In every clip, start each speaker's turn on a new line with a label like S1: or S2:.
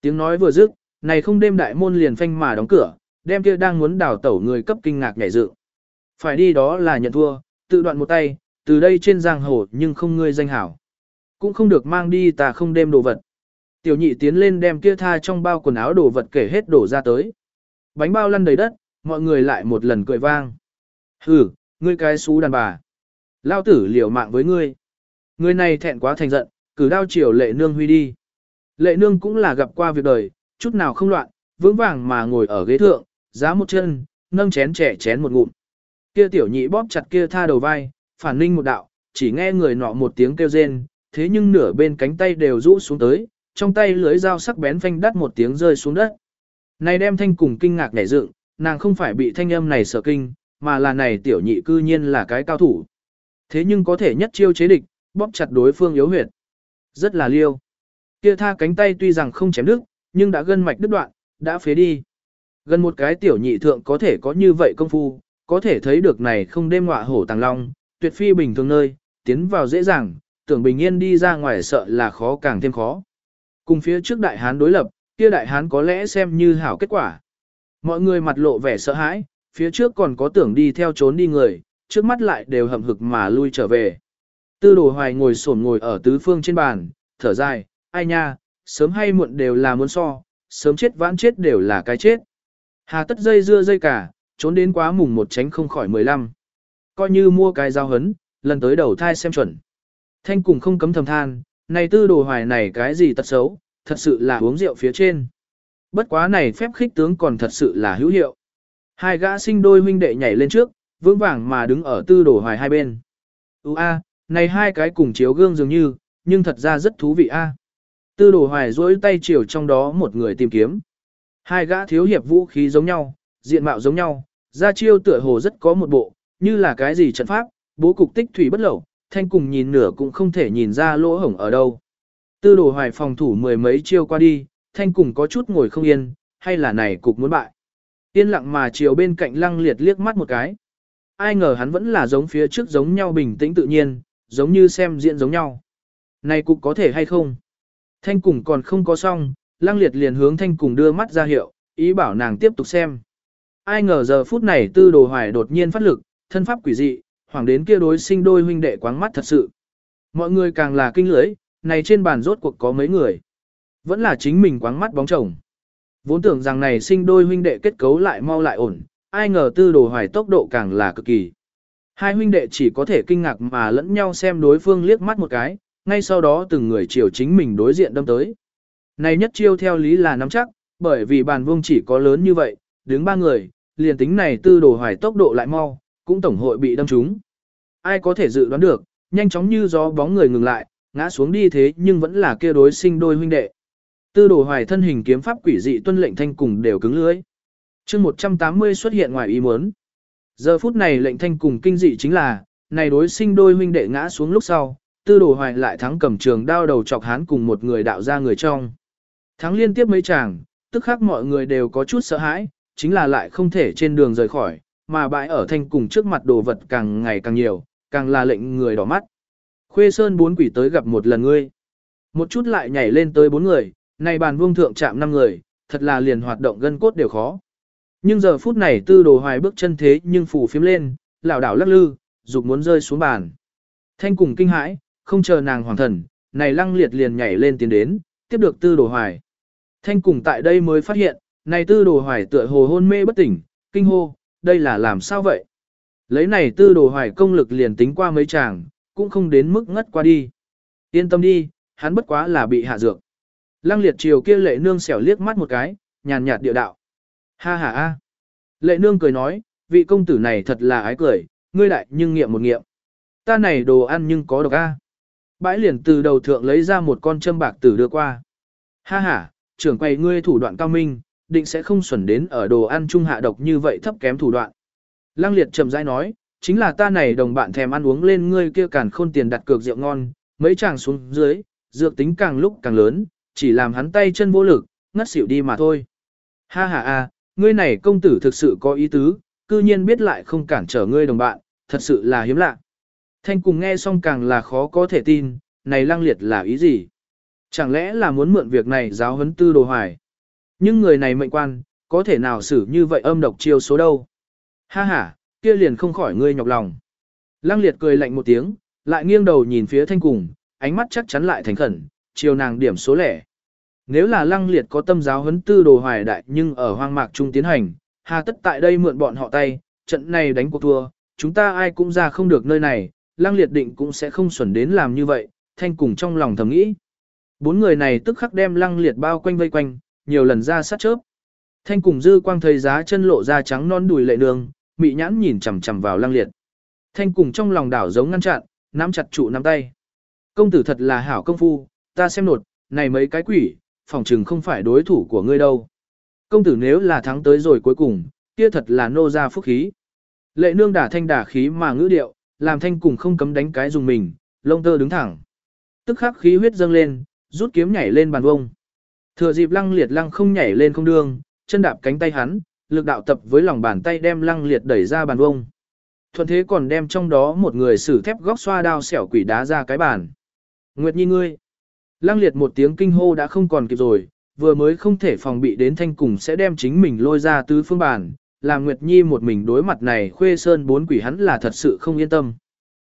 S1: Tiếng nói vừa dứt, này không đêm đại môn liền phanh mà đóng cửa, đem kia đang muốn đào tẩu người cấp kinh ngạc nhảy dựng. Phải đi đó là nhận thua, tự đoạn một tay, từ đây trên giang hồ nhưng không ngươi danh hảo. Cũng không được mang đi ta không đem đồ vật. Tiểu nhị tiến lên đem kia tha trong bao quần áo đồ vật kể hết đổ ra tới. Bánh bao lăn đầy đất, mọi người lại một lần cười vang. Hừ, ngươi cái xú đàn bà. Lao tử liều mạng với ngươi. Người này thẹn quá thành giận, cử đao chiều lệ nương huy đi. Lệ nương cũng là gặp qua việc đời, chút nào không loạn, vững vàng mà ngồi ở ghế thượng, giá một chân, nâng chén trẻ chén một ngụm. Kia tiểu nhị bóp chặt kia tha đầu vai, phản ninh một đạo, chỉ nghe người nọ một tiếng kêu rên, thế nhưng nửa bên cánh tay đều rũ xuống tới, trong tay lưới dao sắc bén phanh đắt một tiếng rơi xuống đất. Này đem thanh cùng kinh ngạc nhảy dựng, nàng không phải bị thanh âm này sợ kinh, mà là này tiểu nhị cư nhiên là cái cao thủ. Thế nhưng có thể nhất chiêu chế địch, bóp chặt đối phương yếu huyệt. Rất là liêu. Kia tha cánh tay tuy rằng không chém đứt, nhưng đã gân mạch đứt đoạn, đã phế đi. Gần một cái tiểu nhị thượng có thể có như vậy công phu, có thể thấy được này không đêm ngọa hổ tàng long, tuyệt phi bình thường nơi, tiến vào dễ dàng, tưởng bình yên đi ra ngoài sợ là khó càng thêm khó. Cùng phía trước đại hán đối lập, kia đại hán có lẽ xem như hảo kết quả. Mọi người mặt lộ vẻ sợ hãi, phía trước còn có tưởng đi theo trốn đi người, trước mắt lại đều hậm hực mà lui trở về. Tư đồ hoài ngồi sổn ngồi ở tứ phương trên bàn, thở dài, ai nha, sớm hay muộn đều là muốn so, sớm chết vãn chết đều là cái chết. Hà tất dây dưa dây cả, trốn đến quá mùng một tránh không khỏi 15. Coi như mua cái giao hấn, lần tới đầu thai xem chuẩn. Thanh cùng không cấm thầm than, này tư đồ hoài này cái gì tật xấu, thật sự là uống rượu phía trên. Bất quá này phép khích tướng còn thật sự là hữu hiệu. Hai gã sinh đôi huynh đệ nhảy lên trước, vững vàng mà đứng ở tư đồ hoài hai bên. Ú a, này hai cái cùng chiếu gương dường như, nhưng thật ra rất thú vị a. Tư đồ hoài duỗi tay chiều trong đó một người tìm kiếm. Hai gã thiếu hiệp vũ khí giống nhau, diện mạo giống nhau, ra chiêu tựa hồ rất có một bộ, như là cái gì trận pháp, bố cục tích thủy bất lẩu, thanh cùng nhìn nửa cũng không thể nhìn ra lỗ hổng ở đâu. Tư đồ hoài phòng thủ mười mấy chiêu qua đi, thanh cùng có chút ngồi không yên, hay là này cục muốn bại. Yên lặng mà chiều bên cạnh lăng liệt liếc mắt một cái. Ai ngờ hắn vẫn là giống phía trước giống nhau bình tĩnh tự nhiên, giống như xem diễn giống nhau. Này cục có thể hay không? Thanh cùng còn không có xong, lăng liệt liền hướng thanh cùng đưa mắt ra hiệu, ý bảo nàng tiếp tục xem. Ai ngờ giờ phút này tư đồ hoài đột nhiên phát lực, thân pháp quỷ dị, hoàng đến kia đối sinh đôi huynh đệ quáng mắt thật sự. Mọi người càng là kinh lưỡi, này trên bàn rốt cuộc có mấy người. Vẫn là chính mình quáng mắt bóng chồng. Vốn tưởng rằng này sinh đôi huynh đệ kết cấu lại mau lại ổn, ai ngờ tư đồ hoài tốc độ càng là cực kỳ. Hai huynh đệ chỉ có thể kinh ngạc mà lẫn nhau xem đối phương liếc mắt một cái, ngay sau đó từng người chiều chính mình đối diện đâm tới. Này nhất chiêu theo lý là nắm chắc, bởi vì bàn vương chỉ có lớn như vậy, đứng ba người, liền tính này tư đồ hoài tốc độ lại mau, cũng tổng hội bị đâm trúng. Ai có thể dự đoán được, nhanh chóng như gió bóng người ngừng lại, ngã xuống đi thế nhưng vẫn là kia đối sinh đôi huynh đệ. Tư đồ hoài thân hình kiếm pháp quỷ dị tuân lệnh thanh cùng đều cứng lưới. chương 180 xuất hiện ngoài ý muốn. Giờ phút này lệnh thanh cùng kinh dị chính là, này đối sinh đôi huynh đệ ngã xuống lúc sau, tư đồ hoài lại thắng cầm trường đao đầu chọc hán cùng một người đạo ra người trong. Thắng liên tiếp mấy chàng, tức khác mọi người đều có chút sợ hãi, chính là lại không thể trên đường rời khỏi, mà bãi ở thanh cùng trước mặt đồ vật càng ngày càng nhiều, càng là lệnh người đỏ mắt. Khuê Sơn bốn quỷ tới gặp một lần ngươi. Một chút lại nhảy lên tới bốn người, này bàn vuông thượng chạm năm người, thật là liền hoạt động gân cốt đều khó. Nhưng giờ phút này tư đồ hoài bước chân thế nhưng phủ phím lên, lảo đảo lắc lư, dục muốn rơi xuống bàn. Thanh cùng kinh hãi, không chờ nàng hoàng thần, này lăng liệt liền nhảy lên tiến đến, tiếp được tư đồ hoài. Thanh cùng tại đây mới phát hiện, này tư đồ hoài tựa hồ hôn mê bất tỉnh, kinh hô, đây là làm sao vậy? Lấy này tư đồ hoài công lực liền tính qua mấy chàng, cũng không đến mức ngất qua đi. Yên tâm đi, hắn bất quá là bị hạ dược. Lăng liệt chiều kia lệ nương xẻo liếc mắt một cái, nhàn nhạt địa đạo. Ha ha a. Lệ nương cười nói, vị công tử này thật là ái cười, ngươi đại nhưng nghiệm một nghiệm. Ta này đồ ăn nhưng có độc a. Bãi liền từ đầu thượng lấy ra một con châm bạc tử đưa qua. Ha ha, trưởng quầy ngươi thủ đoạn cao minh, định sẽ không xuẩn đến ở đồ ăn trung hạ độc như vậy thấp kém thủ đoạn. Lăng liệt trầm rãi nói, chính là ta này đồng bạn thèm ăn uống lên ngươi kia càn khôn tiền đặt cược rượu ngon, mấy chàng xuống dưới, dược tính càng lúc càng lớn, chỉ làm hắn tay chân vô lực, ngất xỉu đi mà thôi. Ha ha a, ngươi này công tử thực sự có ý tứ, cư nhiên biết lại không cản trở ngươi đồng bạn, thật sự là hiếm lạ. Thanh cùng nghe xong càng là khó có thể tin, này lăng liệt là ý gì? Chẳng lẽ là muốn mượn việc này giáo huấn tư đồ hoài. Nhưng người này mệnh quan, có thể nào xử như vậy âm độc chiêu số đâu. Ha ha, kia liền không khỏi ngươi nhọc lòng. Lăng liệt cười lạnh một tiếng, lại nghiêng đầu nhìn phía thanh cùng, ánh mắt chắc chắn lại thành khẩn, chiều nàng điểm số lẻ. Nếu là lăng liệt có tâm giáo huấn tư đồ hoài đại nhưng ở hoang mạc trung tiến hành, hà tất tại đây mượn bọn họ tay, trận này đánh cuộc thua, chúng ta ai cũng ra không được nơi này, lăng liệt định cũng sẽ không xuẩn đến làm như vậy, thanh cùng trong lòng thầm nghĩ. Bốn người này tức khắc đem lăng liệt bao quanh vây quanh, nhiều lần ra sát chớp. Thanh cùng dư quang thấy giá chân lộ ra trắng non đùi lệ nương, mị nhãn nhìn chằm chằm vào lăng liệt. Thanh cùng trong lòng đảo giống ngăn chặn, nắm chặt trụ nắm tay. Công tử thật là hảo công phu, ta xem nột, này mấy cái quỷ, phòng trừng không phải đối thủ của ngươi đâu. Công tử nếu là thắng tới rồi cuối cùng, kia thật là nô ra phúc khí. Lệ nương đả thanh đả khí mà ngữ điệu, làm thanh cùng không cấm đánh cái dùng mình, lông tơ đứng thẳng. Tức khắc khí huyết dâng lên, rút kiếm nhảy lên bàn vông. Thừa dịp lăng liệt lăng không nhảy lên không đương, chân đạp cánh tay hắn, lực đạo tập với lòng bàn tay đem lăng liệt đẩy ra bàn vông. Thuận thế còn đem trong đó một người sử thép góc xoa đao xẻo quỷ đá ra cái bàn. Nguyệt Nhi ngươi. Lăng liệt một tiếng kinh hô đã không còn kịp rồi, vừa mới không thể phòng bị đến thanh cùng sẽ đem chính mình lôi ra tứ phương bàn, làm Nguyệt Nhi một mình đối mặt này khuê sơn bốn quỷ hắn là thật sự không yên tâm.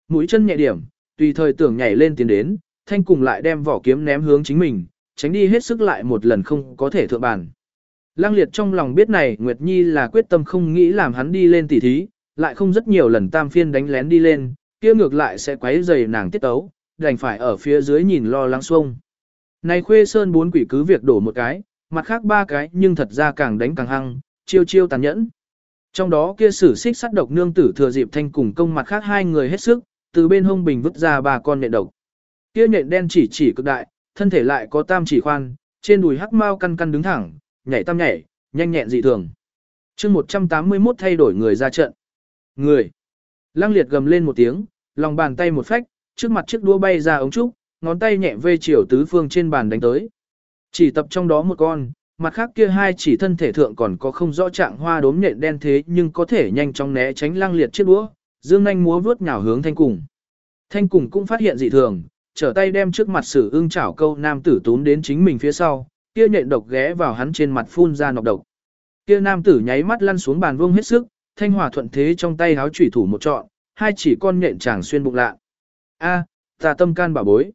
S1: Mũi chân nhẹ điểm, tùy thời tưởng nhảy lên tiến đến, thanh cùng lại đem vỏ kiếm ném hướng chính mình, tránh đi hết sức lại một lần không có thể thượng bàn. Lăng liệt trong lòng biết này Nguyệt Nhi là quyết tâm không nghĩ làm hắn đi lên tỉ thí, lại không rất nhiều lần tam phiên đánh lén đi lên, kia ngược lại sẽ quấy dày nàng tiết tấu, đành phải ở phía dưới nhìn lo lắng xuông. Này khuê sơn bốn quỷ cứ việc đổ một cái, mặt khác ba cái nhưng thật ra càng đánh càng hăng, chiêu chiêu tàn nhẫn. Trong đó kia sử xích sắt độc nương tử thừa dịp thanh cùng công mặt khác hai người hết sức, từ bên hông bình vứt ra ba con nhện độc. Kia nhện đen chỉ chỉ cực đại, thân thể lại có tam chỉ khoan, trên đùi hắc mau căn căn đứng thẳng, nhảy tam nhảy, nhanh nhẹn dị thường. chương 181 thay đổi người ra trận. Người. Lăng liệt gầm lên một tiếng, lòng bàn tay một phách, trước mặt chiếc đũa bay ra ống trúc, ngón tay nhẹ vê chiều tứ phương trên bàn đánh tới. Chỉ tập trong đó một con, mặt khác kia hai chỉ thân thể thượng còn có không rõ trạng hoa đốm nhện đen thế nhưng có thể nhanh chóng né tránh lăng liệt chiếc đũa, dương nhanh múa vuốt nhào hướng thanh cùng. Thanh cùng cũng phát hiện dị thường, trở tay đem trước mặt sử ưng chảo câu nam tử tốn đến chính mình phía sau, kia nhện độc ghé vào hắn trên mặt phun ra nọc độc. Kia nam tử nháy mắt lăn xuống bàn vuông hết sức, thanh hòa thuận thế trong tay háo chủy thủ một trọn, hai chỉ con nhện chàng xuyên bụng lạ. A, ta tâm can bảo bối.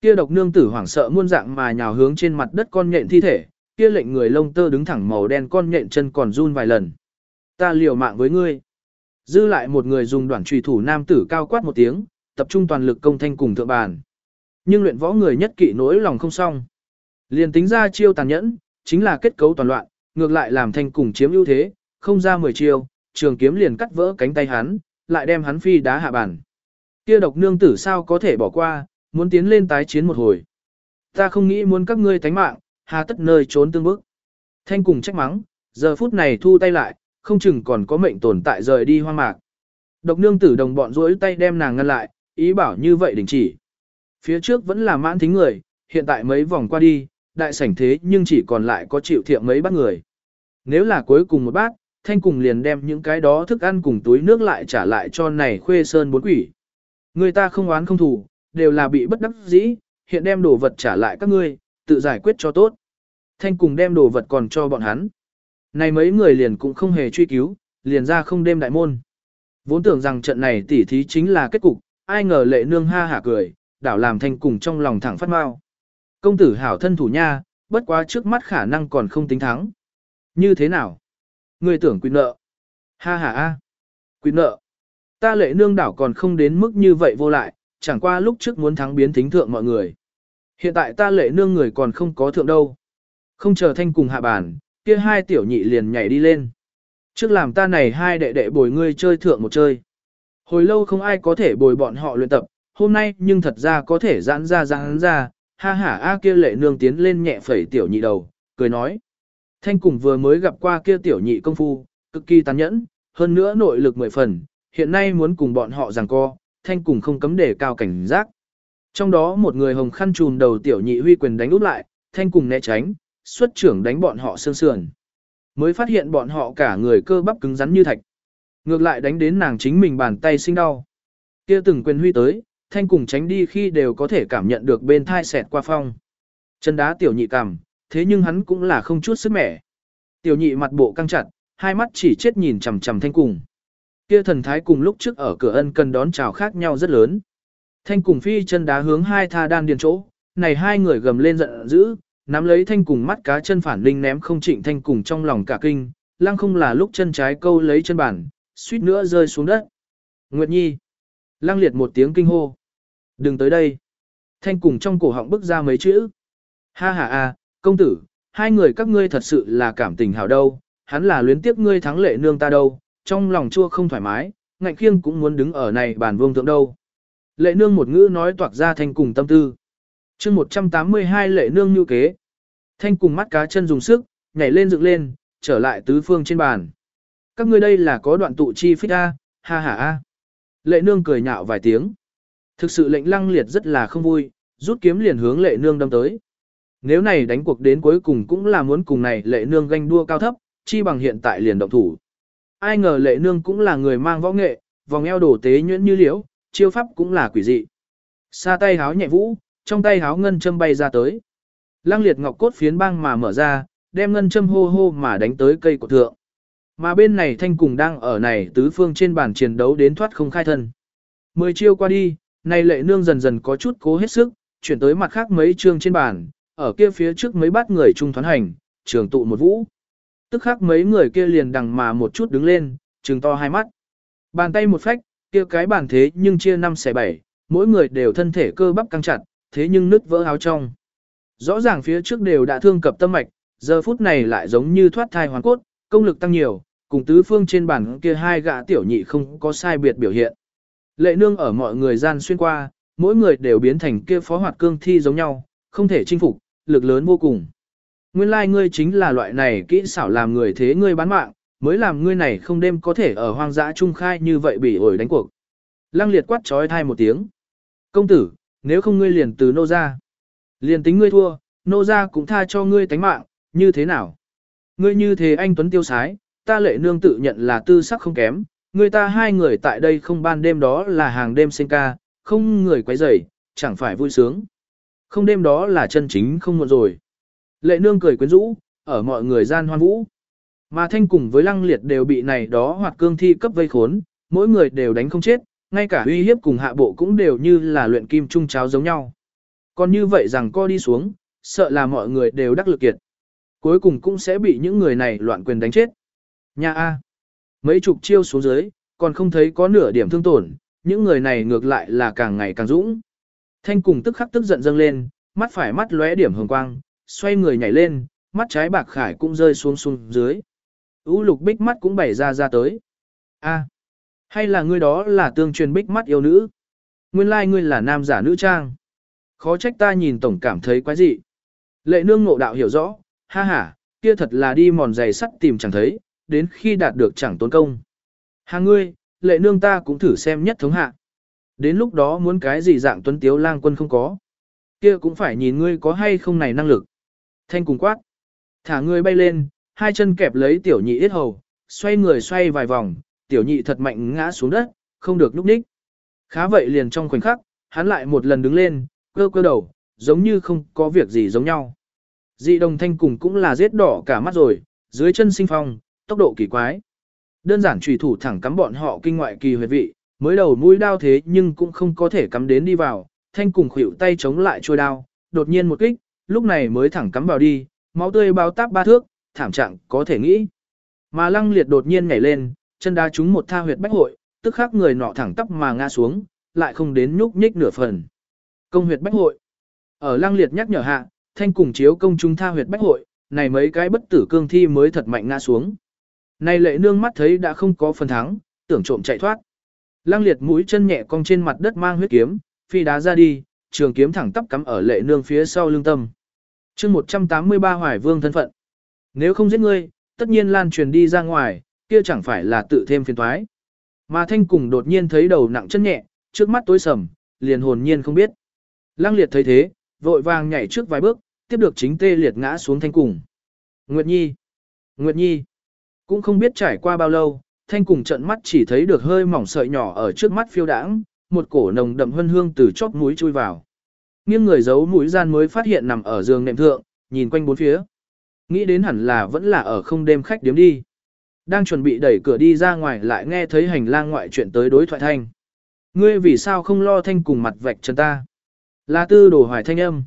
S1: Kia độc nương tử hoảng sợ muôn dạng mà nhào hướng trên mặt đất con nhện thi thể, kia lệnh người lông tơ đứng thẳng màu đen con nhện chân còn run vài lần. Ta liều mạng với ngươi. Dư lại một người dùng đoạn trùy thủ nam tử cao quát một tiếng, tập trung toàn lực công thanh cùng thượng bàn. Nhưng luyện võ người nhất kỵ nỗi lòng không xong. Liền tính ra chiêu tàn nhẫn, chính là kết cấu toàn loạn, ngược lại làm thanh cùng chiếm ưu thế, không ra 10 chiêu, trường kiếm liền cắt vỡ cánh tay hắn, lại đem hắn phi đá hạ bàn. Kia độc nương tử sao có thể bỏ qua, muốn tiến lên tái chiến một hồi. Ta không nghĩ muốn các ngươi tánh mạng, hà tất nơi trốn tương bức. Thanh cùng trách mắng, giờ phút này thu tay lại, không chừng còn có mệnh tồn tại rời đi hoang mạc. Độc nương tử đồng bọn rỗi tay đem nàng ngăn lại, ý bảo như vậy đình chỉ. Phía trước vẫn là mãn thính người, hiện tại mấy vòng qua đi, đại sảnh thế nhưng chỉ còn lại có chịu thiệm mấy bát người. Nếu là cuối cùng một bát, thanh cùng liền đem những cái đó thức ăn cùng túi nước lại trả lại cho này khuê sơn bốn quỷ. Người ta không oán không thù, đều là bị bất đắc dĩ, hiện đem đồ vật trả lại các ngươi, tự giải quyết cho tốt. Thanh cùng đem đồ vật còn cho bọn hắn. Này mấy người liền cũng không hề truy cứu, liền ra không đêm đại môn. Vốn tưởng rằng trận này tỉ thí chính là kết cục, ai ngờ lệ nương ha hả cười, đảo làm thanh cùng trong lòng thẳng phát mau. Công tử hảo thân thủ nha, bất quá trước mắt khả năng còn không tính thắng. Như thế nào? Người tưởng quy nợ. Ha ha a. Quy nợ. Ta lệ nương đảo còn không đến mức như vậy vô lại, chẳng qua lúc trước muốn thắng biến thính thượng mọi người. Hiện tại ta lệ nương người còn không có thượng đâu. Không chờ thanh cùng hạ bàn, kia hai tiểu nhị liền nhảy đi lên. Trước làm ta này hai đệ đệ bồi ngươi chơi thượng một chơi. Hồi lâu không ai có thể bồi bọn họ luyện tập, hôm nay nhưng thật ra có thể giãn ra giãn ra, ha ha a kia lệ nương tiến lên nhẹ phẩy tiểu nhị đầu, cười nói. Thanh cùng vừa mới gặp qua kia tiểu nhị công phu, cực kỳ tàn nhẫn, hơn nữa nội lực mười phần, hiện nay muốn cùng bọn họ giằng co, thanh cùng không cấm để cao cảnh giác. Trong đó một người hồng khăn trùn đầu tiểu nhị huy quyền đánh úp lại, thanh cùng né tránh, xuất trưởng đánh bọn họ sương sườn. Mới phát hiện bọn họ cả người cơ bắp cứng rắn như thạch. Ngược lại đánh đến nàng chính mình bàn tay sinh đau. Kia từng quyền huy tới, thanh cùng tránh đi khi đều có thể cảm nhận được bên thai xẹt qua phong. Chân đá tiểu nhị cằm, thế nhưng hắn cũng là không chút sức mẻ. Tiểu nhị mặt bộ căng chặt, hai mắt chỉ chết nhìn chằm chằm thanh cùng. Kia thần thái cùng lúc trước ở cửa ân cần đón chào khác nhau rất lớn. Thanh cùng phi chân đá hướng hai tha đan điền chỗ, này hai người gầm lên giận dữ, nắm lấy thanh cùng mắt cá chân phản linh ném không trịnh thanh cùng trong lòng cả kinh, lăng không là lúc chân trái câu lấy chân bản, suýt nữa rơi xuống đất. Nguyệt Nhi. Lăng liệt một tiếng kinh hô. Đừng tới đây. Thanh cùng trong cổ họng bức ra mấy chữ. Ha ha a, công tử, hai người các ngươi thật sự là cảm tình hảo đâu, hắn là luyến tiếc ngươi thắng lệ nương ta đâu, trong lòng chua không thoải mái, ngạnh khiêng cũng muốn đứng ở này bàn vương thượng đâu. Lệ nương một ngữ nói toạc ra thanh cùng tâm tư. chương 182 lệ nương như kế. Thanh cùng mắt cá chân dùng sức, nhảy lên dựng lên, trở lại tứ phương trên bàn. Các ngươi đây là có đoạn tụ chi phích a, ha ha a. Lệ nương cười nhạo vài tiếng. Thực sự lệnh lăng liệt rất là không vui, rút kiếm liền hướng lệ nương đâm tới. Nếu này đánh cuộc đến cuối cùng cũng là muốn cùng này lệ nương ganh đua cao thấp, chi bằng hiện tại liền động thủ. Ai ngờ lệ nương cũng là người mang võ nghệ, vòng eo đổ tế nhuyễn như liễu, chiêu pháp cũng là quỷ dị. Xa tay háo nhẹ vũ, trong tay háo ngân châm bay ra tới. Lăng liệt ngọc cốt phiến băng mà mở ra, đem ngân châm hô hô mà đánh tới cây của thượng. Mà bên này thanh cùng đang ở này tứ phương trên bàn chiến đấu đến thoát không khai thân. Mười chiêu qua đi, này lệ nương dần dần có chút cố hết sức, chuyển tới mặt khác mấy chương trên bàn, ở kia phía trước mấy bát người trung thoán hành, trường tụ một vũ. Tức khắc mấy người kia liền đằng mà một chút đứng lên, trừng to hai mắt. Bàn tay một phách, kia cái bàn thế nhưng chia năm xẻ bảy, mỗi người đều thân thể cơ bắp căng chặt, thế nhưng nứt vỡ áo trong. Rõ ràng phía trước đều đã thương cập tâm mạch, giờ phút này lại giống như thoát thai hoàn cốt, công lực tăng nhiều, cùng tứ phương trên bàn kia hai gã tiểu nhị không có sai biệt biểu hiện. Lệ nương ở mọi người gian xuyên qua, mỗi người đều biến thành kia phó hoạt cương thi giống nhau, không thể chinh phục, lực lớn vô cùng. Nguyên lai like ngươi chính là loại này kỹ xảo làm người thế ngươi bán mạng, mới làm ngươi này không đêm có thể ở hoang dã trung khai như vậy bị ổi đánh cuộc. Lăng liệt quát trói thai một tiếng. Công tử, nếu không ngươi liền từ nô ra. Liền tính ngươi thua, nô ra cũng tha cho ngươi tánh mạng, như thế nào? Ngươi như thế anh Tuấn tiêu sái, ta lệ nương tự nhận là tư sắc không kém, người ta hai người tại đây không ban đêm đó là hàng đêm sinh ca, không người quấy rầy, chẳng phải vui sướng. Không đêm đó là chân chính không muộn rồi. Lệ nương cười quyến rũ, ở mọi người gian hoan vũ. Mà thanh cùng với lăng liệt đều bị này đó hoặc cương thi cấp vây khốn, mỗi người đều đánh không chết, ngay cả uy hiếp cùng hạ bộ cũng đều như là luyện kim trung cháo giống nhau. Còn như vậy rằng co đi xuống, sợ là mọi người đều đắc lực kiệt. Cuối cùng cũng sẽ bị những người này loạn quyền đánh chết. Nha A. Mấy chục chiêu xuống dưới, còn không thấy có nửa điểm thương tổn, những người này ngược lại là càng ngày càng dũng. Thanh cùng tức khắc tức giận dâng lên, mắt phải mắt lóe điểm hồng quang, xoay người nhảy lên, mắt trái bạc khải cũng rơi xuống xuống dưới. U lục bích mắt cũng bày ra ra tới. A. Hay là ngươi đó là tương truyền bích mắt yêu nữ? Nguyên lai like ngươi là nam giả nữ trang. Khó trách ta nhìn tổng cảm thấy quái dị. Lệ nương ngộ đạo hiểu rõ, ha ha, kia thật là đi mòn giày sắt tìm chẳng thấy, đến khi đạt được chẳng tốn công. Hàng ngươi, lệ nương ta cũng thử xem nhất thống hạ. Đến lúc đó muốn cái gì dạng tuấn tiếu lang quân không có. Kia cũng phải nhìn ngươi có hay không này năng lực. Thanh cùng quát. Thả ngươi bay lên, hai chân kẹp lấy tiểu nhị ít hầu, xoay người xoay vài vòng, tiểu nhị thật mạnh ngã xuống đất, không được núp đích. Khá vậy liền trong khoảnh khắc, hắn lại một lần đứng lên, cơ cơ đầu, giống như không có việc gì giống nhau. Dị đồng thanh cùng cũng là giết đỏ cả mắt rồi, dưới chân sinh phong, tốc độ kỳ quái. Đơn giản trùy thủ thẳng cắm bọn họ kinh ngoại kỳ huyệt vị, mới đầu mũi đao thế nhưng cũng không có thể cắm đến đi vào, thanh cùng khuỷu tay chống lại trôi đao, đột nhiên một kích, lúc này mới thẳng cắm vào đi, máu tươi bao táp ba thước, thảm trạng có thể nghĩ. Mà lăng liệt đột nhiên nhảy lên, chân đá trúng một tha huyệt bách hội, tức khắc người nọ thẳng tắp mà ngã xuống, lại không đến nhúc nhích nửa phần. Công huyệt bách hội. Ở lăng liệt nhắc nhở hạ, thanh cùng chiếu công chúng tha huyệt bách hội, này mấy cái bất tử cương thi mới thật mạnh ngã xuống. Này lệ nương mắt thấy đã không có phần thắng, tưởng trộm chạy thoát. Lăng liệt mũi chân nhẹ cong trên mặt đất mang huyết kiếm, phi đá ra đi, trường kiếm thẳng tắp cắm ở lệ nương phía sau lưng tâm. chương 183 hoài vương thân phận. Nếu không giết ngươi, tất nhiên lan truyền đi ra ngoài, kia chẳng phải là tự thêm phiền toái. Mà thanh cùng đột nhiên thấy đầu nặng chân nhẹ, trước mắt tối sầm, liền hồn nhiên không biết. Lăng liệt thấy thế, vội vàng nhảy trước vài bước, tiếp được chính tê liệt ngã xuống thanh cùng. Nguyệt Nhi! Nguyệt Nhi! Cũng không biết trải qua bao lâu, thanh cùng trận mắt chỉ thấy được hơi mỏng sợi nhỏ ở trước mắt phiêu đãng, một cổ nồng đậm hương hương từ chóp mũi chui vào. Nghiêng người giấu mũi gian mới phát hiện nằm ở giường nệm thượng, nhìn quanh bốn phía. Nghĩ đến hẳn là vẫn là ở không đêm khách điếm đi. Đang chuẩn bị đẩy cửa đi ra ngoài lại nghe thấy hành lang ngoại chuyện tới đối thoại thanh. Ngươi vì sao không lo thanh cùng mặt vạch chân ta? Là tư đồ hoài thanh âm.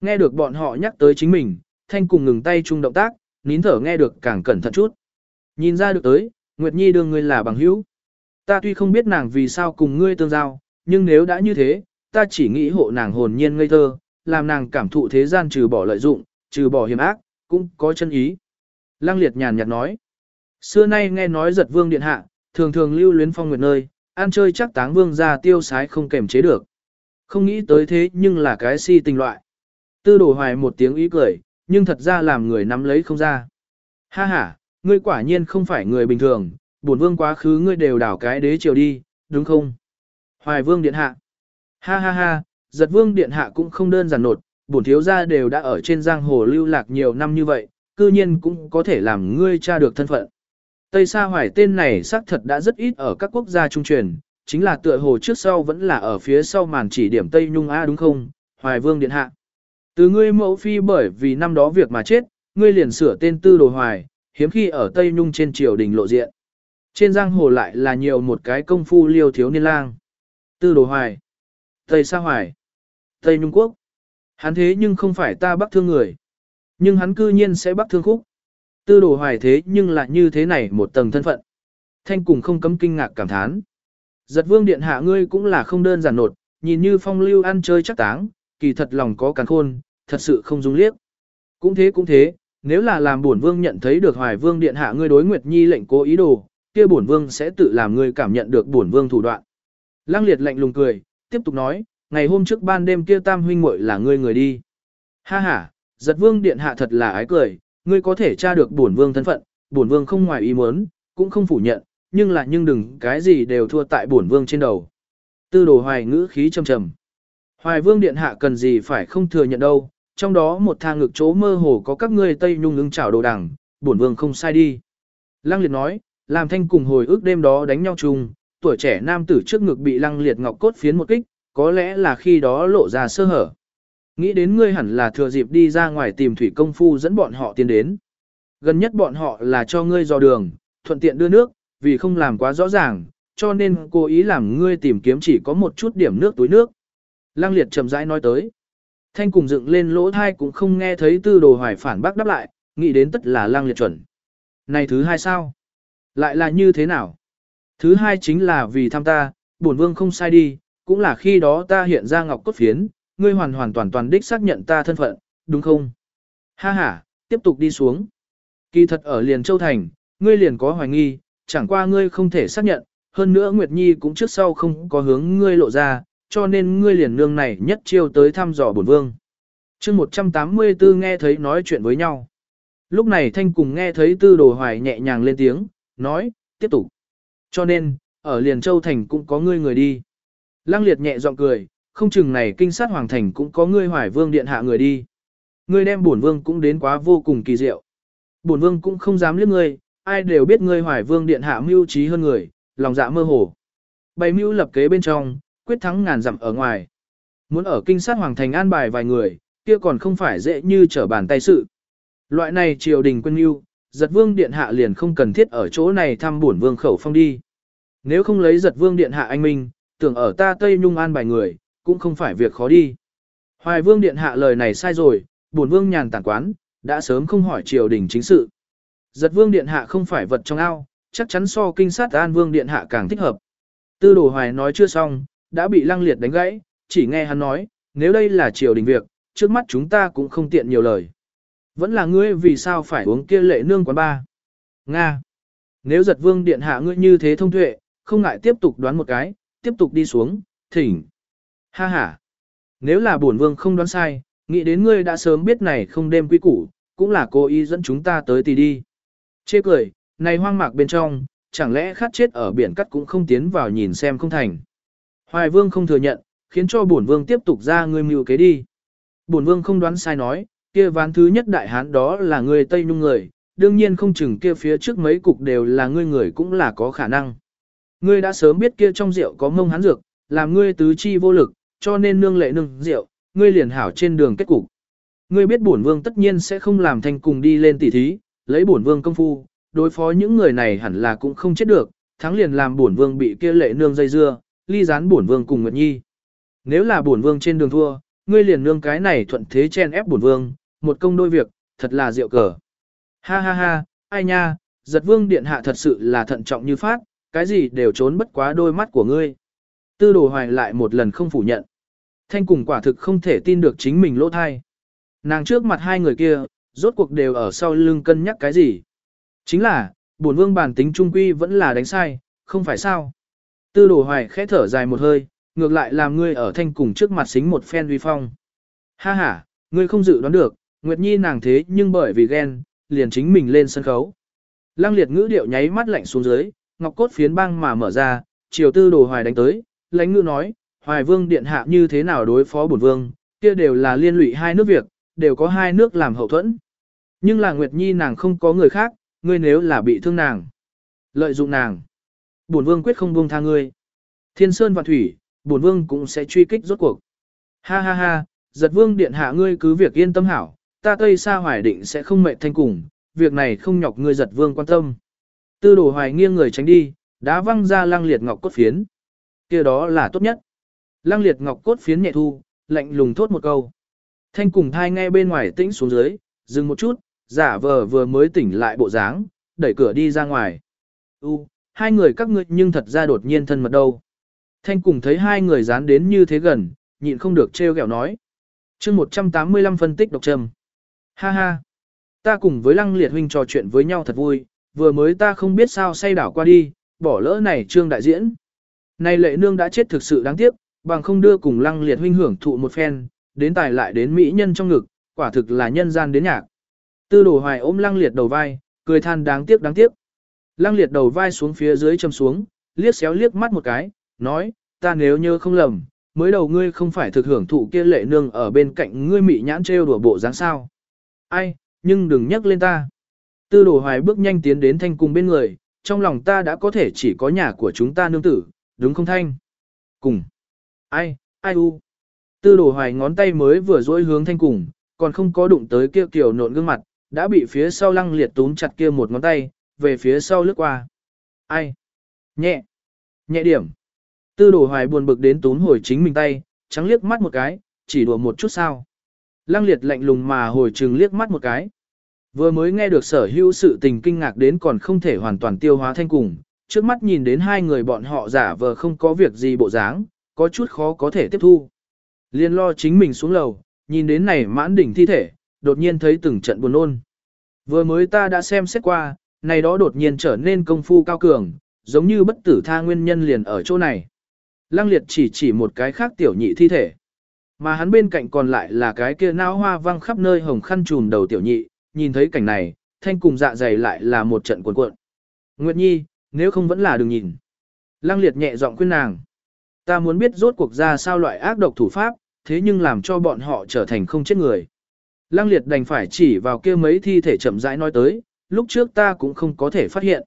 S1: Nghe được bọn họ nhắc tới chính mình, thanh cùng ngừng tay chung động tác, nín thở nghe được càng cẩn thận chút. Nhìn ra được tới, Nguyệt Nhi đương ngươi là bằng hữu. Ta tuy không biết nàng vì sao cùng ngươi tương giao, nhưng nếu đã như thế, ta chỉ nghĩ hộ nàng hồn nhiên ngây thơ, làm nàng cảm thụ thế gian trừ bỏ lợi dụng, trừ bỏ hiểm ác, cũng có chân ý. Lăng liệt nhàn nhạt nói. Xưa nay nghe nói giật vương điện hạ, thường thường lưu luyến phong nguyệt nơi, ăn chơi chắc táng vương ra tiêu sái không kềm chế được. Không nghĩ tới thế nhưng là cái si tình loại. Tư đổ hoài một tiếng ý cười, nhưng thật ra làm người nắm lấy không ra. Ha ha, ngươi quả nhiên không phải người bình thường, bổn vương quá khứ ngươi đều đảo cái đế triều đi, đúng không? Hoài vương điện hạ. Ha ha ha, giật vương điện hạ cũng không đơn giản nột, bổn thiếu gia đều đã ở trên giang hồ lưu lạc nhiều năm như vậy, cư nhiên cũng có thể làm ngươi tra được thân phận. Tây Sa Hoài tên này xác thật đã rất ít ở các quốc gia trung truyền, chính là tựa hồ trước sau vẫn là ở phía sau màn chỉ điểm Tây Nhung A đúng không, Hoài Vương Điện Hạ. Từ ngươi mẫu phi bởi vì năm đó việc mà chết, ngươi liền sửa tên tư đồ hoài, hiếm khi ở Tây Nhung trên triều đình lộ diện. Trên giang hồ lại là nhiều một cái công phu liêu thiếu niên lang. Tư đồ hoài. Tây Sa Hoài. Tây Nhung Quốc. Hắn thế nhưng không phải ta bắt thương người. Nhưng hắn cư nhiên sẽ bắt thương khúc. Tư đồ hoài thế nhưng lại như thế này một tầng thân phận. Thanh cùng không cấm kinh ngạc cảm thán. Giật vương điện hạ ngươi cũng là không đơn giản nột, nhìn như phong lưu ăn chơi chắc táng, kỳ thật lòng có càn khôn, thật sự không dung liếc. Cũng thế cũng thế, nếu là làm bổn vương nhận thấy được hoài vương điện hạ ngươi đối Nguyệt Nhi lệnh cố ý đồ, kia bổn vương sẽ tự làm ngươi cảm nhận được bổn vương thủ đoạn. Lăng liệt lạnh lùng cười, tiếp tục nói, ngày hôm trước ban đêm kia tam huynh muội là ngươi người đi. Ha ha, giật vương điện hạ thật là ái cười, ngươi có thể tra được bổn vương thân phận, bổn vương không ngoài ý muốn, cũng không phủ nhận, nhưng là nhưng đừng cái gì đều thua tại bổn vương trên đầu. Tư đồ hoài ngữ khí trầm trầm. Hoài vương điện hạ cần gì phải không thừa nhận đâu, trong đó một thang ngực chỗ mơ hồ có các ngươi tây nhung ứng chảo đồ đằng, bổn vương không sai đi. Lăng liệt nói, làm thanh cùng hồi ước đêm đó đánh nhau chung, tuổi trẻ nam tử trước ngực bị lăng liệt ngọc cốt phiến một kích, có lẽ là khi đó lộ ra sơ hở. Nghĩ đến ngươi hẳn là thừa dịp đi ra ngoài tìm thủy công phu dẫn bọn họ tiến đến. Gần nhất bọn họ là cho ngươi dò đường, thuận tiện đưa nước, vì không làm quá rõ ràng, cho nên cố ý làm ngươi tìm kiếm chỉ có một chút điểm nước túi nước. Lăng liệt chậm rãi nói tới. Thanh cùng dựng lên lỗ thai cũng không nghe thấy tư đồ hoài phản bác đáp lại, nghĩ đến tất là lăng liệt chuẩn. Này thứ hai sao? Lại là như thế nào? Thứ hai chính là vì tham ta, bổn vương không sai đi, cũng là khi đó ta hiện ra ngọc cốt phiến, ngươi hoàn hoàn toàn toàn đích xác nhận ta thân phận, đúng không? Ha ha, tiếp tục đi xuống. Kỳ thật ở liền châu thành, ngươi liền có hoài nghi, chẳng qua ngươi không thể xác nhận, hơn nữa Nguyệt Nhi cũng trước sau không có hướng ngươi lộ ra, cho nên ngươi liền nương này nhất chiêu tới thăm dò bổn vương. chương 184 nghe thấy nói chuyện với nhau. Lúc này Thanh cùng nghe thấy tư đồ hoài nhẹ nhàng lên tiếng, nói, tiếp tục. Cho nên, ở liền châu thành cũng có ngươi người đi. Lăng liệt nhẹ giọng cười, không chừng này kinh sát hoàng thành cũng có ngươi hoài vương điện hạ người đi. Ngươi đem bổn vương cũng đến quá vô cùng kỳ diệu. Bổn vương cũng không dám liếc ngươi, ai đều biết ngươi hoài vương điện hạ mưu trí hơn người, lòng dạ mơ hồ. Bày mưu lập kế bên trong, quyết thắng ngàn dặm ở ngoài. Muốn ở kinh sát hoàng thành an bài vài người, kia còn không phải dễ như trở bàn tay sự. Loại này triều đình quân mưu, giật vương điện hạ liền không cần thiết ở chỗ này thăm bổn vương khẩu phong đi. Nếu không lấy giật vương điện hạ anh minh, tưởng ở ta Tây Nhung an bài người, cũng không phải việc khó đi. Hoài vương điện hạ lời này sai rồi, bổn vương nhàn tản quán, đã sớm không hỏi triều đình chính sự. Giật vương điện hạ không phải vật trong ao, chắc chắn so kinh sát an vương điện hạ càng thích hợp. Tư đồ hoài nói chưa xong, đã bị lăng liệt đánh gãy, chỉ nghe hắn nói, nếu đây là triều đình việc, trước mắt chúng ta cũng không tiện nhiều lời. Vẫn là ngươi vì sao phải uống kia lệ nương quán ba. Nga. Nếu giật vương điện hạ ngươi như thế thông tuệ, không ngại tiếp tục đoán một cái, tiếp tục đi xuống, thỉnh. Ha ha. Nếu là bổn vương không đoán sai, nghĩ đến ngươi đã sớm biết này không đêm quy củ, cũng là cố ý dẫn chúng ta tới tì đi. Chê cười, này hoang mạc bên trong, chẳng lẽ khát chết ở biển cắt cũng không tiến vào nhìn xem không thành. Hoài vương không thừa nhận, khiến cho bổn vương tiếp tục ra ngươi mưu kế đi. Bổn vương không đoán sai nói, kia ván thứ nhất đại hán đó là người Tây Nhung người, đương nhiên không chừng kia phía trước mấy cục đều là ngươi người cũng là có khả năng. Ngươi đã sớm biết kia trong rượu có mông hán dược, làm ngươi tứ chi vô lực, cho nên nương lệ nương rượu, ngươi liền hảo trên đường kết cục. Ngươi biết bổn vương tất nhiên sẽ không làm thanh cùng đi lên tỉ thí, lấy bổn vương công phu, đối phó những người này hẳn là cũng không chết được, thắng liền làm bổn vương bị kia lệ nương dây dưa, ly gián bổn vương cùng Nguyệt Nhi. Nếu là bổn vương trên đường thua, ngươi liền nương cái này thuận thế chen ép bổn vương, một công đôi việc, thật là rượu cờ. Ha ha ha, ai nha, giật vương điện hạ thật sự là thận trọng như phát, cái gì đều trốn bất quá đôi mắt của ngươi. Tư đồ hoài lại một lần không phủ nhận. Thanh cùng quả thực không thể tin được chính mình lỗ thai. Nàng trước mặt hai người kia, rốt cuộc đều ở sau lưng cân nhắc cái gì. Chính là, bổn vương bản tính trung quy vẫn là đánh sai, không phải sao. Tư đồ hoài khẽ thở dài một hơi, ngược lại làm ngươi ở thanh cùng trước mặt xính một phen vi phong. Ha ha, ngươi không dự đoán được, Nguyệt Nhi nàng thế nhưng bởi vì ghen, liền chính mình lên sân khấu. Lăng liệt ngữ điệu nháy mắt lạnh xuống dưới, ngọc cốt phiến băng mà mở ra, chiều tư đồ hoài đánh tới, lãnh ngữ nói, hoài vương điện hạ như thế nào đối phó bổn vương, kia đều là liên lụy hai nước việc, đều có hai nước làm hậu thuẫn. Nhưng là Nguyệt Nhi nàng không có người khác, ngươi nếu là bị thương nàng, lợi dụng nàng, bổn vương quyết không buông tha ngươi. Thiên Sơn và Thủy, bổn vương cũng sẽ truy kích rốt cuộc. Ha ha ha, giật vương điện hạ ngươi cứ việc yên tâm hảo, ta Tây xa Hoài định sẽ không mệt thanh cùng, việc này không nhọc ngươi giật vương quan tâm. Tư đồ hoài nghiêng người tránh đi, đá văng ra lăng liệt ngọc cốt phiến. kia đó là tốt nhất. Lăng liệt ngọc cốt phiến nhẹ thu, lạnh lùng thốt một câu. Thanh cùng thai nghe bên ngoài tĩnh xuống dưới, dừng một chút, giả vờ vừa mới tỉnh lại bộ dáng, đẩy cửa đi ra ngoài. U, hai người các ngươi nhưng thật ra đột nhiên thân mật đâu. Thanh cùng thấy hai người dán đến như thế gần, nhịn không được trêu ghẹo nói. chương 185 phân tích độc trầm. Ha ha. Ta cùng với lăng liệt huynh trò chuyện với nhau thật vui, vừa mới ta không biết sao say đảo qua đi, bỏ lỡ này trương đại diễn. Này lệ nương đã chết thực sự đáng tiếc, bằng không đưa cùng lăng liệt huynh hưởng thụ một phen, đến tài lại đến mỹ nhân trong ngực, quả thực là nhân gian đến nhạc. Tư đồ hoài ôm lăng liệt đầu vai, cười than đáng tiếc đáng tiếc. Lăng liệt đầu vai xuống phía dưới châm xuống, liếc xéo liếc mắt một cái, nói, ta nếu như không lầm, mới đầu ngươi không phải thực hưởng thụ kia lệ nương ở bên cạnh ngươi mị nhãn trêu đùa bộ dáng sao. Ai, nhưng đừng nhắc lên ta. Tư đồ hoài bước nhanh tiến đến thanh cùng bên người, trong lòng ta đã có thể chỉ có nhà của chúng ta nương tử, đúng không thanh? Cùng. Ai, ai u. Tư đồ hoài ngón tay mới vừa dỗi hướng thanh cùng, còn không có đụng tới kia kiểu nộn gương mặt, đã bị phía sau lăng liệt túm chặt kia một ngón tay, về phía sau lướt qua. Ai? Nhẹ. Nhẹ điểm. Tư đồ hoài buồn bực đến túm hồi chính mình tay, trắng liếc mắt một cái, chỉ đùa một chút sao. Lăng liệt lạnh lùng mà hồi trừng liếc mắt một cái. Vừa mới nghe được sở hữu sự tình kinh ngạc đến còn không thể hoàn toàn tiêu hóa thanh cùng, trước mắt nhìn đến hai người bọn họ giả vờ không có việc gì bộ dáng, có chút khó có thể tiếp thu. Liên lo chính mình xuống lầu, nhìn đến này mãn đỉnh thi thể, đột nhiên thấy từng trận buồn ôn. Vừa mới ta đã xem xét qua, này đó đột nhiên trở nên công phu cao cường, giống như bất tử tha nguyên nhân liền ở chỗ này. Lăng liệt chỉ chỉ một cái khác tiểu nhị thi thể. Mà hắn bên cạnh còn lại là cái kia nao hoa văng khắp nơi hồng khăn trùn đầu tiểu nhị, nhìn thấy cảnh này, thanh cùng dạ dày lại là một trận cuộn cuộn. Nguyệt Nhi, nếu không vẫn là đừng nhìn. Lăng liệt nhẹ giọng khuyên nàng. Ta muốn biết rốt cuộc ra sao loại ác độc thủ pháp, thế nhưng làm cho bọn họ trở thành không chết người. Lăng liệt đành phải chỉ vào kia mấy thi thể chậm rãi nói tới, lúc trước ta cũng không có thể phát hiện.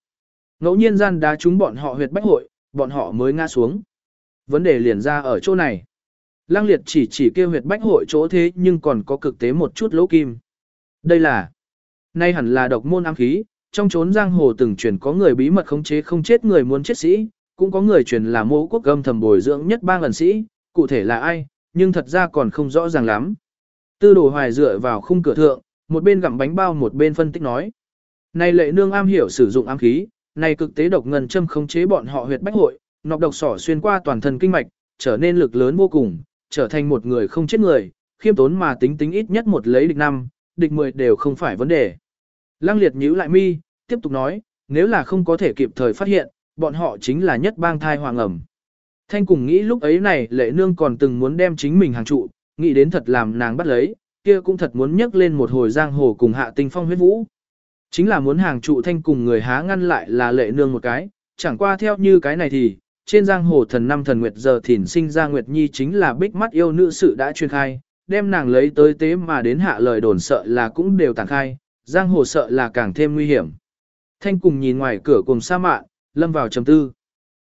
S1: Ngẫu nhiên gian đá chúng bọn họ huyệt bách hội, bọn họ mới ngã xuống. Vấn đề liền ra ở chỗ này. Lăng liệt chỉ chỉ kia huyệt bách hội chỗ thế nhưng còn có cực tế một chút lỗ kim. Đây là, nay hẳn là độc môn ám khí, trong chốn giang hồ từng truyền có người bí mật khống chế không chết người muốn chết sĩ, cũng có người truyền là mô quốc gâm thầm bồi dưỡng nhất ba lần sĩ, cụ thể là ai, nhưng thật ra còn không rõ ràng lắm. Tư đồ hoài dựa vào khung cửa thượng, một bên gặm bánh bao một bên phân tích nói. Này lệ nương am hiểu sử dụng ám khí, này cực tế độc ngân châm khống chế bọn họ huyệt bách hội, nọc độc sỏ xuyên qua toàn thân kinh mạch, trở nên lực lớn vô cùng, trở thành một người không chết người, khiêm tốn mà tính tính ít nhất một lấy địch năm, địch mười đều không phải vấn đề. Lăng liệt nhíu lại mi, tiếp tục nói, nếu là không có thể kịp thời phát hiện, bọn họ chính là nhất bang thai hoàng ẩm. Thanh cùng nghĩ lúc ấy này lệ nương còn từng muốn đem chính mình hàng trụ, nghĩ đến thật làm nàng bắt lấy, kia cũng thật muốn nhấc lên một hồi giang hồ cùng hạ tinh phong huyết vũ. Chính là muốn hàng trụ thanh cùng người há ngăn lại là lệ nương một cái, chẳng qua theo như cái này thì, trên giang hồ thần năm thần nguyệt giờ thìn sinh ra nguyệt nhi chính là bích mắt yêu nữ sự đã truyền khai, đem nàng lấy tới tế mà đến hạ lời đồn sợ là cũng đều tàng khai, giang hồ sợ là càng thêm nguy hiểm. Thanh cùng nhìn ngoài cửa cùng sa mạn, lâm vào trầm tư.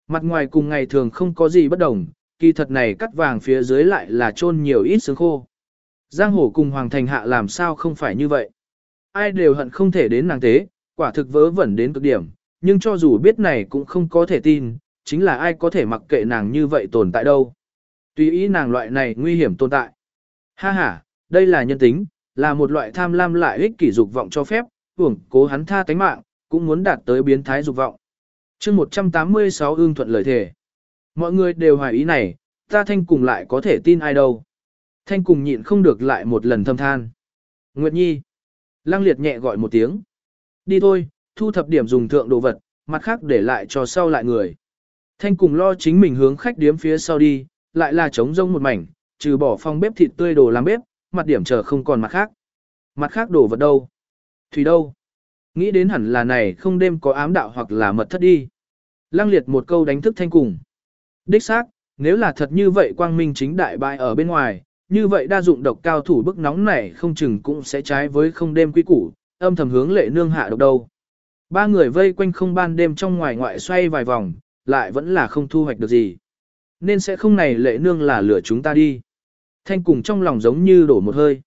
S1: Mặt ngoài cùng ngày thường không có gì bất đồng, kỳ thật này cắt vàng phía dưới lại là chôn nhiều ít sướng khô. Giang hồ cùng Hoàng Thành Hạ làm sao không phải như vậy. Ai đều hận không thể đến nàng tế, quả thực vớ vẩn đến cực điểm, nhưng cho dù biết này cũng không có thể tin, chính là ai có thể mặc kệ nàng như vậy tồn tại đâu. Tùy ý nàng loại này nguy hiểm tồn tại. Ha ha, đây là nhân tính, là một loại tham lam lại ích kỷ dục vọng cho phép, hưởng cố hắn tha tánh mạng, cũng muốn đạt tới biến thái dục vọng. chương 186 ương thuận lời thề. Mọi người đều hoài ý này, ta thanh cùng lại có thể tin ai đâu. Thanh cùng nhịn không được lại một lần thâm than. Nguyệt Nhi. Lăng liệt nhẹ gọi một tiếng. Đi thôi, thu thập điểm dùng thượng đồ vật, mặt khác để lại cho sau lại người. Thanh cùng lo chính mình hướng khách điếm phía sau đi, lại là trống rông một mảnh, trừ bỏ phòng bếp thịt tươi đồ làm bếp, mặt điểm chờ không còn mặt khác. Mặt khác đồ vật đâu? Thủy đâu? Nghĩ đến hẳn là này không đêm có ám đạo hoặc là mật thất đi. Lăng liệt một câu đánh thức thanh cùng. Đích xác, nếu là thật như vậy quang minh chính đại bại ở bên ngoài, như vậy đa dụng độc cao thủ bức nóng này không chừng cũng sẽ trái với không đêm quy củ, âm thầm hướng lệ nương hạ độc đâu. Ba người vây quanh không ban đêm trong ngoài ngoại xoay vài vòng, lại vẫn là không thu hoạch được gì. Nên sẽ không này lệ nương là lửa chúng ta đi. Thanh cùng trong lòng giống như đổ một hơi.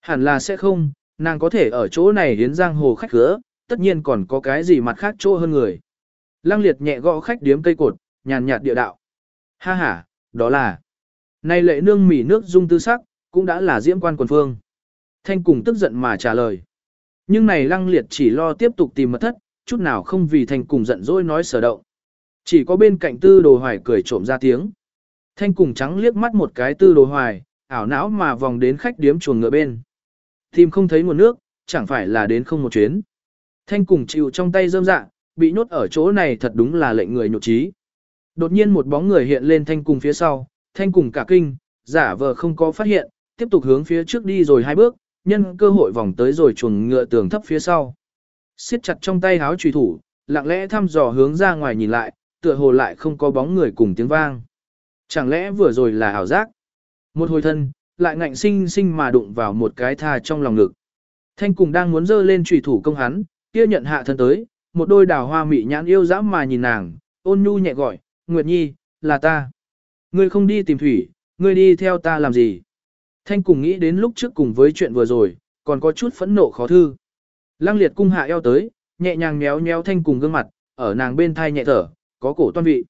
S1: Hẳn là sẽ không, nàng có thể ở chỗ này hiến giang hồ khách gỡ, tất nhiên còn có cái gì mặt khác chỗ hơn người. Lăng liệt nhẹ gõ khách điếm cây cột, nhàn nhạt địa đạo. Ha ha, đó là. Nay lệ nương mỉ nước dung tư sắc, cũng đã là diễm quan quần phương. Thanh cùng tức giận mà trả lời. Nhưng này lăng liệt chỉ lo tiếp tục tìm mật thất, chút nào không vì thanh cùng giận dỗi nói sở động. Chỉ có bên cạnh tư đồ hoài cười trộm ra tiếng. Thanh cùng trắng liếc mắt một cái tư đồ hoài, ảo não mà vòng đến khách điếm chuồng ngựa bên. Tìm không thấy nguồn nước, chẳng phải là đến không một chuyến. Thanh cùng chịu trong tay rơm dạ, bị nhốt ở chỗ này thật đúng là lệnh người nhột trí. Đột nhiên một bóng người hiện lên thanh cùng phía sau, thanh cùng cả kinh, giả vờ không có phát hiện, tiếp tục hướng phía trước đi rồi hai bước, nhân cơ hội vòng tới rồi chuồng ngựa tường thấp phía sau. siết chặt trong tay háo trùy thủ, lặng lẽ thăm dò hướng ra ngoài nhìn lại, tựa hồ lại không có bóng người cùng tiếng vang. Chẳng lẽ vừa rồi là ảo giác? Một hồi thân, lại ngạnh sinh sinh mà đụng vào một cái tha trong lòng ngực. Thanh cùng đang muốn dơ lên trùy thủ công hắn, kia nhận hạ thân tới, một đôi đào hoa mị nhãn yêu dã mà nhìn nàng, ôn nhu nhẹ gọi, Nguyệt Nhi, là ta. Ngươi không đi tìm thủy, ngươi đi theo ta làm gì? Thanh cùng nghĩ đến lúc trước cùng với chuyện vừa rồi, còn có chút phẫn nộ khó thư. Lăng liệt cung hạ eo tới, nhẹ nhàng méo méo thanh cùng gương mặt, ở nàng bên thai nhẹ thở, có cổ toan vị.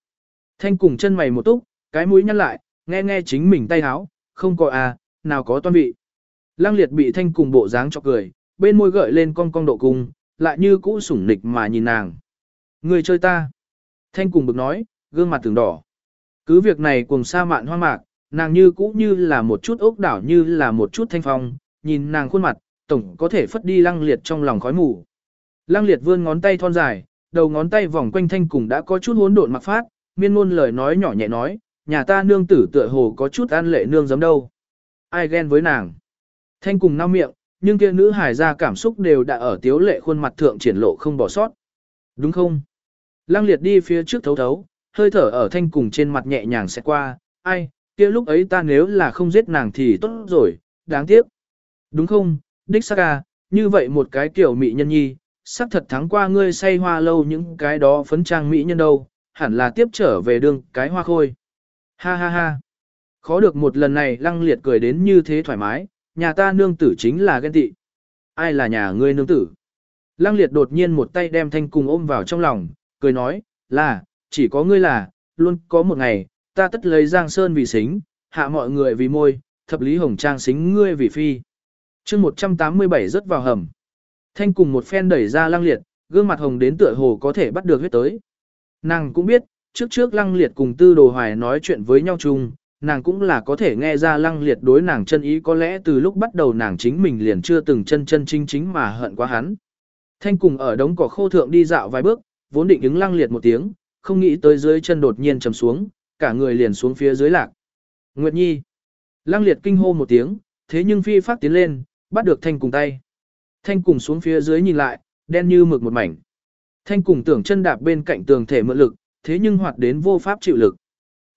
S1: Thanh cùng chân mày một túc, cái mũi nhăn lại, nghe nghe chính mình tay háo, không có à, nào có toan vị. Lăng liệt bị thanh cùng bộ dáng cho cười, bên môi gợi lên cong cong độ cung, lại như cũ sủng nịch mà nhìn nàng. Người chơi ta. Thanh cùng bực nói, gương mặt từng đỏ. Cứ việc này cùng sa mạn hoang mạc, nàng như cũ như là một chút ốc đảo như là một chút thanh phong, nhìn nàng khuôn mặt, tổng có thể phất đi lăng liệt trong lòng khói mù. Lăng liệt vươn ngón tay thon dài, đầu ngón tay vòng quanh thanh cùng đã có chút hỗn độn mặc phát, miên ngôn lời nói nhỏ nhẹ nói, nhà ta nương tử tựa hồ có chút ăn lệ nương giấm đâu. Ai ghen với nàng. Thanh cùng nao miệng, nhưng kia nữ hài ra cảm xúc đều đã ở tiếu lệ khuôn mặt thượng triển lộ không bỏ sót. Đúng không? Lăng liệt đi phía trước thấu thấu, hơi thở ở thanh cùng trên mặt nhẹ nhàng sẽ qua, ai, kia lúc ấy ta nếu là không giết nàng thì tốt rồi, đáng tiếc. Đúng không, đích xác à, như vậy một cái kiểu mỹ nhân nhi, xác thật thắng qua ngươi say hoa lâu những cái đó phấn trang mỹ nhân đâu, hẳn là tiếp trở về đường cái hoa khôi. Ha ha ha. Khó được một lần này lăng liệt cười đến như thế thoải mái, nhà ta nương tử chính là ghen tị. Ai là nhà ngươi nương tử? Lăng liệt đột nhiên một tay đem thanh cùng ôm vào trong lòng, cười nói, là, chỉ có ngươi là, luôn có một ngày, ta tất lấy giang sơn vì xính, hạ mọi người vì môi, thập lý hồng trang xính ngươi vì phi. chương 187 rớt vào hầm. Thanh cùng một phen đẩy ra lăng liệt, gương mặt hồng đến tựa hồ có thể bắt được huyết tới. Nàng cũng biết, trước trước lăng liệt cùng tư đồ hoài nói chuyện với nhau chung, nàng cũng là có thể nghe ra lăng liệt đối nàng chân ý có lẽ từ lúc bắt đầu nàng chính mình liền chưa từng chân chân chính chính mà hận quá hắn. Thanh cùng ở đống cỏ khô thượng đi dạo vài bước, vốn định ứng lăng liệt một tiếng, không nghĩ tới dưới chân đột nhiên trầm xuống, cả người liền xuống phía dưới lạc. Nguyệt Nhi. Lăng liệt kinh hô một tiếng, thế nhưng phi phát tiến lên, bắt được thanh cùng tay. Thanh cùng xuống phía dưới nhìn lại, đen như mực một mảnh. Thanh cùng tưởng chân đạp bên cạnh tường thể mượn lực, thế nhưng hoạt đến vô pháp chịu lực.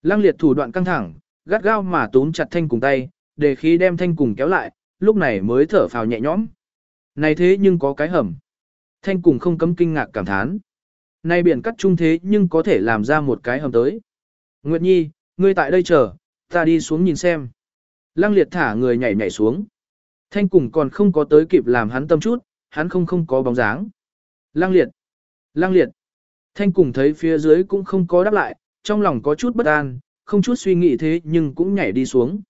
S1: Lăng liệt thủ đoạn căng thẳng, gắt gao mà túm chặt thanh cùng tay, để khí đem thanh cùng kéo lại, lúc này mới thở phào nhẹ nhõm. Này thế nhưng có cái hầm. Thanh cùng không cấm kinh ngạc cảm thán. Này biển cắt trung thế nhưng có thể làm ra một cái hầm tới. Nguyệt Nhi, ngươi tại đây chờ, ta đi xuống nhìn xem. Lăng liệt thả người nhảy nhảy xuống. Thanh cùng còn không có tới kịp làm hắn tâm chút, hắn không không có bóng dáng. Lăng liệt, lăng liệt. Thanh cùng thấy phía dưới cũng không có đáp lại, trong lòng có chút bất an, không chút suy nghĩ thế nhưng cũng nhảy đi xuống.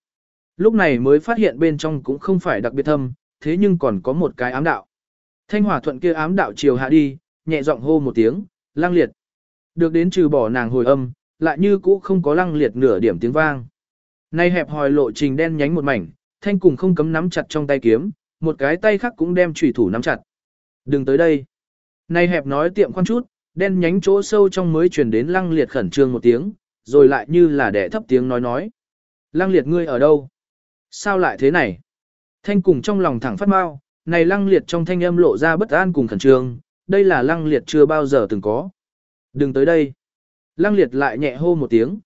S1: Lúc này mới phát hiện bên trong cũng không phải đặc biệt thâm, thế nhưng còn có một cái ám đạo. Thanh hỏa thuận kia ám đạo chiều hạ đi, nhẹ giọng hô một tiếng, lăng liệt. Được đến trừ bỏ nàng hồi âm, lại như cũ không có lăng liệt nửa điểm tiếng vang. Nay hẹp hòi lộ trình đen nhánh một mảnh, thanh cùng không cấm nắm chặt trong tay kiếm, một cái tay khác cũng đem chủy thủ nắm chặt. Đừng tới đây. Nay hẹp nói tiệm khoan chút, đen nhánh chỗ sâu trong mới truyền đến lăng liệt khẩn trương một tiếng, rồi lại như là đẻ thấp tiếng nói nói. Lăng liệt ngươi ở đâu? Sao lại thế này? Thanh cùng trong lòng thẳng phát mau, này lăng liệt trong thanh âm lộ ra bất an cùng khẩn trương, đây là lăng liệt chưa bao giờ từng có. Đừng tới đây. Lăng liệt lại nhẹ hô một tiếng.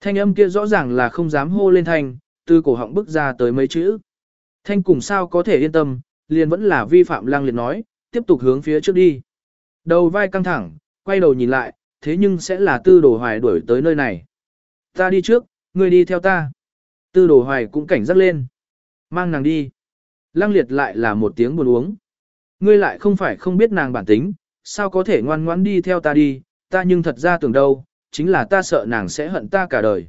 S1: Thanh âm kia rõ ràng là không dám hô lên thanh, từ cổ họng bước ra tới mấy chữ. Thanh cùng sao có thể yên tâm, liền vẫn là vi phạm lăng liệt nói, tiếp tục hướng phía trước đi. Đầu vai căng thẳng, quay đầu nhìn lại, thế nhưng sẽ là tư đồ hoài đuổi tới nơi này. Ta đi trước, ngươi đi theo ta. Tư đồ hoài cũng cảnh giác lên. Mang nàng đi. Lăng liệt lại là một tiếng buồn uống. Ngươi lại không phải không biết nàng bản tính, sao có thể ngoan ngoãn đi theo ta đi, ta nhưng thật ra tưởng đâu, chính là ta sợ nàng sẽ hận ta cả đời.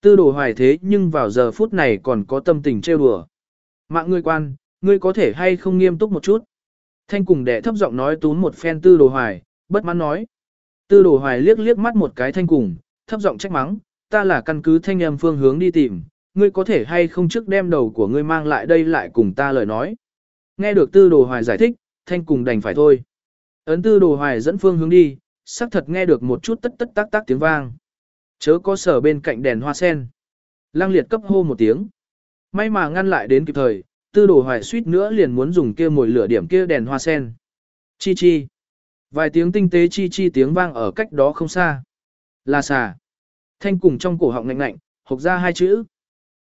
S1: Tư đồ hoài thế nhưng vào giờ phút này còn có tâm tình trêu đùa. Mạng ngươi quan, ngươi có thể hay không nghiêm túc một chút. Thanh cùng đệ thấp giọng nói tún một phen tư đồ hoài, bất mãn nói. Tư đồ hoài liếc liếc mắt một cái thanh cùng, thấp giọng trách mắng, ta là căn cứ thanh âm phương hướng đi tìm, ngươi có thể hay không trước đem đầu của ngươi mang lại đây lại cùng ta lời nói. Nghe được tư đồ hoài giải thích, thanh cùng đành phải thôi. Ấn tư đồ hoài dẫn phương hướng đi, xác thật nghe được một chút tất tất tác tác tiếng vang. Chớ có sở bên cạnh đèn hoa sen. Lăng liệt cấp hô một tiếng. May mà ngăn lại đến kịp thời, tư đồ hoài suýt nữa liền muốn dùng kia mồi lửa điểm kia đèn hoa sen. Chi chi. Vài tiếng tinh tế chi chi tiếng vang ở cách đó không xa. Là xà. Thanh cùng trong cổ họng ngạnh ngạnh, hộc ra hai chữ.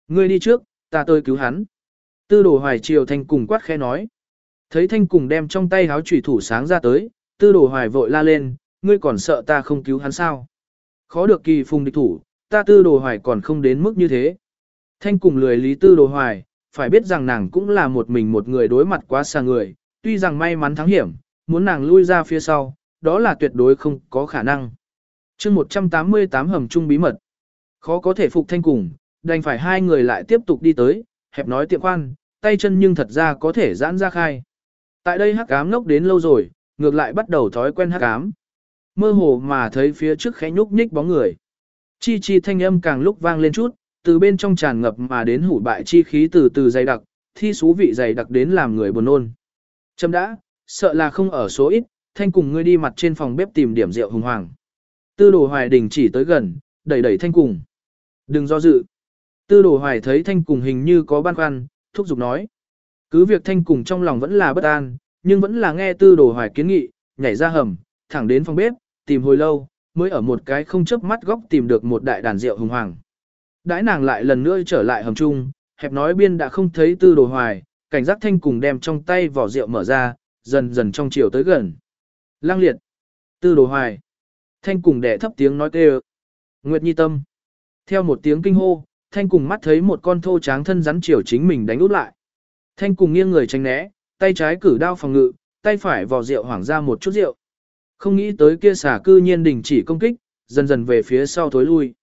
S1: Ngươi đi trước, ta tôi cứu hắn. Tư đồ hoài chiều thanh cùng quát khẽ nói. Thấy thanh cùng đem trong tay háo chủy thủ sáng ra tới, tư đồ hoài vội la lên, ngươi còn sợ ta không cứu hắn sao. Khó được kỳ phùng địch thủ, ta tư đồ hoài còn không đến mức như thế. Thanh cùng lười lý tư đồ hoài, phải biết rằng nàng cũng là một mình một người đối mặt quá xa người, tuy rằng may mắn thắng hiểm, muốn nàng lui ra phía sau, đó là tuyệt đối không có khả năng. chương 188 hầm chung bí mật, khó có thể phục thanh cùng, đành phải hai người lại tiếp tục đi tới, hẹp nói tiệm khoan, tay chân nhưng thật ra có thể giãn ra khai. Tại đây hắc ám ngốc đến lâu rồi, ngược lại bắt đầu thói quen hắc ám. Mơ hồ mà thấy phía trước khẽ nhúc nhích bóng người. Chi chi thanh âm càng lúc vang lên chút, từ bên trong tràn ngập mà đến hủ bại chi khí từ từ dày đặc, thi số vị dày đặc đến làm người buồn nôn. Châm đã, sợ là không ở số ít, thanh cùng ngươi đi mặt trên phòng bếp tìm điểm rượu hùng hoàng. Tư đồ hoài đình chỉ tới gần, đẩy đẩy thanh cùng. Đừng do dự. Tư đồ hoài thấy thanh cùng hình như có băn khoăn, thúc giục nói. Cứ việc thanh cùng trong lòng vẫn là bất an, nhưng vẫn là nghe tư đồ hoài kiến nghị, nhảy ra hầm, thẳng đến phòng bếp, tìm hồi lâu, mới ở một cái không chớp mắt góc tìm được một đại đàn rượu hùng hoàng. Đãi nàng lại lần nữa trở lại hầm chung, hẹp nói biên đã không thấy tư đồ hoài, cảnh giác thanh cùng đem trong tay vỏ rượu mở ra, dần dần trong chiều tới gần. Lăng liệt, tư đồ hoài, thanh cùng đẻ thấp tiếng nói kêu. Nguyệt Nhi Tâm. Theo một tiếng kinh hô, thanh cùng mắt thấy một con thô tráng thân rắn chiều chính mình đánh út lại. Thanh cùng nghiêng người tránh né, tay trái cử đao phòng ngự, tay phải vò rượu hoảng ra một chút rượu. Không nghĩ tới kia xà cư nhiên đình chỉ công kích, dần dần về phía sau thối lui.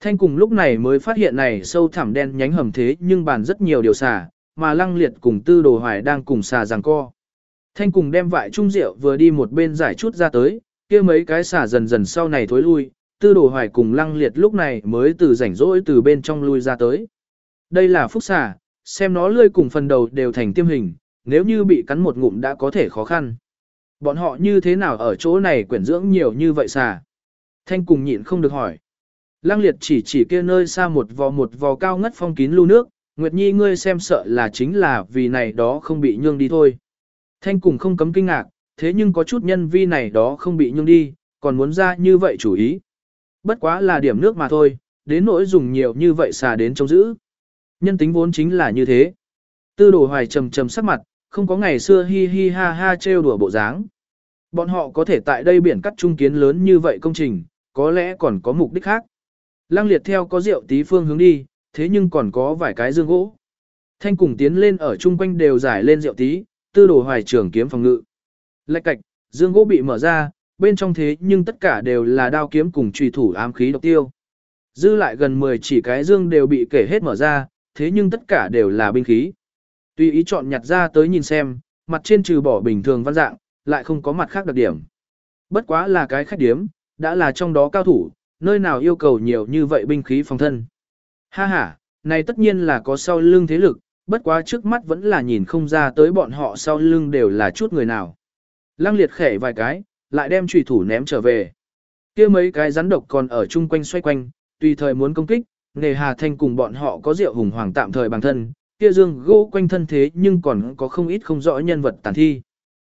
S1: Thanh cùng lúc này mới phát hiện này sâu thẳm đen nhánh hầm thế nhưng bàn rất nhiều điều xà, mà lăng liệt cùng tư đồ hoài đang cùng xà giằng co. Thanh cùng đem vại trung rượu vừa đi một bên giải chút ra tới, kia mấy cái xà dần dần sau này thối lui, tư đồ hoài cùng lăng liệt lúc này mới từ rảnh rỗi từ bên trong lui ra tới. Đây là phúc xà, xem nó lươi cùng phần đầu đều thành tiêm hình, nếu như bị cắn một ngụm đã có thể khó khăn. Bọn họ như thế nào ở chỗ này quyển dưỡng nhiều như vậy xà? Thanh cùng nhịn không được hỏi. Lăng liệt chỉ chỉ kia nơi xa một vò một vò cao ngất phong kín lưu nước, Nguyệt Nhi ngươi xem sợ là chính là vì này đó không bị nhương đi thôi. Thanh cùng không cấm kinh ngạc, thế nhưng có chút nhân vi này đó không bị nhương đi, còn muốn ra như vậy chủ ý. Bất quá là điểm nước mà thôi, đến nỗi dùng nhiều như vậy xà đến chống giữ. Nhân tính vốn chính là như thế. Tư đồ hoài trầm trầm sắc mặt, không có ngày xưa hi hi ha ha trêu đùa bộ dáng. Bọn họ có thể tại đây biển cắt trung kiến lớn như vậy công trình, có lẽ còn có mục đích khác. Lăng liệt theo có rượu tí phương hướng đi, thế nhưng còn có vài cái dương gỗ. Thanh cùng tiến lên ở chung quanh đều giải lên rượu tí, tư đồ hoài trường kiếm phòng ngự. Lạch cạch, dương gỗ bị mở ra, bên trong thế nhưng tất cả đều là đao kiếm cùng trùy thủ ám khí độc tiêu. Dư lại gần 10 chỉ cái dương đều bị kể hết mở ra, thế nhưng tất cả đều là binh khí. Tuy ý chọn nhặt ra tới nhìn xem, mặt trên trừ bỏ bình thường văn dạng, lại không có mặt khác đặc điểm. Bất quá là cái khách điếm, đã là trong đó cao thủ, nơi nào yêu cầu nhiều như vậy binh khí phòng thân. Ha ha, này tất nhiên là có sau lưng thế lực, bất quá trước mắt vẫn là nhìn không ra tới bọn họ sau lưng đều là chút người nào. Lăng liệt khẽ vài cái, lại đem trùy thủ ném trở về. kia mấy cái rắn độc còn ở chung quanh xoay quanh, tùy thời muốn công kích, nghề hà thanh cùng bọn họ có rượu hùng hoàng tạm thời bằng thân, kia dương gỗ quanh thân thế nhưng còn có không ít không rõ nhân vật tàn thi.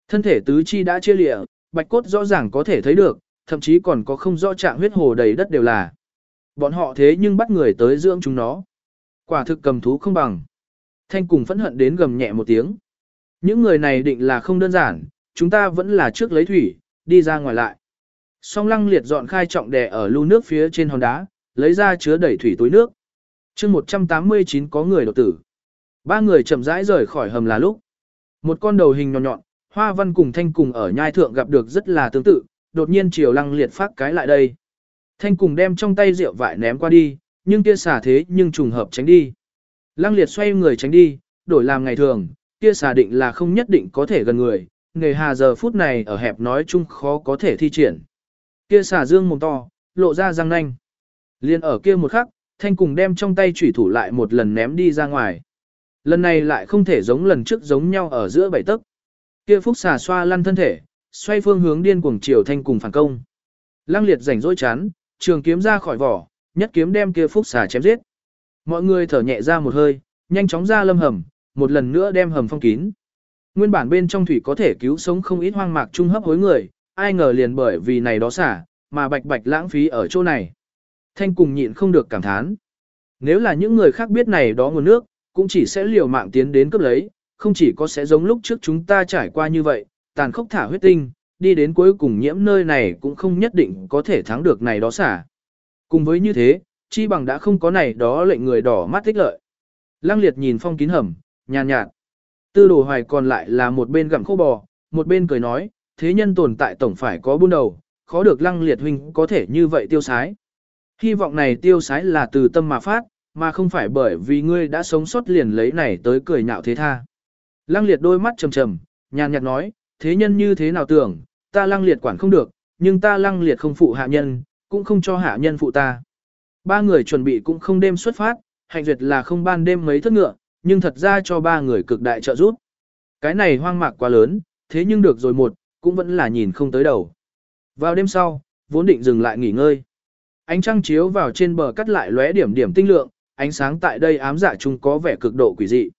S1: Thân thể tứ chi đã chia lịa, bạch cốt rõ ràng có thể thấy được, thậm chí còn có không rõ trạng huyết hồ đầy đất đều là. Bọn họ thế nhưng bắt người tới dưỡng chúng nó. Quả thực cầm thú không bằng. Thanh cùng phẫn hận đến gầm nhẹ một tiếng. Những người này định là không đơn giản, chúng ta vẫn là trước lấy thủy, đi ra ngoài lại. Song lăng liệt dọn khai trọng đè ở lưu nước phía trên hòn đá, lấy ra chứa đầy thủy túi nước. chương 189 có người độc tử. Ba người chậm rãi rời khỏi hầm là lúc. Một con đầu hình nhọn nhọn, hoa văn cùng thanh cùng ở nhai thượng gặp được rất là tương tự, đột nhiên chiều lăng liệt phát cái lại đây. Thanh cùng đem trong tay rượu vải ném qua đi, nhưng kia xả thế nhưng trùng hợp tránh đi. Lăng liệt xoay người tránh đi, đổi làm ngày thường, kia xả định là không nhất định có thể gần người, nghề hà giờ phút này ở hẹp nói chung khó có thể thi triển. Kia xả dương mồm to, lộ ra răng nanh. Liên ở kia một khắc, thanh cùng đem trong tay chủy thủ lại một lần ném đi ra ngoài. Lần này lại không thể giống lần trước giống nhau ở giữa bảy tấc. Kia phúc xà xoa lăn thân thể, xoay phương hướng điên cuồng chiều thanh cùng phản công. Lăng liệt rảnh rỗi chán, trường kiếm ra khỏi vỏ, nhất kiếm đem kia phúc xà chém giết. Mọi người thở nhẹ ra một hơi, nhanh chóng ra lâm hầm, một lần nữa đem hầm phong kín. Nguyên bản bên trong thủy có thể cứu sống không ít hoang mạc trung hấp hối người, ai ngờ liền bởi vì này đó xả, mà bạch bạch lãng phí ở chỗ này. Thanh cùng nhịn không được cảm thán. Nếu là những người khác biết này đó nguồn nước, cũng chỉ sẽ liều mạng tiến đến cướp lấy, không chỉ có sẽ giống lúc trước chúng ta trải qua như vậy, tàn khốc thả huyết tinh, đi đến cuối cùng nhiễm nơi này cũng không nhất định có thể thắng được này đó xả. Cùng với như thế, chi bằng đã không có này đó lệnh người đỏ mắt thích lợi. Lăng liệt nhìn phong kín hầm, nhàn nhạt, Tư đồ hoài còn lại là một bên gặm khô bò, một bên cười nói, thế nhân tồn tại tổng phải có buôn đầu, khó được lăng liệt huynh có thể như vậy tiêu sái. Hy vọng này tiêu sái là từ tâm mà phát, mà không phải bởi vì ngươi đã sống sót liền lấy này tới cười nhạo thế tha. Lăng liệt đôi mắt trầm trầm, nhàn nhạt nói, thế nhân như thế nào tưởng, ta lăng liệt quản không được, nhưng ta lăng liệt không phụ hạ nhân, cũng không cho hạ nhân phụ ta. Ba người chuẩn bị cũng không đêm xuất phát, hạnh duyệt là không ban đêm mấy thất ngựa, nhưng thật ra cho ba người cực đại trợ giúp. Cái này hoang mạc quá lớn, thế nhưng được rồi một, cũng vẫn là nhìn không tới đầu. Vào đêm sau, vốn định dừng lại nghỉ ngơi. Ánh trăng chiếu vào trên bờ cắt lại lóe điểm điểm tinh lượng, ánh sáng tại đây ám dạ chung có vẻ cực độ quỷ dị.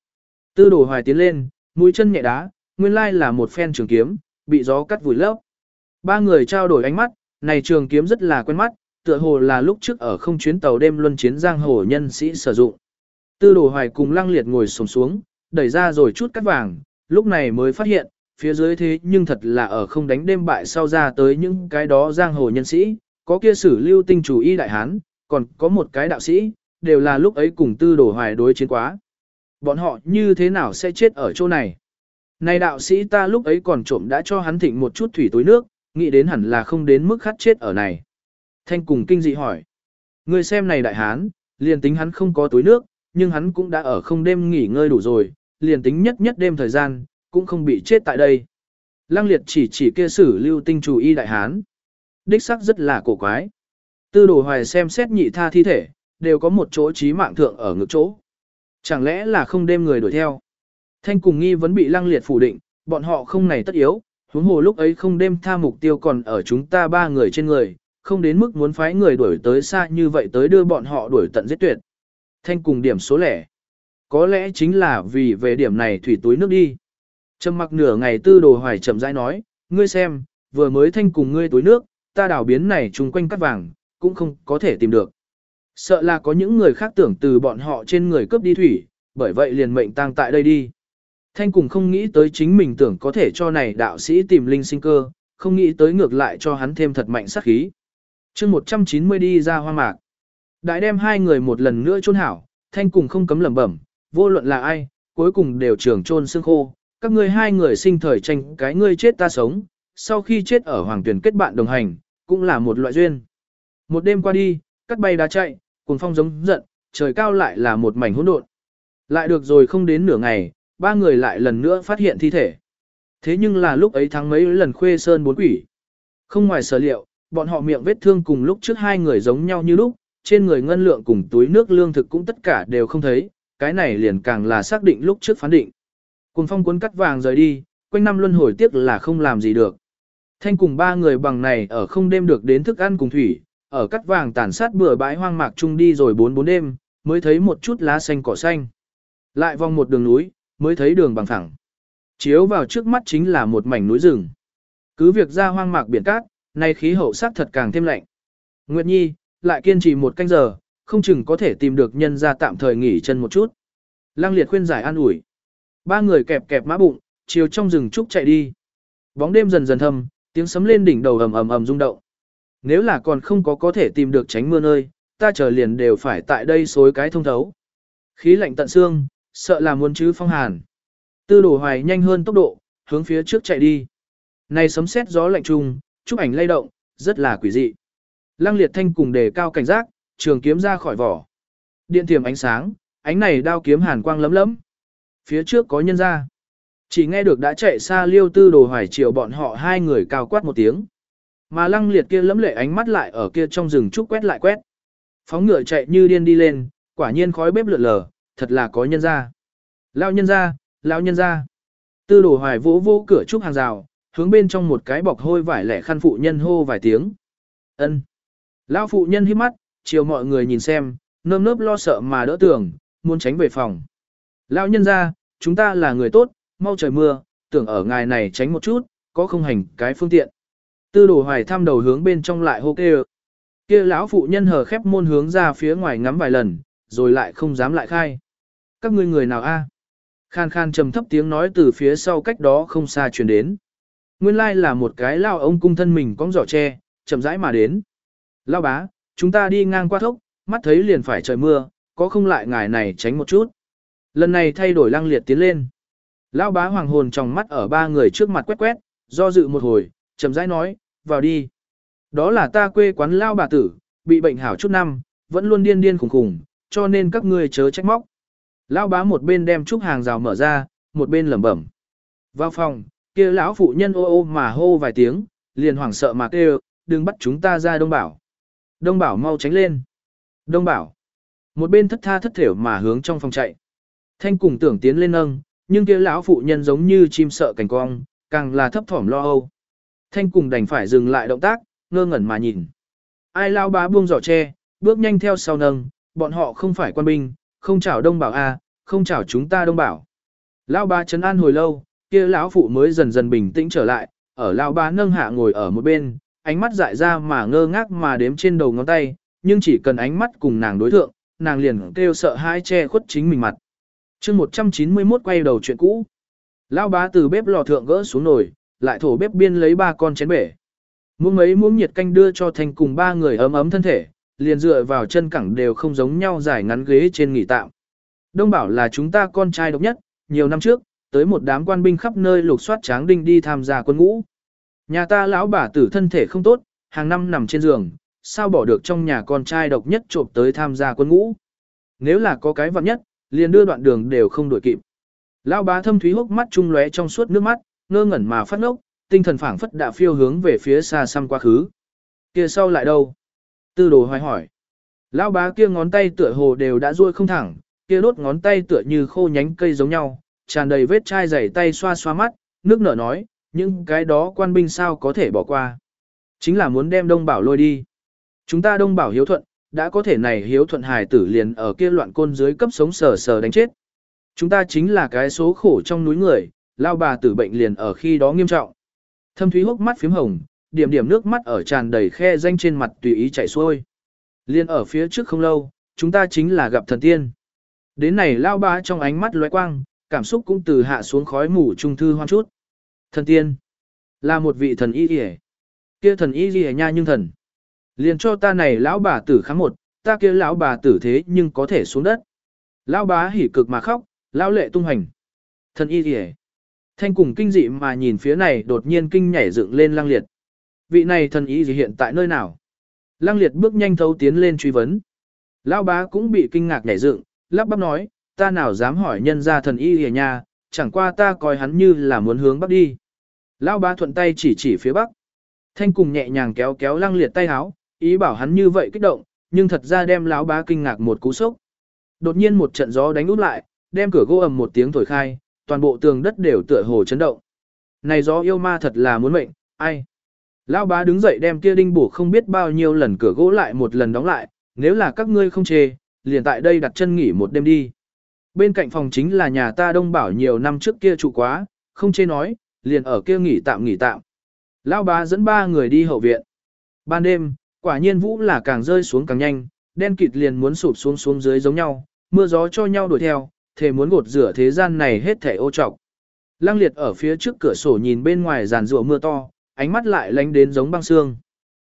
S1: Tư đồ hoài tiến lên, mũi chân nhẹ đá, nguyên lai là một phen trường kiếm, bị gió cắt vùi lấp. Ba người trao đổi ánh mắt, này trường kiếm rất là quen mắt, tựa hồ là lúc trước ở không chuyến tàu đêm luân chiến giang hồ nhân sĩ sử dụng. Tư đồ hoài cùng lăng liệt ngồi sồm xuống, đẩy ra rồi chút cắt vàng, lúc này mới phát hiện, phía dưới thế nhưng thật là ở không đánh đêm bại sau ra tới những cái đó giang hồ nhân sĩ, có kia sử lưu tinh chủ y đại hán, còn có một cái đạo sĩ, đều là lúc ấy cùng tư đồ hoài đối chiến quá. Bọn họ như thế nào sẽ chết ở chỗ này? Này đạo sĩ ta lúc ấy còn trộm đã cho hắn thịnh một chút thủy túi nước, nghĩ đến hẳn là không đến mức khát chết ở này. Thanh cùng kinh dị hỏi. Người xem này đại hán, liền tính hắn không có túi nước, nhưng hắn cũng đã ở không đêm nghỉ ngơi đủ rồi, liền tính nhất nhất đêm thời gian, cũng không bị chết tại đây. Lăng liệt chỉ chỉ kia sử lưu tinh chủ y đại hán. Đích sắc rất là cổ quái. Tư đồ hoài xem xét nhị tha thi thể, đều có một chỗ trí mạng thượng ở ngực chỗ. Chẳng lẽ là không đêm người đuổi theo? Thanh cùng nghi vẫn bị lăng liệt phủ định, bọn họ không này tất yếu, huống hồ lúc ấy không đêm tha mục tiêu còn ở chúng ta ba người trên người, không đến mức muốn phái người đuổi tới xa như vậy tới đưa bọn họ đuổi tận giết tuyệt. Thanh cùng điểm số lẻ. Có lẽ chính là vì về điểm này thủy túi nước đi. Trầm mặc nửa ngày tư đồ hoài chậm rãi nói, ngươi xem, vừa mới thanh cùng ngươi túi nước, ta đảo biến này chung quanh cắt vàng, cũng không có thể tìm được. Sợ là có những người khác tưởng từ bọn họ trên người cướp đi thủy, bởi vậy liền mệnh tang tại đây đi. Thanh cùng không nghĩ tới chính mình tưởng có thể cho này đạo sĩ tìm linh sinh cơ, không nghĩ tới ngược lại cho hắn thêm thật mạnh sát khí. chương 190 đi ra hoa mạc. Đại đem hai người một lần nữa chôn hảo, thanh cùng không cấm lẩm bẩm, vô luận là ai, cuối cùng đều trưởng chôn xương khô, các ngươi hai người sinh thời tranh cái ngươi chết ta sống, sau khi chết ở hoàng tuyển kết bạn đồng hành, cũng là một loại duyên. Một đêm qua đi, cắt bay đá chạy, cùng phong giống giận, trời cao lại là một mảnh hỗn độn. Lại được rồi không đến nửa ngày, ba người lại lần nữa phát hiện thi thể. Thế nhưng là lúc ấy thắng mấy lần khuê sơn bốn quỷ. Không ngoài sở liệu, bọn họ miệng vết thương cùng lúc trước hai người giống nhau như lúc, trên người ngân lượng cùng túi nước lương thực cũng tất cả đều không thấy, cái này liền càng là xác định lúc trước phán định. Cùng phong cuốn cắt vàng rời đi, quanh năm luân hồi tiếc là không làm gì được. Thanh cùng ba người bằng này ở không đêm được đến thức ăn cùng thủy, ở cắt vàng tàn sát bừa bãi hoang mạc chung đi rồi bốn bốn đêm, mới thấy một chút lá xanh cỏ xanh. Lại vòng một đường núi, mới thấy đường bằng phẳng. Chiếu vào trước mắt chính là một mảnh núi rừng. Cứ việc ra hoang mạc biển cát, nay khí hậu sắc thật càng thêm lạnh. Nguyệt Nhi, lại kiên trì một canh giờ, không chừng có thể tìm được nhân ra tạm thời nghỉ chân một chút. Lăng liệt khuyên giải an ủi. Ba người kẹp kẹp mã bụng, chiều trong rừng trúc chạy đi. Bóng đêm dần dần thâm, tiếng sấm lên đỉnh đầu ầm ầm ầm rung động. Nếu là còn không có có thể tìm được tránh mưa nơi, ta chờ liền đều phải tại đây xối cái thông thấu. Khí lạnh tận xương, sợ là muốn chứ phong hàn. Tư đổ hoài nhanh hơn tốc độ, hướng phía trước chạy đi. Này sấm sét gió lạnh trùng, chúc ảnh lay động, rất là quỷ dị. Lăng liệt thanh cùng đề cao cảnh giác, trường kiếm ra khỏi vỏ. Điện tiềm ánh sáng, ánh này đao kiếm hàn quang lấm lấm. Phía trước có nhân ra. Chỉ nghe được đã chạy xa liêu tư đồ hoài triệu bọn họ hai người cao quát một tiếng. Mà lăng liệt kia lấm lệ ánh mắt lại ở kia trong rừng trúc quét lại quét. Phóng ngựa chạy như điên đi lên, quả nhiên khói bếp lượn lờ, thật là có nhân ra. Lao nhân ra, lão nhân ra. Tư đồ hoài vỗ vỗ cửa trúc hàng rào, hướng bên trong một cái bọc hôi vải lẻ khăn phụ nhân hô vài tiếng. ân Lão phụ nhân hít mắt, chiều mọi người nhìn xem, nơm nớp lo sợ mà đỡ tưởng, muốn tránh về phòng. Lão nhân ra, chúng ta là người tốt, mau trời mưa, tưởng ở ngài này tránh một chút, có không hành cái phương tiện. Tư đồ hoài thăm đầu hướng bên trong lại hô kêu. Kia lão phụ nhân hờ khép môn hướng ra phía ngoài ngắm vài lần, rồi lại không dám lại khai. Các ngươi người nào a? Khan khan trầm thấp tiếng nói từ phía sau cách đó không xa truyền đến. Nguyên lai là một cái lao ông cung thân mình cong giỏ tre, chậm rãi mà đến. Lao bá, chúng ta đi ngang qua thốc, mắt thấy liền phải trời mưa, có không lại ngài này tránh một chút. Lần này thay đổi lăng liệt tiến lên. Lao bá hoàng hồn trong mắt ở ba người trước mặt quét quét, do dự một hồi, chậm rãi nói, vào đi. Đó là ta quê quán lao bà tử, bị bệnh hảo chút năm, vẫn luôn điên điên khủng khủng, cho nên các ngươi chớ trách móc. Lão bá một bên đem trúc hàng rào mở ra, một bên lẩm bẩm. Vào phòng, kia lão phụ nhân ô ô mà hô vài tiếng, liền hoảng sợ mà kêu, đừng bắt chúng ta ra đông bảo. Đông bảo mau tránh lên. Đông bảo. Một bên thất tha thất thểu mà hướng trong phòng chạy. Thanh cùng tưởng tiến lên nâng, nhưng kia lão phụ nhân giống như chim sợ cảnh cong, càng là thấp thỏm lo âu. Thanh cùng đành phải dừng lại động tác, ngơ ngẩn mà nhìn. Ai lao bá buông giỏ tre, bước nhanh theo sau nâng, bọn họ không phải quan binh, không chào đông bảo a, không chào chúng ta đông bảo. Lão ba chấn an hồi lâu, kia lão phụ mới dần dần bình tĩnh trở lại, ở lão bá nâng hạ ngồi ở một bên, ánh mắt dại ra mà ngơ ngác mà đếm trên đầu ngón tay, nhưng chỉ cần ánh mắt cùng nàng đối thượng, nàng liền kêu sợ hãi che khuất chính mình mặt. chương 191 quay đầu chuyện cũ. Lão bá từ bếp lò thượng gỡ xuống nồi, lại thổ bếp biên lấy ba con chén bể. Muỗng mấy muỗng nhiệt canh đưa cho thành cùng ba người ấm ấm thân thể, liền dựa vào chân cẳng đều không giống nhau dài ngắn ghế trên nghỉ tạm. Đông bảo là chúng ta con trai độc nhất, nhiều năm trước, tới một đám quan binh khắp nơi lục soát tráng đinh đi tham gia quân ngũ. Nhà ta lão bà tử thân thể không tốt, hàng năm nằm trên giường, sao bỏ được trong nhà con trai độc nhất trộm tới tham gia quân ngũ. Nếu là có cái vật nhất, liền đưa đoạn đường đều không đổi kịp. Lão bá thâm thúy hốc mắt trung lóe trong suốt nước mắt, ngơ ngẩn mà phát ngốc, tinh thần phảng phất đã phiêu hướng về phía xa xăm quá khứ. Kia sau lại đâu? Tư đồ hoài hỏi. Lão bá kia ngón tay tựa hồ đều đã ruôi không thẳng, kia đốt ngón tay tựa như khô nhánh cây giống nhau, tràn đầy vết chai dày tay xoa xoa mắt, nước nở nói, những cái đó quan binh sao có thể bỏ qua. Chính là muốn đem đông bảo lôi đi. Chúng ta đông bảo hiếu thuận, đã có thể này hiếu thuận hài tử liền ở kia loạn côn dưới cấp sống sờ sờ đánh chết. Chúng ta chính là cái số khổ trong núi người, lao bà tử bệnh liền ở khi đó nghiêm trọng. Thâm thúy hốc mắt phím hồng, điểm điểm nước mắt ở tràn đầy khe danh trên mặt tùy ý chảy xuôi. Liên ở phía trước không lâu, chúng ta chính là gặp thần tiên. Đến này lao bá trong ánh mắt lóe quang, cảm xúc cũng từ hạ xuống khói mù trung thư hoan chút. Thần tiên, là một vị thần y rìa. Kia thần y rìa nha nhưng thần. Liền cho ta này lão bà tử kháng một, ta kia lão bà tử thế nhưng có thể xuống đất. Lão bá hỉ cực mà khóc, lão lệ tung hành. Thần y kìa. Thanh cùng kinh dị mà nhìn phía này đột nhiên kinh nhảy dựng lên lăng liệt. Vị này thần y gì hiện tại nơi nào? Lăng liệt bước nhanh thấu tiến lên truy vấn. Lão bá cũng bị kinh ngạc nhảy dựng, lắp bắp nói, ta nào dám hỏi nhân ra thần y hề nha, chẳng qua ta coi hắn như là muốn hướng bắc đi. Lão bá thuận tay chỉ chỉ phía bắc. Thanh cùng nhẹ nhàng kéo kéo lăng liệt tay háo, ý bảo hắn như vậy kích động, nhưng thật ra đem lão bá kinh ngạc một cú sốc. Đột nhiên một trận gió đánh út lại, đem cửa gỗ ầm một tiếng thổi khai, toàn bộ tường đất đều tựa hồ chấn động. Này gió yêu ma thật là muốn mệnh, ai? Lão bá đứng dậy đem kia đinh bổ không biết bao nhiêu lần cửa gỗ lại một lần đóng lại, nếu là các ngươi không chê, liền tại đây đặt chân nghỉ một đêm đi. Bên cạnh phòng chính là nhà ta đông bảo nhiều năm trước kia trụ quá, không chê nói, liền ở kia nghỉ tạm nghỉ tạm. Lão bá dẫn ba người đi hậu viện. Ban đêm, quả nhiên vũ là càng rơi xuống càng nhanh, đen kịt liền muốn sụp xuống xuống dưới giống nhau, mưa gió cho nhau đuổi theo, thề muốn gột rửa thế gian này hết thể ô trọc. Lăng liệt ở phía trước cửa sổ nhìn bên ngoài giàn rùa mưa to, ánh mắt lại lánh đến giống băng xương.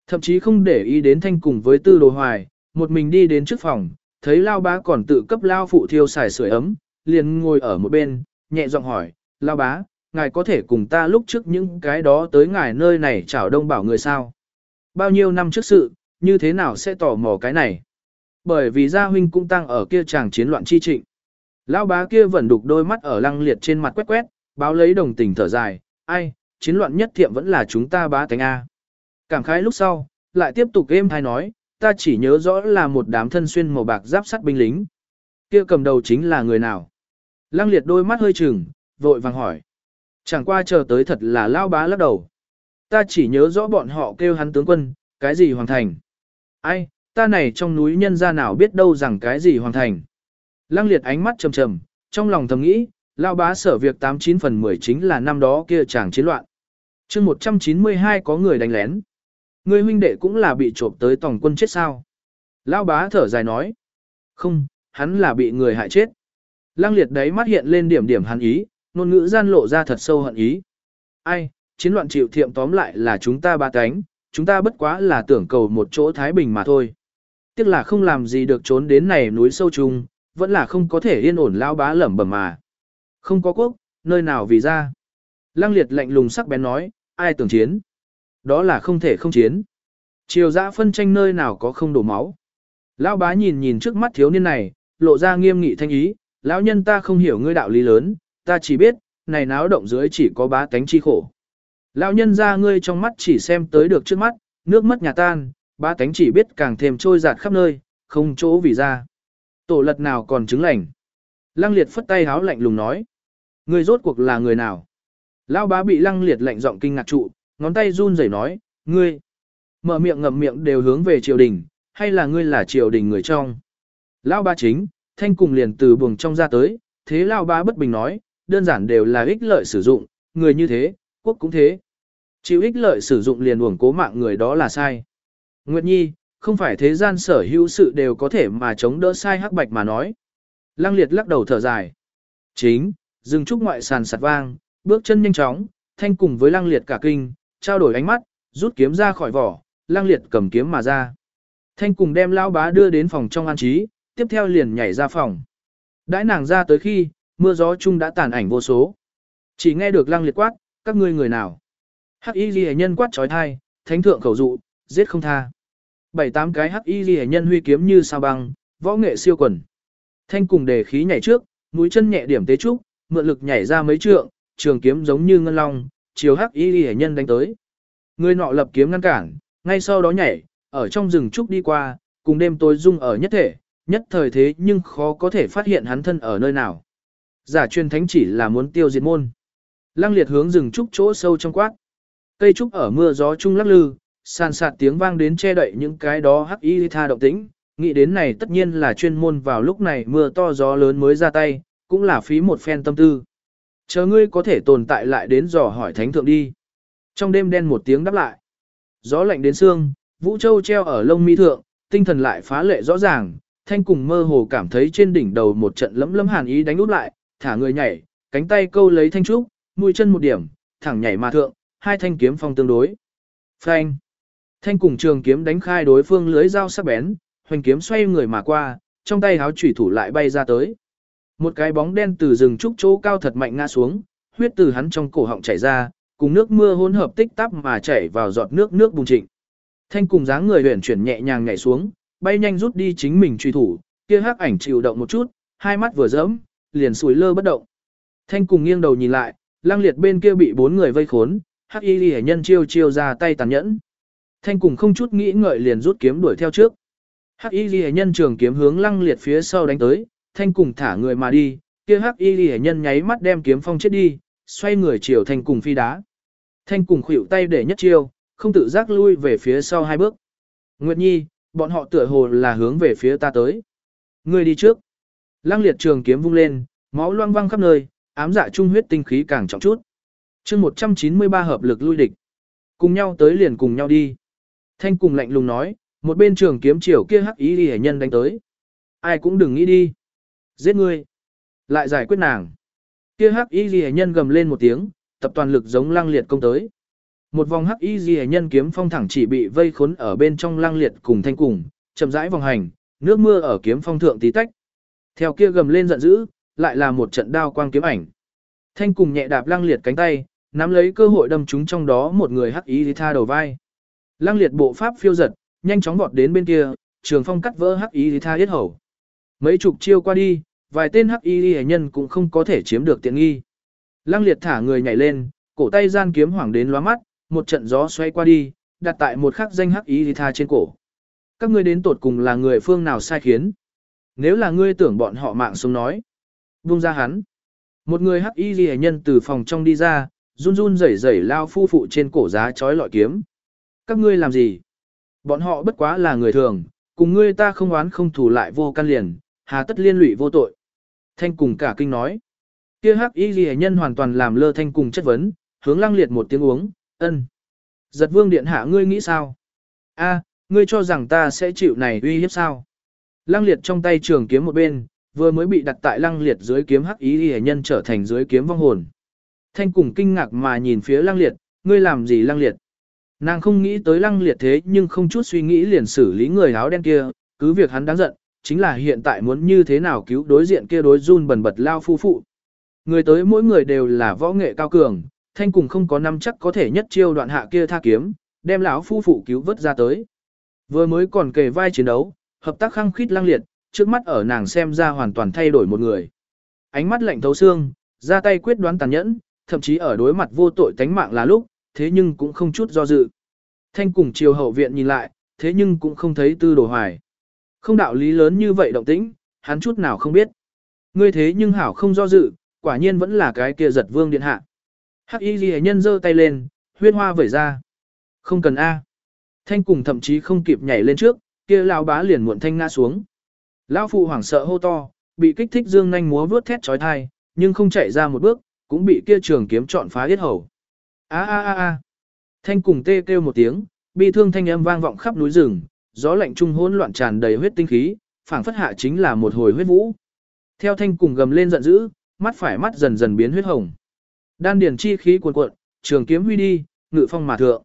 S1: Thậm chí không để ý đến thanh cùng với tư đồ hoài, một mình đi đến trước phòng, thấy lao bá còn tự cấp lao phụ thiêu xài sưởi ấm, liền ngồi ở một bên, nhẹ giọng hỏi, lao bá, ngài có thể cùng ta lúc trước những cái đó tới ngài nơi này chào đông bảo người sao? Bao nhiêu năm trước sự, như thế nào sẽ tò mò cái này? Bởi vì gia huynh cũng tăng ở kia chàng chiến loạn chi trịnh. Lão bá kia vẫn đục đôi mắt ở lăng liệt trên mặt quét quét, báo lấy đồng tình thở dài, ai, chiến loạn nhất thiệm vẫn là chúng ta bá tánh A. Cảm khái lúc sau, lại tiếp tục êm thai nói, ta chỉ nhớ rõ là một đám thân xuyên màu bạc giáp sắt binh lính. Kia cầm đầu chính là người nào? Lăng liệt đôi mắt hơi chừng, vội vàng hỏi. Chẳng qua chờ tới thật là lao bá lắc đầu. Ta chỉ nhớ rõ bọn họ kêu hắn tướng quân, cái gì hoàng thành. Ai, ta này trong núi nhân ra nào biết đâu rằng cái gì hoàng thành. Lăng liệt ánh mắt trầm trầm, trong lòng thầm nghĩ, lao bá sở việc 89 phần 10 chính là năm đó kia chàng chiến loạn. chương 192 có người đánh lén. Người huynh đệ cũng là bị trộm tới tổng quân chết sao. Lão bá thở dài nói. Không, hắn là bị người hại chết. Lăng liệt đấy mắt hiện lên điểm điểm hắn ý, ngôn ngữ gian lộ ra thật sâu hận ý. Ai, chiến loạn chịu thiệm tóm lại là chúng ta ba cánh, chúng ta bất quá là tưởng cầu một chỗ thái bình mà thôi. Tiếc là không làm gì được trốn đến này núi sâu trùng, vẫn là không có thể yên ổn lao bá lẩm bẩm mà. Không có quốc, nơi nào vì ra. Lăng liệt lạnh lùng sắc bén nói, ai tưởng chiến. Đó là không thể không chiến. Triều dã phân tranh nơi nào có không đổ máu. Lão bá nhìn nhìn trước mắt thiếu niên này, lộ ra nghiêm nghị thanh ý, lão nhân ta không hiểu ngươi đạo lý lớn, ta chỉ biết, này náo động dưới chỉ có bá tánh chi khổ. Lão nhân ra ngươi trong mắt chỉ xem tới được trước mắt, nước mất nhà tan, bá tánh chỉ biết càng thêm trôi giạt khắp nơi, không chỗ vì ra. Tổ lật nào còn chứng lành. Lăng liệt phất tay háo lạnh lùng nói. Ngươi rốt cuộc là người nào? Lão bá bị lăng liệt lạnh giọng kinh ngạc trụ, ngón tay run rẩy nói, ngươi. Mở miệng ngậm miệng đều hướng về triều đình, hay là ngươi là triều đình người trong? Lão ba chính, thanh cùng liền từ buồng trong ra tới, thế lão ba bất bình nói, đơn giản đều là ích lợi sử dụng, người như thế, quốc cũng thế. Chịu ích lợi sử dụng liền uổng cố mạng người đó là sai. Nguyệt Nhi, không phải thế gian sở hữu sự đều có thể mà chống đỡ sai hắc bạch mà nói. Lăng liệt lắc đầu thở dài. Chính, dừng trúc ngoại sàn sạt vang, bước chân nhanh chóng, thanh cùng với lăng liệt cả kinh, trao đổi ánh mắt, rút kiếm ra khỏi vỏ, lang liệt cầm kiếm mà ra. Thanh cùng đem lão bá đưa đến phòng trong an trí, tiếp theo liền nhảy ra phòng. Đãi nàng ra tới khi, mưa gió chung đã tàn ảnh vô số. Chỉ nghe được lang liệt quát, các ngươi người nào. Hắc y ghi nhân quát trói thai, thánh thượng khẩu dụ, giết không tha. Bảy tám cái hắc y ghi nhân huy kiếm như sao băng, võ nghệ siêu quần. Thanh cùng đề khí nhảy trước, mũi chân nhẹ điểm tế trúc, mượn lực nhảy ra mấy trượng, trường kiếm giống như ngân long, chiều hắc y ghi nhân đánh tới. Người nọ lập kiếm ngăn cản, ngay sau đó nhảy, ở trong rừng trúc đi qua, cùng đêm tối dung ở nhất thể, nhất thời thế nhưng khó có thể phát hiện hắn thân ở nơi nào. Giả truyền thánh chỉ là muốn tiêu diệt môn. Lăng liệt hướng rừng trúc chỗ sâu trong quát. Cây trúc ở mưa gió trung lắc lư, sàn sạt tiếng vang đến che đậy những cái đó hắc y tha động tĩnh. Nghĩ đến này tất nhiên là chuyên môn vào lúc này mưa to gió lớn mới ra tay, cũng là phí một phen tâm tư. Chờ ngươi có thể tồn tại lại đến dò hỏi thánh thượng đi. Trong đêm đen một tiếng đáp lại. Gió lạnh đến xương, Vũ Châu treo ở lông mi thượng, tinh thần lại phá lệ rõ ràng, thanh cùng mơ hồ cảm thấy trên đỉnh đầu một trận lấm lấm hàn ý đánh út lại, thả người nhảy, cánh tay câu lấy thanh trúc, mũi chân một điểm, thẳng nhảy mà thượng, hai thanh kiếm phong tương đối. Phanh. Thanh cùng trường kiếm đánh khai đối phương lưới dao sắc bén, hoành kiếm xoay người mà qua, trong tay háo chủy thủ lại bay ra tới. Một cái bóng đen từ rừng trúc chỗ cao thật mạnh ngã xuống, huyết từ hắn trong cổ họng chảy ra, cùng nước mưa hỗn hợp tích tắp mà chảy vào giọt nước nước bùng trịnh. Thanh cùng dáng người huyền chuyển nhẹ nhàng nhảy xuống, bay nhanh rút đi chính mình truy thủ, kia hắc ảnh chịu động một chút, hai mắt vừa dẫm, liền sùi lơ bất động. Thanh cùng nghiêng đầu nhìn lại, lang liệt bên kia bị bốn người vây khốn, hắc y ghi nhân chiêu chiêu ra tay tàn nhẫn. Thanh cùng không chút nghĩ ngợi liền rút kiếm đuổi theo trước. Hắc y ghi nhân trường kiếm hướng lăng liệt phía sau đánh tới, thanh cùng thả người mà đi, kia hắc y lìa nhân nháy mắt đem kiếm phong chết đi, xoay người chiều thanh cùng phi đá. Thanh cùng khuỷu tay để nhất chiêu, không tự giác lui về phía sau hai bước. Nguyệt Nhi, bọn họ tựa hồ là hướng về phía ta tới. Ngươi đi trước. Lăng liệt trường kiếm vung lên, máu loang văng khắp nơi, ám dạ trung huyết tinh khí càng trọng chút. chương 193 hợp lực lui địch. Cùng nhau tới liền cùng nhau đi. Thanh cùng lạnh lùng nói, một bên trường kiếm chiều kia hắc ý đi nhân đánh tới. Ai cũng đừng nghĩ đi. Giết ngươi. Lại giải quyết nàng. Kia hắc y ghi nhân gầm lên một tiếng, tập toàn lực giống lăng liệt công tới. Một vòng hắc y ghi nhân kiếm phong thẳng chỉ bị vây khốn ở bên trong lăng liệt cùng thanh cùng, chậm rãi vòng hành, nước mưa ở kiếm phong thượng tí tách. Theo kia gầm lên giận dữ, lại là một trận đao quang kiếm ảnh. Thanh cùng nhẹ đạp lăng liệt cánh tay, nắm lấy cơ hội đâm trúng trong đó một người hắc y tha đầu vai. Lăng liệt bộ pháp phiêu giật, nhanh chóng vọt đến bên kia, trường phong cắt vỡ hắc y tha yết hầu. Mấy chục chiêu qua đi, vài tên hắc y nhân cũng không có thể chiếm được tiện nghi. Lăng liệt thả người nhảy lên, cổ tay gian kiếm hoảng đến loa mắt, một trận gió xoay qua đi, đặt tại một khắc danh hắc y tha trên cổ. Các ngươi đến tột cùng là người phương nào sai khiến? Nếu là ngươi tưởng bọn họ mạng sống nói. Buông ra hắn. Một người hắc y ghi nhân từ phòng trong đi ra, run run rẩy rẩy lao phu phụ trên cổ giá chói lọi kiếm. Các ngươi làm gì? Bọn họ bất quá là người thường, cùng ngươi ta không oán không thù lại vô căn liền, hà tất liên lụy vô tội. Thanh cùng cả kinh nói. Kia hắc y ghi nhân hoàn toàn làm lơ thanh cùng chất vấn, hướng lăng liệt một tiếng uống, ân. Giật vương điện hạ ngươi nghĩ sao? A, ngươi cho rằng ta sẽ chịu này uy hiếp sao? Lăng liệt trong tay trường kiếm một bên, vừa mới bị đặt tại lăng liệt dưới kiếm hắc ý ghi nhân trở thành dưới kiếm vong hồn. Thanh cùng kinh ngạc mà nhìn phía lăng liệt, ngươi làm gì lăng liệt? Nàng không nghĩ tới lăng liệt thế nhưng không chút suy nghĩ liền xử lý người áo đen kia, cứ việc hắn đáng giận, chính là hiện tại muốn như thế nào cứu đối diện kia đối run bần bật lao phu phụ. Người tới mỗi người đều là võ nghệ cao cường, thanh cùng không có năm chắc có thể nhất chiêu đoạn hạ kia tha kiếm, đem lão phu phụ cứu vớt ra tới. Vừa mới còn kề vai chiến đấu, hợp tác khăng khít lang liệt, trước mắt ở nàng xem ra hoàn toàn thay đổi một người. Ánh mắt lạnh thấu xương, ra tay quyết đoán tàn nhẫn, thậm chí ở đối mặt vô tội tánh mạng là lúc, thế nhưng cũng không chút do dự. Thanh cùng chiều hậu viện nhìn lại, thế nhưng cũng không thấy tư đồ hoài. Không đạo lý lớn như vậy động tĩnh, hắn chút nào không biết. Ngươi thế nhưng hảo không do dự, quả nhiên vẫn là cái kia giật vương điện hạ. Hắc y ghi nhân giơ tay lên, huyết hoa vẩy ra. Không cần A. Thanh cùng thậm chí không kịp nhảy lên trước, kia lão bá liền muộn thanh ngã xuống. Lão phụ hoảng sợ hô to, bị kích thích dương nhanh múa vướt thét chói tai, nhưng không chạy ra một bước, cũng bị kia trường kiếm chọn phá yết hầu. A a a a. Thanh cùng tê kêu một tiếng, bi thương thanh âm vang vọng khắp núi rừng, gió lạnh trung hỗn loạn tràn đầy huyết tinh khí, phảng phất hạ chính là một hồi huyết vũ. Theo thanh cùng gầm lên giận dữ, mắt phải mắt dần dần biến huyết hồng. Đan điền chi khí cuồn cuộn, trường kiếm huy đi, ngự phong mà thượng.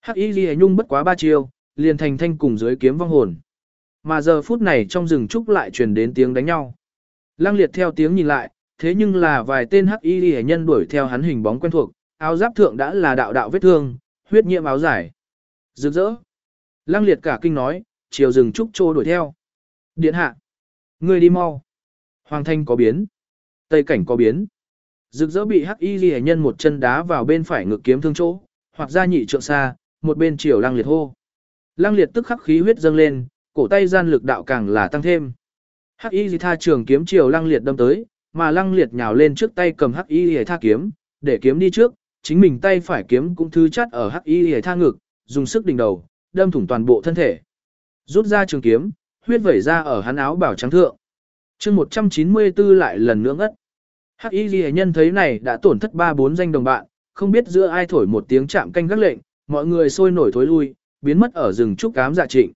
S1: Hắc Y Liễu Nhung bất quá ba chiêu, liền thành thanh cùng dưới kiếm vong hồn. Mà giờ phút này trong rừng trúc lại truyền đến tiếng đánh nhau. Lăng liệt theo tiếng nhìn lại, thế nhưng là vài tên hắc y hệ nhân đuổi theo hắn hình bóng quen thuộc, áo giáp thượng đã là đạo đạo vết thương, huyết nhiễm áo giải. Rực rỡ. Lăng liệt cả kinh nói, chiều rừng trúc trô đuổi theo. Điện hạ. Người đi mau. Hoàng thanh có biến. Tây cảnh có biến. Rực rỡ bị hắc y ghi nhân một chân đá vào bên phải ngực kiếm thương chỗ, hoặc ra nhị trượng xa, một bên chiều lăng liệt hô. Lăng liệt tức khắc khí huyết dâng lên, cổ tay gian lực đạo càng là tăng thêm. Hắc y tha trường kiếm chiều lăng liệt đâm tới, mà lăng liệt nhào lên trước tay cầm hắc y tha kiếm, để kiếm đi trước, chính mình tay phải kiếm cũng thư chắt ở hắc y tha ngực, dùng sức đỉnh đầu, đâm thủng toàn bộ thân thể. Rút ra trường kiếm, huyết vẩy ra ở hắn áo bảo trắng thượng. chương 194 lại lần nữa ngất. Hắc y ghi nhân thấy này đã tổn thất ba bốn danh đồng bạn, không biết giữa ai thổi một tiếng chạm canh gác lệnh, mọi người sôi nổi thối lui, biến mất ở rừng trúc cám dạ trịnh.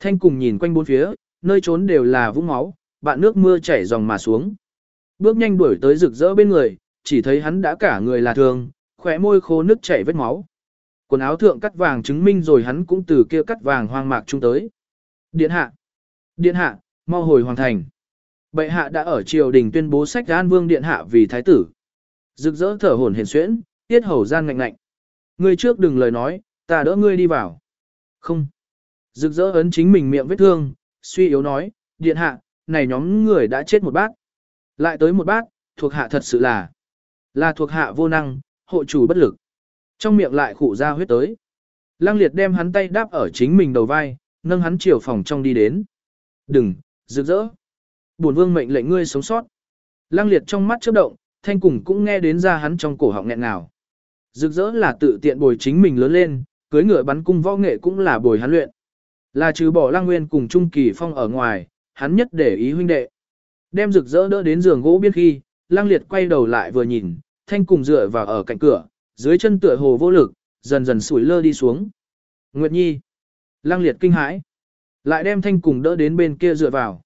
S1: Thanh cùng nhìn quanh bốn phía, nơi trốn đều là vũng máu, bạn nước mưa chảy dòng mà xuống. Bước nhanh đuổi tới rực rỡ bên người, chỉ thấy hắn đã cả người là thương, khỏe môi khô nước chảy vết máu. Quần áo thượng cắt vàng chứng minh rồi hắn cũng từ kia cắt vàng hoang mạc chung tới. Điện hạ! Điện hạ! mau hồi hoàng thành. Bệ hạ đã ở triều đình tuyên bố sách an vương điện hạ vì thái tử. Rực rỡ thở hổn hển xuyễn, tiết hầu gian ngạnh ngạnh. Ngươi trước đừng lời nói, ta đỡ ngươi đi vào. Không. Rực rỡ ấn chính mình miệng vết thương, suy yếu nói, điện hạ, này nhóm người đã chết một bát. Lại tới một bát, thuộc hạ thật sự là, là thuộc hạ vô năng, hộ chủ bất lực. Trong miệng lại khụ ra huyết tới. Lăng liệt đem hắn tay đáp ở chính mình đầu vai, nâng hắn chiều phòng trong đi đến. Đừng, rực rỡ. Bổn vương mệnh lệnh ngươi sống sót. Lăng liệt trong mắt chớp động, thanh cùng cũng nghe đến ra hắn trong cổ họng nghẹn nào. Rực rỡ là tự tiện bồi chính mình lớn lên, cưới ngựa bắn cung võ nghệ cũng là bồi hắn luyện. Là trừ bỏ Lăng Nguyên cùng Trung Kỳ Phong ở ngoài, hắn nhất để ý huynh đệ. Đem rực rỡ đỡ đến giường gỗ biên khi, Lăng Liệt quay đầu lại vừa nhìn, thanh cùng dựa vào ở cạnh cửa, dưới chân tựa hồ vô lực, dần dần sủi lơ đi xuống. Nguyệt Nhi. Lang Liệt kinh hãi. Lại đem thanh cùng đỡ đến bên kia dựa vào.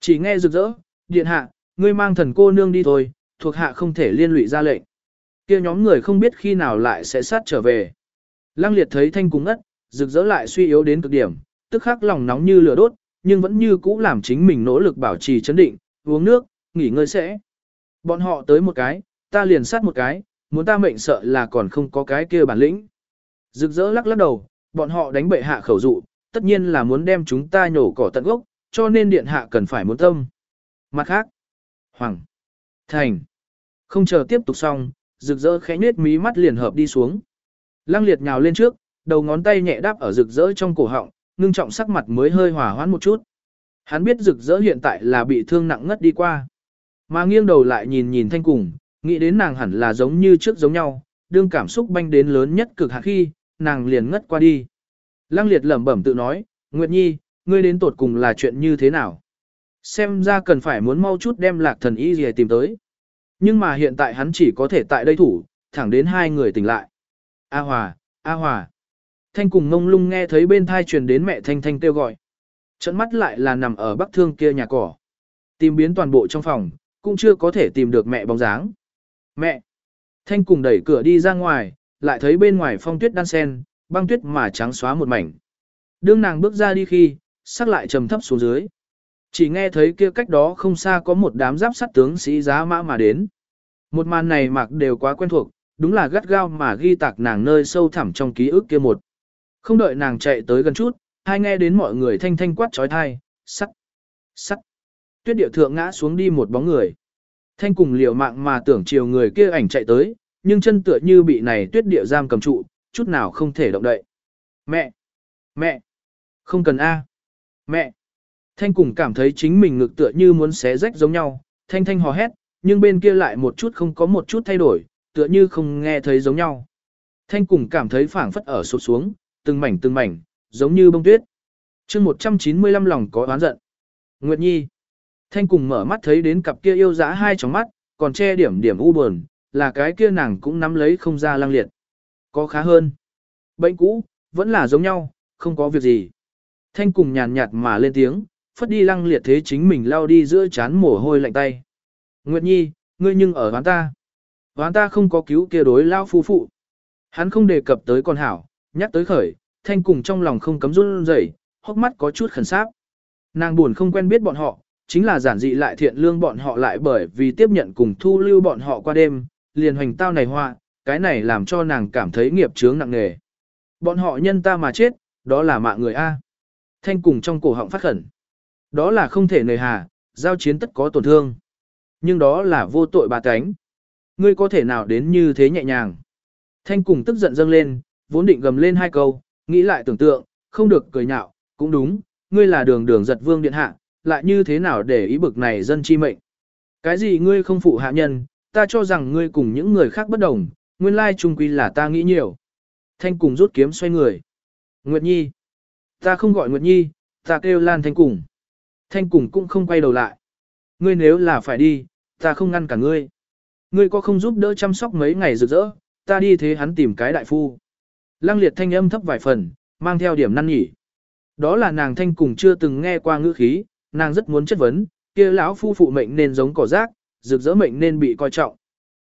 S1: Chỉ nghe rực rỡ, điện hạ, ngươi mang thần cô nương đi thôi, thuộc hạ không thể liên lụy ra lệnh. Kia nhóm người không biết khi nào lại sẽ sát trở về. Lăng liệt thấy thanh cùng ngất, rực rỡ lại suy yếu đến cực điểm, tức khắc lòng nóng như lửa đốt, nhưng vẫn như cũ làm chính mình nỗ lực bảo trì chấn định, uống nước, nghỉ ngơi sẽ. Bọn họ tới một cái, ta liền sát một cái, muốn ta mệnh sợ là còn không có cái kia bản lĩnh. Rực rỡ lắc lắc đầu, bọn họ đánh bệ hạ khẩu dụ, tất nhiên là muốn đem chúng ta nhổ cỏ tận gốc, cho nên điện hạ cần phải muốn tâm. Mặt khác, Hoàng, Thành, không chờ tiếp tục xong, rực rỡ khẽ nết mí mắt liền hợp đi xuống. Lăng liệt nhào lên trước, đầu ngón tay nhẹ đáp ở rực rỡ trong cổ họng, ngưng trọng sắc mặt mới hơi hòa hoãn một chút. Hắn biết rực rỡ hiện tại là bị thương nặng ngất đi qua. Mà nghiêng đầu lại nhìn nhìn thanh cùng, nghĩ đến nàng hẳn là giống như trước giống nhau, đương cảm xúc banh đến lớn nhất cực hạn khi, nàng liền ngất qua đi. Lăng liệt lẩm bẩm tự nói, Nguyệt Nhi, ngươi đến tột cùng là chuyện như thế nào? Xem ra cần phải muốn mau chút đem lạc thần y gì tìm tới. Nhưng mà hiện tại hắn chỉ có thể tại đây thủ, thẳng đến hai người tỉnh lại. A Hòa, A Hòa. Thanh cùng ngông lung nghe thấy bên thai truyền đến mẹ Thanh Thanh kêu gọi. Trận mắt lại là nằm ở bắc thương kia nhà cỏ. Tìm biến toàn bộ trong phòng, cũng chưa có thể tìm được mẹ bóng dáng. Mẹ! Thanh cùng đẩy cửa đi ra ngoài, lại thấy bên ngoài phong tuyết đan sen, băng tuyết mà trắng xóa một mảnh. Đương nàng bước ra đi khi, sắc lại trầm thấp xuống dưới. Chỉ nghe thấy kia cách đó không xa có một đám giáp sắt tướng sĩ giá mã mà đến. Một màn này mặc đều quá quen thuộc, đúng là gắt gao mà ghi tạc nàng nơi sâu thẳm trong ký ức kia một. Không đợi nàng chạy tới gần chút, hai nghe đến mọi người thanh thanh quát trói thai, sắt, sắt. Tuyết địa thượng ngã xuống đi một bóng người. Thanh cùng liều mạng mà tưởng chiều người kia ảnh chạy tới, nhưng chân tựa như bị này tuyết địa giam cầm trụ, chút nào không thể động đậy. Mẹ! Mẹ! Không cần A! Mẹ! Thanh cùng cảm thấy chính mình ngực tựa như muốn xé rách giống nhau, thanh thanh hò hét, nhưng bên kia lại một chút không có một chút thay đổi, tựa như không nghe thấy giống nhau. Thanh cùng cảm thấy phảng phất ở sụt xuống, từng mảnh từng mảnh, giống như bông tuyết. chương 195 lòng có oán giận. Nguyệt Nhi. Thanh cùng mở mắt thấy đến cặp kia yêu dã hai tròng mắt, còn che điểm điểm u buồn, là cái kia nàng cũng nắm lấy không ra lang liệt. Có khá hơn. Bệnh cũ, vẫn là giống nhau, không có việc gì. Thanh cùng nhàn nhạt mà lên tiếng, phất đi lăng liệt thế chính mình lao đi giữa chán mồ hôi lạnh tay. Nguyệt Nhi, ngươi nhưng ở ván ta. Ván ta không có cứu kia đối lao phu phụ. Hắn không đề cập tới con hảo, nhắc tới khởi, thanh cùng trong lòng không cấm run rẩy, hốc mắt có chút khẩn sáp. Nàng buồn không quen biết bọn họ, chính là giản dị lại thiện lương bọn họ lại bởi vì tiếp nhận cùng thu lưu bọn họ qua đêm, liền hoành tao này hoa, cái này làm cho nàng cảm thấy nghiệp chướng nặng nề. Bọn họ nhân ta mà chết, đó là mạng người A. Thanh cùng trong cổ họng phát khẩn. Đó là không thể nề hà, giao chiến tất có tổn thương. Nhưng đó là vô tội bà cánh. Ngươi có thể nào đến như thế nhẹ nhàng. Thanh cùng tức giận dâng lên, vốn định gầm lên hai câu, nghĩ lại tưởng tượng, không được cười nhạo, cũng đúng, ngươi là đường đường giật vương điện hạ, lại như thế nào để ý bực này dân chi mệnh. Cái gì ngươi không phụ hạ nhân, ta cho rằng ngươi cùng những người khác bất đồng, nguyên lai trung quy là ta nghĩ nhiều. Thanh cùng rút kiếm xoay người. Nguyệt Nhi. Ta không gọi Nguyệt Nhi, ta kêu Lan Thanh cùng. Thanh cùng cũng không quay đầu lại. Ngươi nếu là phải đi, ta không ngăn cả ngươi. Ngươi có không giúp đỡ chăm sóc mấy ngày rực rỡ, ta đi thế hắn tìm cái đại phu. Lăng liệt thanh âm thấp vài phần, mang theo điểm năn nhỉ. Đó là nàng thanh cùng chưa từng nghe qua ngữ khí, nàng rất muốn chất vấn, kia lão phu phụ mệnh nên giống cỏ rác, rực rỡ mệnh nên bị coi trọng.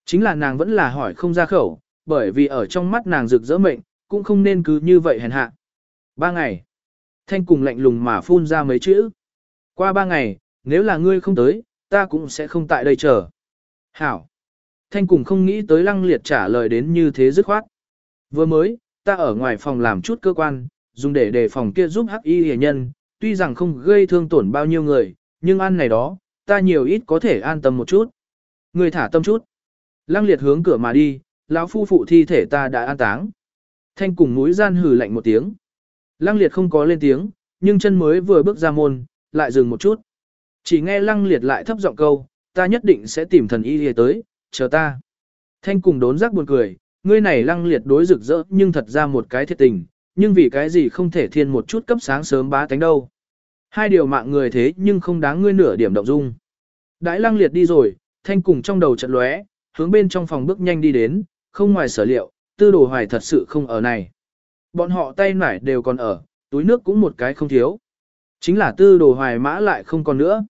S1: Chính là nàng vẫn là hỏi không ra khẩu, bởi vì ở trong mắt nàng rực rỡ mệnh, cũng không nên cứ như vậy hèn hạ. Ba ngày, thanh cùng lạnh lùng mà phun ra mấy chữ. Qua ba ngày, nếu là ngươi không tới, ta cũng sẽ không tại đây chờ. Hảo. Thanh cùng không nghĩ tới lăng liệt trả lời đến như thế dứt khoát. Vừa mới, ta ở ngoài phòng làm chút cơ quan, dùng để đề phòng kia giúp hắc y hề nhân, tuy rằng không gây thương tổn bao nhiêu người, nhưng ăn này đó, ta nhiều ít có thể an tâm một chút. Người thả tâm chút. Lăng liệt hướng cửa mà đi, lão phu phụ thi thể ta đã an táng. Thanh cùng mũi gian hừ lạnh một tiếng. Lăng liệt không có lên tiếng, nhưng chân mới vừa bước ra môn, lại dừng một chút. Chỉ nghe lăng liệt lại thấp giọng câu, ta nhất định sẽ tìm thần y hề tới, chờ ta. Thanh cùng đốn giác buồn cười, ngươi này lăng liệt đối rực rỡ nhưng thật ra một cái thiệt tình, nhưng vì cái gì không thể thiên một chút cấp sáng sớm bá tánh đâu. Hai điều mạng người thế nhưng không đáng ngươi nửa điểm động dung. Đãi lăng liệt đi rồi, thanh cùng trong đầu trận lóe, hướng bên trong phòng bước nhanh đi đến, không ngoài sở liệu, tư đồ hoài thật sự không ở này. Bọn họ tay nải đều còn ở, túi nước cũng một cái không thiếu. Chính là tư đồ hoài mã lại không còn nữa.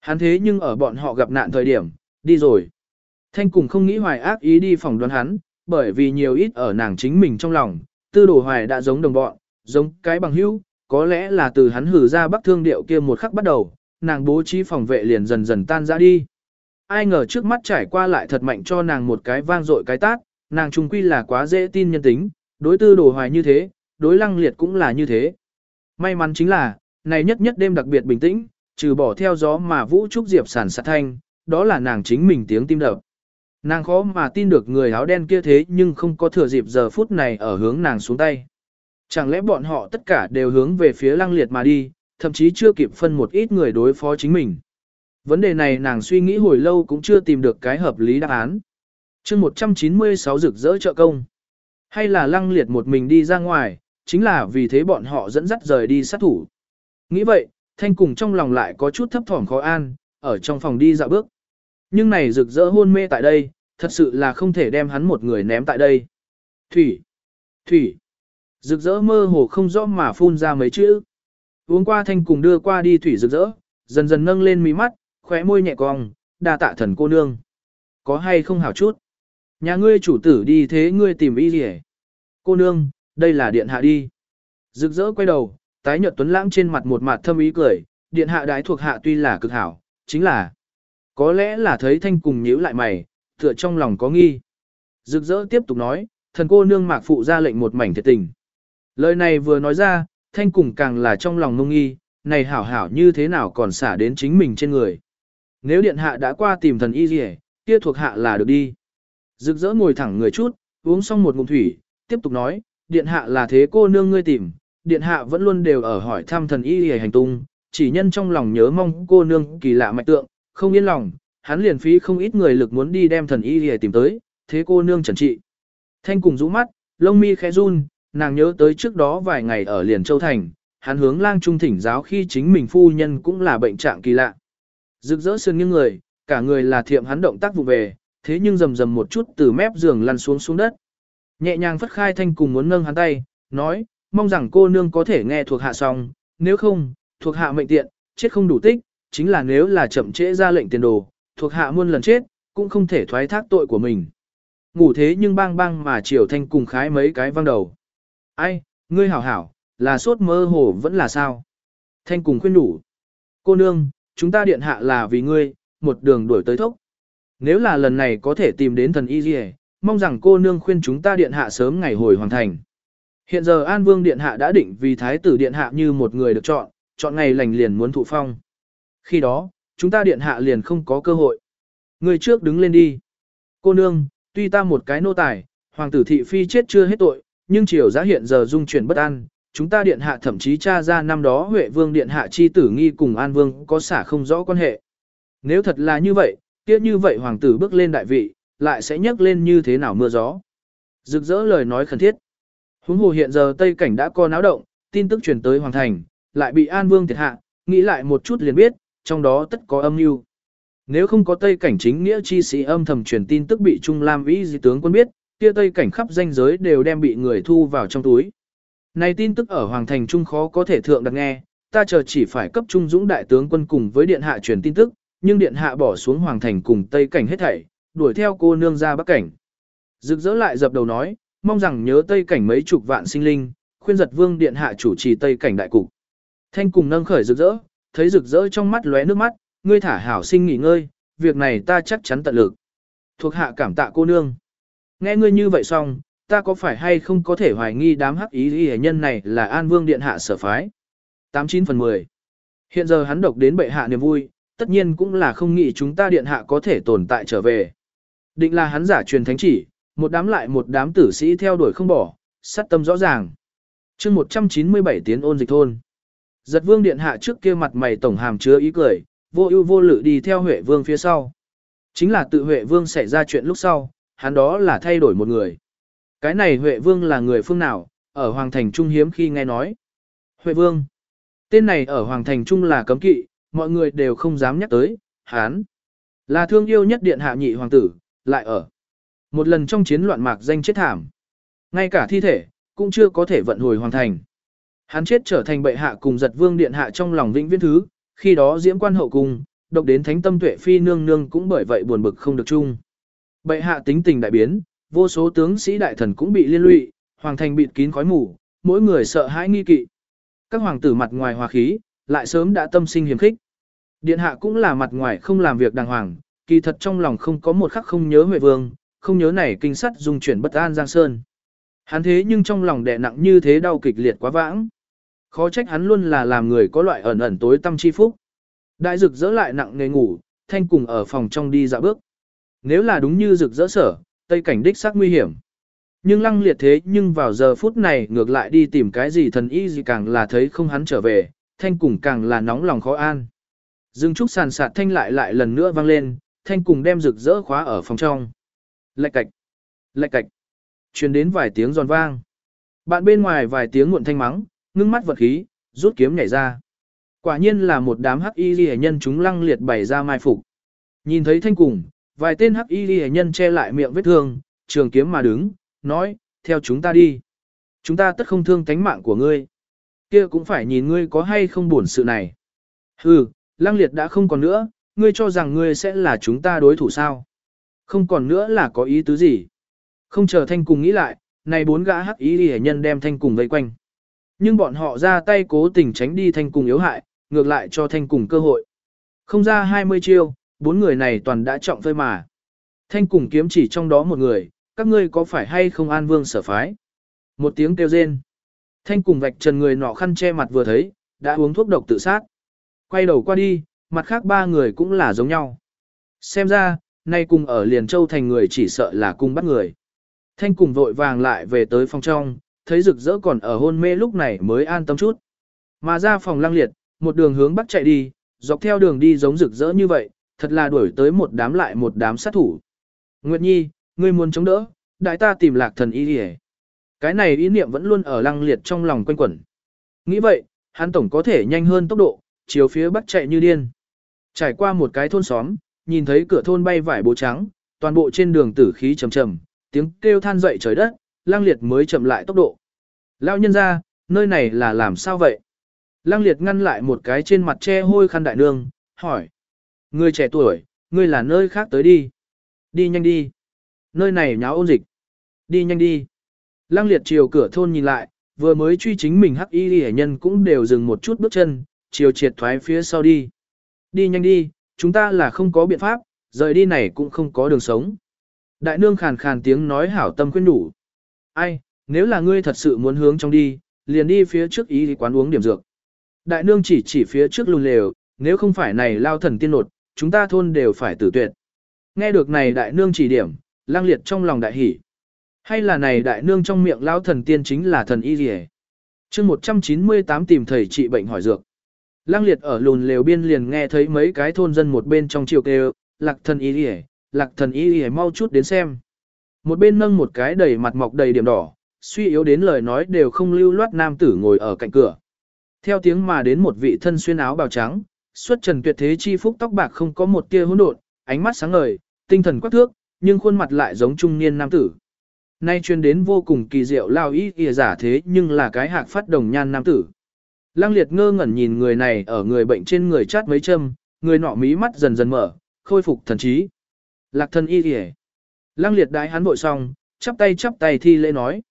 S1: Hắn thế nhưng ở bọn họ gặp nạn thời điểm, đi rồi. Thanh cùng không nghĩ hoài ác ý đi phòng đoán hắn, bởi vì nhiều ít ở nàng chính mình trong lòng, tư đồ hoài đã giống đồng bọn, giống cái bằng hữu, có lẽ là từ hắn hử ra bắc thương điệu kia một khắc bắt đầu, nàng bố trí phòng vệ liền dần dần tan ra đi. Ai ngờ trước mắt trải qua lại thật mạnh cho nàng một cái vang dội cái tát, nàng trung quy là quá dễ tin nhân tính, đối tư đồ hoài như thế, đối lăng liệt cũng là như thế. May mắn chính là, này nhất nhất đêm đặc biệt bình tĩnh, trừ bỏ theo gió mà vũ trúc diệp sản sát thanh, đó là nàng chính mình tiếng tim đập. Nàng khó mà tin được người áo đen kia thế nhưng không có thừa dịp giờ phút này ở hướng nàng xuống tay. Chẳng lẽ bọn họ tất cả đều hướng về phía lăng liệt mà đi, thậm chí chưa kịp phân một ít người đối phó chính mình. Vấn đề này nàng suy nghĩ hồi lâu cũng chưa tìm được cái hợp lý đáp án. chương 196 rực rỡ trợ công. Hay là lăng liệt một mình đi ra ngoài, chính là vì thế bọn họ dẫn dắt rời đi sát thủ. Nghĩ vậy, thanh cùng trong lòng lại có chút thấp thỏm khó an, ở trong phòng đi dạo bước. Nhưng này rực rỡ hôn mê tại đây, thật sự là không thể đem hắn một người ném tại đây. Thủy! Thủy! Rực rỡ mơ hồ không rõ mà phun ra mấy chữ. Uống qua thanh cùng đưa qua đi thủy rực rỡ, dần dần nâng lên mí mắt, khóe môi nhẹ cong, đa tạ thần cô nương. Có hay không hảo chút? Nhà ngươi chủ tử đi thế ngươi tìm y gì Cô nương, đây là điện hạ đi. Rực rỡ quay đầu, tái nhợt tuấn lãng trên mặt một mặt thâm ý cười, điện hạ đái thuộc hạ tuy là cực hảo, chính là có lẽ là thấy thanh cùng nhíu lại mày, tựa trong lòng có nghi. Rực rỡ tiếp tục nói, thần cô nương mạc phụ ra lệnh một mảnh thiệt tình. Lời này vừa nói ra, thanh cùng càng là trong lòng ngông nghi, này hảo hảo như thế nào còn xả đến chính mình trên người. Nếu điện hạ đã qua tìm thần y gì kia thuộc hạ là được đi. Rực rỡ ngồi thẳng người chút, uống xong một ngụm thủy, tiếp tục nói, điện hạ là thế cô nương ngươi tìm, điện hạ vẫn luôn đều ở hỏi thăm thần y gì hành tung, chỉ nhân trong lòng nhớ mong cô nương kỳ lạ mạch tượng, không yên lòng, hắn liền phí không ít người lực muốn đi đem thần y hề tìm tới, thế cô nương trần trị. Thanh cùng rũ mắt, lông mi khẽ run, nàng nhớ tới trước đó vài ngày ở liền châu thành, hắn hướng lang trung thỉnh giáo khi chính mình phu nhân cũng là bệnh trạng kỳ lạ. Rực rỡ sườn những người, cả người là thiệm hắn động tác vụ về, thế nhưng rầm rầm một chút từ mép giường lăn xuống xuống đất. Nhẹ nhàng phất khai thanh cùng muốn nâng hắn tay, nói, mong rằng cô nương có thể nghe thuộc hạ xong, nếu không, thuộc hạ mệnh tiện, chết không đủ tích, chính là nếu là chậm trễ ra lệnh tiền đồ, thuộc hạ muôn lần chết, cũng không thể thoái thác tội của mình. Ngủ thế nhưng bang bang mà Triều thanh cùng khái mấy cái văng đầu. Ai, ngươi hảo hảo, là sốt mơ hồ vẫn là sao? Thanh cùng khuyên đủ. Cô nương, chúng ta điện hạ là vì ngươi, một đường đuổi tới thốc. Nếu là lần này có thể tìm đến thần y dì mong rằng cô nương khuyên chúng ta điện hạ sớm ngày hồi hoàn thành. Hiện giờ An Vương điện hạ đã định vì thái tử điện hạ như một người được chọn, chọn ngày lành liền muốn thụ phong. Khi đó, chúng ta điện hạ liền không có cơ hội. Người trước đứng lên đi. Cô nương, tuy ta một cái nô tài, hoàng tử thị phi chết chưa hết tội, nhưng triều giá hiện giờ dung chuyển bất an, chúng ta điện hạ thậm chí tra ra năm đó Huệ Vương điện hạ chi tử nghi cùng An Vương có xả không rõ quan hệ. Nếu thật là như vậy, kia như vậy hoàng tử bước lên đại vị, lại sẽ nhấc lên như thế nào mưa gió. Rực rỡ lời nói khẩn thiết. Huống hồ hiện giờ Tây Cảnh đã có náo động, tin tức truyền tới Hoàng Thành, lại bị An Vương thiệt hạ, nghĩ lại một chút liền biết, trong đó tất có âm mưu. Nếu không có Tây Cảnh chính nghĩa chi sĩ âm thầm truyền tin tức bị Trung Lam Vĩ di tướng quân biết, kia Tây Cảnh khắp danh giới đều đem bị người thu vào trong túi. Này tin tức ở Hoàng Thành Trung khó có thể thượng đặt nghe, ta chờ chỉ phải cấp Trung Dũng đại tướng quân cùng với Điện Hạ truyền tin tức, nhưng Điện Hạ bỏ xuống Hoàng Thành cùng Tây Cảnh hết thảy, đuổi theo cô nương ra Bắc Cảnh. Rực rỡ lại dập đầu nói, mong rằng nhớ Tây Cảnh mấy chục vạn sinh linh, khuyên giật vương điện hạ chủ trì Tây Cảnh đại cục. Thanh cùng nâng khởi rực rỡ, thấy rực rỡ trong mắt lóe nước mắt, ngươi thả hảo sinh nghỉ ngơi, việc này ta chắc chắn tận lực. Thuộc hạ cảm tạ cô nương. Nghe ngươi như vậy xong, ta có phải hay không có thể hoài nghi đám hắc ý y nhân này là An Vương Điện Hạ sở phái. 89 phần 10 Hiện giờ hắn độc đến bệ hạ niềm vui, tất nhiên cũng là không nghĩ chúng ta Điện Hạ có thể tồn tại trở về. Định là hắn giả truyền thánh chỉ, một đám lại một đám tử sĩ theo đuổi không bỏ, sát tâm rõ ràng. chương 197 tiến ôn dịch thôn. Giật vương điện hạ trước kia mặt mày tổng hàm chứa ý cười, vô ưu vô lự đi theo Huệ vương phía sau. Chính là tự Huệ vương xảy ra chuyện lúc sau, hắn đó là thay đổi một người. Cái này Huệ vương là người phương nào, ở Hoàng Thành Trung hiếm khi nghe nói. Huệ vương. Tên này ở Hoàng Thành Trung là cấm kỵ, mọi người đều không dám nhắc tới, hắn. Là thương yêu nhất điện hạ nhị hoàng tử, lại ở. Một lần trong chiến loạn mạc danh chết thảm. Ngay cả thi thể, cũng chưa có thể vận hồi hoàng thành. Hắn chết trở thành bệ hạ cùng giật vương điện hạ trong lòng vĩnh viễn thứ, khi đó diễm quan hậu cung, độc đến thánh tâm tuệ phi nương nương cũng bởi vậy buồn bực không được chung. Bệ hạ tính tình đại biến, vô số tướng sĩ đại thần cũng bị liên lụy, hoàng thành bịt kín khói mù, mỗi người sợ hãi nghi kỵ. Các hoàng tử mặt ngoài hòa khí, lại sớm đã tâm sinh hiểm khích. Điện hạ cũng là mặt ngoài không làm việc đàng hoàng, kỳ thật trong lòng không có một khắc không nhớ Huệ Vương, không nhớ này kinh sắt dùng chuyển bất an Giang Sơn. Hắn thế nhưng trong lòng đè nặng như thế đau kịch liệt quá vãng. Khó trách hắn luôn là làm người có loại ẩn ẩn tối tâm chi phúc. Đại rực rỡ lại nặng nề ngủ, thanh cùng ở phòng trong đi dạo bước. Nếu là đúng như rực rỡ sở, tây cảnh đích xác nguy hiểm. Nhưng lăng liệt thế nhưng vào giờ phút này ngược lại đi tìm cái gì thần y gì càng là thấy không hắn trở về, thanh cùng càng là nóng lòng khó an. Dương trúc sàn sạt thanh lại lại lần nữa vang lên, thanh cùng đem rực rỡ khóa ở phòng trong. Lạch cạch, lạch cạch, truyền đến vài tiếng giòn vang. Bạn bên ngoài vài tiếng muộn thanh mắng, ngưng mắt vật khí, rút kiếm nhảy ra. Quả nhiên là một đám hắc y ghi nhân chúng lăng liệt bày ra mai phục. Nhìn thấy thanh cùng, vài tên hắc y ghi nhân che lại miệng vết thương, trường kiếm mà đứng, nói, theo chúng ta đi. Chúng ta tất không thương tánh mạng của ngươi. Kia cũng phải nhìn ngươi có hay không buồn sự này. Hừ, lăng liệt đã không còn nữa, ngươi cho rằng ngươi sẽ là chúng ta đối thủ sao? Không còn nữa là có ý tứ gì? Không chờ thanh cùng nghĩ lại, này bốn gã hắc ý hệ nhân đem thanh cùng vây quanh. Nhưng bọn họ ra tay cố tình tránh đi thanh cùng yếu hại, ngược lại cho thanh cùng cơ hội. Không ra 20 chiêu, bốn người này toàn đã trọng phơi mà. Thanh cùng kiếm chỉ trong đó một người, các ngươi có phải hay không an vương sở phái? Một tiếng kêu rên. Thanh cùng vạch trần người nọ khăn che mặt vừa thấy, đã uống thuốc độc tự sát. Quay đầu qua đi, mặt khác ba người cũng là giống nhau. Xem ra, nay cùng ở Liền Châu thành người chỉ sợ là cung bắt người. Thanh cùng vội vàng lại về tới phòng trong, thấy rực rỡ còn ở hôn mê lúc này mới an tâm chút. Mà ra phòng lăng liệt, một đường hướng bắc chạy đi, dọc theo đường đi giống rực rỡ như vậy, thật là đuổi tới một đám lại một đám sát thủ. Nguyệt Nhi, ngươi muốn chống đỡ, đại ta tìm lạc thần y đi Cái này ý niệm vẫn luôn ở lăng liệt trong lòng quanh quẩn. Nghĩ vậy, hắn tổng có thể nhanh hơn tốc độ, chiều phía bắc chạy như điên. Trải qua một cái thôn xóm, nhìn thấy cửa thôn bay vải bố trắng, toàn bộ trên đường tử khí trầm trầm, tiếng kêu than dậy trời đất, lang liệt mới chậm lại tốc độ. Lao nhân ra, nơi này là làm sao vậy? Lang liệt ngăn lại một cái trên mặt che hôi khăn đại nương, hỏi. Người trẻ tuổi, ngươi là nơi khác tới đi. Đi nhanh đi. Nơi này nháo ôn dịch. Đi nhanh đi. Lăng liệt chiều cửa thôn nhìn lại, vừa mới truy chính mình hắc y hệ nhân cũng đều dừng một chút bước chân, chiều triệt thoái phía sau đi. Đi nhanh đi, chúng ta là không có biện pháp, rời đi này cũng không có đường sống. Đại nương khàn khàn tiếng nói hảo tâm khuyên đủ. Ai, nếu là ngươi thật sự muốn hướng trong đi, liền đi phía trước ý thì quán uống điểm dược. Đại nương chỉ chỉ phía trước lùn lều, nếu không phải này lao thần tiên nột, chúng ta thôn đều phải tử tuyệt. Nghe được này đại nương chỉ điểm, lang liệt trong lòng đại hỉ. Hay là này đại nương trong miệng lao thần tiên chính là thần y gì hết. chương 198 tìm thầy trị bệnh hỏi dược. Lang liệt ở lùn lều biên liền nghe thấy mấy cái thôn dân một bên trong chiều kêu, lạc thần y đi lạc thần y đi mau chút đến xem. Một bên nâng một cái đầy mặt mọc đầy điểm đỏ, suy yếu đến lời nói đều không lưu loát nam tử ngồi ở cạnh cửa. Theo tiếng mà đến một vị thân xuyên áo bào trắng, xuất trần tuyệt thế chi phúc tóc bạc không có một tia hỗn độn, ánh mắt sáng ngời, tinh thần quắc thước, nhưng khuôn mặt lại giống trung niên nam tử. Nay chuyên đến vô cùng kỳ diệu lao ý kìa giả thế nhưng là cái hạc phát đồng nhan nam tử. Lăng liệt ngơ ngẩn nhìn người này ở người bệnh trên người chát mấy châm, người nọ mí mắt dần dần mở, khôi phục thần trí. Lạc thân y kìa. Lăng liệt đái hắn vội xong, chắp tay chắp tay thi lễ nói.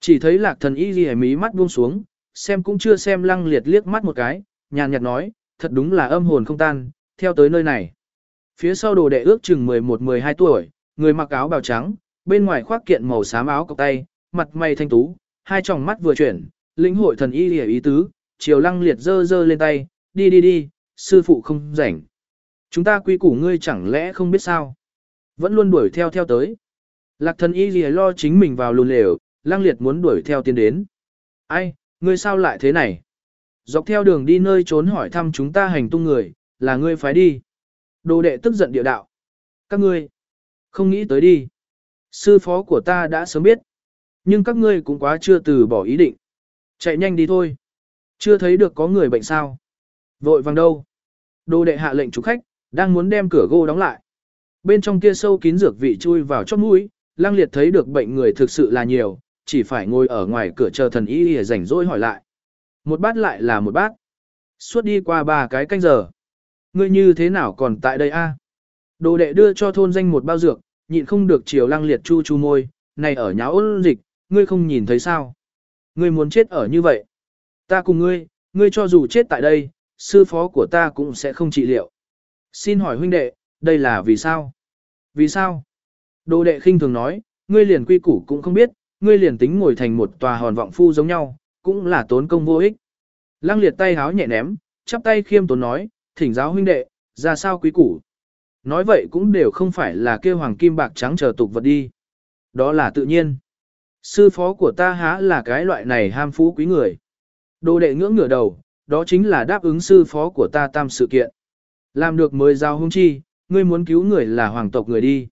S1: Chỉ thấy lạc thần y kìa mí mắt buông xuống, xem cũng chưa xem lăng liệt liếc mắt một cái, nhàn nhạt nói, thật đúng là âm hồn không tan, theo tới nơi này. Phía sau đồ đệ ước chừng 11-12 tuổi, người mặc áo bào trắng, bên ngoài khoác kiện màu xám áo cộc tay, mặt mày thanh tú, hai tròng mắt vừa chuyển, lĩnh hội thần y lìa ý tứ, chiều lăng liệt dơ dơ lên tay, đi đi đi, sư phụ không rảnh. Chúng ta quy củ ngươi chẳng lẽ không biết sao? Vẫn luôn đuổi theo theo tới. Lạc thần y gì lo chính mình vào lùn lều, lang liệt muốn đuổi theo tiến đến. Ai, ngươi sao lại thế này? Dọc theo đường đi nơi trốn hỏi thăm chúng ta hành tung người, là ngươi phái đi. Đồ đệ tức giận địa đạo. Các ngươi, không nghĩ tới đi. Sư phó của ta đã sớm biết. Nhưng các ngươi cũng quá chưa từ bỏ ý định. Chạy nhanh đi thôi. Chưa thấy được có người bệnh sao. Vội vàng đâu. Đồ đệ hạ lệnh chủ khách, đang muốn đem cửa gỗ đóng lại. Bên trong kia sâu kín dược vị chui vào chóp mũi, Lăng Liệt thấy được bệnh người thực sự là nhiều, chỉ phải ngồi ở ngoài cửa chờ thần y để rảnh rỗi hỏi lại. Một bát lại là một bát. Suốt đi qua ba cái canh giờ. Ngươi như thế nào còn tại đây a? Đồ đệ đưa cho thôn danh một bao dược, nhịn không được chiều Lăng Liệt chu chu môi, này ở nháo ôn dịch, ngươi không nhìn thấy sao? Ngươi muốn chết ở như vậy. Ta cùng ngươi, ngươi cho dù chết tại đây, sư phó của ta cũng sẽ không trị liệu. Xin hỏi huynh đệ, đây là vì sao? Vì sao? Đồ đệ khinh thường nói, ngươi liền quy củ cũng không biết, ngươi liền tính ngồi thành một tòa hòn vọng phu giống nhau, cũng là tốn công vô ích. Lăng liệt tay háo nhẹ ném, chắp tay khiêm tốn nói, thỉnh giáo huynh đệ, ra sao quý củ. Nói vậy cũng đều không phải là kêu hoàng kim bạc trắng chờ tục vật đi. Đó là tự nhiên. Sư phó của ta há là cái loại này ham phú quý người. Đồ đệ ngưỡng ngửa đầu, đó chính là đáp ứng sư phó của ta tam sự kiện. Làm được mới giao hung chi, ngươi muốn cứu người là hoàng tộc người đi.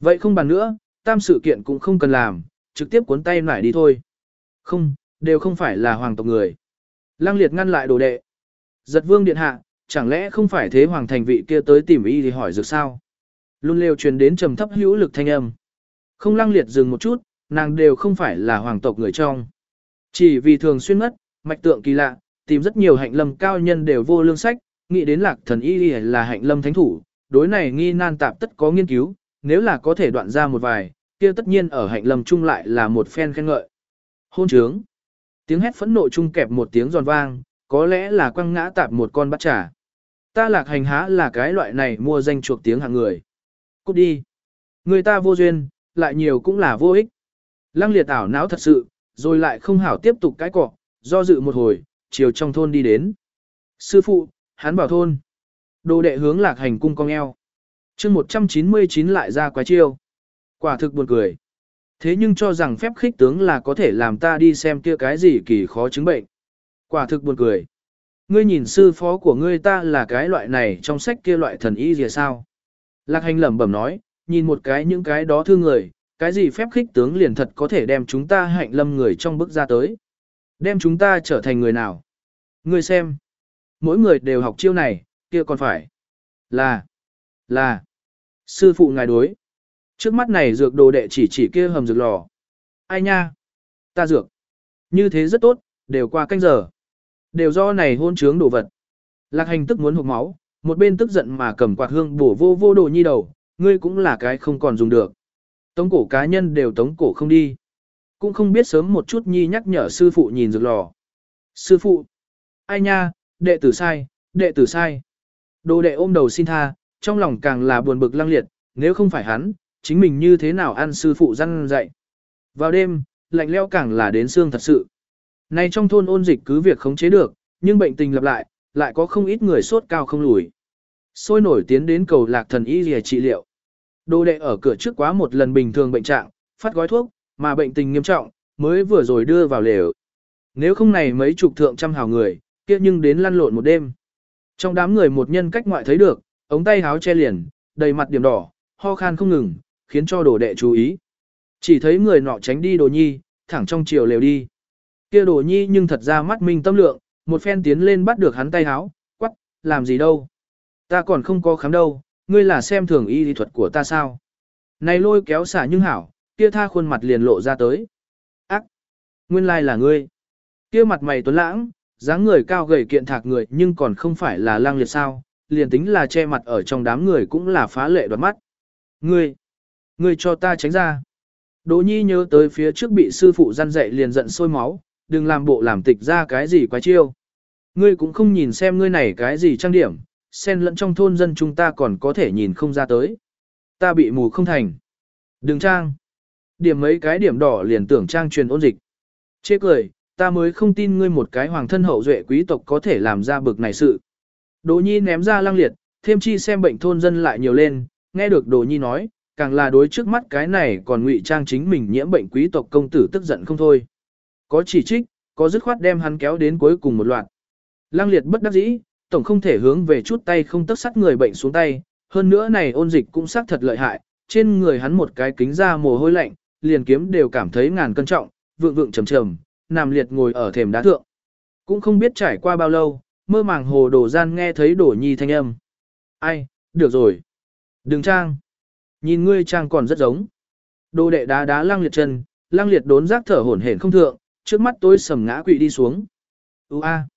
S1: Vậy không bàn nữa, tam sự kiện cũng không cần làm, trực tiếp cuốn tay nải đi thôi. Không, đều không phải là hoàng tộc người. Lăng liệt ngăn lại đồ đệ. Giật vương điện hạ, chẳng lẽ không phải thế hoàng thành vị kia tới tìm y thì hỏi dược sao? Luôn lêu truyền đến trầm thấp hữu lực thanh âm. Không lăng liệt dừng một chút, nàng đều không phải là hoàng tộc người trong. Chỉ vì thường xuyên mất, mạch tượng kỳ lạ, tìm rất nhiều hạnh lâm cao nhân đều vô lương sách, nghĩ đến lạc thần y là hạnh lâm thánh thủ, đối này nghi nan tạp tất có nghiên cứu, nếu là có thể đoạn ra một vài, kia tất nhiên ở hạnh lâm chung lại là một phen khen ngợi. Hôn trướng. Tiếng hét phẫn nộ chung kẹp một tiếng giòn vang, có lẽ là quăng ngã tạp một con bắt trà. Ta lạc hành há là cái loại này mua danh chuộc tiếng hạng người. Cút đi. Người ta vô duyên, lại nhiều cũng là vô ích. Lăng liệt ảo não thật sự, rồi lại không hảo tiếp tục cái cọ, do dự một hồi, chiều trong thôn đi đến. Sư phụ, hắn bảo thôn. Đồ đệ hướng lạc hành cung cong eo. chương 199 lại ra quái chiêu. Quả thực buồn cười. Thế nhưng cho rằng phép khích tướng là có thể làm ta đi xem kia cái gì kỳ khó chứng bệnh. Quả thực buồn cười. Ngươi nhìn sư phó của ngươi ta là cái loại này trong sách kia loại thần y gì sao? Lạc hành lẩm bẩm nói, nhìn một cái những cái đó thương người, cái gì phép khích tướng liền thật có thể đem chúng ta hạnh lâm người trong bức ra tới. Đem chúng ta trở thành người nào? Ngươi xem. Mỗi người đều học chiêu này, kia còn phải. Là. Là. Sư phụ ngài đối. Trước mắt này dược đồ đệ chỉ chỉ kia hầm dược lò. Ai nha? Ta dược. Như thế rất tốt, đều qua canh giờ. Đều do này hôn trướng đồ vật. Lạc hành tức muốn hụt máu, một bên tức giận mà cầm quạt hương bổ vô vô đồ nhi đầu, ngươi cũng là cái không còn dùng được. Tống cổ cá nhân đều tống cổ không đi. Cũng không biết sớm một chút nhi nhắc nhở sư phụ nhìn dược lò. Sư phụ! Ai nha, đệ tử sai, đệ tử sai. Đồ đệ ôm đầu xin tha, trong lòng càng là buồn bực lăng liệt, nếu không phải hắn, chính mình như thế nào ăn sư phụ răn dạy. Vào đêm, lạnh leo càng là đến xương thật sự. Nay trong thôn ôn dịch cứ việc khống chế được, nhưng bệnh tình lặp lại, lại có không ít người sốt cao không lùi. Sôi nổi tiến đến cầu lạc thần y lìa trị liệu. Đồ đệ ở cửa trước quá một lần bình thường bệnh trạng, phát gói thuốc, mà bệnh tình nghiêm trọng, mới vừa rồi đưa vào lều. Nếu không này mấy chục thượng trăm hào người, kia nhưng đến lăn lộn một đêm. Trong đám người một nhân cách ngoại thấy được, ống tay háo che liền, đầy mặt điểm đỏ, ho khan không ngừng, khiến cho đồ đệ chú ý. Chỉ thấy người nọ tránh đi đồ nhi, thẳng trong chiều lều đi. Kia đồ nhi nhưng thật ra mắt minh tâm lượng, một phen tiến lên bắt được hắn tay háo, quắc, làm gì đâu. Ta còn không có khám đâu, ngươi là xem thường y lý thuật của ta sao. Này lôi kéo xả nhưng hảo, kia tha khuôn mặt liền lộ ra tới. Ác! Nguyên lai là ngươi. Kia mặt mày tuấn lãng, dáng người cao gầy kiện thạc người nhưng còn không phải là lang liệt sao, liền tính là che mặt ở trong đám người cũng là phá lệ đoạt mắt. Ngươi! Ngươi cho ta tránh ra. Đỗ nhi nhớ tới phía trước bị sư phụ gian dạy liền giận sôi máu, đừng làm bộ làm tịch ra cái gì quá chiêu. Ngươi cũng không nhìn xem ngươi này cái gì trang điểm, xen lẫn trong thôn dân chúng ta còn có thể nhìn không ra tới. Ta bị mù không thành. Đừng trang. Điểm mấy cái điểm đỏ liền tưởng trang truyền ôn dịch. Chê cười, ta mới không tin ngươi một cái hoàng thân hậu duệ quý tộc có thể làm ra bực này sự. Đỗ Nhi ném ra lăng liệt, thêm chi xem bệnh thôn dân lại nhiều lên, nghe được Đỗ Nhi nói, càng là đối trước mắt cái này còn ngụy trang chính mình nhiễm bệnh quý tộc công tử tức giận không thôi. Có chỉ trích, có dứt khoát đem hắn kéo đến cuối cùng một loạt. Lăng liệt bất đắc dĩ, tổng không thể hướng về chút tay không tức sắt người bệnh xuống tay, hơn nữa này ôn dịch cũng xác thật lợi hại, trên người hắn một cái kính ra mồ hôi lạnh, liền kiếm đều cảm thấy ngàn cân trọng, vượng vượng trầm trầm, nằm liệt ngồi ở thềm đá thượng. Cũng không biết trải qua bao lâu, mơ màng hồ đồ gian nghe thấy đổ nhi thanh âm. Ai, được rồi. Đừng trang. Nhìn ngươi trang còn rất giống. Đồ đệ đá đá lăng liệt chân, lăng liệt đốn giác thở hổn hển không thượng, trước mắt tôi sầm ngã quỵ đi xuống. Ú a,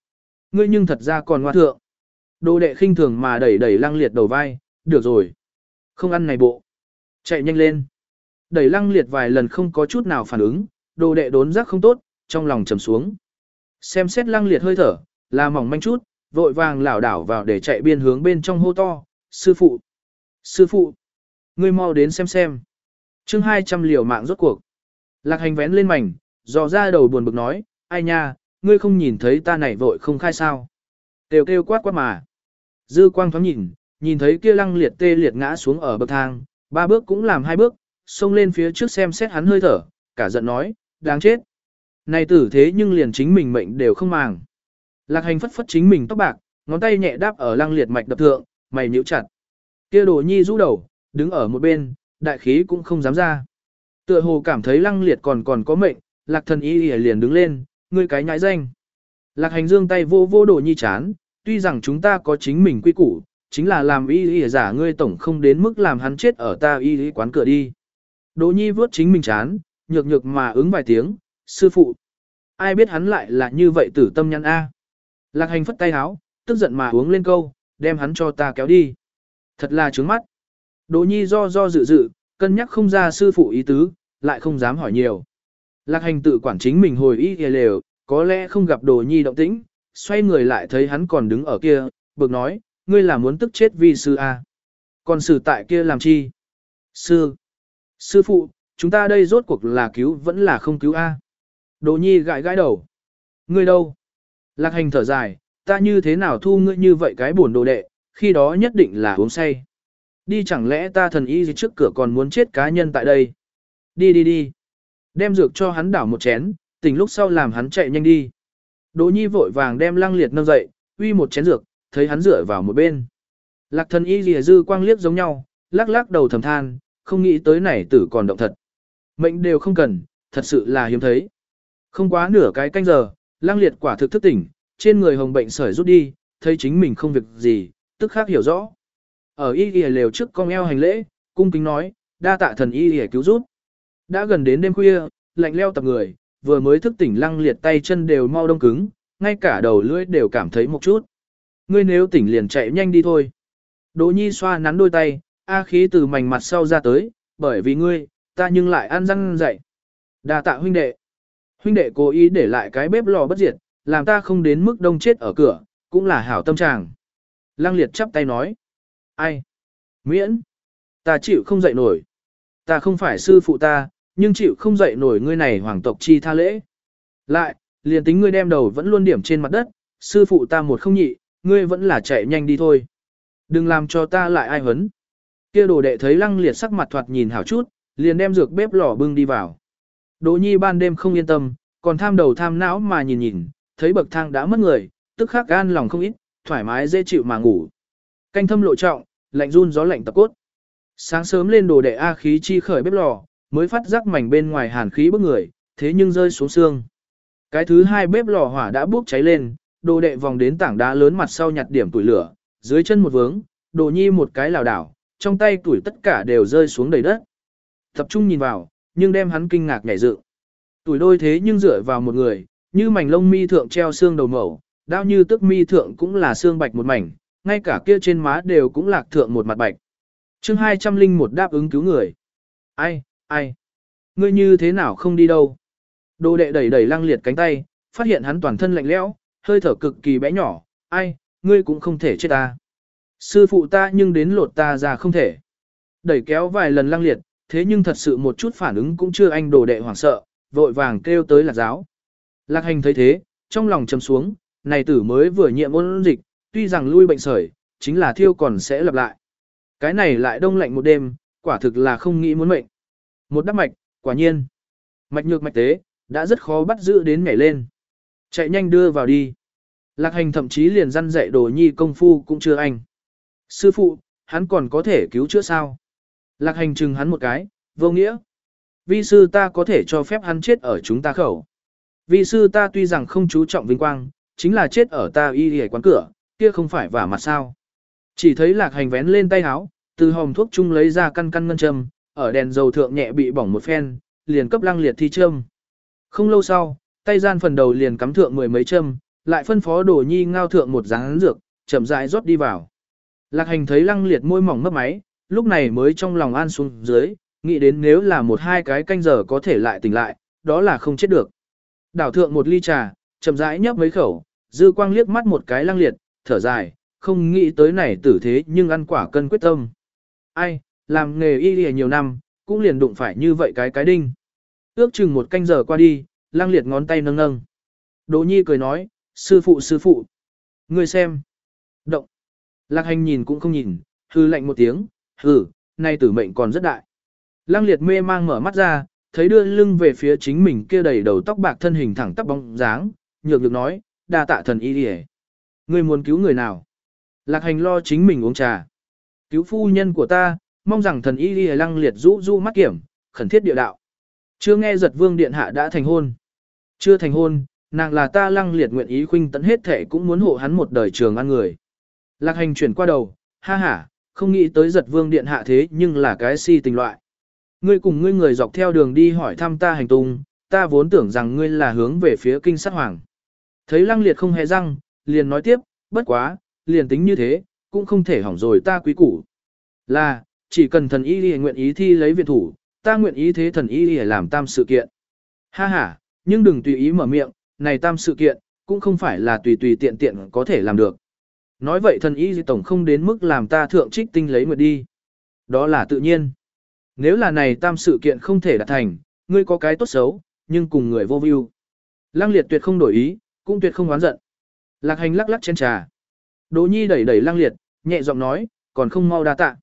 S1: ngươi nhưng thật ra còn ngoa thượng. Đồ đệ khinh thường mà đẩy đẩy lăng liệt đầu vai, được rồi. Không ăn này bộ. Chạy nhanh lên. Đẩy lăng liệt vài lần không có chút nào phản ứng, đồ đệ đốn giác không tốt, trong lòng trầm xuống. Xem xét lăng liệt hơi thở, là mỏng manh chút, vội vàng lảo đảo vào để chạy biên hướng bên trong hô to, sư phụ, sư phụ, ngươi mau đến xem xem. chương 200 liều mạng rốt cuộc. Lạc hành vén lên mảnh, dò ra đầu buồn bực nói, ai nha, ngươi không nhìn thấy ta này vội không khai sao. Kêu kêu quát quát mà. Dư quang thoáng nhìn, nhìn thấy kia lăng liệt tê liệt ngã xuống ở bậc thang, ba bước cũng làm hai bước, xông lên phía trước xem xét hắn hơi thở, cả giận nói, đáng chết. Này tử thế nhưng liền chính mình mệnh đều không màng. Lạc hành phất phất chính mình tóc bạc, ngón tay nhẹ đáp ở lăng liệt mạch đập thượng, mày nhíu chặt. Kia đồ nhi rũ đầu, đứng ở một bên, đại khí cũng không dám ra. Tựa hồ cảm thấy lăng liệt còn còn có mệnh, lạc thần y liền đứng lên, ngươi cái nhãi danh. Lạc hành dương tay vô vô đồ nhi chán, tuy rằng chúng ta có chính mình quy củ, chính là làm y y giả ngươi tổng không đến mức làm hắn chết ở ta y y quán cửa đi. Đồ nhi vớt chính mình chán, nhược nhược mà ứng vài tiếng, sư phụ. Ai biết hắn lại là như vậy tử tâm nhăn A. Lạc hành phất tay háo, tức giận mà uống lên câu, đem hắn cho ta kéo đi. Thật là trướng mắt. Đỗ nhi do do dự dự, cân nhắc không ra sư phụ ý tứ, lại không dám hỏi nhiều. Lạc hành tự quản chính mình hồi ý hề lều, có lẽ không gặp đồ nhi động tĩnh, xoay người lại thấy hắn còn đứng ở kia, bực nói, ngươi là muốn tức chết vì sư A. Còn xử tại kia làm chi? Sư! Sư phụ, chúng ta đây rốt cuộc là cứu vẫn là không cứu A. Đỗ nhi gãi gãi đầu. Ngươi đâu? Lạc hành thở dài, ta như thế nào thu ngươi như vậy cái buồn đồ đệ, khi đó nhất định là uống say. Đi chẳng lẽ ta thần y gì trước cửa còn muốn chết cá nhân tại đây. Đi đi đi. Đem dược cho hắn đảo một chén, tỉnh lúc sau làm hắn chạy nhanh đi. Đỗ nhi vội vàng đem lăng liệt nâng dậy, uy một chén dược, thấy hắn rửa vào một bên. Lạc thần y gì dư quang liếc giống nhau, lắc lắc đầu thầm than, không nghĩ tới này tử còn động thật. Mệnh đều không cần, thật sự là hiếm thấy. Không quá nửa cái canh giờ, lang liệt quả thực thức tỉnh, trên người hồng bệnh sởi rút đi, thấy chính mình không việc gì, tức khác hiểu rõ. Ở y y lều trước con eo hành lễ, cung kính nói, đa tạ thần y y cứu giúp. Đã gần đến đêm khuya, lạnh leo tập người, vừa mới thức tỉnh lăng liệt tay chân đều mau đông cứng, ngay cả đầu lưỡi đều cảm thấy một chút. Ngươi nếu tỉnh liền chạy nhanh đi thôi. Đỗ nhi xoa nắn đôi tay, A khí từ mảnh mặt sau ra tới, bởi vì ngươi, ta nhưng lại ăn răng dậy. Đa tạ huynh đệ. Huynh đệ cố ý để lại cái bếp lò bất diệt, làm ta không đến mức đông chết ở cửa, cũng là hảo tâm trạng. Lăng liệt chắp tay nói. Ai? Miễn. Ta chịu không dậy nổi. Ta không phải sư phụ ta, nhưng chịu không dậy nổi ngươi này hoàng tộc chi tha lễ. Lại, liền tính ngươi đem đầu vẫn luôn điểm trên mặt đất, sư phụ ta một không nhị, ngươi vẫn là chạy nhanh đi thôi. Đừng làm cho ta lại ai hấn. Kia đồ đệ thấy lăng liệt sắc mặt thoạt nhìn hảo chút, liền đem dược bếp lò bưng đi vào. Đỗ nhi ban đêm không yên tâm, còn tham đầu tham não mà nhìn nhìn, thấy bậc thang đã mất người, tức khắc gan lòng không ít, thoải mái dễ chịu mà ngủ. Canh thâm lộ trọng, lạnh run gió lạnh tập cốt. Sáng sớm lên đồ đệ A khí chi khởi bếp lò, mới phát giác mảnh bên ngoài hàn khí bức người, thế nhưng rơi xuống xương. Cái thứ hai bếp lò hỏa đã bốc cháy lên, đồ đệ vòng đến tảng đá lớn mặt sau nhặt điểm tuổi lửa, dưới chân một vướng, đồ nhi một cái lảo đảo, trong tay tuổi tất cả đều rơi xuống đầy đất. Tập trung nhìn vào, nhưng đem hắn kinh ngạc nhảy dựng. Tuổi đôi thế nhưng dựa vào một người, như mảnh lông mi thượng treo xương đầu mẩu, đao như tức mi thượng cũng là xương bạch một mảnh, ngay cả kia trên má đều cũng lạc thượng một mặt bạch. chương 201 đáp ứng cứu người. Ai, ai? Ngươi như thế nào không đi đâu? Đồ đệ đẩy đẩy lăng liệt cánh tay, phát hiện hắn toàn thân lạnh lẽo, hơi thở cực kỳ bé nhỏ, ai, ngươi cũng không thể chết ta. Sư phụ ta nhưng đến lột ta ra không thể. Đẩy kéo vài lần lăng liệt, thế nhưng thật sự một chút phản ứng cũng chưa anh đồ đệ hoảng sợ, vội vàng kêu tới lạc giáo. Lạc hành thấy thế, trong lòng chầm xuống, này tử mới vừa nhiệm ôn dịch, tuy rằng lui bệnh sởi, chính là thiêu còn sẽ lặp lại. Cái này lại đông lạnh một đêm, quả thực là không nghĩ muốn mệnh. Một đắp mạch, quả nhiên. Mạch nhược mạch tế, đã rất khó bắt giữ đến nhảy lên. Chạy nhanh đưa vào đi. Lạc hành thậm chí liền răn dạy đồ nhi công phu cũng chưa anh. Sư phụ, hắn còn có thể cứu chữa sao? Lạc hành chừng hắn một cái, vô nghĩa. Vi sư ta có thể cho phép hắn chết ở chúng ta khẩu. Vi sư ta tuy rằng không chú trọng vinh quang, chính là chết ở ta y hề quán cửa, kia không phải vả mặt sao. Chỉ thấy lạc hành vén lên tay áo, từ hòm thuốc chung lấy ra căn căn ngân châm, ở đèn dầu thượng nhẹ bị bỏng một phen, liền cấp lăng liệt thi châm. Không lâu sau, tay gian phần đầu liền cắm thượng mười mấy châm, lại phân phó đồ nhi ngao thượng một dáng dược, chậm rãi rót đi vào. Lạc hành thấy lăng liệt môi mỏng mất máy, lúc này mới trong lòng an xuống dưới, nghĩ đến nếu là một hai cái canh giờ có thể lại tỉnh lại, đó là không chết được. Đảo thượng một ly trà, chậm rãi nhấp mấy khẩu, dư quang liếc mắt một cái lăng liệt, thở dài, không nghĩ tới này tử thế nhưng ăn quả cân quyết tâm. Ai, làm nghề y lìa nhiều năm, cũng liền đụng phải như vậy cái cái đinh. Ước chừng một canh giờ qua đi, lăng liệt ngón tay nâng nâng. Đỗ nhi cười nói, sư phụ sư phụ. Người xem. Động. Lạc hành nhìn cũng không nhìn, hư lạnh một tiếng, hừ, nay tử mệnh còn rất đại. Lăng liệt mê mang mở mắt ra, thấy đưa lưng về phía chính mình kia đầy đầu tóc bạc thân hình thẳng tắp bóng dáng, nhược nhược nói, đa tạ thần y đi Ngươi muốn cứu người nào? Lạc hành lo chính mình uống trà. Cứu phu nhân của ta, mong rằng thần y đi lăng liệt rũ rũ mắt kiểm, khẩn thiết địa đạo. Chưa nghe giật vương điện hạ đã thành hôn. Chưa thành hôn, nàng là ta lăng liệt nguyện ý khuynh tận hết thể cũng muốn hộ hắn một đời trường ăn người. Lạc hành chuyển qua đầu, ha ha, không nghĩ tới giật vương điện hạ thế nhưng là cái si tình loại. Ngươi cùng ngươi người dọc theo đường đi hỏi thăm ta hành tung, ta vốn tưởng rằng ngươi là hướng về phía kinh sát hoàng. Thấy lăng liệt không hề răng, liền nói tiếp, bất quá, liền tính như thế, cũng không thể hỏng rồi ta quý củ. Là, chỉ cần thần y nguyện ý thi lấy viện thủ, ta nguyện ý thế thần y làm tam sự kiện. Ha ha, nhưng đừng tùy ý mở miệng, này tam sự kiện, cũng không phải là tùy tùy tiện tiện có thể làm được. Nói vậy thần y tổng không đến mức làm ta thượng trích tinh lấy nguyệt đi. Đó là tự nhiên. Nếu là này tam sự kiện không thể đạt thành, ngươi có cái tốt xấu, nhưng cùng người vô view. Lăng liệt tuyệt không đổi ý, cũng tuyệt không oán giận. Lạc hành lắc lắc chén trà. Đỗ nhi đẩy đẩy lăng liệt, nhẹ giọng nói, còn không mau đa tạ.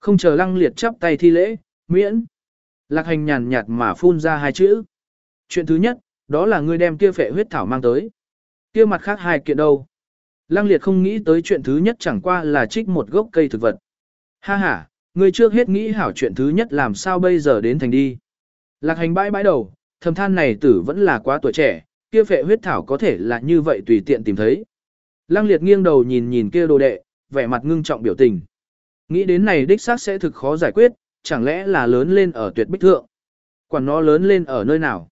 S1: Không chờ lăng liệt chắp tay thi lễ, miễn. Lạc hành nhàn nhạt mà phun ra hai chữ. Chuyện thứ nhất, đó là ngươi đem kia phệ huyết thảo mang tới. Kia mặt khác hai kiện đâu. Lăng liệt không nghĩ tới chuyện thứ nhất chẳng qua là trích một gốc cây thực vật. Ha ha, ngươi trước hết nghĩ hảo chuyện thứ nhất làm sao bây giờ đến thành đi. Lạc hành bãi bãi đầu, thầm than này tử vẫn là quá tuổi trẻ, kia phệ huyết thảo có thể là như vậy tùy tiện tìm thấy. Lăng liệt nghiêng đầu nhìn nhìn kia đồ đệ, vẻ mặt ngưng trọng biểu tình. Nghĩ đến này đích xác sẽ thực khó giải quyết, chẳng lẽ là lớn lên ở tuyệt bích thượng. Quản nó lớn lên ở nơi nào.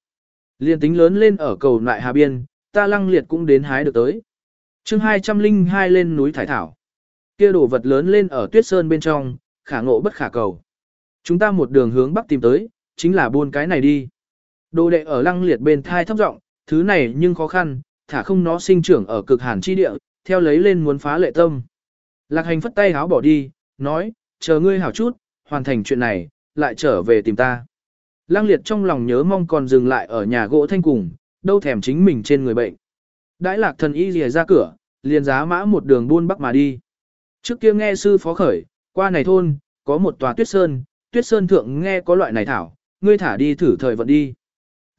S1: Liên tính lớn lên ở cầu nại hà biên, ta lăng liệt cũng đến hái được tới chương 202 lên núi Thải Thảo. Kia đồ vật lớn lên ở tuyết sơn bên trong, khả ngộ bất khả cầu. Chúng ta một đường hướng bắc tìm tới, chính là buôn cái này đi. Đồ đệ ở lăng liệt bên thai thấp giọng thứ này nhưng khó khăn, thả không nó sinh trưởng ở cực hàn chi địa, theo lấy lên muốn phá lệ tâm. Lạc hành phất tay háo bỏ đi, nói, chờ ngươi hảo chút, hoàn thành chuyện này, lại trở về tìm ta. Lăng liệt trong lòng nhớ mong còn dừng lại ở nhà gỗ thanh cùng, đâu thèm chính mình trên người bệnh. Đãi lạc thần y rìa ra cửa, liền giá mã một đường buôn bắc mà đi. Trước kia nghe sư phó khởi, qua này thôn, có một tòa tuyết sơn, tuyết sơn thượng nghe có loại này thảo, ngươi thả đi thử thời vận đi.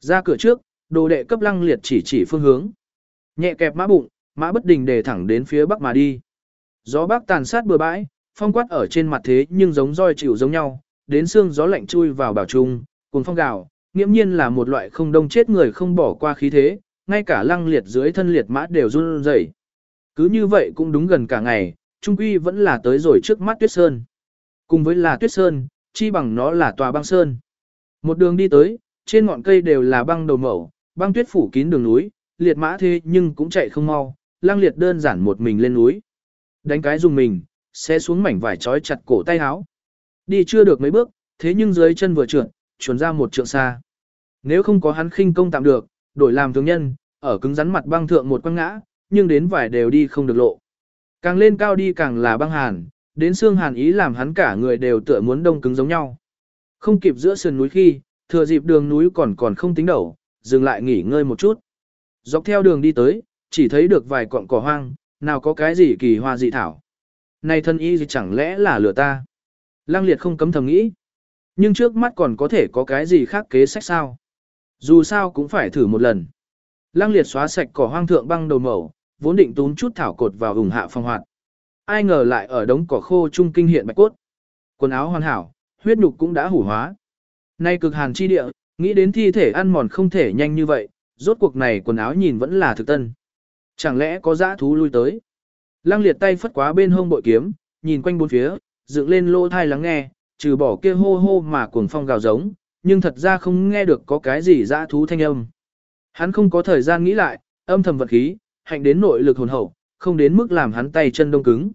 S1: Ra cửa trước, đồ đệ cấp lăng liệt chỉ chỉ phương hướng. Nhẹ kẹp mã bụng, mã bất đình để thẳng đến phía bắc mà đi. Gió bắc tàn sát bừa bãi, phong quát ở trên mặt thế nhưng giống roi chịu giống nhau, đến xương gió lạnh chui vào bảo trung, cùng phong gào, nghiễm nhiên là một loại không đông chết người không bỏ qua khí thế, ngay cả lăng liệt dưới thân liệt mã đều run rẩy. Cứ như vậy cũng đúng gần cả ngày, trung quy vẫn là tới rồi trước mắt tuyết sơn. Cùng với là tuyết sơn, chi bằng nó là tòa băng sơn. Một đường đi tới, trên ngọn cây đều là băng đầu mẩu, băng tuyết phủ kín đường núi, liệt mã thế nhưng cũng chạy không mau, lang liệt đơn giản một mình lên núi. Đánh cái dùng mình, sẽ xuống mảnh vải trói chặt cổ tay áo. Đi chưa được mấy bước, thế nhưng dưới chân vừa trượt, chuồn ra một trượng xa. Nếu không có hắn khinh công tạm được, đổi làm thường nhân, ở cứng rắn mặt băng thượng một quăng ngã, nhưng đến vải đều đi không được lộ. Càng lên cao đi càng là băng hàn, đến xương hàn ý làm hắn cả người đều tựa muốn đông cứng giống nhau. Không kịp giữa sườn núi khi, thừa dịp đường núi còn còn không tính đầu, dừng lại nghỉ ngơi một chút. Dọc theo đường đi tới, chỉ thấy được vài cọng cỏ hoang, nào có cái gì kỳ hoa dị thảo. Này thân y gì chẳng lẽ là lừa ta? Lăng liệt không cấm thầm nghĩ. Nhưng trước mắt còn có thể có cái gì khác kế sách sao? Dù sao cũng phải thử một lần. Lăng liệt xóa sạch cỏ hoang thượng băng đầu mẩu, vốn định túm chút thảo cột vào ủng hạ phong hoạt. Ai ngờ lại ở đống cỏ khô trung kinh hiện bạch cốt. Quần áo hoàn hảo, huyết nhục cũng đã hủ hóa. Nay cực hàn chi địa, nghĩ đến thi thể ăn mòn không thể nhanh như vậy, rốt cuộc này quần áo nhìn vẫn là thực tân. Chẳng lẽ có dã thú lui tới? Lăng liệt tay phất quá bên hông bội kiếm, nhìn quanh bốn phía, dựng lên lỗ thai lắng nghe, trừ bỏ kia hô hô mà cuồng phong gào giống, nhưng thật ra không nghe được có cái gì dã thú thanh âm. Hắn không có thời gian nghĩ lại, âm thầm vật khí, hạnh đến nội lực hồn hậu, không đến mức làm hắn tay chân đông cứng.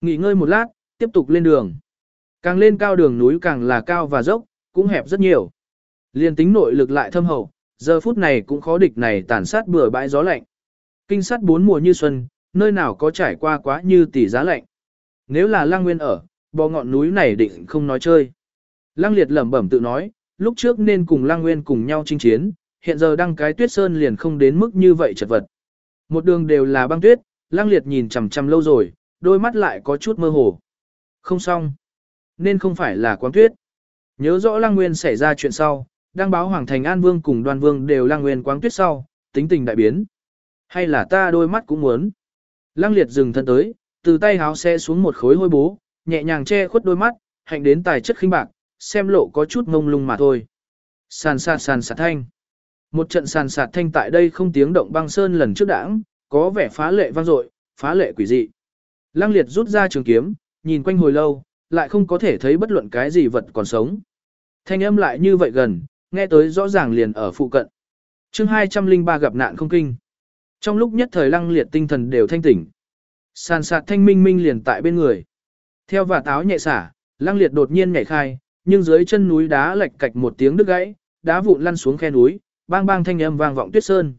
S1: Nghỉ ngơi một lát, tiếp tục lên đường. Càng lên cao đường núi càng là cao và dốc, cũng hẹp rất nhiều. Liên tính nội lực lại thâm hậu, giờ phút này cũng khó địch này tàn sát bừa bãi gió lạnh. Kinh sát bốn mùa như xuân, nơi nào có trải qua quá như tỷ giá lạnh. Nếu là lang nguyên ở, bò ngọn núi này định không nói chơi. lang liệt lẩm bẩm tự nói, lúc trước nên cùng lang nguyên cùng nhau chinh chiến, hiện giờ đăng cái tuyết sơn liền không đến mức như vậy chật vật. Một đường đều là băng tuyết, lăng liệt nhìn chằm chằm lâu rồi, đôi mắt lại có chút mơ hồ. Không xong. Nên không phải là quang tuyết. Nhớ rõ lăng nguyên xảy ra chuyện sau, đăng báo Hoàng Thành An Vương cùng đoan vương đều lăng nguyên quang tuyết sau, tính tình đại biến. Hay là ta đôi mắt cũng muốn. Lăng liệt dừng thân tới, từ tay háo xe xuống một khối hôi bố, nhẹ nhàng che khuất đôi mắt, hạnh đến tài chất khinh bạc, xem lộ có chút ngông lung mà thôi. Sàn sạt sàn sạt thanh. Một trận sàn sạt thanh tại đây không tiếng động băng sơn lần trước đãng, có vẻ phá lệ vang dội, phá lệ quỷ dị. Lăng liệt rút ra trường kiếm, nhìn quanh hồi lâu, lại không có thể thấy bất luận cái gì vật còn sống. Thanh âm lại như vậy gần, nghe tới rõ ràng liền ở phụ cận. chương 203 gặp nạn không kinh. Trong lúc nhất thời lăng liệt tinh thần đều thanh tỉnh. Sàn sạt thanh minh minh liền tại bên người. Theo và táo nhẹ xả, lăng liệt đột nhiên nhảy khai, nhưng dưới chân núi đá lệch cạch một tiếng đứt gãy, đá vụn lăn xuống khe núi, bang bang thanh âm vang vọng tuyết sơn.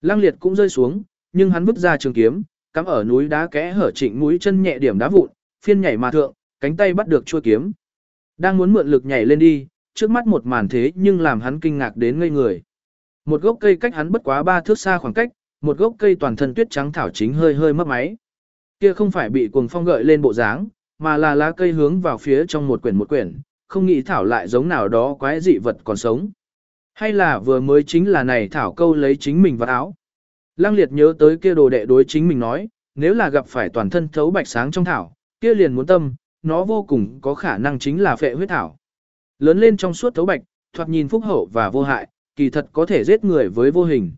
S1: Lăng liệt cũng rơi xuống, nhưng hắn vứt ra trường kiếm, cắm ở núi đá kẽ hở trịnh mũi chân nhẹ điểm đá vụn, phiên nhảy mà thượng, cánh tay bắt được chuôi kiếm. Đang muốn mượn lực nhảy lên đi, trước mắt một màn thế nhưng làm hắn kinh ngạc đến ngây người. Một gốc cây cách hắn bất quá ba thước xa khoảng cách, một gốc cây toàn thân tuyết trắng thảo chính hơi hơi mấp máy. Kia không phải bị cuồng phong gợi lên bộ dáng, mà là lá cây hướng vào phía trong một quyển một quyển, không nghĩ thảo lại giống nào đó quái dị vật còn sống. Hay là vừa mới chính là này thảo câu lấy chính mình vào áo. Lăng liệt nhớ tới kia đồ đệ đối chính mình nói, nếu là gặp phải toàn thân thấu bạch sáng trong thảo, kia liền muốn tâm, nó vô cùng có khả năng chính là phệ huyết thảo. Lớn lên trong suốt thấu bạch, thoạt nhìn phúc hậu và vô hại, kỳ thật có thể giết người với vô hình.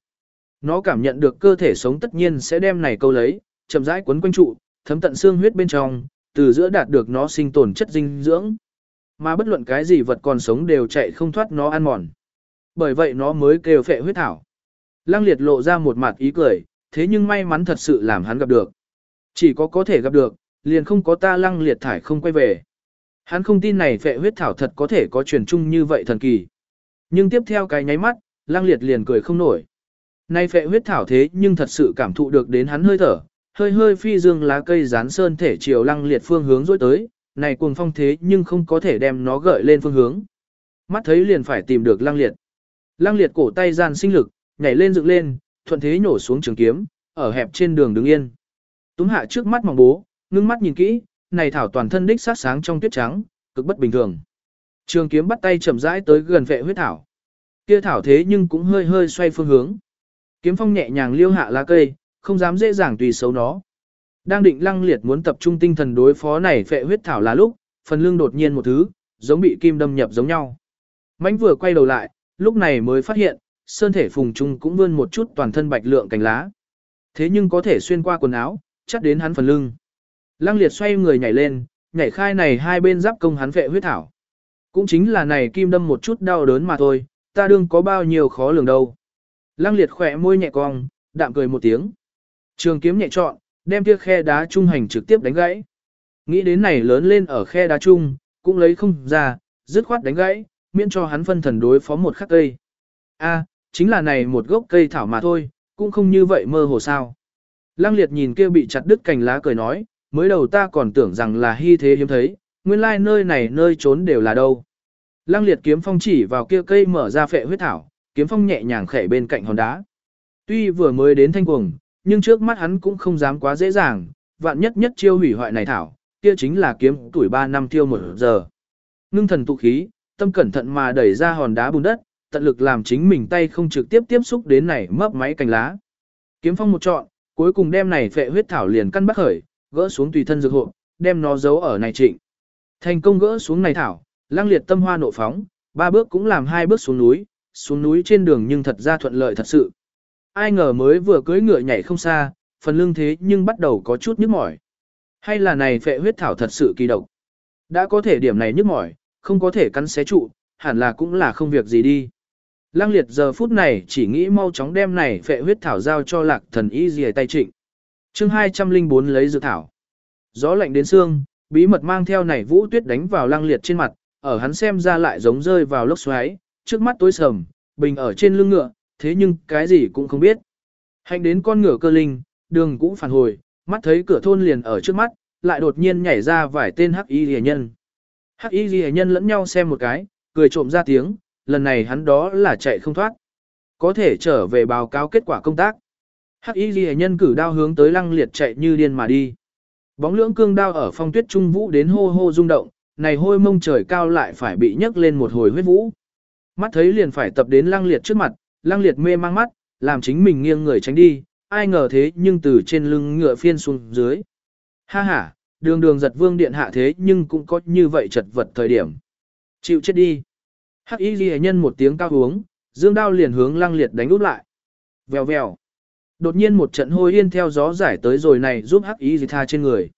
S1: Nó cảm nhận được cơ thể sống tất nhiên sẽ đem này câu lấy, chậm rãi quấn quanh trụ, thấm tận xương huyết bên trong, từ giữa đạt được nó sinh tồn chất dinh dưỡng. Mà bất luận cái gì vật còn sống đều chạy không thoát nó ăn mòn. Bởi vậy nó mới kêu phệ huyết thảo. Lăng liệt lộ ra một mặt ý cười, thế nhưng may mắn thật sự làm hắn gặp được. Chỉ có có thể gặp được, liền không có ta lăng liệt thải không quay về. Hắn không tin này phệ huyết thảo thật có thể có truyền chung như vậy thần kỳ. Nhưng tiếp theo cái nháy mắt, lăng liệt liền cười không nổi. Nay phệ huyết thảo thế nhưng thật sự cảm thụ được đến hắn hơi thở, hơi hơi phi dương lá cây rán sơn thể chiều lăng liệt phương hướng dối tới, này cuồng phong thế nhưng không có thể đem nó gợi lên phương hướng. Mắt thấy liền phải tìm được lăng liệt. Lăng liệt cổ tay gian sinh lực, nhảy lên dựng lên, thuận thế nhổ xuống trường kiếm, ở hẹp trên đường đứng yên. Túm hạ trước mắt mỏng bố, ngưng mắt nhìn kỹ, này thảo toàn thân đích sát sáng trong tuyết trắng, cực bất bình thường. Trường kiếm bắt tay chậm rãi tới gần vệ huyết thảo. Kia thảo thế nhưng cũng hơi hơi xoay phương hướng. Kiếm phong nhẹ nhàng liêu hạ lá cây, không dám dễ dàng tùy xấu nó. Đang định lăng liệt muốn tập trung tinh thần đối phó này phệ huyết thảo là lúc, phần lưng đột nhiên một thứ, giống bị kim đâm nhập giống nhau. Mánh vừa quay đầu lại, lúc này mới phát hiện, sơn thể phùng trung cũng vươn một chút toàn thân bạch lượng cành lá. Thế nhưng có thể xuyên qua quần áo, chắc đến hắn phần lưng. Lăng liệt xoay người nhảy lên, nhảy khai này hai bên giáp công hắn phệ huyết thảo. Cũng chính là này kim đâm một chút đau đớn mà thôi, ta đương có bao nhiêu khó lường đâu. Lăng liệt khỏe môi nhẹ cong, đạm cười một tiếng. Trường kiếm nhẹ trọn, đem kia khe đá trung hành trực tiếp đánh gãy. Nghĩ đến này lớn lên ở khe đá trung, cũng lấy không ra, dứt khoát đánh gãy, miễn cho hắn phân thần đối phó một khắc cây. A, chính là này một gốc cây thảo mà thôi, cũng không như vậy mơ hồ sao. Lăng liệt nhìn kia bị chặt đứt cành lá cười nói, mới đầu ta còn tưởng rằng là hy thế hiếm thấy, nguyên lai nơi này nơi trốn đều là đâu. Lăng liệt kiếm phong chỉ vào kia cây mở ra phệ huyết thảo, kiếm phong nhẹ nhàng khẽ bên cạnh hòn đá. Tuy vừa mới đến thanh cuồng, nhưng trước mắt hắn cũng không dám quá dễ dàng, vạn nhất nhất chiêu hủy hoại này thảo, kia chính là kiếm tuổi 3 năm tiêu một giờ. Ngưng thần tụ khí, tâm cẩn thận mà đẩy ra hòn đá bùn đất, tận lực làm chính mình tay không trực tiếp tiếp xúc đến này mấp máy cành lá. Kiếm phong một trọn, cuối cùng đem này phệ huyết thảo liền căn bắt khởi, gỡ xuống tùy thân dược hộ, đem nó giấu ở này trịnh. Thành công gỡ xuống này thảo, lang liệt tâm hoa nộ phóng, ba bước cũng làm hai bước xuống núi, xuống núi trên đường nhưng thật ra thuận lợi thật sự. Ai ngờ mới vừa cưỡi ngựa nhảy không xa, phần lưng thế nhưng bắt đầu có chút nhức mỏi. Hay là này phệ huyết thảo thật sự kỳ độc. Đã có thể điểm này nhức mỏi, không có thể cắn xé trụ, hẳn là cũng là không việc gì đi. Lăng liệt giờ phút này chỉ nghĩ mau chóng đem này phệ huyết thảo giao cho lạc thần y dì tay trịnh. chương 204 lấy dự thảo. Gió lạnh đến xương, bí mật mang theo này vũ tuyết đánh vào lăng liệt trên mặt, ở hắn xem ra lại giống rơi vào lốc xoáy, trước mắt tối sầm, bình ở trên lưng ngựa, thế nhưng cái gì cũng không biết. Hành đến con ngựa cơ linh, đường cũng phản hồi, mắt thấy cửa thôn liền ở trước mắt, lại đột nhiên nhảy ra vài tên hắc y rìa nhân. Hắc y rìa nhân lẫn nhau xem một cái, cười trộm ra tiếng, lần này hắn đó là chạy không thoát. Có thể trở về báo cáo kết quả công tác. Hắc y rìa nhân cử đao hướng tới lăng liệt chạy như điên mà đi. Bóng lưỡng cương đao ở phong tuyết trung vũ đến hô hô rung động, này hôi mông trời cao lại phải bị nhấc lên một hồi huyết vũ. Mắt thấy liền phải tập đến lăng liệt trước mặt, lăng liệt mê mang mắt, làm chính mình nghiêng người tránh đi, ai ngờ thế nhưng từ trên lưng ngựa phiên xuống dưới. Ha ha, đường đường giật vương điện hạ thế nhưng cũng có như vậy chật vật thời điểm. Chịu chết đi. Hắc y ghi nhân một tiếng cao uống, dương đao liền hướng lăng liệt đánh úp lại. Vèo vèo. Đột nhiên một trận hôi yên theo gió giải tới rồi này giúp hắc y ghi tha trên người.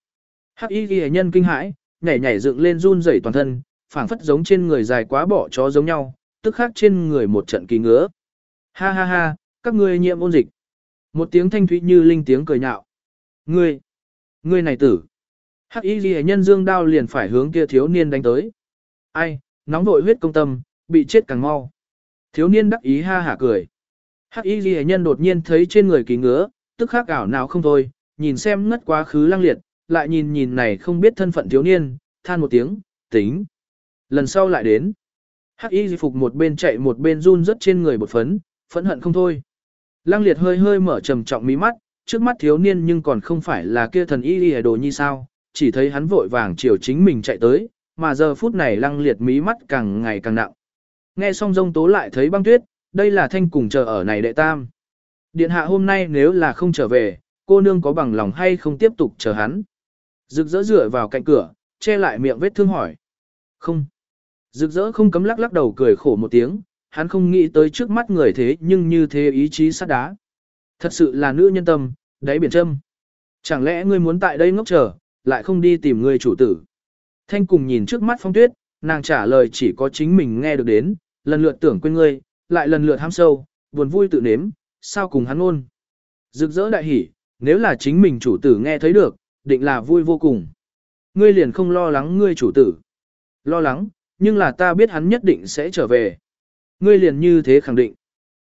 S1: Hắc y ghi nhân kinh hãi, nhảy nhảy dựng lên run rẩy toàn thân, phảng phất giống trên người dài quá bỏ chó giống nhau, tức khắc trên người một trận kỳ ngứa. Ha ha ha, các ngươi nhiễm ôn dịch. Một tiếng thanh thúy như linh tiếng cười nhạo. Ngươi, ngươi này tử. Hắc y ghi nhân dương đao liền phải hướng kia thiếu niên đánh tới. Ai, nóng vội huyết công tâm, bị chết càng mau. Thiếu niên đắc ý ha hả cười. Hắc y ghi nhân đột nhiên thấy trên người kỳ ngứa, tức khắc ảo nào không thôi, nhìn xem ngất quá khứ lăng liệt, lại nhìn nhìn này không biết thân phận thiếu niên, than một tiếng, tính. Lần sau lại đến. Hắc y phục một bên chạy một bên run rất trên người bột phấn, phẫn hận không thôi. Lăng liệt hơi hơi mở trầm trọng mí mắt, trước mắt thiếu niên nhưng còn không phải là kia thần y y đồ như sao, chỉ thấy hắn vội vàng chiều chính mình chạy tới, mà giờ phút này lăng liệt mí mắt càng ngày càng nặng. Nghe xong rông tố lại thấy băng tuyết, đây là thanh cùng chờ ở này đệ tam. Điện hạ hôm nay nếu là không trở về, cô nương có bằng lòng hay không tiếp tục chờ hắn. Rực rỡ rửa vào cạnh cửa, che lại miệng vết thương hỏi. Không. Rực rỡ không cấm lắc lắc đầu cười khổ một tiếng, hắn không nghĩ tới trước mắt người thế nhưng như thế ý chí sắt đá. Thật sự là nữ nhân tâm, đáy biển châm. Chẳng lẽ ngươi muốn tại đây ngốc chờ, lại không đi tìm người chủ tử. Thanh cùng nhìn trước mắt phong tuyết, nàng trả lời chỉ có chính mình nghe được đến, lần lượt tưởng quên ngươi, lại lần lượt ham sâu, buồn vui tự nếm, sao cùng hắn ôn. Rực rỡ đại hỉ, nếu là chính mình chủ tử nghe thấy được, định là vui vô cùng. Ngươi liền không lo lắng ngươi chủ tử. Lo lắng, nhưng là ta biết hắn nhất định sẽ trở về. Ngươi liền như thế khẳng định.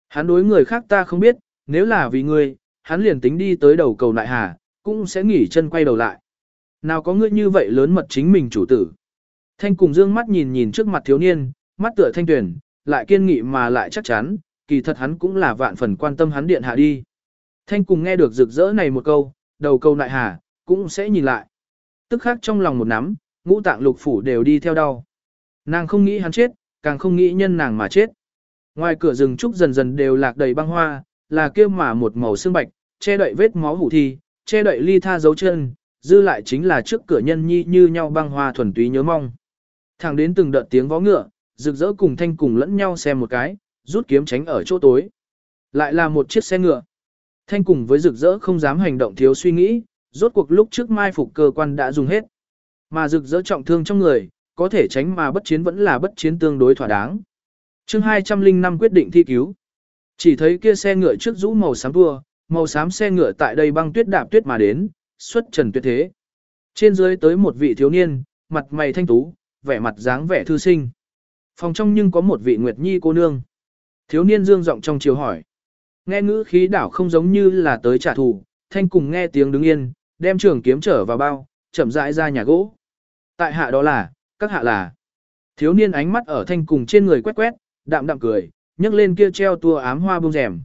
S1: Hắn đối người khác ta không biết, nếu là vì ngươi, hắn liền tính đi tới đầu cầu nại hà, cũng sẽ nghỉ chân quay đầu lại. Nào có ngươi như vậy lớn mật chính mình chủ tử. Thanh cùng dương mắt nhìn nhìn trước mặt thiếu niên, mắt tựa thanh tuyển, lại kiên nghị mà lại chắc chắn, kỳ thật hắn cũng là vạn phần quan tâm hắn điện hạ đi. Thanh cùng nghe được rực rỡ này một câu, đầu câu nại hà, cũng sẽ nhìn lại. Tức khác trong lòng một nắm, ngũ tạng lục phủ đều đi theo đau. Nàng không nghĩ hắn chết, càng không nghĩ nhân nàng mà chết. Ngoài cửa rừng trúc dần dần đều lạc đầy băng hoa, là kia mà một màu xương bạch, che đậy vết máu hủ thi, che đậy ly tha dấu chân, dư lại chính là trước cửa nhân nhi như nhau băng hoa thuần túy nhớ mong. Thẳng đến từng đợt tiếng vó ngựa, rực rỡ cùng thanh cùng lẫn nhau xem một cái, rút kiếm tránh ở chỗ tối. Lại là một chiếc xe ngựa. Thanh cùng với rực rỡ không dám hành động thiếu suy nghĩ, rốt cuộc lúc trước mai phục cơ quan đã dùng hết. Mà rực rỡ trọng thương trong người, có thể tránh mà bất chiến vẫn là bất chiến tương đối thỏa đáng chương 205 quyết định thi cứu. Chỉ thấy kia xe ngựa trước rũ màu xám tua, màu xám xe ngựa tại đây băng tuyết đạp tuyết mà đến, xuất trần tuyệt thế. Trên dưới tới một vị thiếu niên, mặt mày thanh tú, vẻ mặt dáng vẻ thư sinh. Phòng trong nhưng có một vị nguyệt nhi cô nương. Thiếu niên dương giọng trong chiều hỏi. Nghe ngữ khí đảo không giống như là tới trả thù, thanh cùng nghe tiếng đứng yên, đem trường kiếm trở vào bao, chậm rãi ra nhà gỗ. Tại hạ đó là, các hạ là. Thiếu niên ánh mắt ở thanh cùng trên người quét quét, đạm đạm cười, nhấc lên kia treo tua ám hoa bông rèm.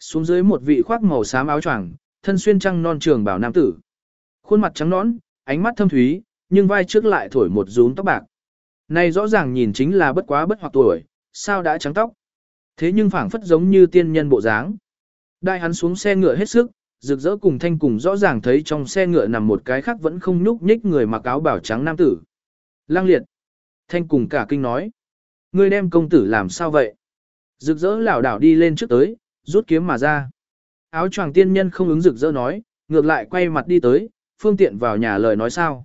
S1: Xuống dưới một vị khoác màu xám áo choàng, thân xuyên trăng non trường bảo nam tử. Khuôn mặt trắng nõn, ánh mắt thâm thúy, nhưng vai trước lại thổi một rúm tóc bạc. Này rõ ràng nhìn chính là bất quá bất hoặc tuổi, sao đã trắng tóc. Thế nhưng phảng phất giống như tiên nhân bộ dáng. Đại hắn xuống xe ngựa hết sức, rực rỡ cùng thanh cùng rõ ràng thấy trong xe ngựa nằm một cái khác vẫn không nhúc nhích người mặc áo bảo trắng nam tử. Lang liệt. Thanh cùng cả kinh nói. Ngươi đem công tử làm sao vậy? Rực rỡ lảo đảo đi lên trước tới, rút kiếm mà ra. Áo choàng tiên nhân không ứng rực rỡ nói, ngược lại quay mặt đi tới, phương tiện vào nhà lời nói sao.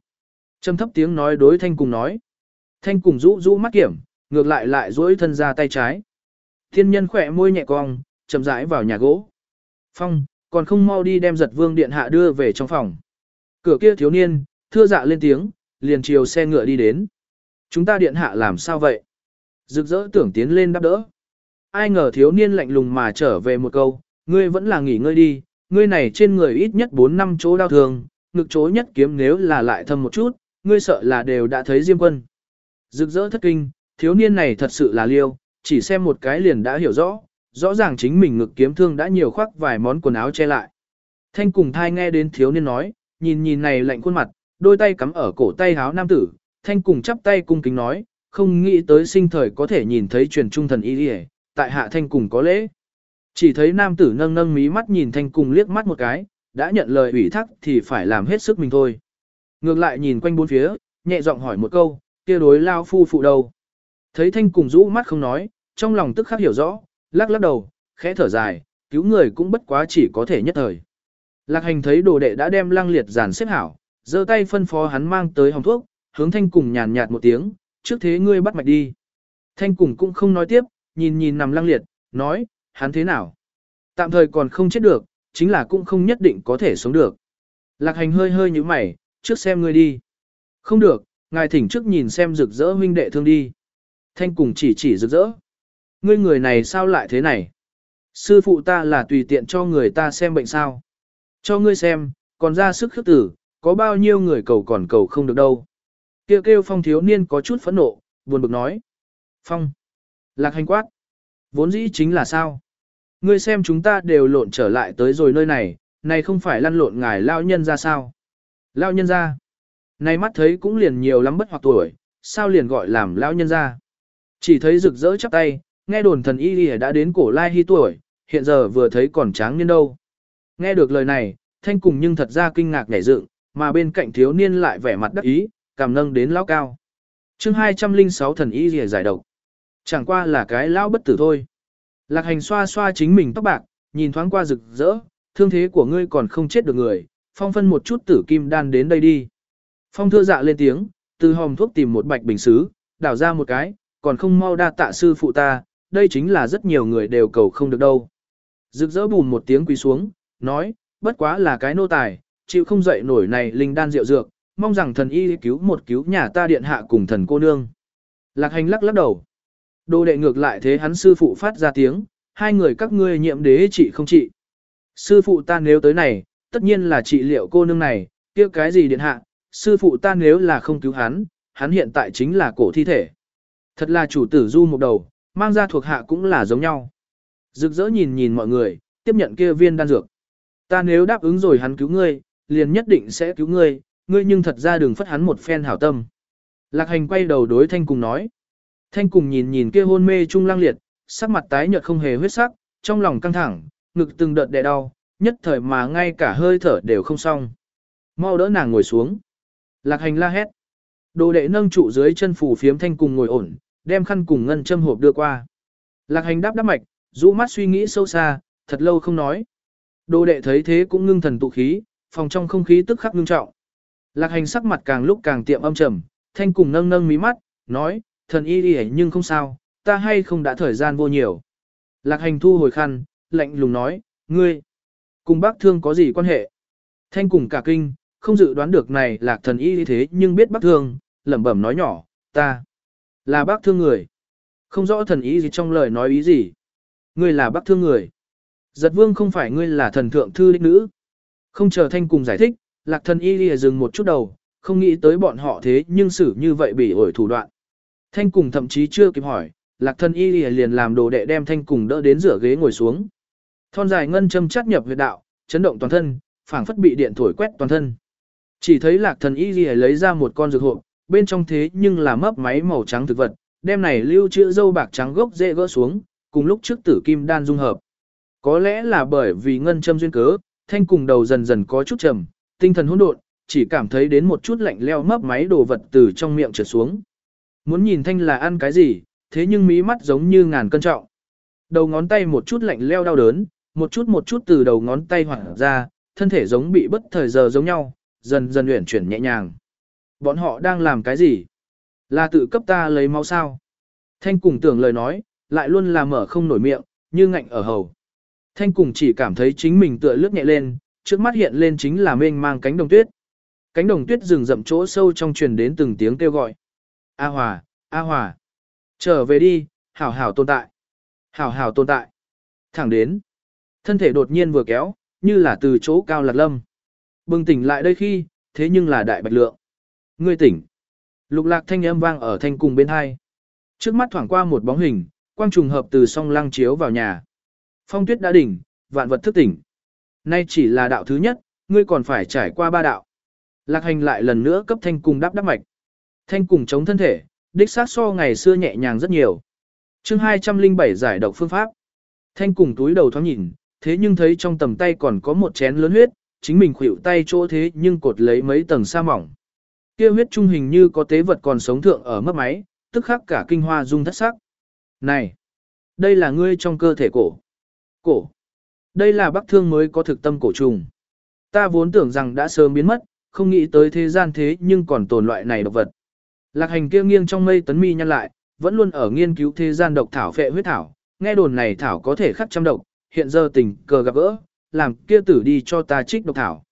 S1: Trầm thấp tiếng nói đối thanh cùng nói. Thanh cùng rũ rũ mắt kiểm, ngược lại lại duỗi thân ra tay trái. Thiên nhân khỏe môi nhẹ cong, chậm rãi vào nhà gỗ. Phong, còn không mau đi đem giật vương điện hạ đưa về trong phòng. Cửa kia thiếu niên, thưa dạ lên tiếng, liền chiều xe ngựa đi đến. Chúng ta điện hạ làm sao vậy? Rực rỡ tưởng tiến lên đáp đỡ. Ai ngờ thiếu niên lạnh lùng mà trở về một câu, ngươi vẫn là nghỉ ngơi đi, ngươi này trên người ít nhất 4 năm chỗ đau thương, ngực chỗ nhất kiếm nếu là lại thâm một chút, ngươi sợ là đều đã thấy diêm quân. Rực rỡ thất kinh, thiếu niên này thật sự là liêu, chỉ xem một cái liền đã hiểu rõ, rõ ràng chính mình ngực kiếm thương đã nhiều khoác vài món quần áo che lại. Thanh cùng thai nghe đến thiếu niên nói, nhìn nhìn này lạnh khuôn mặt, đôi tay cắm ở cổ tay háo nam tử, thanh cùng chắp tay cung kính nói, không nghĩ tới sinh thời có thể nhìn thấy truyền trung thần y đi tại hạ thanh cùng có lễ. Chỉ thấy nam tử nâng nâng mí mắt nhìn thanh cùng liếc mắt một cái, đã nhận lời ủy thác thì phải làm hết sức mình thôi. Ngược lại nhìn quanh bốn phía, nhẹ giọng hỏi một câu, kia đối lao phu phụ đâu. Thấy thanh cùng rũ mắt không nói, trong lòng tức khắc hiểu rõ, lắc lắc đầu, khẽ thở dài, cứu người cũng bất quá chỉ có thể nhất thời. Lạc hành thấy đồ đệ đã đem lang liệt giàn xếp hảo, giơ tay phân phó hắn mang tới hồng thuốc, hướng thanh cùng nhàn nhạt một tiếng, trước thế ngươi bắt mạch đi. Thanh cùng cũng không nói tiếp, nhìn nhìn nằm lăng liệt, nói, hắn thế nào? Tạm thời còn không chết được, chính là cũng không nhất định có thể sống được. Lạc hành hơi hơi như mày, trước xem ngươi đi. Không được, ngài thỉnh trước nhìn xem rực rỡ huynh đệ thương đi. Thanh cùng chỉ chỉ rực rỡ. Ngươi người này sao lại thế này? Sư phụ ta là tùy tiện cho người ta xem bệnh sao? Cho ngươi xem, còn ra sức khước tử, có bao nhiêu người cầu còn cầu không được đâu. Kêu kêu phong thiếu niên có chút phẫn nộ, buồn bực nói. Phong. Lạc hành quát. Vốn dĩ chính là sao? Ngươi xem chúng ta đều lộn trở lại tới rồi nơi này, này không phải lăn lộn ngài lao nhân ra sao? Lao nhân ra. Này mắt thấy cũng liền nhiều lắm bất hoặc tuổi, sao liền gọi làm lao nhân ra? Chỉ thấy rực rỡ chắp tay, nghe đồn thần y đã đến cổ lai hy tuổi, hiện giờ vừa thấy còn tráng niên đâu. Nghe được lời này, thanh cùng nhưng thật ra kinh ngạc nhảy dựng, mà bên cạnh thiếu niên lại vẻ mặt đắc ý, cảm nâng đến lão cao. chương 206 thần y rìa giải độc. Chẳng qua là cái lão bất tử thôi. Lạc hành xoa xoa chính mình tóc bạc, nhìn thoáng qua rực rỡ, thương thế của ngươi còn không chết được người, phong phân một chút tử kim đan đến đây đi. Phong thưa dạ lên tiếng, từ hòm thuốc tìm một bạch bình xứ, đảo ra một cái, còn không mau đa tạ sư phụ ta, đây chính là rất nhiều người đều cầu không được đâu. Rực rỡ bùn một tiếng quỳ xuống, nói, bất quá là cái nô tài, chịu không dậy nổi này linh đan rượu dược, mong rằng thần y cứu một cứu nhà ta điện hạ cùng thần cô nương. Lạc hành lắc lắc đầu. Đồ đệ ngược lại thế hắn sư phụ phát ra tiếng, hai người các ngươi nhiệm đế trị không trị. Sư phụ ta nếu tới này, tất nhiên là trị liệu cô nương này, kia cái gì điện hạ, sư phụ ta nếu là không cứu hắn, hắn hiện tại chính là cổ thi thể. Thật là chủ tử du một đầu, mang ra thuộc hạ cũng là giống nhau. Rực rỡ nhìn nhìn mọi người, tiếp nhận kia viên đan dược. Ta nếu đáp ứng rồi hắn cứu ngươi, liền nhất định sẽ cứu ngươi, ngươi nhưng thật ra đừng phất hắn một phen hảo tâm. Lạc hành quay đầu đối thanh cùng nói. Thanh cùng nhìn nhìn kia hôn mê trung lang liệt, sắc mặt tái nhợt không hề huyết sắc, trong lòng căng thẳng, ngực từng đợt đè đau, nhất thời mà ngay cả hơi thở đều không xong. Mau đỡ nàng ngồi xuống. Lạc hành la hét. Đồ đệ nâng trụ dưới chân phủ phiếm thanh cùng ngồi ổn, đem khăn cùng ngân châm hộp đưa qua. Lạc hành đáp đáp mạch, rũ mắt suy nghĩ sâu xa, thật lâu không nói. Đồ đệ thấy thế cũng ngưng thần tụ khí, phòng trong không khí tức khắc ngưng trọng. Lạc hành sắc mặt càng lúc càng tiệm âm trầm, thanh cùng nâng nâng mí mắt, nói, thần y đi nhưng không sao, ta hay không đã thời gian vô nhiều. Lạc hành thu hồi khăn, lạnh lùng nói, ngươi, cùng bác thương có gì quan hệ? Thanh cùng cả kinh, không dự đoán được này lạc thần y thế nhưng biết bác thương, lẩm bẩm nói nhỏ, ta, là bác thương người. Không rõ thần ý gì trong lời nói ý gì. Ngươi là bác thương người. Giật vương không phải ngươi là thần thượng thư đích nữ. Không chờ thanh cùng giải thích, lạc thần y lìa dừng một chút đầu, không nghĩ tới bọn họ thế nhưng xử như vậy bị ổi thủ đoạn. Thanh cùng thậm chí chưa kịp hỏi, lạc thần y lìa liền làm đồ đệ đem thanh cùng đỡ đến rửa ghế ngồi xuống. Thon dài ngân châm chắt nhập huyệt đạo, chấn động toàn thân, phảng phất bị điện thổi quét toàn thân. Chỉ thấy lạc thần y lìa lấy ra một con dược hộp, bên trong thế nhưng là mấp máy màu trắng thực vật, đem này lưu trữ dâu bạc trắng gốc dễ gỡ xuống, cùng lúc trước tử kim đan dung hợp. Có lẽ là bởi vì ngân châm duyên cớ, thanh cùng đầu dần dần có chút trầm, tinh thần hỗn độn, chỉ cảm thấy đến một chút lạnh leo mấp máy đồ vật từ trong miệng trượt xuống. Muốn nhìn thanh là ăn cái gì, thế nhưng mí mắt giống như ngàn cân trọng. Đầu ngón tay một chút lạnh leo đau đớn, một chút một chút từ đầu ngón tay hoảng ra, thân thể giống bị bất thời giờ giống nhau, dần dần uyển chuyển nhẹ nhàng. Bọn họ đang làm cái gì? Là tự cấp ta lấy máu sao? Thanh cùng tưởng lời nói, lại luôn là mở không nổi miệng, như ngạnh ở hầu. Thanh cùng chỉ cảm thấy chính mình tựa lướt nhẹ lên, trước mắt hiện lên chính là mênh mang cánh đồng tuyết. Cánh đồng tuyết rừng rậm chỗ sâu trong truyền đến từng tiếng kêu gọi. A Hòa, A Hòa, trở về đi, hảo hảo tồn tại. Hảo hảo tồn tại. Thẳng đến. Thân thể đột nhiên vừa kéo, như là từ chỗ cao lạc lâm. Bừng tỉnh lại đây khi, thế nhưng là đại bạch lượng. Ngươi tỉnh. Lục lạc thanh âm vang ở thanh cùng bên hai. Trước mắt thoảng qua một bóng hình, quang trùng hợp từ song lăng chiếu vào nhà. Phong tuyết đã đỉnh, vạn vật thức tỉnh. Nay chỉ là đạo thứ nhất, ngươi còn phải trải qua ba đạo. Lạc hành lại lần nữa cấp thanh cùng đáp đáp mạch. Thanh cùng chống thân thể, đích xác so ngày xưa nhẹ nhàng rất nhiều. chương 207 giải độc phương pháp. Thanh cùng túi đầu thoáng nhìn, thế nhưng thấy trong tầm tay còn có một chén lớn huyết, chính mình khuỵu tay chỗ thế nhưng cột lấy mấy tầng sa mỏng. Kia huyết trung hình như có tế vật còn sống thượng ở mất máy, tức khắc cả kinh hoa dung thất sắc. Này, đây là ngươi trong cơ thể cổ. Cổ. Đây là bắc thương mới có thực tâm cổ trùng. Ta vốn tưởng rằng đã sớm biến mất, không nghĩ tới thế gian thế nhưng còn tồn loại này độc vật. Lạc hành kia nghiêng trong mây tấn mi nhăn lại, vẫn luôn ở nghiên cứu thế gian độc thảo phệ huyết thảo, nghe đồn này thảo có thể khắc trăm độc, hiện giờ tình cờ gặp gỡ, làm kia tử đi cho ta trích độc thảo.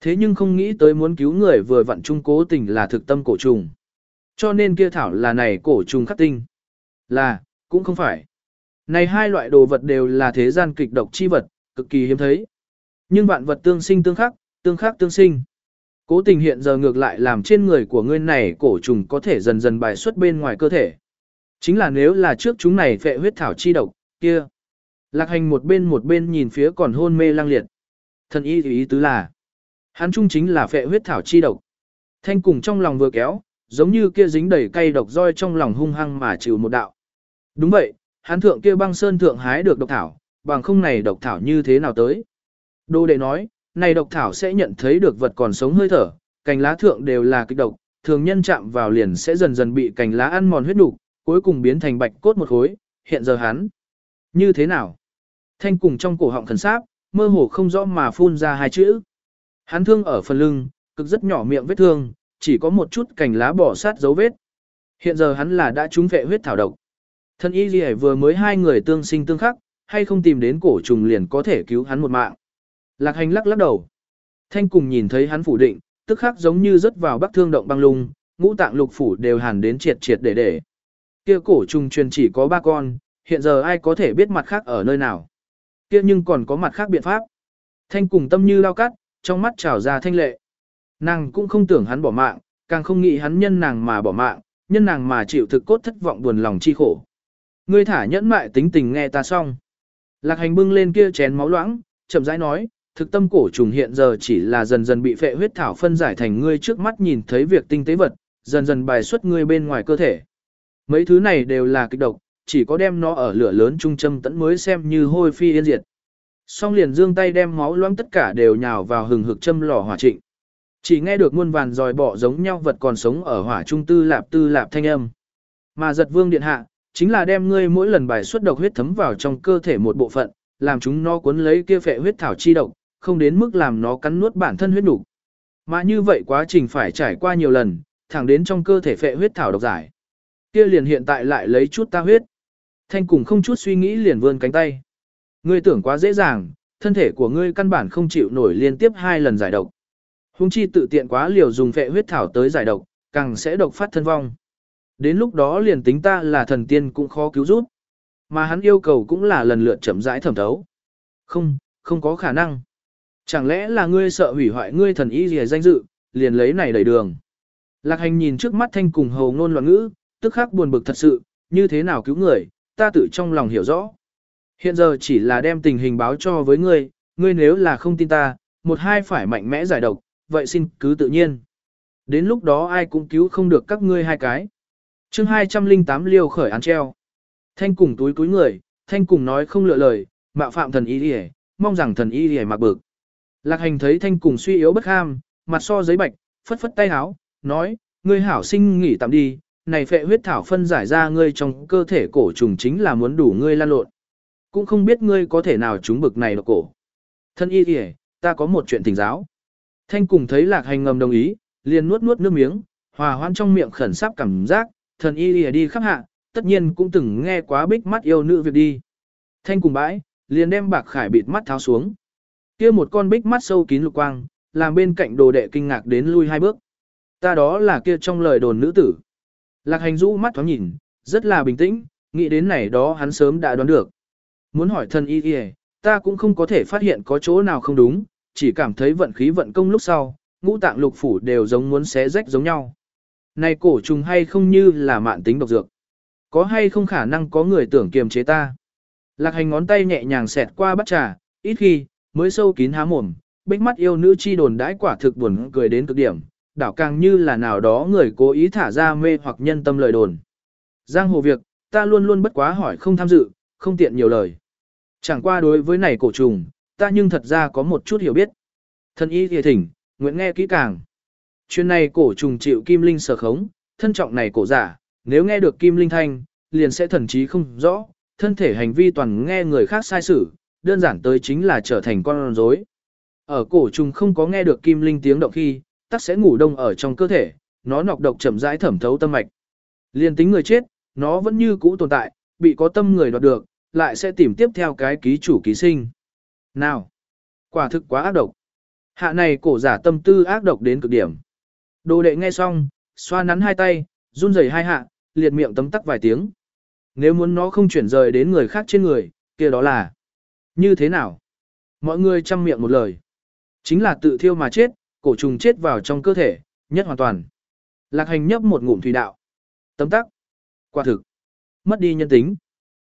S1: Thế nhưng không nghĩ tới muốn cứu người vừa vặn trung cố tình là thực tâm cổ trùng. Cho nên kia thảo là này cổ trùng khắc tinh. Là, cũng không phải. Này hai loại đồ vật đều là thế gian kịch độc chi vật, cực kỳ hiếm thấy. Nhưng vạn vật tương sinh tương khắc, tương khắc tương sinh. Cố tình hiện giờ ngược lại làm trên người của ngươi này cổ trùng có thể dần dần bài xuất bên ngoài cơ thể. Chính là nếu là trước chúng này phệ huyết thảo chi độc, kia. Lạc hành một bên một bên nhìn phía còn hôn mê lang liệt. Thần y thì ý tứ là, hắn trung chính là phệ huyết thảo chi độc. Thanh cùng trong lòng vừa kéo, giống như kia dính đầy cây độc roi trong lòng hung hăng mà chịu một đạo. Đúng vậy, hắn thượng kia băng sơn thượng hái được độc thảo, bằng không này độc thảo như thế nào tới. Đô đệ nói, này độc thảo sẽ nhận thấy được vật còn sống hơi thở, cành lá thượng đều là kịch độc, thường nhân chạm vào liền sẽ dần dần bị cành lá ăn mòn huyết đủ, cuối cùng biến thành bạch cốt một khối, hiện giờ hắn. Như thế nào? Thanh cùng trong cổ họng thần sáp, mơ hồ không rõ mà phun ra hai chữ. Hắn thương ở phần lưng, cực rất nhỏ miệng vết thương, chỉ có một chút cành lá bỏ sát dấu vết. Hiện giờ hắn là đã trúng vệ huyết thảo độc. Thân y gì vừa mới hai người tương sinh tương khắc, hay không tìm đến cổ trùng liền có thể cứu hắn một mạng. Lạc hành lắc lắc đầu. Thanh cùng nhìn thấy hắn phủ định, tức khắc giống như rớt vào bắc thương động băng lung, ngũ tạng lục phủ đều hàn đến triệt triệt để để. Kia cổ trùng truyền chỉ có ba con, hiện giờ ai có thể biết mặt khác ở nơi nào. Kia nhưng còn có mặt khác biện pháp. Thanh cùng tâm như lao cắt, trong mắt trào ra thanh lệ. Nàng cũng không tưởng hắn bỏ mạng, càng không nghĩ hắn nhân nàng mà bỏ mạng, nhân nàng mà chịu thực cốt thất vọng buồn lòng chi khổ. Ngươi thả nhẫn mại tính tình nghe ta xong. Lạc hành bưng lên kia chén máu loãng, chậm rãi nói, thực tâm cổ trùng hiện giờ chỉ là dần dần bị phệ huyết thảo phân giải thành ngươi trước mắt nhìn thấy việc tinh tế vật, dần dần bài xuất ngươi bên ngoài cơ thể. Mấy thứ này đều là kịch độc, chỉ có đem nó ở lửa lớn trung châm tẫn mới xem như hôi phi yên diệt. Song liền dương tay đem máu loãng tất cả đều nhào vào hừng hực châm lò hỏa trịnh. Chỉ nghe được muôn vàn dòi bỏ giống nhau vật còn sống ở hỏa trung tư lạp tư lạp thanh âm. Mà giật vương điện hạ, chính là đem ngươi mỗi lần bài xuất độc huyết thấm vào trong cơ thể một bộ phận, làm chúng nó cuốn lấy kia phệ huyết thảo chi độc, không đến mức làm nó cắn nuốt bản thân huyết đủ. Mà như vậy quá trình phải trải qua nhiều lần, thẳng đến trong cơ thể phệ huyết thảo độc giải. Kia liền hiện tại lại lấy chút ta huyết. Thanh cùng không chút suy nghĩ liền vươn cánh tay. Ngươi tưởng quá dễ dàng, thân thể của ngươi căn bản không chịu nổi liên tiếp hai lần giải độc. Hung chi tự tiện quá liều dùng phệ huyết thảo tới giải độc, càng sẽ độc phát thân vong. Đến lúc đó liền tính ta là thần tiên cũng khó cứu giúp. Mà hắn yêu cầu cũng là lần lượt chậm rãi thẩm thấu. Không, không có khả năng. Chẳng lẽ là ngươi sợ hủy hoại ngươi thần y gì danh dự, liền lấy này đẩy đường. Lạc hành nhìn trước mắt thanh cùng hầu ngôn loạn ngữ, tức khắc buồn bực thật sự, như thế nào cứu người, ta tự trong lòng hiểu rõ. Hiện giờ chỉ là đem tình hình báo cho với ngươi, ngươi nếu là không tin ta, một hai phải mạnh mẽ giải độc, vậy xin cứ tự nhiên. Đến lúc đó ai cũng cứu không được các ngươi hai cái chương 208 liêu khởi án treo. Thanh cùng túi túi người, thanh cùng nói không lựa lời, mạo phạm thần y đi mong rằng thần y đi mặc bực. Lạc hành thấy thanh cùng suy yếu bất ham, mặt so giấy bạch, phất phất tay háo, nói, ngươi hảo sinh nghỉ tạm đi, này phệ huyết thảo phân giải ra ngươi trong cơ thể cổ trùng chính là muốn đủ ngươi lan lộn. Cũng không biết ngươi có thể nào trúng bực này độc cổ. Thân y kìa, ta có một chuyện thỉnh giáo. Thanh cùng thấy lạc hành ngầm đồng ý, liền nuốt nuốt nước miếng, hòa hoan trong miệng khẩn sắp cảm giác, thần y lìa đi khắp hạ, tất nhiên cũng từng nghe quá bích mắt yêu nữ việc đi. Thanh cùng bãi, liền đem bạc khải bịt mắt tháo xuống. kia một con bích mắt sâu kín lục quang, làm bên cạnh đồ đệ kinh ngạc đến lui hai bước. Ta đó là kia trong lời đồn nữ tử. Lạc hành rũ mắt thoáng nhìn, rất là bình tĩnh, nghĩ đến này đó hắn sớm đã đoán được. Muốn hỏi thần y lìa, ta cũng không có thể phát hiện có chỗ nào không đúng, chỉ cảm thấy vận khí vận công lúc sau, ngũ tạng lục phủ đều giống muốn xé rách giống nhau. Này cổ trùng hay không như là mạn tính độc dược. Có hay không khả năng có người tưởng kiềm chế ta. Lạc hành ngón tay nhẹ nhàng xẹt qua bắt trà, ít khi, mới sâu kín há mồm, bích mắt yêu nữ chi đồn đãi quả thực buồn cười đến cực điểm, đảo càng như là nào đó người cố ý thả ra mê hoặc nhân tâm lời đồn. Giang hồ việc, ta luôn luôn bất quá hỏi không tham dự, không tiện nhiều lời. Chẳng qua đối với này cổ trùng, ta nhưng thật ra có một chút hiểu biết. Thân y thìa thỉnh, nguyện nghe kỹ càng. Chuyện này cổ trùng chịu kim linh sở khống, thân trọng này cổ giả, nếu nghe được kim linh thanh, liền sẽ thần trí không rõ, thân thể hành vi toàn nghe người khác sai sử, đơn giản tới chính là trở thành con rối. Ở cổ trùng không có nghe được kim linh tiếng động khi, tắc sẽ ngủ đông ở trong cơ thể, nó nọc độc chậm rãi thẩm thấu tâm mạch. Liên tính người chết, nó vẫn như cũ tồn tại, bị có tâm người đoạt được, lại sẽ tìm tiếp theo cái ký chủ ký sinh. Nào, quả thực quá ác độc. Hạ này cổ giả tâm tư ác độc đến cực điểm. Đồ đệ nghe xong, xoa nắn hai tay, run rẩy hai hạ, liệt miệng tấm tắc vài tiếng. Nếu muốn nó không chuyển rời đến người khác trên người, kia đó là như thế nào? Mọi người chăm miệng một lời. Chính là tự thiêu mà chết, cổ trùng chết vào trong cơ thể, nhất hoàn toàn. Lạc hành nhấp một ngụm thủy đạo. Tấm tắc. Quả thực. Mất đi nhân tính.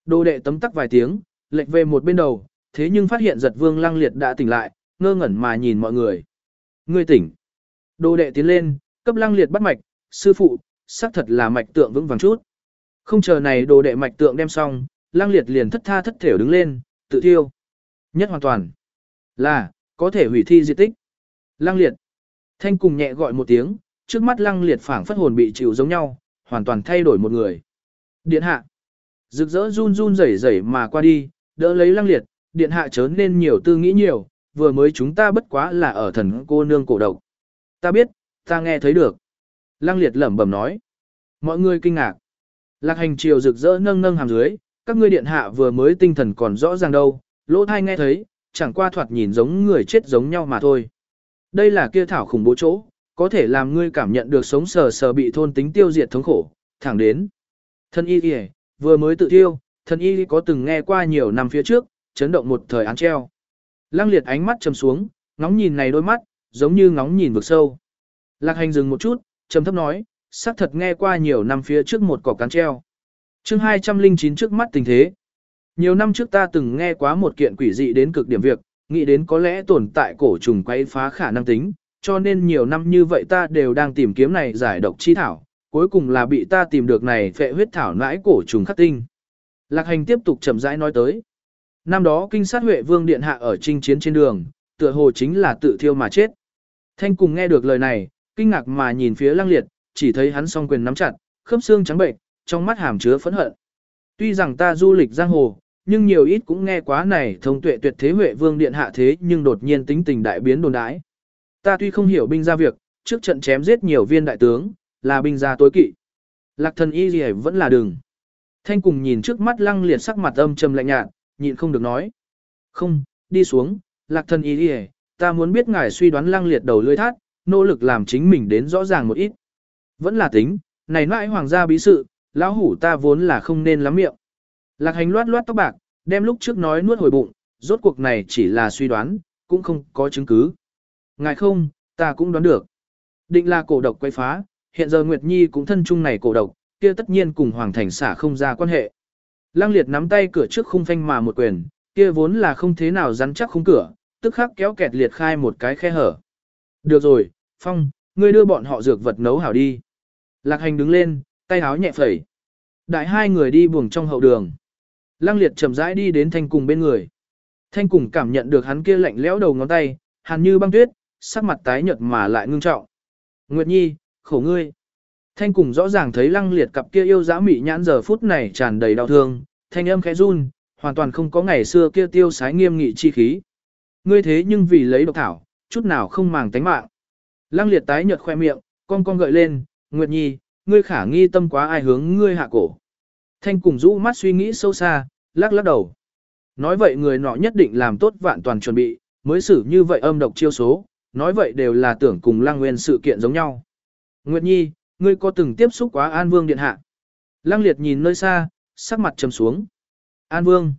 S1: Đồ đệ tấm tắc vài tiếng, lệch về một bên đầu, thế nhưng phát hiện giật vương lăng liệt đã tỉnh lại, ngơ ngẩn mà nhìn mọi người. Ngươi tỉnh. Đồ đệ tiến lên, cấp lăng liệt bắt mạch, sư phụ, xác thật là mạch tượng vững vàng chút. Không chờ này đồ đệ mạch tượng đem xong, lăng liệt liền thất tha thất thểu đứng lên, tự thiêu. Nhất hoàn toàn. Là, có thể hủy thi di tích. Lăng liệt. Thanh cùng nhẹ gọi một tiếng, trước mắt lăng liệt phảng phất hồn bị chịu giống nhau, hoàn toàn thay đổi một người. Điện hạ. Rực rỡ run run rẩy rẩy mà qua đi, đỡ lấy lăng liệt, điện hạ chớ nên nhiều tư nghĩ nhiều, vừa mới chúng ta bất quá là ở thần cô nương cổ độc. Ta biết, ta nghe thấy được. Lăng liệt lẩm bẩm nói. Mọi người kinh ngạc. Lạc hành chiều rực rỡ nâng nâng hàm dưới, các ngươi điện hạ vừa mới tinh thần còn rõ ràng đâu, lỗ thai nghe thấy, chẳng qua thoạt nhìn giống người chết giống nhau mà thôi. Đây là kia thảo khủng bố chỗ, có thể làm ngươi cảm nhận được sống sờ sờ bị thôn tính tiêu diệt thống khổ, thẳng đến. Thân y kìa, vừa mới tự tiêu, thân y có từng nghe qua nhiều năm phía trước, chấn động một thời án treo. Lăng liệt ánh mắt trầm xuống, ngóng nhìn này đôi mắt, giống như ngóng nhìn vực sâu. Lạc hành dừng một chút, trầm thấp nói, xác thật nghe qua nhiều năm phía trước một cỏ cán treo. chương 209 trước mắt tình thế. Nhiều năm trước ta từng nghe quá một kiện quỷ dị đến cực điểm việc, nghĩ đến có lẽ tồn tại cổ trùng quay phá khả năng tính, cho nên nhiều năm như vậy ta đều đang tìm kiếm này giải độc chi thảo, cuối cùng là bị ta tìm được này phệ huyết thảo nãi cổ trùng khắc tinh. Lạc hành tiếp tục chậm rãi nói tới. Năm đó kinh sát Huệ Vương Điện Hạ ở chinh chiến trên đường, tựa hồ chính là tự thiêu mà chết. Thanh cùng nghe được lời này, kinh ngạc mà nhìn phía lăng liệt, chỉ thấy hắn song quyền nắm chặt, khớp xương trắng bệnh, trong mắt hàm chứa phẫn hận. Tuy rằng ta du lịch giang hồ, nhưng nhiều ít cũng nghe quá này thông tuệ tuyệt thế Huệ Vương Điện Hạ thế nhưng đột nhiên tính tình đại biến đồn đãi. Ta tuy không hiểu binh gia việc, trước trận chém giết nhiều viên đại tướng, là binh gia tối kỵ. Lạc thần y gì vẫn là đường. Thanh cùng nhìn trước mắt lăng liệt sắc mặt âm trầm lạnh nhạt, nhịn không được nói. Không, đi xuống, lạc thần y gì ta muốn biết ngài suy đoán lăng liệt đầu lưỡi thát, nỗ lực làm chính mình đến rõ ràng một ít. Vẫn là tính, này nãi hoàng gia bí sự, lão hủ ta vốn là không nên lắm miệng. Lạc hành loát loát tóc bạc, đem lúc trước nói nuốt hồi bụng, rốt cuộc này chỉ là suy đoán, cũng không có chứng cứ. Ngài không, ta cũng đoán được. Định là cổ độc quay phá, hiện giờ Nguyệt Nhi cũng thân chung này cổ độc, kia tất nhiên cùng Hoàng Thành xả không ra quan hệ. Lăng liệt nắm tay cửa trước khung phanh mà một quyền, kia vốn là không thế nào rắn chắc khung cửa, tức khắc kéo kẹt liệt khai một cái khe hở. Được rồi, Phong, ngươi đưa bọn họ dược vật nấu hảo đi. Lạc hành đứng lên, tay áo nhẹ phẩy. Đại hai người đi buồng trong hậu đường. Lăng liệt chậm rãi đi đến thanh cùng bên người. Thanh cùng cảm nhận được hắn kia lạnh lẽo đầu ngón tay, hàn như băng tuyết, sắc mặt tái nhợt mà lại ngưng trọng. Nguyệt Nhi, khổ ngươi. Thanh cùng rõ ràng thấy lăng liệt cặp kia yêu dã mị nhãn giờ phút này tràn đầy đau thương, thanh âm khẽ run, hoàn toàn không có ngày xưa kia tiêu sái nghiêm nghị chi khí. Ngươi thế nhưng vì lấy độc thảo, chút nào không màng tánh mạng. Lăng liệt tái nhợt khoe miệng, con con gợi lên, Nguyệt Nhi, ngươi khả nghi tâm quá ai hướng ngươi hạ cổ. Thanh cùng rũ mắt suy nghĩ sâu xa, lắc lắc đầu. Nói vậy người nọ nhất định làm tốt vạn toàn chuẩn bị, mới xử như vậy âm độc chiêu số, nói vậy đều là tưởng cùng Lăng Nguyên sự kiện giống nhau. Nguyệt Nhi, ngươi có từng tiếp xúc quá An Vương Điện Hạ? Lăng Liệt nhìn nơi xa, sắc mặt trầm xuống. An Vương.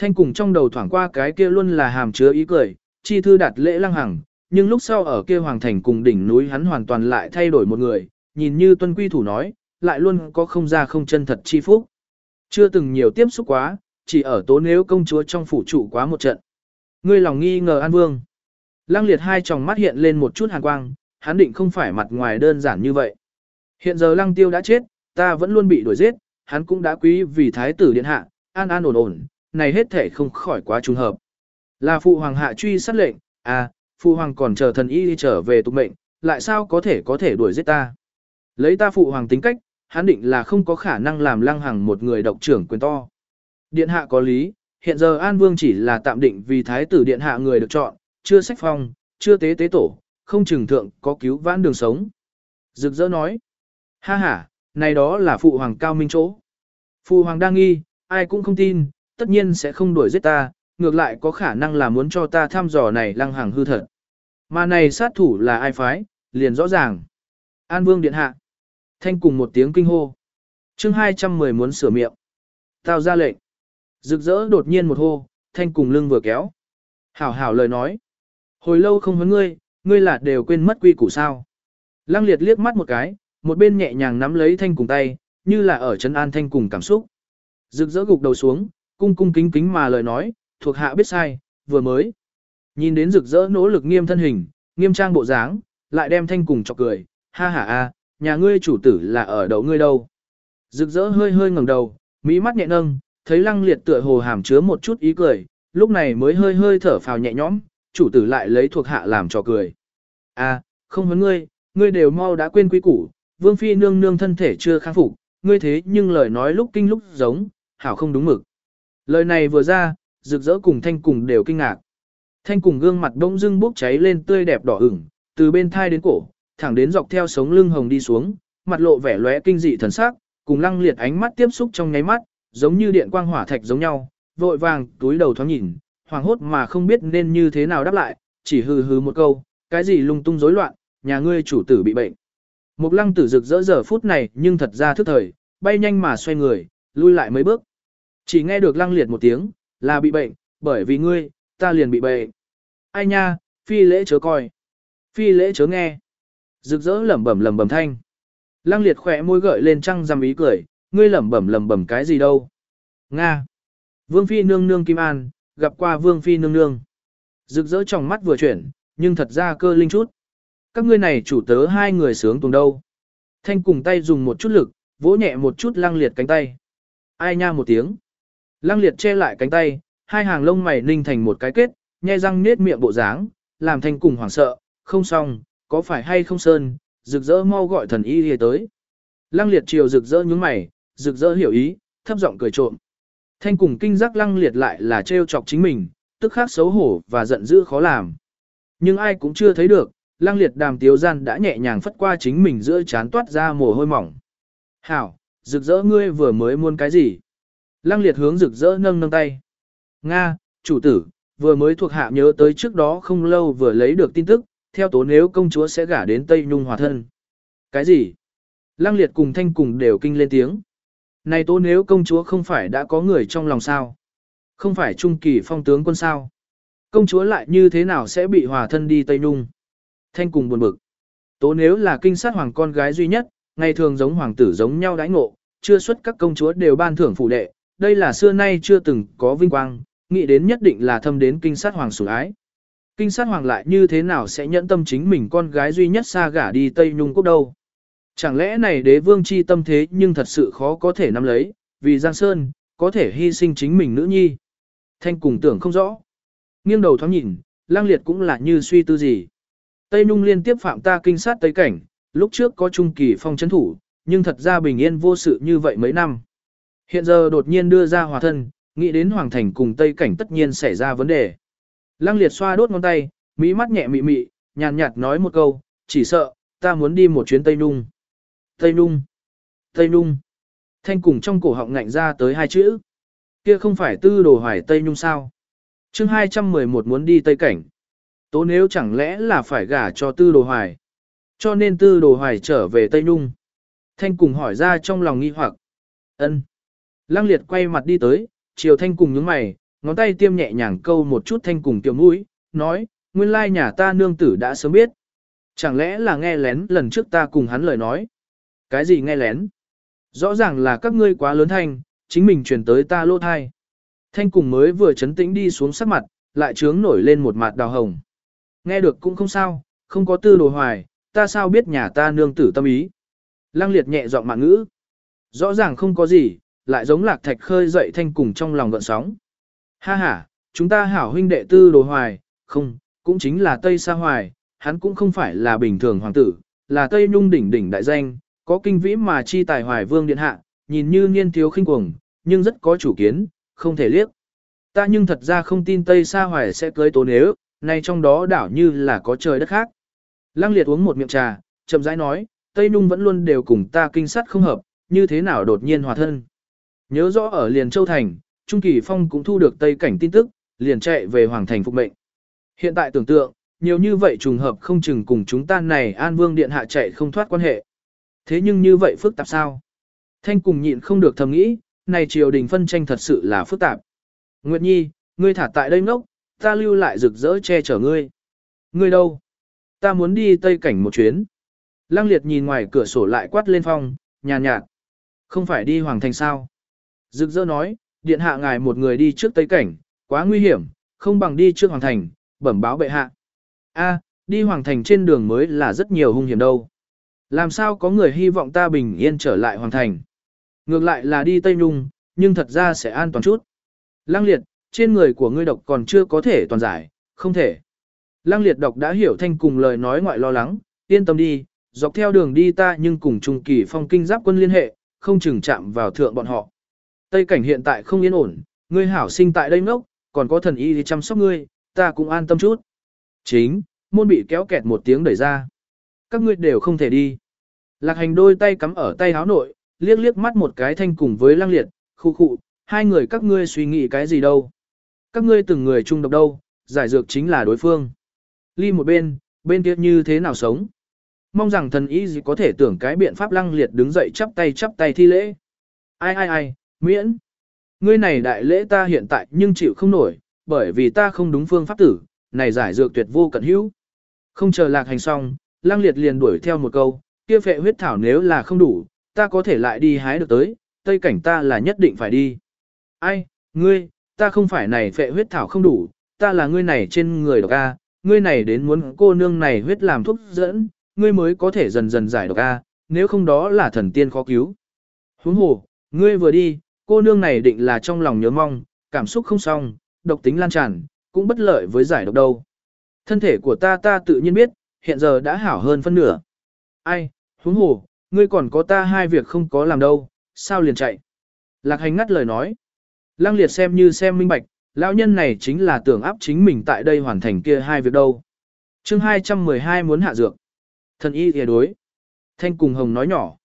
S1: Thanh cùng trong đầu thoảng qua cái kia luôn là hàm chứa ý cười, chi thư đạt lễ lăng hằng, nhưng lúc sau ở kia hoàng thành cùng đỉnh núi hắn hoàn toàn lại thay đổi một người, nhìn như tuân quy thủ nói, lại luôn có không ra không chân thật chi phúc. Chưa từng nhiều tiếp xúc quá, chỉ ở tố nếu công chúa trong phủ trụ quá một trận. Ngươi lòng nghi ngờ An Vương. Lăng liệt hai tròng mắt hiện lên một chút hàn quang, hắn định không phải mặt ngoài đơn giản như vậy. Hiện giờ lăng tiêu đã chết, ta vẫn luôn bị đuổi giết, hắn cũng đã quý vì thái tử điện hạ, an an ổn ổn, này hết thể không khỏi quá trùng hợp. Là phụ hoàng hạ truy sát lệnh, à, phụ hoàng còn chờ thần y trở về tục mệnh, lại sao có thể có thể đuổi giết ta. Lấy ta phụ hoàng tính cách, hắn định là không có khả năng làm lăng hằng một người độc trưởng quyền to. Điện hạ có lý, hiện giờ An Vương chỉ là tạm định vì thái tử điện hạ người được chọn, chưa sách phong, chưa tế tế tổ, không chừng thượng có cứu vãn đường sống. Rực rỡ nói, ha ha, này đó là phụ hoàng cao minh chỗ. Phụ hoàng đang nghi, ai cũng không tin, tất nhiên sẽ không đuổi giết ta, ngược lại có khả năng là muốn cho ta thăm dò này lăng hàng hư thật. Mà này sát thủ là ai phái, liền rõ ràng. An Vương Điện Hạ. Thanh cùng một tiếng kinh hô. chương 210 muốn sửa miệng. Tao ra lệnh. Rực rỡ đột nhiên một hô, thanh cùng lưng vừa kéo. Hảo hảo lời nói. Hồi lâu không huấn ngươi, ngươi là đều quên mất quy củ sao. Lăng liệt liếc mắt một cái, một bên nhẹ nhàng nắm lấy thanh cùng tay, như là ở chân an thanh cùng cảm xúc. Rực rỡ gục đầu xuống, cung cung kính kính mà lời nói, thuộc hạ biết sai, vừa mới. Nhìn đến rực rỡ nỗ lực nghiêm thân hình, nghiêm trang bộ dáng, lại đem thanh cùng chọc cười, ha ha a, nhà ngươi chủ tử là ở đầu ngươi đâu. Rực rỡ hơi hơi ngẩng đầu, mỹ mắt nhẹ nâng, thấy lăng liệt tựa hồ hàm chứa một chút ý cười, lúc này mới hơi hơi thở phào nhẹ nhõm, chủ tử lại lấy thuộc hạ làm trò cười. A, không vấn ngươi, ngươi đều mau đã quên quý củ, vương phi nương nương thân thể chưa khang phục, ngươi thế nhưng lời nói lúc kinh lúc giống, hảo không đúng mực. Lời này vừa ra, rực rỡ cùng thanh cùng đều kinh ngạc. Thanh cùng gương mặt bỗng dưng bốc cháy lên tươi đẹp đỏ ửng, từ bên thai đến cổ, thẳng đến dọc theo sống lưng hồng đi xuống, mặt lộ vẻ lóe kinh dị thần sắc, cùng lăng liệt ánh mắt tiếp xúc trong nháy mắt, giống như điện quang hỏa thạch giống nhau, vội vàng túi đầu thoáng nhìn, hoàng hốt mà không biết nên như thế nào đáp lại, chỉ hừ hừ một câu, cái gì lung tung rối loạn, nhà ngươi chủ tử bị bệnh. mục lăng tử rực rỡ giờ phút này nhưng thật ra thức thời, bay nhanh mà xoay người, lui lại mấy bước. Chỉ nghe được lăng liệt một tiếng, là bị bệnh, bởi vì ngươi, ta liền bị bệnh. Ai nha, phi lễ chớ coi. Phi lễ chớ nghe. Rực rỡ lẩm bẩm lẩm bẩm thanh. Lăng liệt khỏe môi gợi lên trăng rằm ý cười, ngươi lẩm bẩm lẩm bẩm cái gì đâu. Nga. Vương phi nương nương Kim An, gặp qua vương phi nương nương. Rực rỡ trong mắt vừa chuyển, nhưng thật ra cơ linh chút. Các ngươi này chủ tớ hai người sướng tùng đâu. Thanh cùng tay dùng một chút lực, vỗ nhẹ một chút lăng liệt cánh tay. Ai nha một tiếng. Lăng liệt che lại cánh tay, hai hàng lông mày ninh thành một cái kết, nhe răng nết miệng bộ dáng, làm thanh cùng hoảng sợ, không xong, có phải hay không sơn, rực rỡ mau gọi thần y đi tới. Lăng liệt chiều rực rỡ nhướng mày, rực rỡ hiểu ý, thấp giọng cười trộm. Thanh cùng kinh giác lăng liệt lại là trêu chọc chính mình, tức khắc xấu hổ và giận dữ khó làm. Nhưng ai cũng chưa thấy được, lăng liệt đàm tiếu gian đã nhẹ nhàng phất qua chính mình giữa chán toát ra mồ hôi mỏng. Hảo, rực rỡ ngươi vừa mới muốn cái gì? Lăng liệt hướng rực rỡ nâng nâng tay. Nga, chủ tử, vừa mới thuộc hạ nhớ tới trước đó không lâu vừa lấy được tin tức, theo tố nếu công chúa sẽ gả đến Tây Nhung hòa thân. Cái gì? Lăng liệt cùng thanh cùng đều kinh lên tiếng. Này tố nếu công chúa không phải đã có người trong lòng sao? Không phải trung kỳ phong tướng quân sao? Công chúa lại như thế nào sẽ bị hòa thân đi Tây Nhung? Thanh cùng buồn bực. Tố nếu là kinh sát hoàng con gái duy nhất, ngày thường giống hoàng tử giống nhau đãi ngộ, chưa xuất các công chúa đều ban thưởng phụ đệ, đây là xưa nay chưa từng có vinh quang, nghĩ đến nhất định là thâm đến kinh sát hoàng sủng ái. Kinh sát hoàng lại như thế nào sẽ nhẫn tâm chính mình con gái duy nhất xa gả đi Tây Nhung quốc đâu? Chẳng lẽ này đế vương chi tâm thế nhưng thật sự khó có thể nắm lấy, vì Giang Sơn, có thể hy sinh chính mình nữ nhi. Thanh cùng tưởng không rõ. Nghiêng đầu thoáng nhìn, lang liệt cũng là như suy tư gì. Tây Nhung liên tiếp phạm ta kinh sát Tây Cảnh, lúc trước có trung kỳ phong chấn thủ, nhưng thật ra bình yên vô sự như vậy mấy năm. Hiện giờ đột nhiên đưa ra hòa thân, nghĩ đến Hoàng Thành cùng Tây Cảnh tất nhiên xảy ra vấn đề. Lăng liệt xoa đốt ngón tay, mỹ mắt nhẹ mị mị, nhàn nhạt nói một câu, chỉ sợ, ta muốn đi một chuyến Tây Nung. Tây Nung, Tây Nung. Thanh cùng trong cổ họng ngạnh ra tới hai chữ. Kia không phải tư đồ hoài Tây Nung sao? chương 211 muốn đi Tây Cảnh. Tố nếu chẳng lẽ là phải gả cho tư đồ hoài. Cho nên tư đồ hoài trở về Tây Nung. Thanh cùng hỏi ra trong lòng nghi hoặc. ân Lăng liệt quay mặt đi tới, chiều thanh cùng nhướng mày, ngón tay tiêm nhẹ nhàng câu một chút thanh cùng tiểu mũi, nói, nguyên lai nhà ta nương tử đã sớm biết. Chẳng lẽ là nghe lén lần trước ta cùng hắn lời nói. Cái gì nghe lén? Rõ ràng là các ngươi quá lớn thanh, chính mình truyền tới ta lô thai. Thanh cùng mới vừa chấn tĩnh đi xuống sắc mặt, lại trướng nổi lên một mặt đào hồng. Nghe được cũng không sao, không có tư đồ hoài, ta sao biết nhà ta nương tử tâm ý. Lăng liệt nhẹ giọng mạng ngữ. Rõ ràng không có gì, lại giống lạc thạch khơi dậy thanh cùng trong lòng gợn sóng. Ha ha, chúng ta hảo huynh đệ tư đồ hoài, không, cũng chính là Tây Sa Hoài, hắn cũng không phải là bình thường hoàng tử, là Tây Nhung đỉnh đỉnh đại danh, có kinh vĩ mà chi tài hoài vương điện hạ, nhìn như niên thiếu khinh cuồng, nhưng rất có chủ kiến, không thể liếc. Ta nhưng thật ra không tin Tây Sa Hoài sẽ cưới tố nếu, nay trong đó đảo như là có trời đất khác. Lăng liệt uống một miệng trà, chậm rãi nói, Tây Nhung vẫn luôn đều cùng ta kinh sát không hợp, như thế nào đột nhiên hòa thân. Nhớ rõ ở Liền Châu Thành, Trung Kỳ Phong cũng thu được Tây Cảnh tin tức, liền chạy về Hoàng Thành phục mệnh. Hiện tại tưởng tượng, nhiều như vậy trùng hợp không chừng cùng chúng ta này An Vương Điện Hạ chạy không thoát quan hệ. Thế nhưng như vậy phức tạp sao? Thanh cùng nhịn không được thầm nghĩ, này triều đình phân tranh thật sự là phức tạp. Nguyệt Nhi, ngươi thả tại đây ngốc, ta lưu lại rực rỡ che chở ngươi. Ngươi đâu? Ta muốn đi Tây Cảnh một chuyến. Lăng liệt nhìn ngoài cửa sổ lại quát lên phong, nhàn nhạt. Không phải đi Hoàng Thành sao? Rực rỡ nói, điện hạ ngài một người đi trước Tây Cảnh, quá nguy hiểm, không bằng đi trước Hoàng Thành, bẩm báo bệ hạ. A, đi Hoàng Thành trên đường mới là rất nhiều hung hiểm đâu. Làm sao có người hy vọng ta bình yên trở lại Hoàng Thành? Ngược lại là đi Tây Nhung, nhưng thật ra sẽ an toàn chút. Lăng liệt, trên người của ngươi độc còn chưa có thể toàn giải, không thể. Lăng liệt độc đã hiểu thanh cùng lời nói ngoại lo lắng, yên tâm đi, dọc theo đường đi ta nhưng cùng trung kỳ phong kinh giáp quân liên hệ, không chừng chạm vào thượng bọn họ. Tây cảnh hiện tại không yên ổn, ngươi hảo sinh tại đây ngốc, còn có thần y thì chăm sóc ngươi, ta cũng an tâm chút. Chính, môn bị kéo kẹt một tiếng đẩy ra. Các ngươi đều không thể đi. Lạc hành đôi tay cắm ở tay háo nội, liếc liếc mắt một cái thanh cùng với lăng liệt, khu khụ, hai người các ngươi suy nghĩ cái gì đâu. Các ngươi từng người chung độc đâu, giải dược chính là đối phương. Ly một bên, bên kia như thế nào sống. Mong rằng thần y gì có thể tưởng cái biện pháp lăng liệt đứng dậy chắp tay chắp tay thi lễ. Ai ai ai, miễn. Ngươi này đại lễ ta hiện tại nhưng chịu không nổi, bởi vì ta không đúng phương pháp tử, này giải dược tuyệt vô cận hữu. Không chờ lạc hành xong, lang liệt liền đuổi theo một câu, kia phệ huyết thảo nếu là không đủ, ta có thể lại đi hái được tới, tây cảnh ta là nhất định phải đi. Ai, ngươi, ta không phải này phệ huyết thảo không đủ, ta là ngươi này trên người độc A, ngươi này đến muốn cô nương này huyết làm thuốc dẫn, ngươi mới có thể dần dần giải độc A, nếu không đó là thần tiên khó cứu. Huống hồ, ngươi vừa đi, cô nương này định là trong lòng nhớ mong, cảm xúc không xong, độc tính lan tràn, cũng bất lợi với giải độc đâu. Thân thể của ta ta tự nhiên biết, hiện giờ đã hảo hơn phân nửa. Ai, huống hồ, ngươi còn có ta hai việc không có làm đâu, sao liền chạy. Lạc hành ngắt lời nói. Lăng liệt xem như xem minh bạch, lão nhân này chính là tưởng áp chính mình tại đây hoàn thành kia hai việc đâu. chương 212 muốn hạ dược. Thần y thìa đối. Thanh cùng hồng nói nhỏ.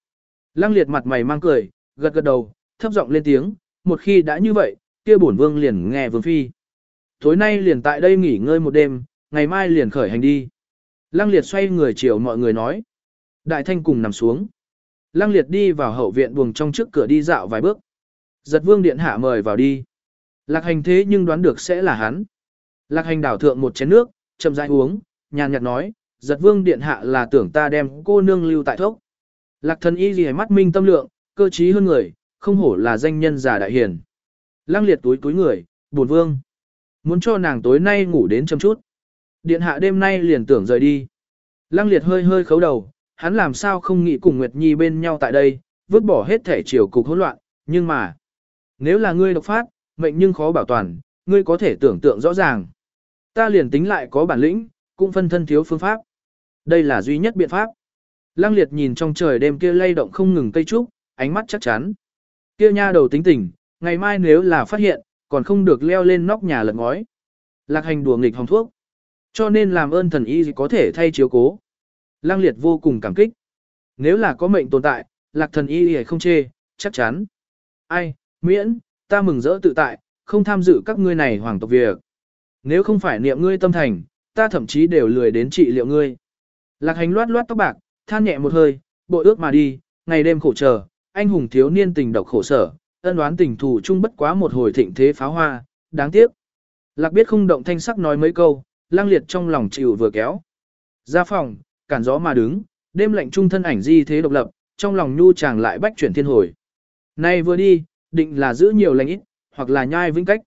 S1: Lăng liệt mặt mày mang cười, gật gật đầu, thấp giọng lên tiếng, một khi đã như vậy, kia bổn vương liền nghe vương phi. Tối nay liền tại đây nghỉ ngơi một đêm, ngày mai liền khởi hành đi. Lăng liệt xoay người chiều mọi người nói. Đại thanh cùng nằm xuống. Lăng liệt đi vào hậu viện buồng trong trước cửa đi dạo vài bước. Giật vương điện hạ mời vào đi. Lạc hành thế nhưng đoán được sẽ là hắn. Lạc hành đảo thượng một chén nước, chậm rãi uống, nhàn nhạt nói, giật vương điện hạ là tưởng ta đem cô nương lưu tại thốc. Lạc thần y gì mắt minh tâm lượng, cơ trí hơn người, không hổ là danh nhân giả đại hiền. Lăng liệt túi túi người, buồn vương. Muốn cho nàng tối nay ngủ đến chấm chút. Điện hạ đêm nay liền tưởng rời đi. Lăng liệt hơi hơi khấu đầu, hắn làm sao không nghĩ cùng Nguyệt Nhi bên nhau tại đây, vứt bỏ hết thể chiều cục hỗn loạn, nhưng mà, nếu là ngươi độc phát, mệnh nhưng khó bảo toàn, ngươi có thể tưởng tượng rõ ràng. Ta liền tính lại có bản lĩnh, cũng phân thân thiếu phương pháp. Đây là duy nhất biện pháp. Lăng liệt nhìn trong trời đêm kia lay động không ngừng cây trúc, ánh mắt chắc chắn. Kia nha đầu tính tình, ngày mai nếu là phát hiện, còn không được leo lên nóc nhà lật ngói. Lạc hành đùa nghịch hồng thuốc. Cho nên làm ơn thần y có thể thay chiếu cố. Lăng liệt vô cùng cảm kích. Nếu là có mệnh tồn tại, lạc thần y không chê, chắc chắn. Ai, miễn, ta mừng rỡ tự tại, không tham dự các ngươi này hoàng tộc việc. Nếu không phải niệm ngươi tâm thành, ta thậm chí đều lười đến trị liệu ngươi. Lạc hành loát loát tóc bạc, than nhẹ một hơi, bội ước mà đi, ngày đêm khổ chờ, anh hùng thiếu niên tình độc khổ sở, ân đoán tình thù chung bất quá một hồi thịnh thế pháo hoa, đáng tiếc. Lạc biết không động thanh sắc nói mấy câu, lang liệt trong lòng chịu vừa kéo. Ra phòng, cản gió mà đứng, đêm lạnh trung thân ảnh di thế độc lập, trong lòng nhu chàng lại bách chuyển thiên hồi. Nay vừa đi, định là giữ nhiều lành ít, hoặc là nhai vĩnh cách.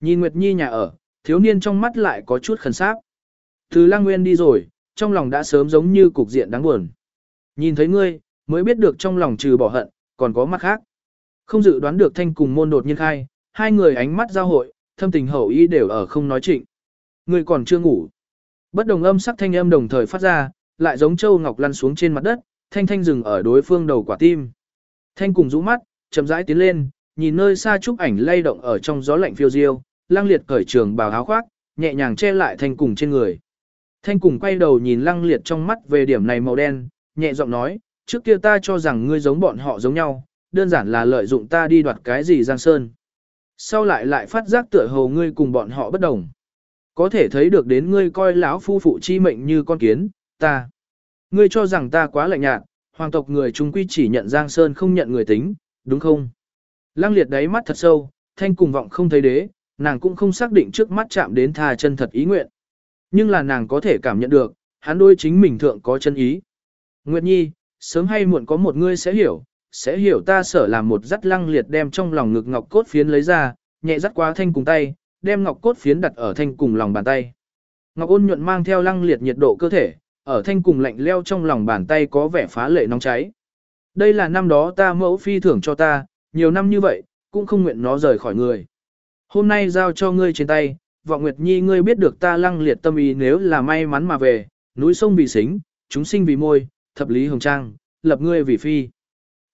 S1: Nhìn Nguyệt Nhi nhà ở, thiếu niên trong mắt lại có chút khẩn sáp. Từ lang nguyên đi rồi, trong lòng đã sớm giống như cục diện đáng buồn. Nhìn thấy ngươi, mới biết được trong lòng trừ bỏ hận, còn có mắt khác. Không dự đoán được thanh cùng môn đột nhiên khai, hai người ánh mắt giao hội, thâm tình hậu ý đều ở không nói trịnh. người còn chưa ngủ. Bất đồng âm sắc thanh âm đồng thời phát ra, lại giống châu ngọc lăn xuống trên mặt đất, thanh thanh dừng ở đối phương đầu quả tim. Thanh cùng rũ mắt, chậm rãi tiến lên, nhìn nơi xa trúc ảnh lay động ở trong gió lạnh phiêu diêu, lang liệt cởi trường bào áo khoác, nhẹ nhàng che lại thanh cùng trên người. Thanh cùng quay đầu nhìn lăng liệt trong mắt về điểm này màu đen, nhẹ giọng nói, trước kia ta cho rằng ngươi giống bọn họ giống nhau, đơn giản là lợi dụng ta đi đoạt cái gì Giang Sơn. Sau lại lại phát giác tựa hồ ngươi cùng bọn họ bất đồng. Có thể thấy được đến ngươi coi lão phu phụ chi mệnh như con kiến, ta. Ngươi cho rằng ta quá lạnh nhạt, hoàng tộc người chúng quy chỉ nhận Giang Sơn không nhận người tính, đúng không? Lăng liệt đáy mắt thật sâu, thanh cùng vọng không thấy đế, nàng cũng không xác định trước mắt chạm đến tha chân thật ý nguyện. Nhưng là nàng có thể cảm nhận được, hắn đôi chính mình thượng có chân ý. Nguyệt Nhi, sớm hay muộn có một ngươi sẽ hiểu, sẽ hiểu ta sở làm một dắt lăng liệt đem trong lòng ngực ngọc cốt phiến lấy ra, nhẹ dắt qua thanh cùng tay, đem ngọc cốt phiến đặt ở thanh cùng lòng bàn tay. Ngọc ôn nhuận mang theo lăng liệt nhiệt độ cơ thể, ở thanh cùng lạnh leo trong lòng bàn tay có vẻ phá lệ nóng cháy. Đây là năm đó ta mẫu phi thưởng cho ta, nhiều năm như vậy, cũng không nguyện nó rời khỏi người. Hôm nay giao cho ngươi trên tay, vọng Nguyệt Nhi ngươi biết được ta lăng liệt tâm ý nếu là may mắn mà về, núi sông vì xính, chúng sinh vì môi, thập lý hồng trang, lập ngươi vì phi.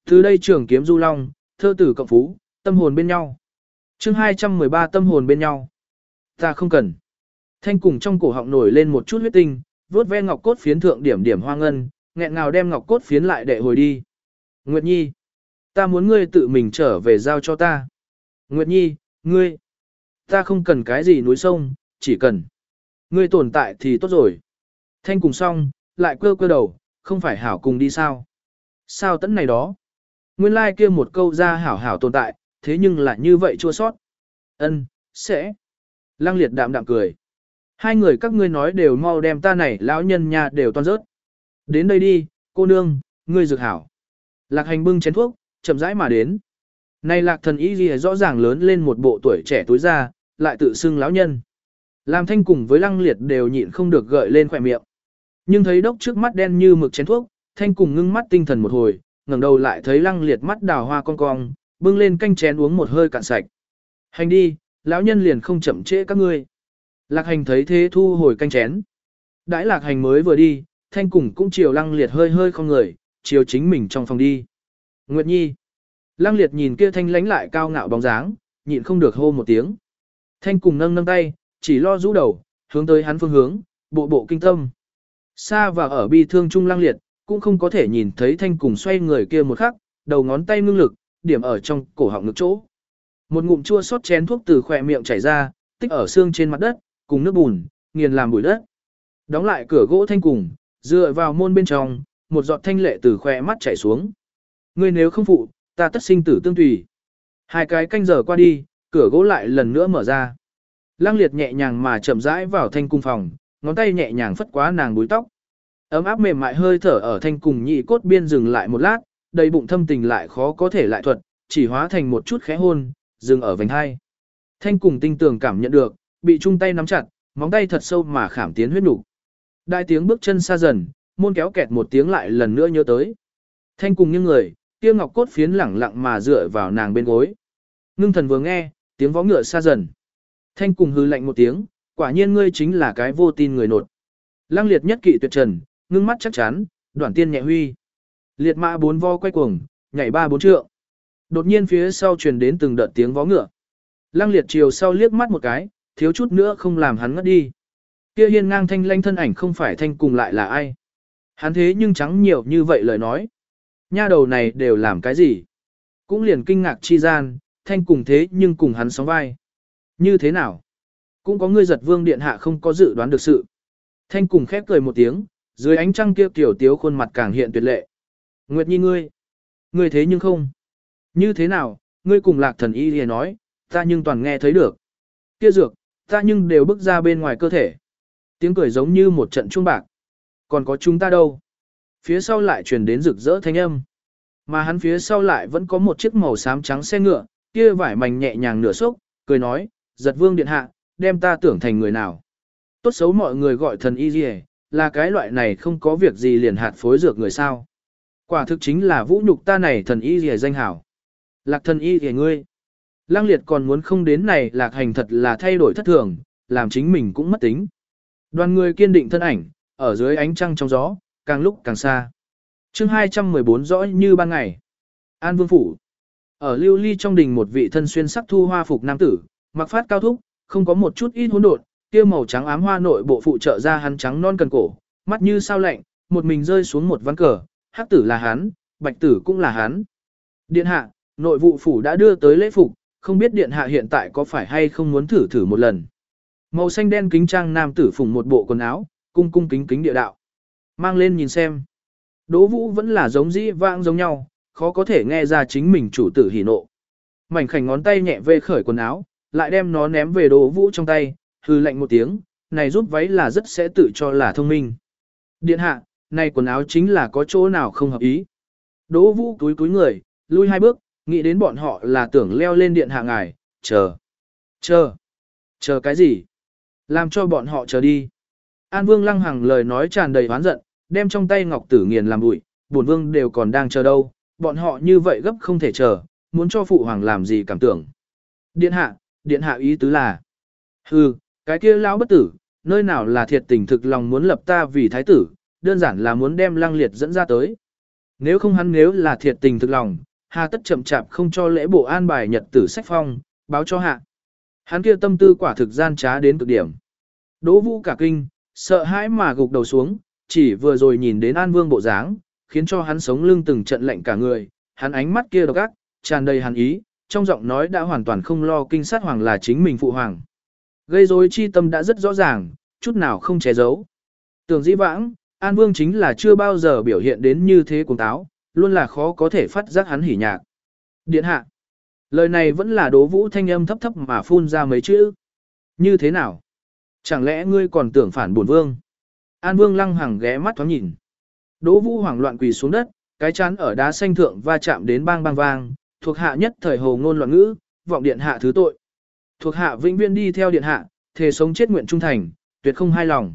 S1: Từ đây trưởng kiếm du long, thơ tử cộng phú, tâm hồn bên nhau. chương 213 tâm hồn bên nhau. Ta không cần. Thanh cùng trong cổ họng nổi lên một chút huyết tinh, vuốt ve ngọc cốt phiến thượng điểm điểm hoa ngân, nghẹn ngào đem ngọc cốt phiến lại đệ hồi đi. Nguyệt Nhi, ta muốn ngươi tự mình trở về giao cho ta. Nguyệt Nhi, ngươi, ta không cần cái gì núi sông, chỉ cần ngươi tồn tại thì tốt rồi. Thanh cùng xong, lại quơ quơ đầu, không phải hảo cùng đi sao? Sao tẫn này đó? Nguyên lai like kia một câu ra hảo hảo tồn tại, thế nhưng lại như vậy chua sót. Ân, sẽ. Lăng liệt đạm đạm cười. Hai người các ngươi nói đều mau đem ta này lão nhân nhà đều toan rớt. Đến đây đi, cô nương, ngươi dược hảo. Lạc hành bưng chén thuốc, chậm rãi mà đến. Này lạc thần ý gì rõ ràng lớn lên một bộ tuổi trẻ tối ra, lại tự xưng lão nhân. Làm thanh cùng với lăng liệt đều nhịn không được gợi lên khỏe miệng. Nhưng thấy đốc trước mắt đen như mực chén thuốc, thanh cùng ngưng mắt tinh thần một hồi, ngẩng đầu lại thấy lăng liệt mắt đào hoa con cong, bưng lên canh chén uống một hơi cạn sạch. Hành đi, lão nhân liền không chậm trễ các ngươi. Lạc hành thấy thế thu hồi canh chén. Đãi lạc hành mới vừa đi, thanh cùng cũng chiều lăng liệt hơi hơi không người, chiều chính mình trong phòng đi. Nguyệt Nhi. Lăng liệt nhìn kia thanh lánh lại cao ngạo bóng dáng, nhịn không được hô một tiếng. Thanh cùng nâng nâng tay, chỉ lo rũ đầu, hướng tới hắn phương hướng, bộ bộ kinh tâm. Xa và ở bi thương trung Lang liệt, cũng không có thể nhìn thấy thanh cùng xoay người kia một khắc, đầu ngón tay ngưng lực, điểm ở trong cổ họng ngực chỗ. Một ngụm chua xót chén thuốc từ khỏe miệng chảy ra, tích ở xương trên mặt đất, cùng nước bùn, nghiền làm bụi đất. Đóng lại cửa gỗ thanh cùng, dựa vào môn bên trong, một giọt thanh lệ từ khỏe mắt chảy xuống. Ngươi nếu không phụ, ta tất sinh tử tương tùy. Hai cái canh giờ qua đi, cửa gỗ lại lần nữa mở ra. Lăng liệt nhẹ nhàng mà chậm rãi vào thanh cung phòng, ngón tay nhẹ nhàng phất quá nàng búi tóc. Ấm áp mềm mại hơi thở ở thanh cùng nhị cốt biên dừng lại một lát, đầy bụng thâm tình lại khó có thể lại thuật, chỉ hóa thành một chút khẽ hôn, dừng ở vành hai. Thanh cùng tinh tường cảm nhận được, bị chung tay nắm chặt, móng tay thật sâu mà khảm tiến huyết nục. Đại tiếng bước chân xa dần, môn kéo kẹt một tiếng lại lần nữa nhớ tới. Thanh cùng những người, kia ngọc cốt phiến lẳng lặng mà dựa vào nàng bên gối. Ngưng thần vừa nghe, tiếng vó ngựa xa dần. Thanh cùng hư lạnh một tiếng, quả nhiên ngươi chính là cái vô tin người nột. Lăng liệt nhất kỵ tuyệt trần, ngưng mắt chắc chắn, đoạn tiên nhẹ huy. Liệt mã bốn vo quay cuồng, nhảy ba bốn trượng. Đột nhiên phía sau truyền đến từng đợt tiếng vó ngựa. Lăng liệt chiều sau liếc mắt một cái, thiếu chút nữa không làm hắn ngất đi. Kia hiên ngang thanh lanh thân ảnh không phải thanh cùng lại là ai. Hắn thế nhưng trắng nhiều như vậy lời nói. Nha đầu này đều làm cái gì? Cũng liền kinh ngạc chi gian, thanh cùng thế nhưng cùng hắn sóng vai. Như thế nào? Cũng có người giật vương điện hạ không có dự đoán được sự. Thanh cùng khép cười một tiếng, dưới ánh trăng kia tiểu tiếu khuôn mặt càng hiện tuyệt lệ. Nguyệt Nhi ngươi, ngươi thế nhưng không. Như thế nào, ngươi cùng lạc thần y liền nói, ta nhưng toàn nghe thấy được. Kia dược, ta nhưng đều bước ra bên ngoài cơ thể. Tiếng cười giống như một trận chuông bạc. Còn có chúng ta đâu? Phía sau lại truyền đến rực rỡ thanh âm. Mà hắn phía sau lại vẫn có một chiếc màu xám trắng xe ngựa, kia vải mảnh nhẹ nhàng nửa xốc, cười nói, giật vương điện hạ, đem ta tưởng thành người nào. Tốt xấu mọi người gọi thần y gì là cái loại này không có việc gì liền hạt phối dược người sao. Quả thực chính là vũ nhục ta này thần y gì danh hảo. Lạc thần y gì ngươi. Lăng liệt còn muốn không đến này lạc hành thật là thay đổi thất thường, làm chính mình cũng mất tính. Đoàn người kiên định thân ảnh, ở dưới ánh trăng trong gió, càng lúc càng xa. chương 214 rõ như ban ngày. An Vương Phủ. Ở lưu ly trong đình một vị thân xuyên sắc thu hoa phục nam tử, mặc phát cao thúc, không có một chút ít hỗn độn, kia màu trắng ám hoa nội bộ phụ trợ ra hắn trắng non cần cổ, mắt như sao lạnh, một mình rơi xuống một ván cờ, hắc tử là hắn, bạch tử cũng là hắn. Điện hạ, nội vụ phủ đã đưa tới lễ phục, không biết điện hạ hiện tại có phải hay không muốn thử thử một lần. Màu xanh đen kính trang nam tử phùng một bộ quần áo, cung cung kính kính địa đạo. Mang lên nhìn xem. Đỗ vũ vẫn là giống dĩ vãng giống nhau, khó có thể nghe ra chính mình chủ tử hỉ nộ. Mảnh khảnh ngón tay nhẹ vê khởi quần áo, lại đem nó ném về đỗ vũ trong tay, hư lạnh một tiếng, này rút váy là rất sẽ tự cho là thông minh. Điện hạ, này quần áo chính là có chỗ nào không hợp ý. Đỗ vũ túi túi người, lui hai bước, nghĩ đến bọn họ là tưởng leo lên điện hạ ngài, chờ. Chờ. Chờ cái gì? Làm cho bọn họ chờ đi. An Vương Lăng Hằng lời nói tràn đầy oán giận, đem trong tay Ngọc Tử Nghiền làm bụi, bổn vương đều còn đang chờ đâu, bọn họ như vậy gấp không thể chờ, muốn cho phụ hoàng làm gì cảm tưởng. Điện hạ, điện hạ ý tứ là, hừ, cái kia lão bất tử, nơi nào là thiệt tình thực lòng muốn lập ta vì thái tử, đơn giản là muốn đem lăng liệt dẫn ra tới. Nếu không hắn nếu là thiệt tình thực lòng, hà tất chậm chạp không cho lễ bộ an bài nhật tử sách phong, báo cho hạ. Hắn kia tâm tư quả thực gian trá đến cực điểm. Đỗ vũ cả kinh, sợ hãi mà gục đầu xuống, chỉ vừa rồi nhìn đến An Vương bộ dáng, khiến cho hắn sống lưng từng trận lạnh cả người, hắn ánh mắt kia độc ác, tràn đầy hàn ý, trong giọng nói đã hoàn toàn không lo kinh sát hoàng là chính mình phụ hoàng. Gây rối chi tâm đã rất rõ ràng, chút nào không che giấu. Tưởng dĩ vãng, An Vương chính là chưa bao giờ biểu hiện đến như thế cùng táo, luôn là khó có thể phát giác hắn hỉ nhạc. Điện hạ. Lời này vẫn là đố vũ thanh âm thấp thấp mà phun ra mấy chữ. Như thế nào? Chẳng lẽ ngươi còn tưởng phản bổn vương? An vương lăng hằng ghé mắt thoáng nhìn. Đỗ vũ hoảng loạn quỳ xuống đất, cái chán ở đá xanh thượng va chạm đến bang bang vang, thuộc hạ nhất thời hồ ngôn loạn ngữ, vọng điện hạ thứ tội. Thuộc hạ vĩnh viễn đi theo điện hạ, thề sống chết nguyện trung thành, tuyệt không hai lòng.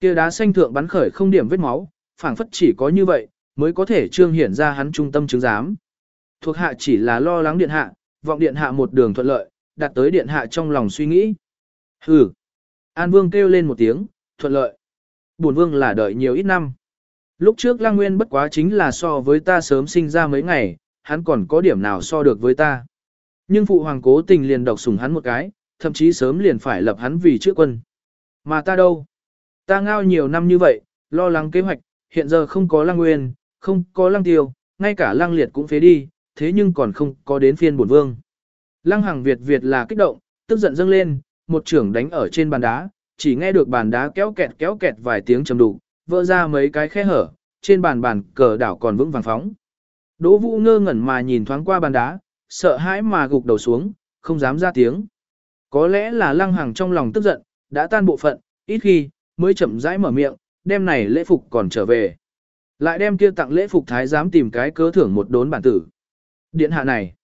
S1: Kia đá xanh thượng bắn khởi không điểm vết máu, phảng phất chỉ có như vậy, mới có thể trương hiển ra hắn trung tâm chứng giám. Thuộc hạ chỉ là lo lắng điện hạ, vọng điện hạ một đường thuận lợi, đạt tới điện hạ trong lòng suy nghĩ. Hừ. An Vương kêu lên một tiếng, thuận lợi. Bổn Vương là đợi nhiều ít năm. Lúc trước Lăng Nguyên bất quá chính là so với ta sớm sinh ra mấy ngày, hắn còn có điểm nào so được với ta. Nhưng phụ hoàng cố tình liền độc sủng hắn một cái, thậm chí sớm liền phải lập hắn vì trước quân. Mà ta đâu? Ta ngao nhiều năm như vậy, lo lắng kế hoạch, hiện giờ không có Lăng Nguyên, không có Lăng Tiêu, ngay cả Lăng Liệt cũng phế đi, thế nhưng còn không có đến phiên bổn vương. Lăng Hằng Việt Việt là kích động, tức giận dâng lên, một trưởng đánh ở trên bàn đá, chỉ nghe được bàn đá kéo kẹt kéo kẹt vài tiếng trầm đủ, vỡ ra mấy cái khe hở, trên bàn bàn cờ đảo còn vững vàng phóng. Đỗ Vũ ngơ ngẩn mà nhìn thoáng qua bàn đá, sợ hãi mà gục đầu xuống, không dám ra tiếng. Có lẽ là lăng hằng trong lòng tức giận, đã tan bộ phận, ít khi, mới chậm rãi mở miệng, đem này lễ phục còn trở về. Lại đem kia tặng lễ phục thái giám tìm cái cớ thưởng một đốn bản tử. Điện hạ này.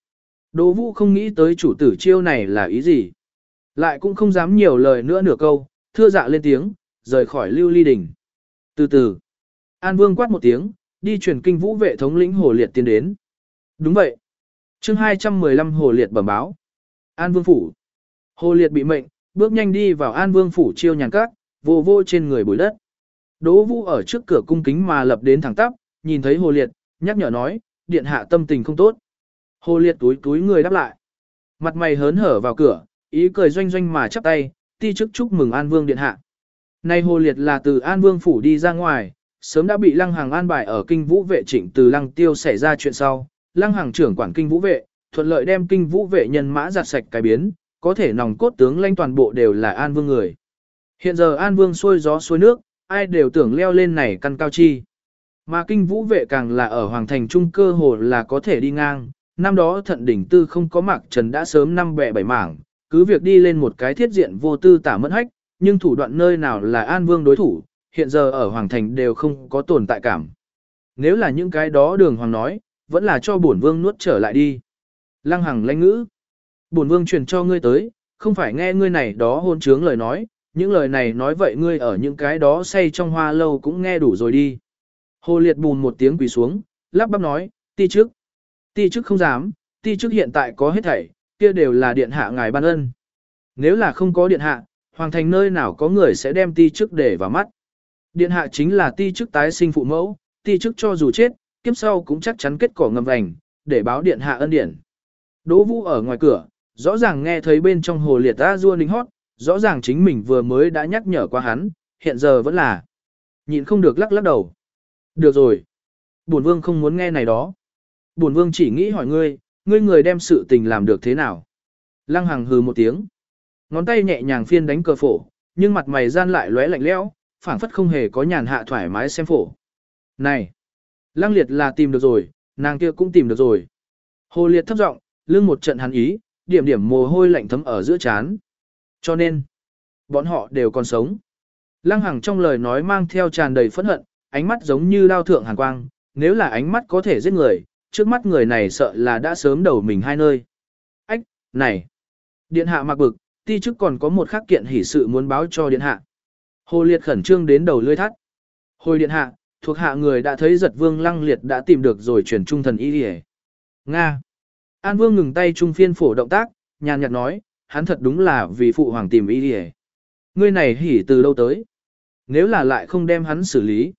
S1: Đỗ vũ không nghĩ tới chủ tử chiêu này là ý gì. Lại cũng không dám nhiều lời nữa nửa câu, thưa dạ lên tiếng, rời khỏi lưu ly đỉnh. Từ từ, An Vương quát một tiếng, đi truyền kinh vũ vệ thống lĩnh Hồ Liệt tiến đến. Đúng vậy. chương 215 Hồ Liệt bẩm báo. An Vương phủ. Hồ Liệt bị mệnh, bước nhanh đi vào An Vương phủ chiêu nhàn cát, vô vô trên người bụi đất. Đỗ Vũ ở trước cửa cung kính mà lập đến thẳng tắp, nhìn thấy Hồ Liệt, nhắc nhở nói, điện hạ tâm tình không tốt. Hồ Liệt túi túi người đáp lại. Mặt mày hớn hở vào cửa, ý cười doanh doanh mà chắp tay, ti chức chúc mừng An Vương điện hạ. Nay Hồ Liệt là từ An Vương phủ đi ra ngoài, sớm đã bị Lăng Hàng an bài ở kinh vũ vệ trịnh từ Lăng Tiêu xảy ra chuyện sau. Lăng Hàng trưởng quản kinh vũ vệ, thuận lợi đem kinh vũ vệ nhân mã giặt sạch cái biến, có thể nòng cốt tướng lãnh toàn bộ đều là An Vương người. Hiện giờ An Vương xuôi gió xuôi nước, ai đều tưởng leo lên này căn cao chi. Mà kinh vũ vệ càng là ở Hoàng Thành Trung cơ hồ là có thể đi ngang, năm đó thận đỉnh tư không có mặc trần đã sớm năm bẻ bảy mảng, cứ việc đi lên một cái thiết diện vô tư tả mẫn hách, nhưng thủ đoạn nơi nào là An Vương đối thủ, hiện giờ ở Hoàng Thành đều không có tồn tại cảm. Nếu là những cái đó đường Hoàng nói, vẫn là cho bổn Vương nuốt trở lại đi. Lăng Hằng lanh ngữ. Bổn Vương truyền cho ngươi tới, không phải nghe ngươi này đó hôn trướng lời nói, những lời này nói vậy ngươi ở những cái đó say trong hoa lâu cũng nghe đủ rồi đi. Hồ liệt bùn một tiếng quỳ xuống, lắp bắp nói, ti trước. Ti trước không dám, ti trước hiện tại có hết thảy, kia đều là điện hạ ngài ban ân. Nếu là không có điện hạ, hoàng thành nơi nào có người sẽ đem ti trước để vào mắt. Điện hạ chính là ti chức tái sinh phụ mẫu, ti chức cho dù chết, kiếp sau cũng chắc chắn kết cỏ ngầm vành, để báo điện hạ ân điển. Đỗ Vũ ở ngoài cửa, rõ ràng nghe thấy bên trong hồ liệt ta rua lính hót, rõ ràng chính mình vừa mới đã nhắc nhở qua hắn, hiện giờ vẫn là. Nhịn không được lắc lắc đầu. Được rồi. Bổn vương không muốn nghe này đó. Bổn vương chỉ nghĩ hỏi ngươi, ngươi người đem sự tình làm được thế nào? Lăng Hằng hừ một tiếng. Ngón tay nhẹ nhàng phiên đánh cờ phổ, nhưng mặt mày gian lại lóe lạnh lẽo, phảng phất không hề có nhàn hạ thoải mái xem phổ. Này! Lăng liệt là tìm được rồi, nàng kia cũng tìm được rồi. Hồ liệt thấp giọng, lưng một trận hắn ý, điểm điểm mồ hôi lạnh thấm ở giữa chán. Cho nên, bọn họ đều còn sống. Lăng Hằng trong lời nói mang theo tràn đầy phẫn hận, ánh mắt giống như đao thượng hàn quang, nếu là ánh mắt có thể giết người, trước mắt người này sợ là đã sớm đầu mình hai nơi. Ách, này! Điện hạ mặc bực, ti chức còn có một khắc kiện hỷ sự muốn báo cho điện hạ. Hồ Liệt khẩn trương đến đầu lưỡi thắt. Hồi điện hạ, thuộc hạ người đã thấy giật vương lăng liệt đã tìm được rồi chuyển trung thần y đi Nga! An vương ngừng tay trung phiên phổ động tác, nhàn nhạt nói, hắn thật đúng là vì phụ hoàng tìm y đi Ngươi này hỉ từ đâu tới? Nếu là lại không đem hắn xử lý.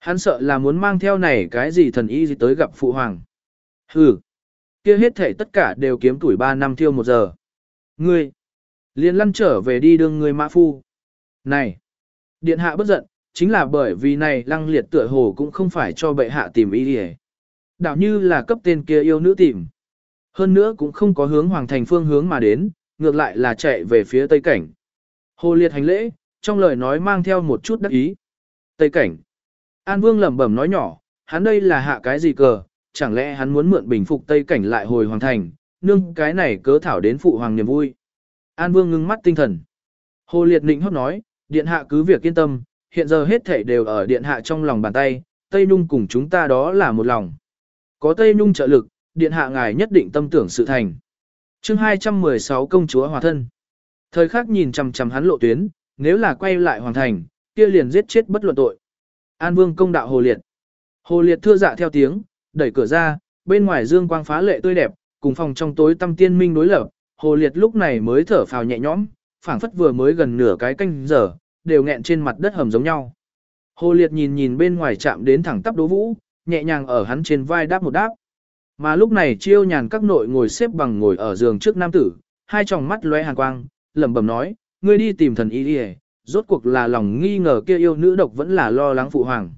S1: Hắn sợ là muốn mang theo này cái gì thần y gì tới gặp phụ hoàng. Hừ. kia hết thể tất cả đều kiếm tuổi 3 năm thiêu một giờ. Ngươi. liền lăn trở về đi đương ngươi mã phu. Này. Điện hạ bất giận, chính là bởi vì này lăng liệt tựa hồ cũng không phải cho bệ hạ tìm ý đi Đạo như là cấp tên kia yêu nữ tìm. Hơn nữa cũng không có hướng hoàng thành phương hướng mà đến, ngược lại là chạy về phía tây cảnh. Hồ liệt hành lễ, trong lời nói mang theo một chút đắc ý. Tây cảnh. An Vương lẩm bẩm nói nhỏ, hắn đây là hạ cái gì cờ, chẳng lẽ hắn muốn mượn bình phục Tây cảnh lại hồi hoàng thành, nương cái này cớ thảo đến phụ hoàng niềm vui. An Vương ngưng mắt tinh thần. Hồ Liệt Định hót nói, điện hạ cứ việc yên tâm, hiện giờ hết thảy đều ở điện hạ trong lòng bàn tay, Tây Nhung cùng chúng ta đó là một lòng. Có Tây Nhung trợ lực, điện hạ ngài nhất định tâm tưởng sự thành. Chương 216 công chúa hòa thân. Thời khắc nhìn chằm chằm hắn lộ tuyến, nếu là quay lại hoàng thành, kia liền giết chết bất luận tội. An Vương công đạo Hồ Liệt. Hồ Liệt thưa dạ theo tiếng, đẩy cửa ra, bên ngoài dương quang phá lệ tươi đẹp, cùng phòng trong tối tâm tiên minh đối lập, Hồ Liệt lúc này mới thở phào nhẹ nhõm, phảng phất vừa mới gần nửa cái canh giờ, đều nghẹn trên mặt đất hầm giống nhau. Hồ Liệt nhìn nhìn bên ngoài chạm đến thẳng tắp Đỗ Vũ, nhẹ nhàng ở hắn trên vai đáp một đáp. Mà lúc này chiêu nhàn các nội ngồi xếp bằng ngồi ở giường trước nam tử, hai tròng mắt lóe hàn quang, lẩm bẩm nói, ngươi đi tìm thần y đi rốt cuộc là lòng nghi ngờ kia yêu nữ độc vẫn là lo lắng phụ hoàng.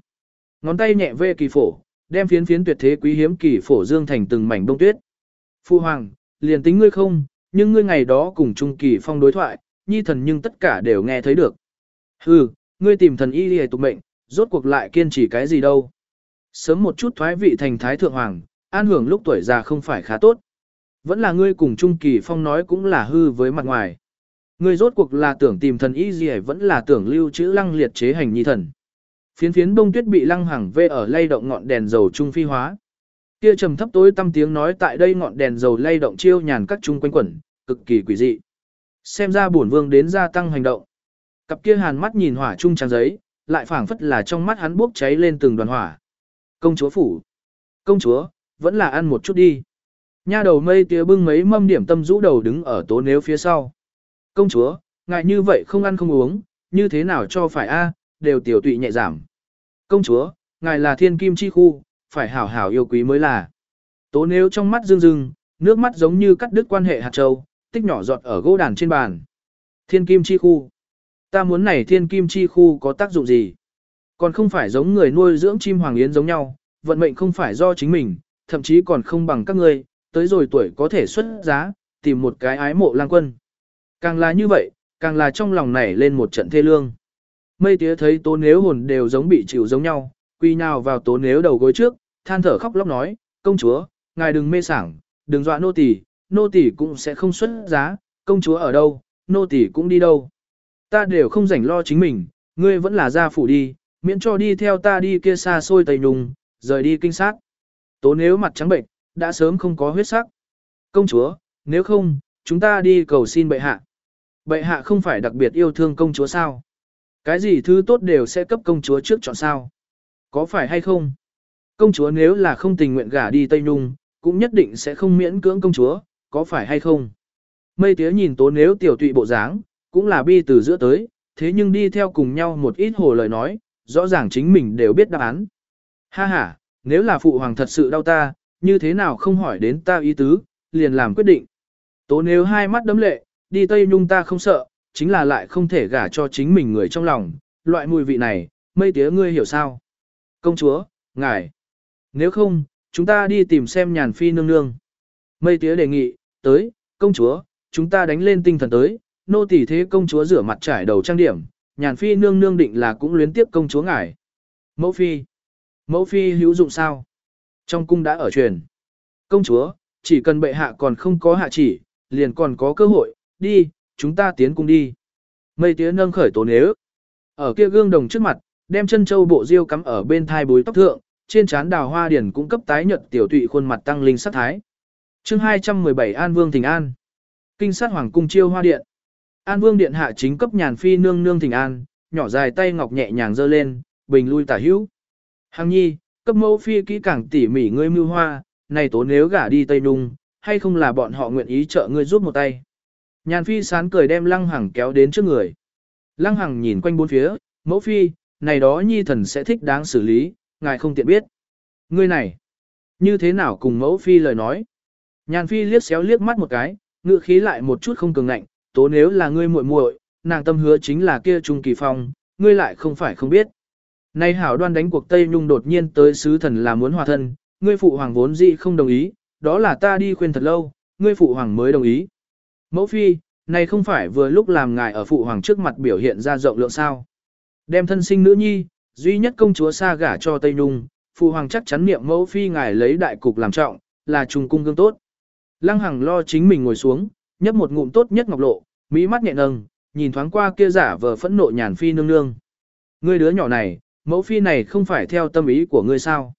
S1: Ngón tay nhẹ vê kỳ phổ, đem phiến phiến tuyệt thế quý hiếm kỳ phổ dương thành từng mảnh bông tuyết. Phụ hoàng, liền tính ngươi không, nhưng ngươi ngày đó cùng Trung Kỳ Phong đối thoại, nhi thần nhưng tất cả đều nghe thấy được. Hừ, ngươi tìm thần y đi tục mệnh, rốt cuộc lại kiên trì cái gì đâu. Sớm một chút thoái vị thành thái thượng hoàng, an hưởng lúc tuổi già không phải khá tốt. Vẫn là ngươi cùng Trung Kỳ Phong nói cũng là hư với mặt ngoài. Ngươi rốt cuộc là tưởng tìm thần y gì vẫn là tưởng lưu trữ lăng liệt chế hành nhi thần. Phiến phiến đông tuyết bị lăng hẳng vê ở lay động ngọn đèn dầu trung phi hóa. Kia trầm thấp tối tâm tiếng nói tại đây ngọn đèn dầu lay động chiêu nhàn các trung quanh quẩn, cực kỳ quỷ dị. Xem ra bổn vương đến gia tăng hành động. Cặp kia hàn mắt nhìn hỏa trung trang giấy, lại phảng phất là trong mắt hắn bốc cháy lên từng đoàn hỏa. Công chúa phủ. Công chúa, vẫn là ăn một chút đi. Nha đầu mây tía bưng mấy mâm điểm tâm rũ đầu đứng ở tố nếu phía sau. Công chúa, ngại như vậy không ăn không uống, như thế nào cho phải a đều tiểu tụy nhẹ giảm. Công chúa, ngài là thiên kim chi khu, phải hảo hảo yêu quý mới là. Tố nếu trong mắt rưng rưng, nước mắt giống như cắt đứt quan hệ hạt châu, tích nhỏ giọt ở gỗ đàn trên bàn. Thiên kim chi khu. Ta muốn này thiên kim chi khu có tác dụng gì? Còn không phải giống người nuôi dưỡng chim hoàng yến giống nhau, vận mệnh không phải do chính mình, thậm chí còn không bằng các ngươi, tới rồi tuổi có thể xuất giá, tìm một cái ái mộ lang quân. Càng là như vậy, càng là trong lòng nảy lên một trận thê lương. Mây tía thấy tố nếu hồn đều giống bị chịu giống nhau, quy nào vào tố nếu đầu gối trước, than thở khóc lóc nói, công chúa, ngài đừng mê sảng, đừng dọa nô tỳ, nô tỳ cũng sẽ không xuất giá, công chúa ở đâu, nô tỳ cũng đi đâu. Ta đều không rảnh lo chính mình, ngươi vẫn là gia phủ đi, miễn cho đi theo ta đi kia xa xôi tây nùng, rời đi kinh sát. Tố nếu mặt trắng bệnh, đã sớm không có huyết sắc. Công chúa, nếu không, chúng ta đi cầu xin bệ hạ. Bệ hạ không phải đặc biệt yêu thương công chúa sao? Cái gì thứ tốt đều sẽ cấp công chúa trước chọn sao? Có phải hay không? Công chúa nếu là không tình nguyện gả đi Tây Nhung, cũng nhất định sẽ không miễn cưỡng công chúa, có phải hay không? Mây tía nhìn tố nếu tiểu tụy bộ dáng, cũng là bi từ giữa tới, thế nhưng đi theo cùng nhau một ít hồ lời nói, rõ ràng chính mình đều biết đáp án. Ha ha, nếu là phụ hoàng thật sự đau ta, như thế nào không hỏi đến ta ý tứ, liền làm quyết định. Tố nếu hai mắt đấm lệ, đi Tây Nhung ta không sợ, chính là lại không thể gả cho chính mình người trong lòng, loại mùi vị này, mây tía ngươi hiểu sao? Công chúa, ngài, nếu không, chúng ta đi tìm xem nhàn phi nương nương. Mây tía đề nghị, tới, công chúa, chúng ta đánh lên tinh thần tới, nô tỳ thế công chúa rửa mặt trải đầu trang điểm, nhàn phi nương nương định là cũng luyến tiếp công chúa ngài. Mẫu phi, mẫu phi hữu dụng sao? Trong cung đã ở truyền. Công chúa, chỉ cần bệ hạ còn không có hạ chỉ, liền còn có cơ hội, đi, chúng ta tiến cung đi. Mây tía nâng khởi tố nếu. Ở kia gương đồng trước mặt, đem chân châu bộ diêu cắm ở bên thai bối tóc thượng, trên trán đào hoa điển cũng cấp tái nhật tiểu tụy khuôn mặt tăng linh sắc thái. chương 217 An Vương Thịnh An. Kinh sát Hoàng cung chiêu hoa điện. An Vương điện hạ chính cấp nhàn phi nương nương thỉnh An, nhỏ dài tay ngọc nhẹ nhàng giơ lên, bình lui tả hữu. Hằng nhi, cấp mẫu phi kỹ càng tỉ mỉ ngươi mưu hoa, này tố nếu gả đi Tây Nung, hay không là bọn họ nguyện ý trợ ngươi giúp một tay. Nhàn phi sán cười đem lăng hằng kéo đến trước người. Lăng hằng nhìn quanh bốn phía, mẫu phi, này đó nhi thần sẽ thích đáng xử lý, ngài không tiện biết. Ngươi này, như thế nào cùng mẫu phi lời nói. Nhàn phi liếc xéo liếc mắt một cái, ngựa khí lại một chút không cường ngạnh, tố nếu là ngươi muội muội, nàng tâm hứa chính là kia trung kỳ phong, ngươi lại không phải không biết. Nay hảo đoan đánh cuộc Tây Nhung đột nhiên tới sứ thần là muốn hòa thân, ngươi phụ hoàng vốn dĩ không đồng ý, đó là ta đi khuyên thật lâu, ngươi phụ hoàng mới đồng ý. Mẫu phi, này không phải vừa lúc làm ngài ở phụ hoàng trước mặt biểu hiện ra rộng lượng sao. Đem thân sinh nữ nhi, duy nhất công chúa xa gả cho Tây Nhung, phụ hoàng chắc chắn niệm mẫu phi ngài lấy đại cục làm trọng, là trùng cung gương tốt. Lăng Hằng lo chính mình ngồi xuống, nhấp một ngụm tốt nhất ngọc lộ, mỹ mắt nhẹ nâng, nhìn thoáng qua kia giả vờ phẫn nộ nhàn phi nương nương. Ngươi đứa nhỏ này, mẫu phi này không phải theo tâm ý của ngươi sao?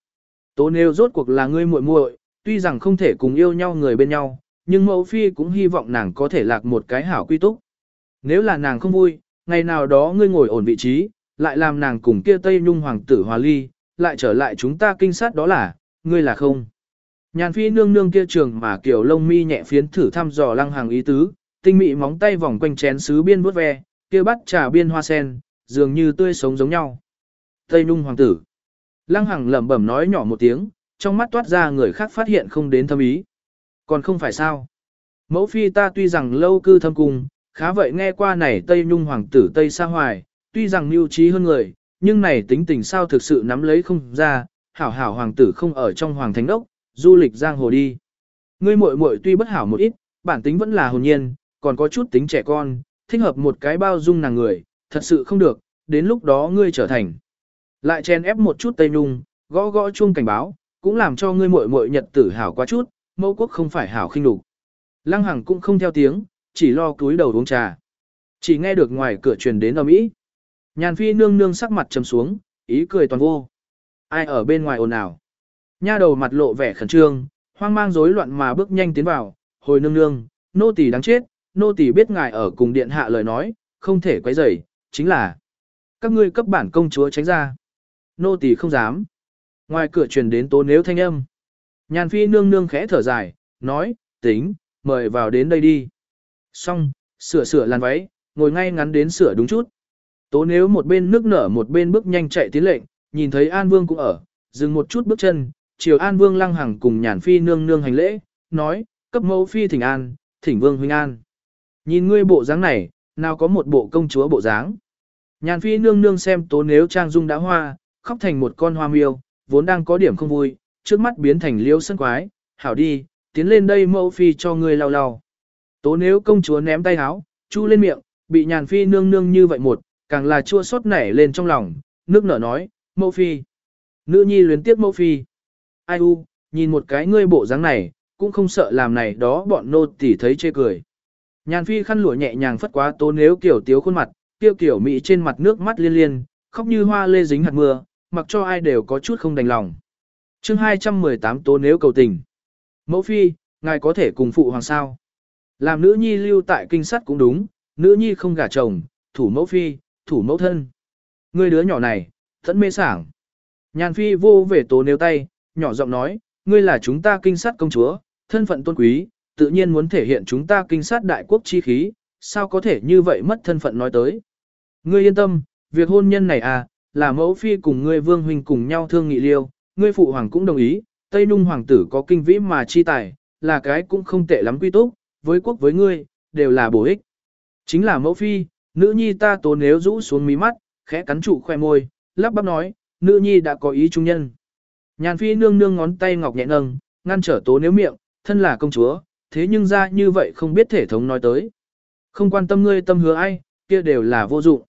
S1: Tố nêu rốt cuộc là ngươi muội muội, tuy rằng không thể cùng yêu nhau người bên nhau, nhưng mẫu phi cũng hy vọng nàng có thể lạc một cái hảo quy túc. Nếu là nàng không vui, ngày nào đó ngươi ngồi ổn vị trí, lại làm nàng cùng kia Tây Nhung hoàng tử hòa ly, lại trở lại chúng ta kinh sát đó là, ngươi là không. Nhàn phi nương nương kia trường mà kiểu lông mi nhẹ phiến thử thăm dò lăng hàng ý tứ, tinh mị móng tay vòng quanh chén sứ biên vuốt ve, kia bắt trà biên hoa sen, dường như tươi sống giống nhau. Tây nung hoàng tử. Lăng Hằng lẩm bẩm nói nhỏ một tiếng, trong mắt toát ra người khác phát hiện không đến thâm ý. Còn không phải sao? Mẫu phi ta tuy rằng lâu cư thâm cung, khá vậy nghe qua này Tây Nhung hoàng tử Tây Sa Hoài, tuy rằng mưu trí hơn người, nhưng này tính tình sao thực sự nắm lấy không ra, hảo hảo hoàng tử không ở trong hoàng thánh đốc, du lịch giang hồ đi. Ngươi muội muội tuy bất hảo một ít, bản tính vẫn là hồn nhiên, còn có chút tính trẻ con, thích hợp một cái bao dung nàng người, thật sự không được, đến lúc đó ngươi trở thành. Lại chen ép một chút Tây Nhung, gõ gõ chuông cảnh báo, cũng làm cho ngươi muội muội nhật tử hảo quá chút, mẫu quốc không phải hảo khinh đủ. Lăng Hằng cũng không theo tiếng, chỉ lo cúi đầu uống trà. Chỉ nghe được ngoài cửa truyền đến ầm ĩ. Nhàn phi nương nương sắc mặt trầm xuống, ý cười toàn vô. Ai ở bên ngoài ồn ào? Nha đầu mặt lộ vẻ khẩn trương, hoang mang rối loạn mà bước nhanh tiến vào, hồi nương nương, nô tỳ đáng chết, nô tỳ biết ngài ở cùng điện hạ lời nói, không thể quấy rầy, chính là các ngươi cấp bản công chúa tránh ra. Nô tỳ không dám. Ngoài cửa truyền đến tố nếu thanh âm. Nhàn phi nương nương khẽ thở dài, nói, tính, mời vào đến đây đi. Xong, sửa sửa làn váy, ngồi ngay ngắn đến sửa đúng chút. Tố nếu một bên nước nở một bên bước nhanh chạy tiến lệnh, nhìn thấy An Vương cũng ở, dừng một chút bước chân, Triều An Vương lăng hằng cùng nhàn phi nương nương hành lễ, nói, cấp mẫu phi thỉnh an, thỉnh Vương huynh an. Nhìn ngươi bộ dáng này, nào có một bộ công chúa bộ dáng. Nhàn phi nương nương xem tố nếu trang dung đã hoa, khóc thành một con hoa miêu, vốn đang có điểm không vui, trước mắt biến thành liêu sân quái, hảo đi, tiến lên đây mẫu phi cho ngươi lau lau. Tố nếu công chúa ném tay háo, chu lên miệng, bị nhàn phi nương nương như vậy một, càng là chua xót nảy lên trong lòng, nước nở nói, mẫu phi. Nữ nhi luyến tiếp mẫu phi. Ai u, nhìn một cái ngươi bộ dáng này, cũng không sợ làm này đó bọn nô tỉ thấy chê cười. Nhàn phi khăn lụa nhẹ nhàng phất quá tố nếu kiểu tiếu khuôn mặt, tiêu kiểu mỹ trên mặt nước mắt liên liên, khóc như hoa lê dính hạt mưa, mặc cho ai đều có chút không đành lòng. chương 218 tố nếu cầu tình. Mẫu phi, ngài có thể cùng phụ hoàng sao. Làm nữ nhi lưu tại kinh sắt cũng đúng, nữ nhi không gả chồng, thủ mẫu phi, thủ mẫu thân. người đứa nhỏ này, thẫn mê sảng. Nhàn phi vô về tố nếu tay, nhỏ giọng nói, ngươi là chúng ta kinh sát công chúa, thân phận tôn quý, tự nhiên muốn thể hiện chúng ta kinh sát đại quốc chi khí, sao có thể như vậy mất thân phận nói tới. Ngươi yên tâm, việc hôn nhân này à, là mẫu phi cùng ngươi vương huynh cùng nhau thương nghị liêu, ngươi phụ hoàng cũng đồng ý, Tây Nung hoàng tử có kinh vĩ mà chi tài, là cái cũng không tệ lắm quy túc, với quốc với ngươi, đều là bổ ích. Chính là mẫu phi, nữ nhi ta tố nếu rũ xuống mí mắt, khẽ cắn trụ khoe môi, lắp bắp nói, nữ nhi đã có ý trung nhân. Nhàn phi nương nương ngón tay ngọc nhẹ nâng, ngăn trở tố nếu miệng, thân là công chúa, thế nhưng ra như vậy không biết thể thống nói tới. Không quan tâm ngươi tâm hứa ai, kia đều là vô dụng.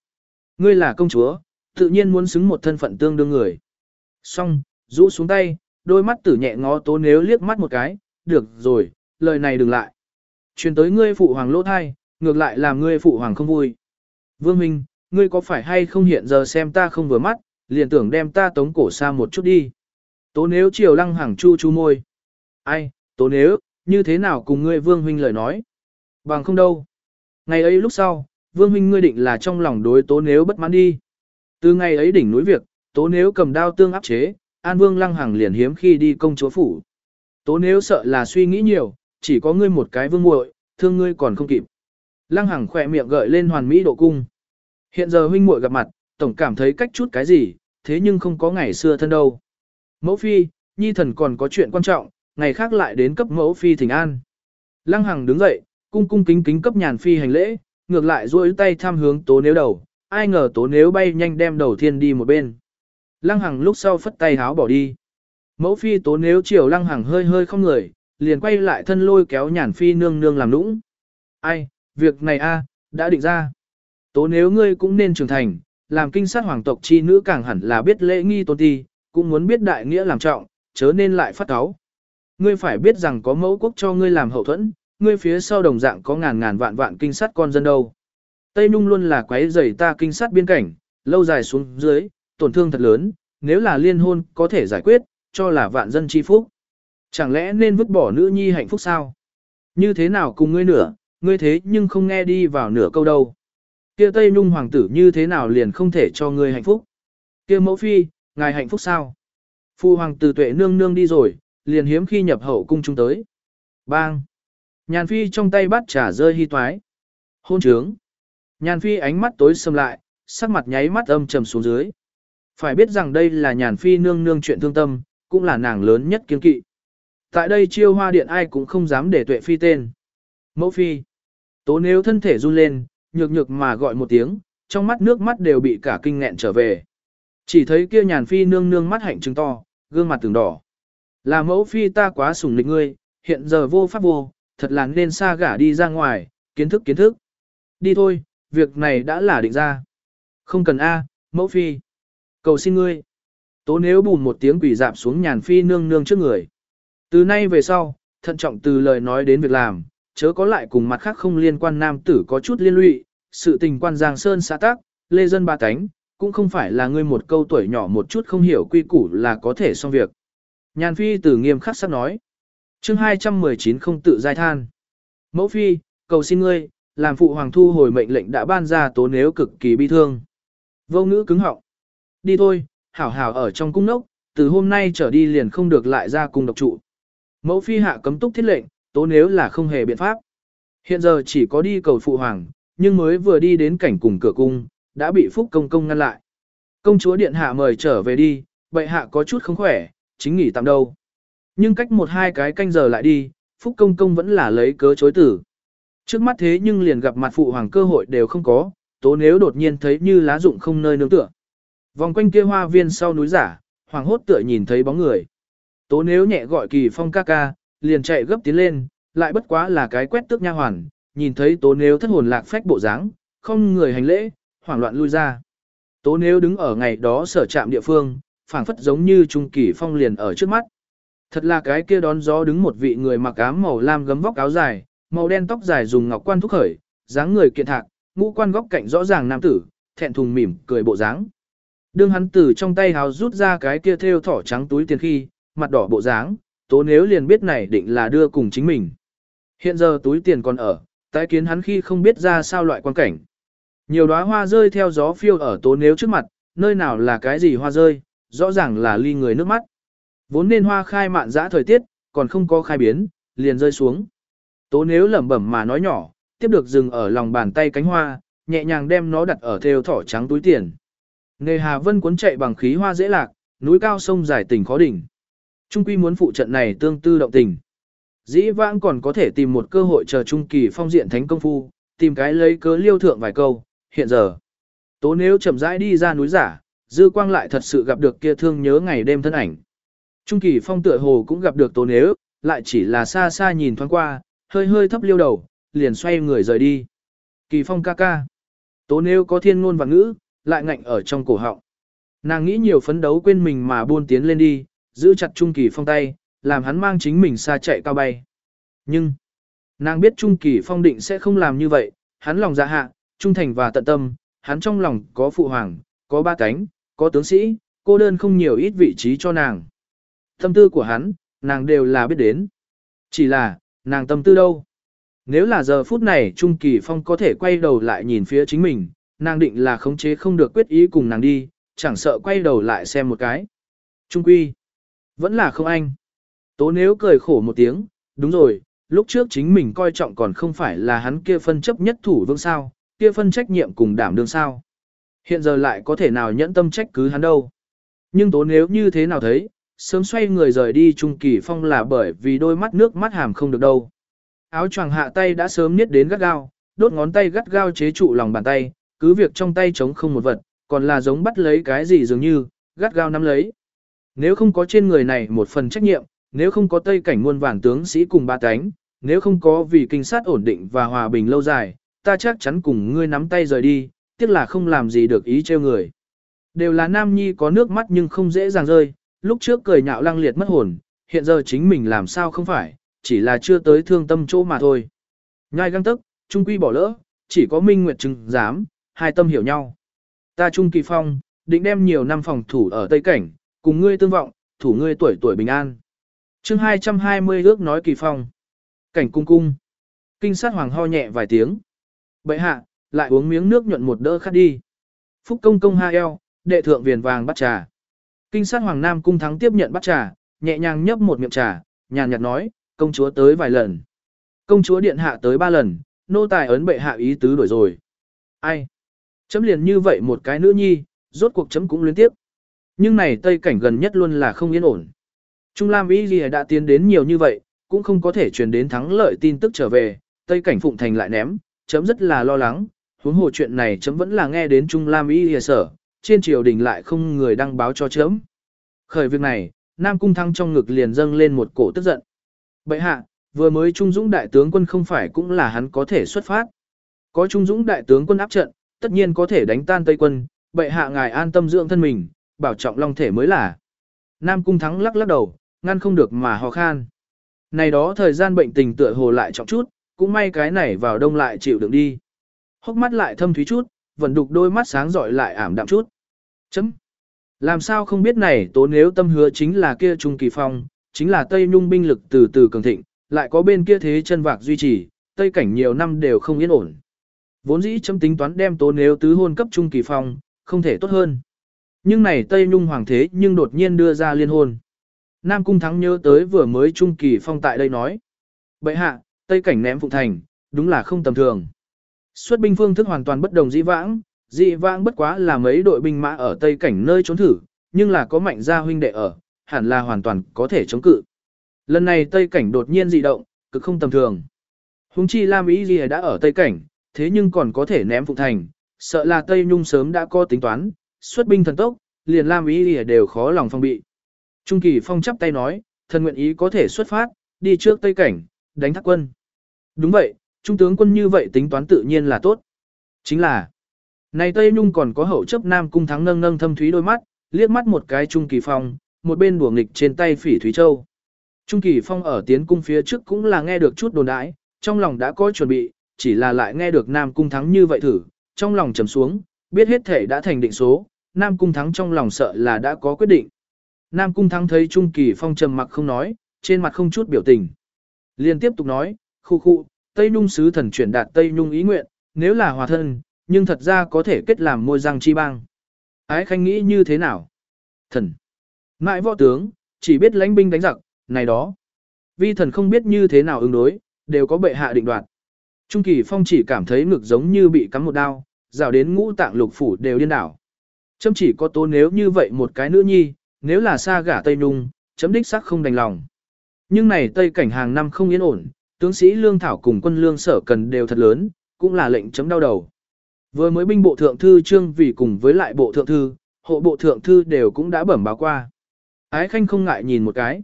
S1: Ngươi là công chúa, tự nhiên muốn xứng một thân phận tương đương người. Xong, rũ xuống tay, đôi mắt tử nhẹ ngó tố nếu liếc mắt một cái, được rồi, lời này đừng lại. Truyền tới ngươi phụ hoàng lỗ thai, ngược lại làm ngươi phụ hoàng không vui. Vương Minh, ngươi có phải hay không hiện giờ xem ta không vừa mắt, liền tưởng đem ta tống cổ xa một chút đi. Tố nếu chiều lăng hàng chu chu môi. Ai, tố nếu, như thế nào cùng ngươi Vương Huynh lời nói? Bằng không đâu. Ngày ấy lúc sau, Vương Huynh ngươi định là trong lòng đối tố nếu bất mãn đi. Từ ngày ấy đỉnh núi việc, tố nếu cầm đao tương áp chế, An Vương lăng hàng liền hiếm khi đi công chúa phủ. Tố nếu sợ là suy nghĩ nhiều, chỉ có ngươi một cái vương muội, thương ngươi còn không kịp. Lăng Hằng khỏe miệng gợi lên hoàn mỹ độ cung. Hiện giờ huynh muội gặp mặt, tổng cảm thấy cách chút cái gì, thế nhưng không có ngày xưa thân đâu. Mẫu phi, nhi thần còn có chuyện quan trọng, ngày khác lại đến cấp mẫu phi thỉnh an. Lăng Hằng đứng dậy, cung cung kính kính cấp nhàn phi hành lễ, ngược lại duỗi tay tham hướng tố nếu đầu, ai ngờ tố nếu bay nhanh đem đầu thiên đi một bên. Lăng Hằng lúc sau phất tay háo bỏ đi. Mẫu phi tố nếu chiều Lăng Hằng hơi hơi không người, liền quay lại thân lôi kéo nhàn phi nương nương làm nũng. Ai, việc này a đã định ra. Tố nếu ngươi cũng nên trưởng thành, làm kinh sát hoàng tộc chi nữ càng hẳn là biết lễ nghi tôn ti, cũng muốn biết đại nghĩa làm trọng, chớ nên lại phát cáo. Ngươi phải biết rằng có mẫu quốc cho ngươi làm hậu thuẫn, ngươi phía sau đồng dạng có ngàn ngàn vạn vạn kinh sát con dân đâu. Tây Nhung luôn là quấy rầy ta kinh sát biên cảnh, lâu dài xuống dưới, tổn thương thật lớn, nếu là liên hôn có thể giải quyết, cho là vạn dân chi phúc. Chẳng lẽ nên vứt bỏ nữ nhi hạnh phúc sao? Như thế nào cùng ngươi nữa, ngươi thế nhưng không nghe đi vào nửa câu đâu. Kia Tây Nhung hoàng tử như thế nào liền không thể cho ngươi hạnh phúc? Kia mẫu phi, ngài hạnh phúc sao? Phu hoàng từ tuệ nương nương đi rồi, liền hiếm khi nhập hậu cung chúng tới. Bang! Nhàn phi trong tay bắt trả rơi hy toái. Hôn trướng! Nhàn phi ánh mắt tối sầm lại, sắc mặt nháy mắt âm trầm xuống dưới. Phải biết rằng đây là nhàn phi nương nương chuyện thương tâm, cũng là nàng lớn nhất kiên kỵ. Tại đây chiêu hoa điện ai cũng không dám để tuệ phi tên. Mẫu phi. Tố nếu thân thể run lên, nhược nhược mà gọi một tiếng, trong mắt nước mắt đều bị cả kinh nghẹn trở về. Chỉ thấy kia nhàn phi nương nương mắt hạnh trứng to, gương mặt từng đỏ. Là mẫu phi ta quá sủng lịch ngươi, hiện giờ vô pháp vô, thật là nên xa gả đi ra ngoài, kiến thức kiến thức. Đi thôi, việc này đã là định ra. Không cần A, mẫu phi. Cầu xin ngươi. Tố nếu bùn một tiếng quỷ dạp xuống nhàn phi nương nương trước người. Từ nay về sau, thận trọng từ lời nói đến việc làm, chớ có lại cùng mặt khác không liên quan nam tử có chút liên lụy, sự tình quan Giang Sơn xã tác, lê dân ba cánh, cũng không phải là ngươi một câu tuổi nhỏ một chút không hiểu quy củ là có thể xong việc. Nhàn phi từ nghiêm khắc sắp nói. chương 219 không tự giai than. Mẫu phi, cầu xin ngươi, làm phụ hoàng thu hồi mệnh lệnh đã ban ra tố nếu cực kỳ bi thương. Vô ngữ cứng họng. Đi thôi, hảo hảo ở trong cung nốc, từ hôm nay trở đi liền không được lại ra cung độc trụ. Mẫu phi hạ cấm túc thiết lệnh, tố nếu là không hề biện pháp. Hiện giờ chỉ có đi cầu phụ hoàng, nhưng mới vừa đi đến cảnh cùng cửa cung, đã bị Phúc Công Công ngăn lại. Công chúa điện hạ mời trở về đi, bệ hạ có chút không khỏe, chính nghỉ tạm đâu. Nhưng cách một hai cái canh giờ lại đi, Phúc Công Công vẫn là lấy cớ chối tử. Trước mắt thế nhưng liền gặp mặt phụ hoàng cơ hội đều không có, tố nếu đột nhiên thấy như lá rụng không nơi nương tựa. Vòng quanh kia hoa viên sau núi giả, hoàng hốt tựa nhìn thấy bóng người. Tố nếu nhẹ gọi kỳ phong ca ca, liền chạy gấp tiến lên, lại bất quá là cái quét tước nha hoàn, nhìn thấy tố nếu thất hồn lạc phách bộ dáng, không người hành lễ, hoảng loạn lui ra. Tố nếu đứng ở ngày đó sở trạm địa phương, phảng phất giống như trung kỳ phong liền ở trước mắt. Thật là cái kia đón gió đứng một vị người mặc ám màu lam gấm vóc áo dài, màu đen tóc dài dùng ngọc quan thúc khởi, dáng người kiện thạc, ngũ quan góc cạnh rõ ràng nam tử, thẹn thùng mỉm cười bộ dáng. Đương hắn từ trong tay hào rút ra cái kia thêu thỏ trắng túi tiền khi, mặt đỏ bộ dáng, tố nếu liền biết này định là đưa cùng chính mình. Hiện giờ túi tiền còn ở, tái kiến hắn khi không biết ra sao loại quan cảnh. Nhiều đóa hoa rơi theo gió phiêu ở tố nếu trước mặt, nơi nào là cái gì hoa rơi, rõ ràng là ly người nước mắt. Vốn nên hoa khai mạn dã thời tiết, còn không có khai biến, liền rơi xuống. Tố nếu lẩm bẩm mà nói nhỏ, tiếp được dừng ở lòng bàn tay cánh hoa, nhẹ nhàng đem nó đặt ở theo thỏ trắng túi tiền. Nề Hà Vân cuốn chạy bằng khí hoa dễ lạc, núi cao sông dài tình khó đỉnh. Trung quy muốn phụ trận này tương tư động tình. Dĩ vãng còn có thể tìm một cơ hội chờ Trung Kỳ phong diện thánh công phu, tìm cái lấy cớ liêu thượng vài câu, hiện giờ. Tố nếu chậm rãi đi ra núi giả, dư quang lại thật sự gặp được kia thương nhớ ngày đêm thân ảnh. Trung Kỳ phong tựa hồ cũng gặp được tố nếu, lại chỉ là xa xa nhìn thoáng qua, hơi hơi thấp liêu đầu, liền xoay người rời đi. Kỳ phong ca ca. Tố nếu có thiên ngôn và ngữ, lại ngạnh ở trong cổ họng. Nàng nghĩ nhiều phấn đấu quên mình mà buôn tiến lên đi, giữ chặt Trung Kỳ Phong tay, làm hắn mang chính mình xa chạy cao bay. Nhưng, nàng biết Trung Kỳ Phong định sẽ không làm như vậy, hắn lòng dạ hạ, trung thành và tận tâm, hắn trong lòng có phụ hoàng, có ba cánh, có tướng sĩ, cô đơn không nhiều ít vị trí cho nàng. Tâm tư của hắn, nàng đều là biết đến. Chỉ là, nàng tâm tư đâu? Nếu là giờ phút này Trung Kỳ Phong có thể quay đầu lại nhìn phía chính mình, nàng định là khống chế không được quyết ý cùng nàng đi, chẳng sợ quay đầu lại xem một cái. Trung Quy, vẫn là không anh. Tố nếu cười khổ một tiếng, đúng rồi, lúc trước chính mình coi trọng còn không phải là hắn kia phân chấp nhất thủ vương sao, kia phân trách nhiệm cùng đảm đương sao. Hiện giờ lại có thể nào nhẫn tâm trách cứ hắn đâu. Nhưng tố nếu như thế nào thấy, sớm xoay người rời đi Trung Kỳ Phong là bởi vì đôi mắt nước mắt hàm không được đâu. Áo choàng hạ tay đã sớm niết đến gắt gao, đốt ngón tay gắt gao chế trụ lòng bàn tay, cứ việc trong tay trống không một vật, còn là giống bắt lấy cái gì dường như, gắt gao nắm lấy. Nếu không có trên người này một phần trách nhiệm, nếu không có tây cảnh muôn vàng tướng sĩ cùng ba cánh, nếu không có vì kinh sát ổn định và hòa bình lâu dài, ta chắc chắn cùng ngươi nắm tay rời đi, tiếc là không làm gì được ý trêu người. Đều là nam nhi có nước mắt nhưng không dễ dàng rơi, lúc trước cười nhạo lăng liệt mất hồn, hiện giờ chính mình làm sao không phải, chỉ là chưa tới thương tâm chỗ mà thôi. Nhai găng tức, trung quy bỏ lỡ, chỉ có minh nguyệt chứng dám, hai tâm hiểu nhau. Ta trung kỳ phong, định đem nhiều năm phòng thủ ở Tây Cảnh, cùng ngươi tương vọng, thủ ngươi tuổi tuổi bình an. chương 220 ước nói kỳ phong. Cảnh cung cung. Kinh sát hoàng ho nhẹ vài tiếng. Bệ hạ, lại uống miếng nước nhuận một đỡ khát đi. Phúc công công ha eo, đệ thượng viền vàng bắt trà. Kinh sát hoàng nam cung thắng tiếp nhận bắt trà, nhẹ nhàng nhấp một miệng trà, nhàn nhạt nói, công chúa tới vài lần. Công chúa điện hạ tới ba lần, nô tài ấn bệ hạ ý tứ đổi rồi. Ai? Chấm liền như vậy một cái nữ nhi, rốt cuộc chấm cũng liên tiếp. Nhưng này Tây cảnh gần nhất luôn là không yên ổn. Trung Lam Ý Ghi đã tiến đến nhiều như vậy, cũng không có thể truyền đến thắng lợi tin tức trở về, Tây cảnh Phụng Thành lại ném, chấm rất là lo lắng, huống hồ chuyện này chấm vẫn là nghe đến Trung Lam Y Hìa sở, trên triều đình lại không người đăng báo cho chấm. Khởi việc này, Nam Cung Thăng trong ngực liền dâng lên một cổ tức giận. Bệ hạ, vừa mới Trung Dũng đại tướng quân không phải cũng là hắn có thể xuất phát. Có Trung Dũng đại tướng quân áp trận, tất nhiên có thể đánh tan Tây quân, bệ hạ ngài an tâm dưỡng thân mình, bảo trọng long thể mới là. Nam Cung Thắng lắc lắc đầu, ngăn không được mà ho khan. Này đó thời gian bệnh tình tựa hồ lại trọng chút, cũng may cái này vào đông lại chịu đựng đi. Hốc mắt lại thâm thúy chút, vẫn đục đôi mắt sáng rọi lại ảm đạm chút. Chấm. Làm sao không biết này tố nếu tâm hứa chính là kia Trung Kỳ Phong, chính là Tây Nhung binh lực từ từ cường thịnh, lại có bên kia thế chân vạc duy trì, Tây cảnh nhiều năm đều không yên ổn. Vốn dĩ chấm tính toán đem tố nếu tứ hôn cấp Trung Kỳ Phong, không thể tốt hơn. Nhưng này Tây Nhung hoàng thế nhưng đột nhiên đưa ra liên hôn. Nam Cung Thắng nhớ tới vừa mới Trung Kỳ Phong tại đây nói. Bậy hạ, Tây cảnh ném Phụng Thành, đúng là không tầm thường. Xuất binh phương thức hoàn toàn bất đồng dĩ vãng, dĩ vãng bất quá là mấy đội binh mã ở Tây cảnh nơi trốn thử, nhưng là có mạnh gia huynh đệ ở, hẳn là hoàn toàn có thể chống cự. Lần này Tây cảnh đột nhiên dị động, cực không tầm thường. Hùng chi Lam Ý Ghi đã ở Tây cảnh, thế nhưng còn có thể ném Phụng Thành, sợ là Tây Nhung sớm đã có tính toán, xuất binh thần tốc, liền Lam Ý Ghi đều khó lòng phong bị. Trung Kỳ Phong chắp tay nói, thần nguyện ý có thể xuất phát, đi trước Tây Cảnh, đánh thác quân. Đúng vậy, Trung tướng quân như vậy tính toán tự nhiên là tốt. Chính là, này Tây Nhung còn có hậu chấp Nam Cung Thắng nâng nâng thâm thúy đôi mắt, liếc mắt một cái Trung Kỳ Phong, một bên đùa nghịch trên tay phỉ Thúy Châu. Trung Kỳ Phong ở tiến cung phía trước cũng là nghe được chút đồn đãi, trong lòng đã có chuẩn bị, chỉ là lại nghe được Nam Cung Thắng như vậy thử, trong lòng trầm xuống, biết hết thể đã thành định số, Nam Cung Thắng trong lòng sợ là đã có quyết định. Nam Cung Thắng thấy Trung Kỳ Phong trầm mặc không nói, trên mặt không chút biểu tình. Liên tiếp tục nói, khu khu, Tây Nhung sứ thần chuyển đạt Tây Nhung ý nguyện, nếu là hòa thân, nhưng thật ra có thể kết làm môi răng chi bang. Ái Khanh nghĩ như thế nào? Thần. Ngại võ tướng, chỉ biết lãnh binh đánh giặc, này đó. Vi thần không biết như thế nào ứng đối, đều có bệ hạ định đoạt. Trung Kỳ Phong chỉ cảm thấy ngực giống như bị cắm một đao, rào đến ngũ tạng lục phủ đều điên đảo. Chấm chỉ có tố nếu như vậy một cái nữ nhi, nếu là xa gả Tây Nhung, chấm đích sắc không đành lòng. Nhưng này Tây cảnh hàng năm không yên ổn, tướng sĩ lương thảo cùng quân lương sở cần đều thật lớn, cũng là lệnh chấm đau đầu. Vừa mới binh bộ thượng thư trương vì cùng với lại bộ thượng thư, hộ bộ thượng thư đều cũng đã bẩm báo qua. Ái khanh không ngại nhìn một cái.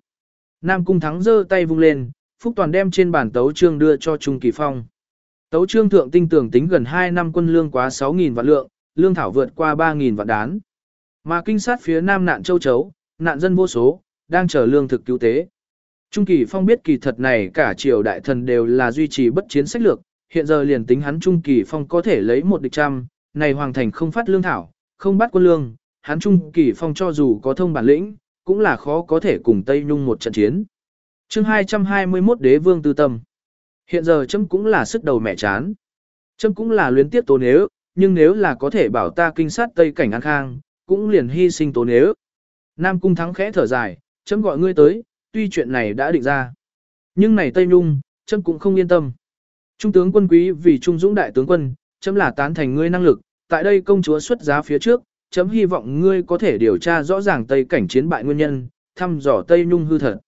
S1: Nam cung thắng giơ tay vung lên, Phúc Toàn đem trên bàn tấu trương đưa cho Trung Kỳ Phong. Tấu trương thượng tinh tưởng tính gần 2 năm quân lương quá 6.000 vạn lượng, lương thảo vượt qua 3.000 vạn đán. Mà kinh sát phía nam nạn châu chấu, nạn dân vô số, đang chờ lương thực cứu tế. Trung Kỳ Phong biết kỳ thật này cả triều đại thần đều là duy trì bất chiến sách lược, hiện giờ liền tính hắn Trung Kỳ Phong có thể lấy một địch trăm, này hoàng thành không phát lương thảo, không bắt quân lương, hắn Trung Kỳ Phong cho dù có thông bản lĩnh, cũng là khó có thể cùng Tây Nhung một trận chiến. chương 221 đế vương tư tâm. Hiện giờ chấm cũng là sức đầu mẹ chán. Chấm cũng là luyến tiếp tố nếu, nhưng nếu là có thể bảo ta kinh sát Tây cảnh an khang, cũng liền hy sinh tố nếu. Nam cung thắng khẽ thở dài, chấm gọi ngươi tới, tuy chuyện này đã định ra. Nhưng này Tây Nhung, chấm cũng không yên tâm. Trung tướng quân quý vì trung dũng đại tướng quân, chấm là tán thành ngươi năng lực, tại đây công chúa xuất giá phía trước, chấm hy vọng ngươi có thể điều tra rõ ràng Tây cảnh chiến bại nguyên nhân, thăm dò Tây Nhung hư thật.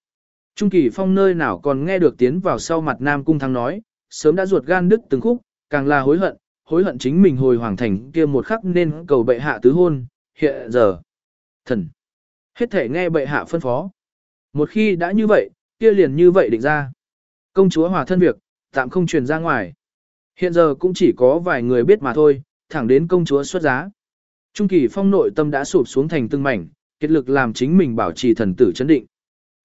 S1: Trung kỳ phong nơi nào còn nghe được tiến vào sau mặt Nam Cung Thắng nói, sớm đã ruột gan đứt từng khúc, càng là hối hận, hối hận chính mình hồi hoàng thành kia một khắc nên cầu bệ hạ tứ hôn, hiện giờ. Thần. Hết thể nghe bệ hạ phân phó. Một khi đã như vậy, kia liền như vậy định ra. Công chúa hòa thân việc, tạm không truyền ra ngoài. Hiện giờ cũng chỉ có vài người biết mà thôi, thẳng đến công chúa xuất giá. Trung kỳ phong nội tâm đã sụp xuống thành từng mảnh, kết lực làm chính mình bảo trì thần tử chấn định.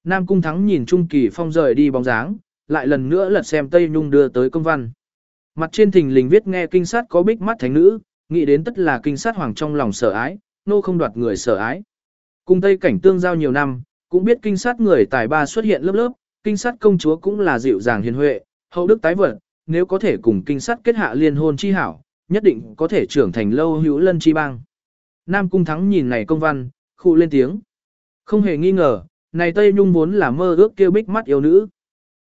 S1: Nam Cung Thắng nhìn Trung kỳ phong rời đi bóng dáng, lại lần nữa lật xem Tây Nhung đưa tới công văn. Mặt trên thình lình viết nghe kinh sát có bích mắt thánh nữ, nghĩ đến tất là kinh sát hoàng trong lòng sợ ái, nô không đoạt người sợ ái. Cùng Tây cảnh tương giao nhiều năm, cũng biết kinh sát người tài ba xuất hiện lớp lớp, kinh sát công chúa cũng là dịu dàng hiền huệ, hậu đức tái vận, nếu có thể cùng kinh sát kết hạ liên hôn chi hảo, nhất định có thể trưởng thành lâu hữu lân chi bang. Nam Cung Thắng nhìn này công văn, khu lên tiếng. Không hề nghi ngờ, này Tây Nhung vốn là mơ ước kêu bích mắt yêu nữ.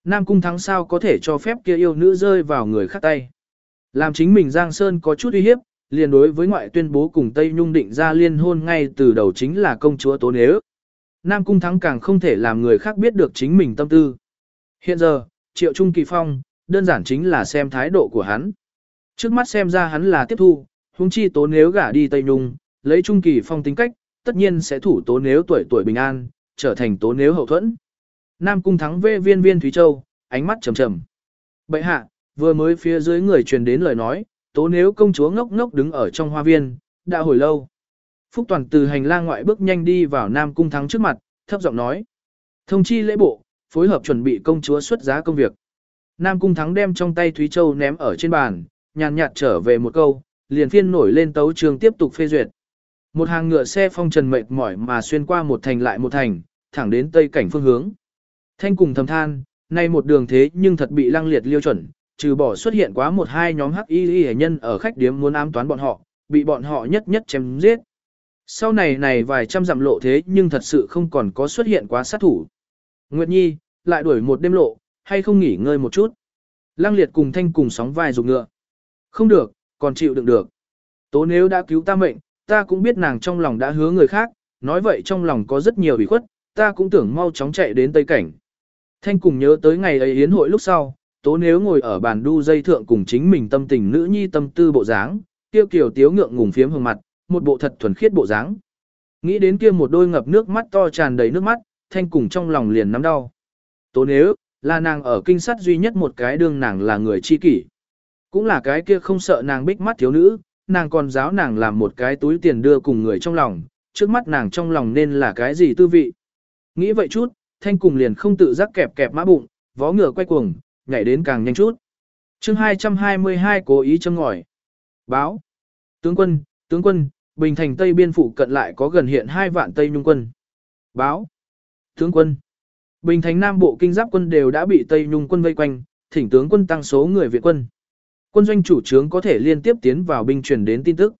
S1: Nam Cung Thắng sao có thể cho phép kia yêu nữ rơi vào người khác tay. Làm chính mình Giang Sơn có chút uy hiếp, liền đối với ngoại tuyên bố cùng Tây Nhung định ra liên hôn ngay từ đầu chính là công chúa Tố Nếu. Nam Cung Thắng càng không thể làm người khác biết được chính mình tâm tư. Hiện giờ, Triệu Trung Kỳ Phong, đơn giản chính là xem thái độ của hắn. Trước mắt xem ra hắn là tiếp thu, huống chi Tố Nếu gả đi Tây Nhung, lấy Trung Kỳ Phong tính cách, tất nhiên sẽ thủ Tố Nếu tuổi tuổi bình an, trở thành Tố Nếu hậu thuẫn. Nam Cung Thắng vê viên viên Thúy Châu, ánh mắt trầm trầm. Bệ hạ, vừa mới phía dưới người truyền đến lời nói, tố nếu công chúa ngốc ngốc đứng ở trong hoa viên, đã hồi lâu. Phúc Toàn từ hành lang ngoại bước nhanh đi vào Nam Cung Thắng trước mặt, thấp giọng nói. Thông chi lễ bộ, phối hợp chuẩn bị công chúa xuất giá công việc. Nam Cung Thắng đem trong tay Thúy Châu ném ở trên bàn, nhàn nhạt trở về một câu, liền phiên nổi lên tấu trường tiếp tục phê duyệt. Một hàng ngựa xe phong trần mệt mỏi mà xuyên qua một thành lại một thành, thẳng đến tây cảnh phương hướng. Thanh cùng thầm than, nay một đường thế nhưng thật bị lăng liệt liêu chuẩn, trừ bỏ xuất hiện quá một hai nhóm hắc y y nhân ở khách điếm muốn ám toán bọn họ, bị bọn họ nhất nhất chém giết. Sau này này vài trăm dặm lộ thế nhưng thật sự không còn có xuất hiện quá sát thủ. Nguyệt Nhi, lại đuổi một đêm lộ, hay không nghỉ ngơi một chút. Lăng liệt cùng thanh cùng sóng vai dục ngựa. Không được, còn chịu đựng được. Tố nếu đã cứu ta mệnh, ta cũng biết nàng trong lòng đã hứa người khác, nói vậy trong lòng có rất nhiều ủy khuất, ta cũng tưởng mau chóng chạy đến Tây Cảnh. Thanh cùng nhớ tới ngày ấy yến hội lúc sau, tố nếu ngồi ở bàn đu dây thượng cùng chính mình tâm tình nữ nhi tâm tư bộ dáng, tiêu kiều tiếu ngượng ngùng phiếm hương mặt, một bộ thật thuần khiết bộ dáng. Nghĩ đến kia một đôi ngập nước mắt to tràn đầy nước mắt, thanh cùng trong lòng liền nắm đau. Tố nếu, là nàng ở kinh sát duy nhất một cái đương nàng là người chi kỷ. Cũng là cái kia không sợ nàng bích mắt thiếu nữ, nàng còn giáo nàng làm một cái túi tiền đưa cùng người trong lòng, trước mắt nàng trong lòng nên là cái gì tư vị. Nghĩ vậy chút, thanh cùng liền không tự giác kẹp kẹp mã bụng, vó ngựa quay cuồng, nhảy đến càng nhanh chút. chương 222 cố ý châm ngòi. Báo. Tướng quân, tướng quân, Bình Thành Tây Biên phụ cận lại có gần hiện hai vạn Tây Nhung quân. Báo. Tướng quân. Bình Thành Nam Bộ kinh giáp quân đều đã bị Tây Nhung quân vây quanh, thỉnh tướng quân tăng số người Việt quân. Quân doanh chủ trướng có thể liên tiếp tiến vào binh truyền đến tin tức.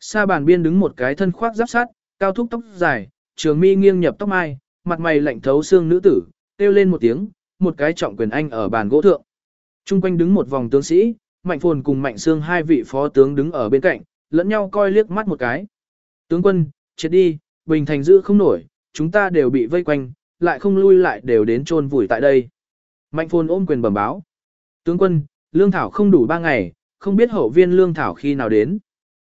S1: Sa bàn biên đứng một cái thân khoác giáp sát, cao thúc tóc dài, trường mi nghiêng nhập tóc mai, mặt mày lạnh thấu xương nữ tử, kêu lên một tiếng, một cái trọng quyền anh ở bàn gỗ thượng. Trung quanh đứng một vòng tướng sĩ, Mạnh Phồn cùng Mạnh Sương hai vị phó tướng đứng ở bên cạnh, lẫn nhau coi liếc mắt một cái. Tướng quân, chết đi, Bình Thành giữ không nổi, chúng ta đều bị vây quanh, lại không lui lại đều đến chôn vùi tại đây. Mạnh Phồn ôm quyền bẩm báo. Tướng quân, lương thảo không đủ ba ngày, không biết hậu viên lương thảo khi nào đến.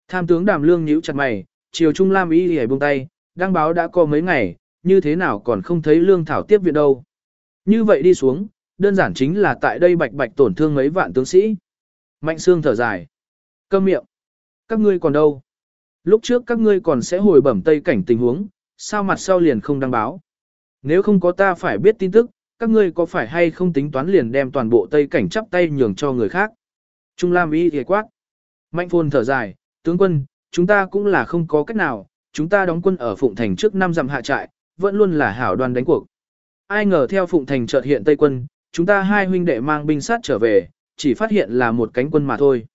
S1: Tham tướng đàm lương nhíu chặt mày, chiều trung lam y hề buông tay, đăng báo đã có mấy ngày, như thế nào còn không thấy lương thảo tiếp viện đâu. Như vậy đi xuống, đơn giản chính là tại đây bạch bạch tổn thương mấy vạn tướng sĩ. Mạnh xương thở dài. Câm miệng. Các ngươi còn đâu? Lúc trước các ngươi còn sẽ hồi bẩm tây cảnh tình huống, sao mặt sau liền không đăng báo? Nếu không có ta phải biết tin tức, các ngươi có phải hay không tính toán liền đem toàn bộ tây cảnh chắp tay nhường cho người khác? Trung Lam y ghề quát. Mạnh phồn thở dài, tướng quân, chúng ta cũng là không có cách nào, chúng ta đóng quân ở Phụng Thành trước năm dặm hạ trại, vẫn luôn là hảo đoàn đánh cuộc. Ai ngờ theo Phụng Thành chợt hiện Tây quân, chúng ta hai huynh đệ mang binh sát trở về, chỉ phát hiện là một cánh quân mà thôi.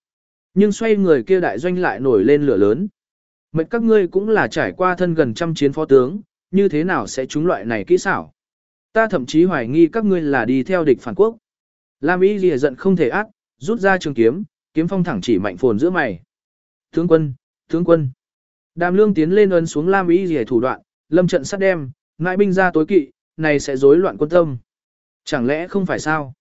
S1: Nhưng xoay người kia đại doanh lại nổi lên lửa lớn. Mệnh các ngươi cũng là trải qua thân gần trăm chiến phó tướng, như thế nào sẽ trúng loại này kỹ xảo. Ta thậm chí hoài nghi các ngươi là đi theo địch phản quốc. Lam Y lìa giận không thể ác, rút ra trường kiếm, kiếm phong thẳng chỉ mạnh phồn giữa mày. Tướng quân, tướng quân. Đàm lương tiến lên ấn xuống Lam Y lìa thủ đoạn, lâm trận sát đem, ngại binh ra tối kỵ, này sẽ rối loạn quân tâm. Chẳng lẽ không phải sao?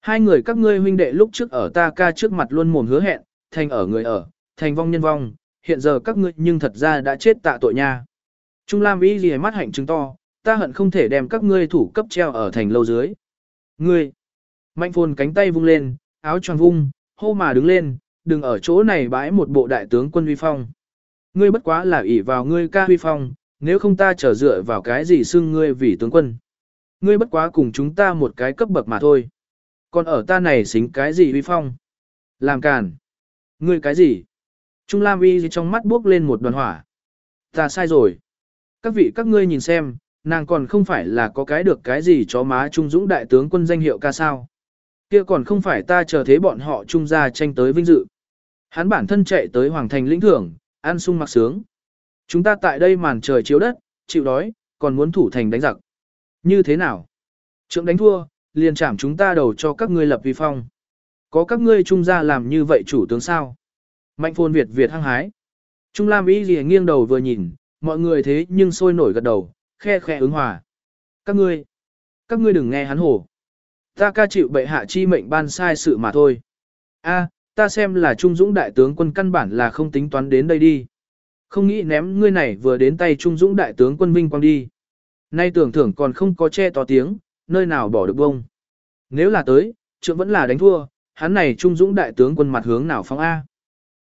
S1: Hai người các ngươi huynh đệ lúc trước ở ta ca trước mặt luôn mồm hứa hẹn, thành ở người ở, thành vong nhân vong, hiện giờ các ngươi nhưng thật ra đã chết tạ tội nha. Trung Lam ý gì mắt hạnh chứng to, ta hận không thể đem các ngươi thủ cấp treo ở thành lâu dưới. Ngươi, mạnh phồn cánh tay vung lên, áo choàng vung, hô mà đứng lên, đừng ở chỗ này bãi một bộ đại tướng quân uy phong. Ngươi bất quá là ỷ vào ngươi ca uy phong, nếu không ta trở dựa vào cái gì xưng ngươi vì tướng quân. Ngươi bất quá cùng chúng ta một cái cấp bậc mà thôi. Còn ở ta này xính cái gì uy phong? Làm càn. Ngươi cái gì? Trung Lam Y trong mắt bước lên một đoàn hỏa. Ta sai rồi. Các vị các ngươi nhìn xem, nàng còn không phải là có cái được cái gì chó má Trung Dũng đại tướng quân danh hiệu ca sao. Kia còn không phải ta chờ thế bọn họ trung gia tranh tới vinh dự. Hắn bản thân chạy tới Hoàng Thành lĩnh thưởng, ăn sung mặc sướng. Chúng ta tại đây màn trời chiếu đất, chịu đói, còn muốn thủ thành đánh giặc. Như thế nào? Trượng đánh thua, liền chảm chúng ta đầu cho các ngươi lập vi phong. Có các ngươi trung gia làm như vậy chủ tướng sao? Mạnh phồn Việt Việt hăng hái. Trung Lam ý gì nghiêng đầu vừa nhìn, mọi người thế nhưng sôi nổi gật đầu, khe khe ứng hòa. Các ngươi, các ngươi đừng nghe hắn hổ. Ta ca chịu bệ hạ chi mệnh ban sai sự mà thôi. A, ta xem là Trung Dũng đại tướng quân căn bản là không tính toán đến đây đi. Không nghĩ ném ngươi này vừa đến tay Trung Dũng đại tướng quân Vinh Quang đi. Nay tưởng thưởng còn không có che to tiếng, nơi nào bỏ được bông. Nếu là tới, trượng vẫn là đánh thua, hắn này Trung Dũng đại tướng quân mặt hướng nào phong A.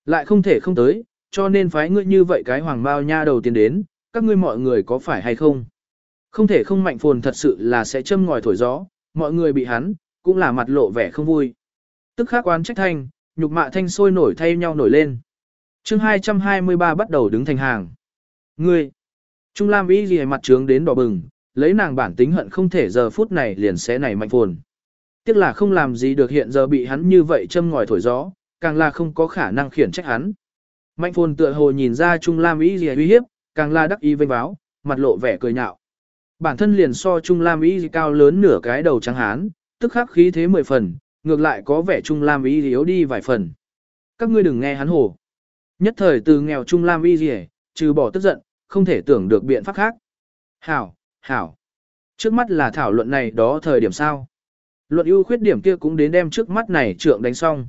S1: Lại không thể không tới, cho nên phái ngươi như vậy cái hoàng bao nha đầu tiên đến, các ngươi mọi người có phải hay không? Không thể không mạnh phồn thật sự là sẽ châm ngòi thổi gió, mọi người bị hắn, cũng là mặt lộ vẻ không vui. Tức khắc oán trách thanh, nhục mạ thanh sôi nổi thay nhau nổi lên. chương 223 bắt đầu đứng thành hàng. Ngươi! Trung Lam ý gì mặt trướng đến đỏ bừng, lấy nàng bản tính hận không thể giờ phút này liền xé này mạnh phồn. Tiếc là không làm gì được hiện giờ bị hắn như vậy châm ngòi thổi gió, càng là không có khả năng khiển trách hắn. Mạnh phồn tựa hồ nhìn ra Trung Lam ý gì uy hiếp, càng là đắc ý vênh báo, mặt lộ vẻ cười nhạo. Bản thân liền so Trung Lam ý cao lớn nửa cái đầu trắng hán, tức khắc khí thế mười phần, ngược lại có vẻ Trung Lam ý yếu đi vài phần. Các ngươi đừng nghe hắn hồ. Nhất thời từ nghèo Trung Lam ý gì, trừ bỏ tức giận, không thể tưởng được biện pháp khác. Hảo, hảo. Trước mắt là thảo luận này đó thời điểm sao. Luận ưu khuyết điểm kia cũng đến đem trước mắt này trượng đánh xong.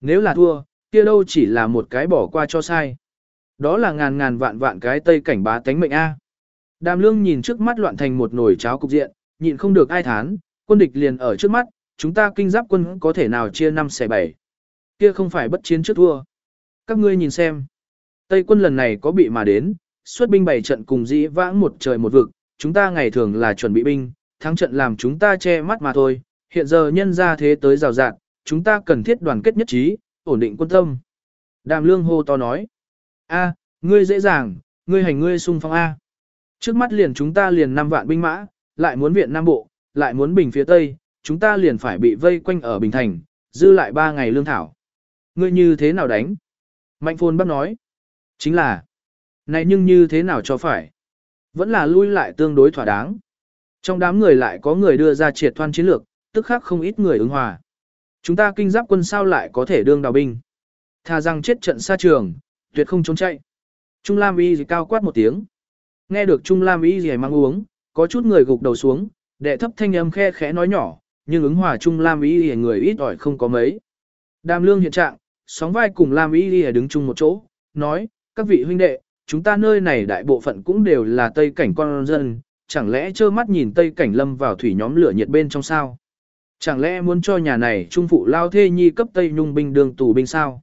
S1: Nếu là thua, kia đâu chỉ là một cái bỏ qua cho sai. Đó là ngàn ngàn vạn vạn cái tây cảnh bá tánh mệnh A. Đàm lương nhìn trước mắt loạn thành một nồi cháo cục diện, nhịn không được ai thán, quân địch liền ở trước mắt, chúng ta kinh giáp quân có thể nào chia năm xẻ bảy. Kia không phải bất chiến trước thua. Các ngươi nhìn xem. Tây quân lần này có bị mà đến, xuất binh bảy trận cùng dĩ vãng một trời một vực, chúng ta ngày thường là chuẩn bị binh, thắng trận làm chúng ta che mắt mà thôi, hiện giờ nhân ra thế tới rào rạt, chúng ta cần thiết đoàn kết nhất trí, ổn định quân tâm. Đàm lương hô to nói, a, ngươi dễ dàng, ngươi hành ngươi sung phong A. Trước mắt liền chúng ta liền 5 vạn binh mã, lại muốn viện Nam Bộ, lại muốn bình phía Tây, chúng ta liền phải bị vây quanh ở Bình Thành, dư lại 3 ngày lương thảo. Ngươi như thế nào đánh? Mạnh phôn bác nói, chính là, này nhưng như thế nào cho phải? Vẫn là lui lại tương đối thỏa đáng. Trong đám người lại có người đưa ra triệt thoan chiến lược, tức khác không ít người ứng hòa. Chúng ta kinh giáp quân sao lại có thể đương đào binh. Thà rằng chết trận xa trường, tuyệt không trốn chạy. Trung Lam Y gì cao quát một tiếng. Nghe được Trung Lam Y gì mang uống, có chút người gục đầu xuống, đệ thấp thanh âm khe khẽ nói nhỏ, nhưng ứng hòa Trung Lam Y gì người ít ỏi không có mấy. Đàm lương hiện trạng, sóng vai cùng Lam Y gì đứng chung một chỗ, nói, các vị huynh đệ, chúng ta nơi này đại bộ phận cũng đều là tây cảnh con dân, chẳng lẽ trơ mắt nhìn tây cảnh lâm vào thủy nhóm lửa nhiệt bên trong sao? Chẳng lẽ muốn cho nhà này trung phụ lao thê nhi cấp tây nhung binh đường tù binh sao?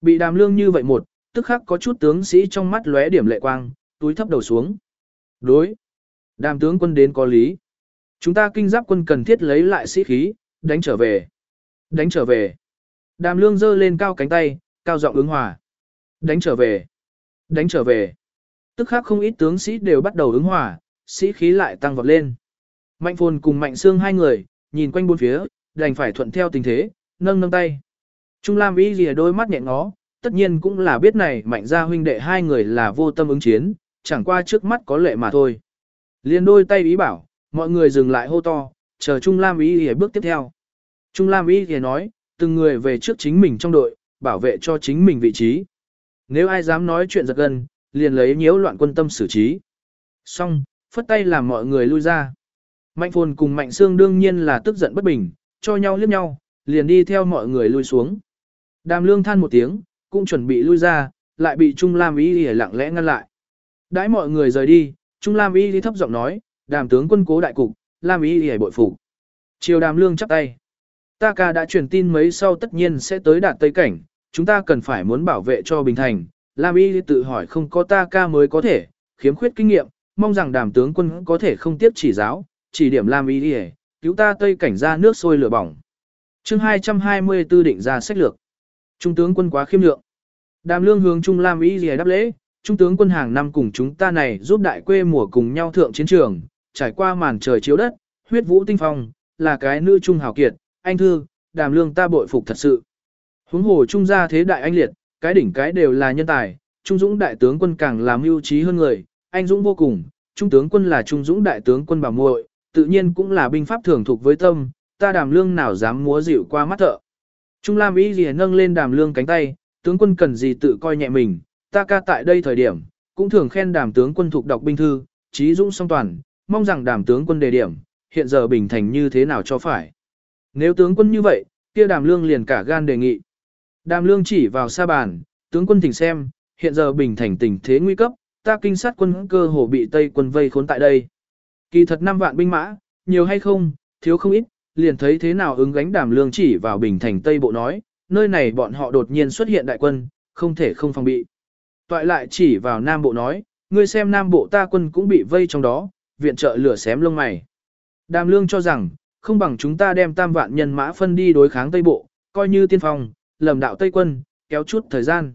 S1: Bị đàm lương như vậy một, tức khắc có chút tướng sĩ trong mắt lóe điểm lệ quang, túi thấp đầu xuống. Đối. Đàm tướng quân đến có lý. Chúng ta kinh giáp quân cần thiết lấy lại sĩ khí, đánh trở về. Đánh trở về. Đàm lương giơ lên cao cánh tay, cao giọng ứng hòa. Đánh trở về. Đánh trở về. Tức khác không ít tướng sĩ đều bắt đầu ứng hòa, sĩ khí lại tăng vọt lên. Mạnh phồn cùng mạnh xương hai người, nhìn quanh bốn phía, đành phải thuận theo tình thế, nâng nâng tay. Trung Lam Y lìa đôi mắt nhẹn ngó, tất nhiên cũng là biết này mạnh ra huynh đệ hai người là vô tâm ứng chiến, chẳng qua trước mắt có lệ mà thôi. Liên đôi tay ý bảo, mọi người dừng lại hô to, chờ Trung Lam Y lìa bước tiếp theo. Trung Lam Y lìa nói, từng người về trước chính mình trong đội, bảo vệ cho chính mình vị trí. Nếu ai dám nói chuyện giật gân, liền lấy nhiễu loạn quân tâm xử trí. Xong, phất tay làm mọi người lui ra. Mạnh phồn cùng mạnh xương đương nhiên là tức giận bất bình, cho nhau liếc nhau, liền đi theo mọi người lui xuống. Đàm lương than một tiếng, cũng chuẩn bị lui ra, lại bị Trung Lam Y Y lặng lẽ ngăn lại. Đãi mọi người rời đi, Trung Lam Y Y thấp giọng nói, đàm tướng quân cố đại cục, Lam Y Y bội phục. Triều đàm lương chắp tay. Ta ca đã truyền tin mấy sau tất nhiên sẽ tới đạt Tây Cảnh, chúng ta cần phải muốn bảo vệ cho Bình Thành. Lam Y tự hỏi không có ta ca mới có thể, khiếm khuyết kinh nghiệm, mong rằng đàm tướng quân có thể không tiếp chỉ giáo, chỉ điểm Lam Y cứu ta Tây Cảnh ra nước sôi lửa bỏng. chương 224 định ra sách lược. Trung tướng quân quá khiêm lượng. Đàm lương hướng Trung Lam Y đáp lễ, Trung tướng quân hàng năm cùng chúng ta này giúp đại quê mùa cùng nhau thượng chiến trường, trải qua màn trời chiếu đất, huyết vũ tinh phong, là cái nữ trung hào kiệt, anh thư, đàm lương ta bội phục thật sự. Huống hồ trung gia thế đại anh liệt, cái đỉnh cái đều là nhân tài, trung dũng đại tướng quân càng làm ưu trí hơn người, anh dũng vô cùng, trung tướng quân là trung dũng đại tướng quân bảo muội, tự nhiên cũng là binh pháp thường thuộc với tâm, ta đàm lương nào dám múa dịu qua mắt thợ. Trung Lam ý gì nâng lên đàm lương cánh tay, tướng quân cần gì tự coi nhẹ mình, ta ca tại đây thời điểm, cũng thường khen đàm tướng quân thuộc đọc binh thư, trí dũng song toàn, mong rằng đàm tướng quân đề điểm, hiện giờ bình thành như thế nào cho phải. Nếu tướng quân như vậy, kia đàm lương liền cả gan đề nghị. Đàm lương chỉ vào sa bàn, tướng quân thỉnh xem, hiện giờ bình thành tình thế nguy cấp, ta kinh sát quân cơ hồ bị Tây quân vây khốn tại đây. Kỳ thật năm vạn binh mã, nhiều hay không, thiếu không ít, liền thấy thế nào ứng gánh đàm lương chỉ vào bình thành Tây Bộ nói, nơi này bọn họ đột nhiên xuất hiện đại quân, không thể không phòng bị. Toại lại chỉ vào Nam Bộ nói, ngươi xem Nam Bộ ta quân cũng bị vây trong đó, viện trợ lửa xém lông mày. Đàm lương cho rằng, không bằng chúng ta đem tam vạn nhân mã phân đi đối kháng Tây Bộ, coi như tiên phong, lầm đạo Tây quân, kéo chút thời gian.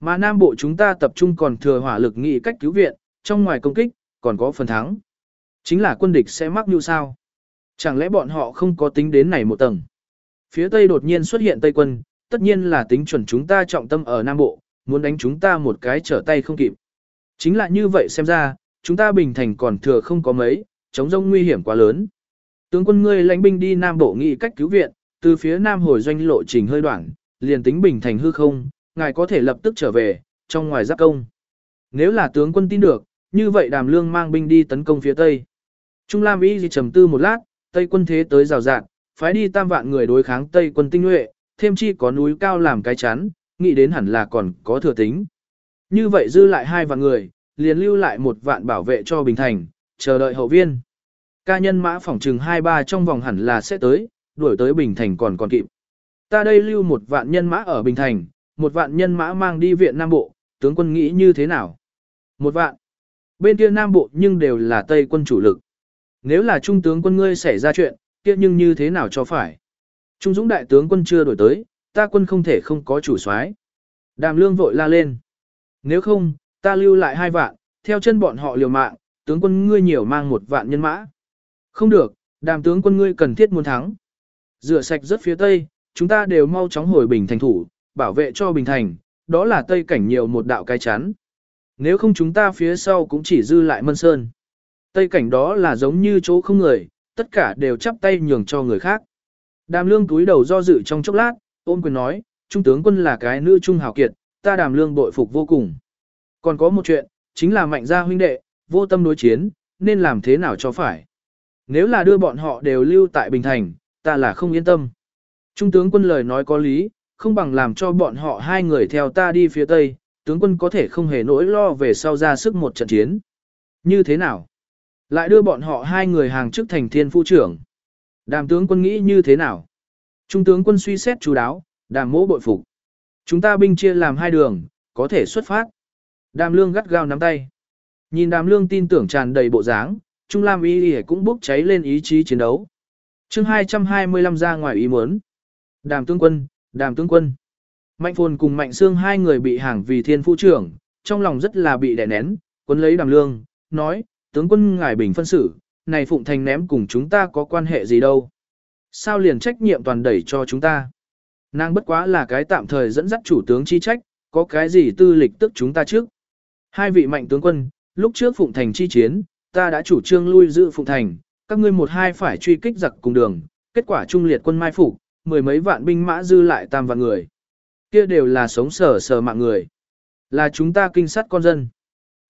S1: Mà Nam Bộ chúng ta tập trung còn thừa hỏa lực nghị cách cứu viện, trong ngoài công kích, còn có phần thắng. Chính là quân địch sẽ mắc như sao. Chẳng lẽ bọn họ không có tính đến này một tầng. Phía Tây đột nhiên xuất hiện Tây quân, tất nhiên là tính chuẩn chúng ta trọng tâm ở Nam Bộ, muốn đánh chúng ta một cái trở tay không kịp. Chính là như vậy xem ra, chúng ta bình thành còn thừa không có mấy, chống rông nguy hiểm quá lớn. Tướng quân ngươi lãnh binh đi Nam Bộ nghị cách cứu viện, từ phía Nam hồi doanh lộ trình hơi đoạn, liền tính bình thành hư không, ngài có thể lập tức trở về, trong ngoài giáp công. Nếu là tướng quân tin được, như vậy đàm lương mang binh đi tấn công phía Tây. Trung Lam Y gì trầm tư một lát, Tây quân thế tới rào rạng, phái đi tam vạn người đối kháng Tây quân tinh nhuệ, thêm chi có núi cao làm cái chắn, nghĩ đến hẳn là còn có thừa tính. Như vậy dư lại hai vạn người, liền lưu lại một vạn bảo vệ cho Bình Thành, chờ đợi hậu viên. Ca nhân mã phỏng trừng hai ba trong vòng hẳn là sẽ tới, đuổi tới Bình Thành còn còn kịp. Ta đây lưu một vạn nhân mã ở Bình Thành, một vạn nhân mã mang đi viện Nam Bộ, tướng quân nghĩ như thế nào? Một vạn. Bên kia Nam Bộ nhưng đều là Tây quân chủ lực. Nếu là trung tướng quân ngươi xảy ra chuyện, kia nhưng như thế nào cho phải? Trung dũng đại tướng quân chưa đổi tới, ta quân không thể không có chủ soái. Đàm lương vội la lên. Nếu không, ta lưu lại hai vạn, theo chân bọn họ liều mạng, tướng quân ngươi nhiều mang một vạn nhân mã. Không được, đàm tướng quân ngươi cần thiết muốn thắng. Rửa sạch rất phía tây, chúng ta đều mau chóng hồi bình thành thủ, bảo vệ cho bình thành, đó là tây cảnh nhiều một đạo cái chắn. Nếu không chúng ta phía sau cũng chỉ dư lại mân sơn. Tây cảnh đó là giống như chỗ không người, tất cả đều chắp tay nhường cho người khác. Đàm lương túi đầu do dự trong chốc lát, ôm quyền nói, trung tướng quân là cái nữ trung hào kiệt, ta đàm lương bội phục vô cùng. Còn có một chuyện, chính là mạnh gia huynh đệ, vô tâm đối chiến, nên làm thế nào cho phải. Nếu là đưa bọn họ đều lưu tại Bình Thành, ta là không yên tâm. Trung tướng quân lời nói có lý, không bằng làm cho bọn họ hai người theo ta đi phía Tây, tướng quân có thể không hề nỗi lo về sau ra sức một trận chiến. Như thế nào? Lại đưa bọn họ hai người hàng chức thành thiên phu trưởng. Đàm tướng quân nghĩ như thế nào? Trung tướng quân suy xét chú đáo, đàm mỗ bội phục. Chúng ta binh chia làm hai đường, có thể xuất phát. Đàm lương gắt gao nắm tay. Nhìn đàm lương tin tưởng tràn đầy bộ dáng, Trung Lam Y Y cũng bốc cháy lên ý chí chiến đấu. chương 225 ra ngoài ý muốn. Đàm tướng quân, đàm tướng quân. Mạnh phồn cùng mạnh xương hai người bị hàng vì thiên phu trưởng, trong lòng rất là bị đè nén, quân lấy đàm lương, nói, tướng quân ngài bình phân xử, này Phụng Thành ném cùng chúng ta có quan hệ gì đâu. Sao liền trách nhiệm toàn đẩy cho chúng ta? Nàng bất quá là cái tạm thời dẫn dắt chủ tướng chi trách, có cái gì tư lịch tức chúng ta trước. Hai vị mạnh tướng quân, lúc trước Phụng Thành chi chiến, ta đã chủ trương lui giữ Phụng Thành, các ngươi một hai phải truy kích giặc cùng đường, kết quả trung liệt quân mai phục, mười mấy vạn binh mã dư lại tam vạn người. Kia đều là sống sờ sờ mạng người. Là chúng ta kinh sát con dân.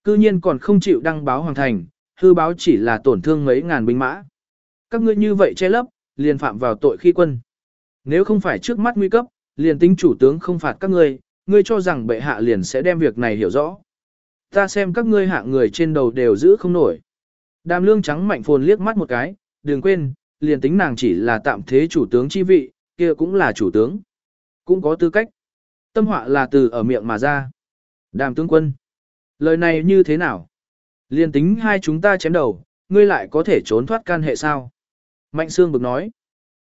S1: Cư nhiên còn không chịu đăng báo hoàng thành, hư báo chỉ là tổn thương mấy ngàn binh mã. Các ngươi như vậy che lấp, liền phạm vào tội khi quân. Nếu không phải trước mắt nguy cấp, liền tính chủ tướng không phạt các ngươi, ngươi cho rằng bệ hạ liền sẽ đem việc này hiểu rõ. Ta xem các ngươi hạ người trên đầu đều giữ không nổi. Đàm lương trắng mạnh phồn liếc mắt một cái, đừng quên, liền tính nàng chỉ là tạm thế chủ tướng chi vị, kia cũng là chủ tướng. Cũng có tư cách. Tâm họa là từ ở miệng mà ra. Đàm tướng quân. Lời này như thế nào? Liên tính hai chúng ta chém đầu, ngươi lại có thể trốn thoát can hệ sao? Mạnh Sương bực nói.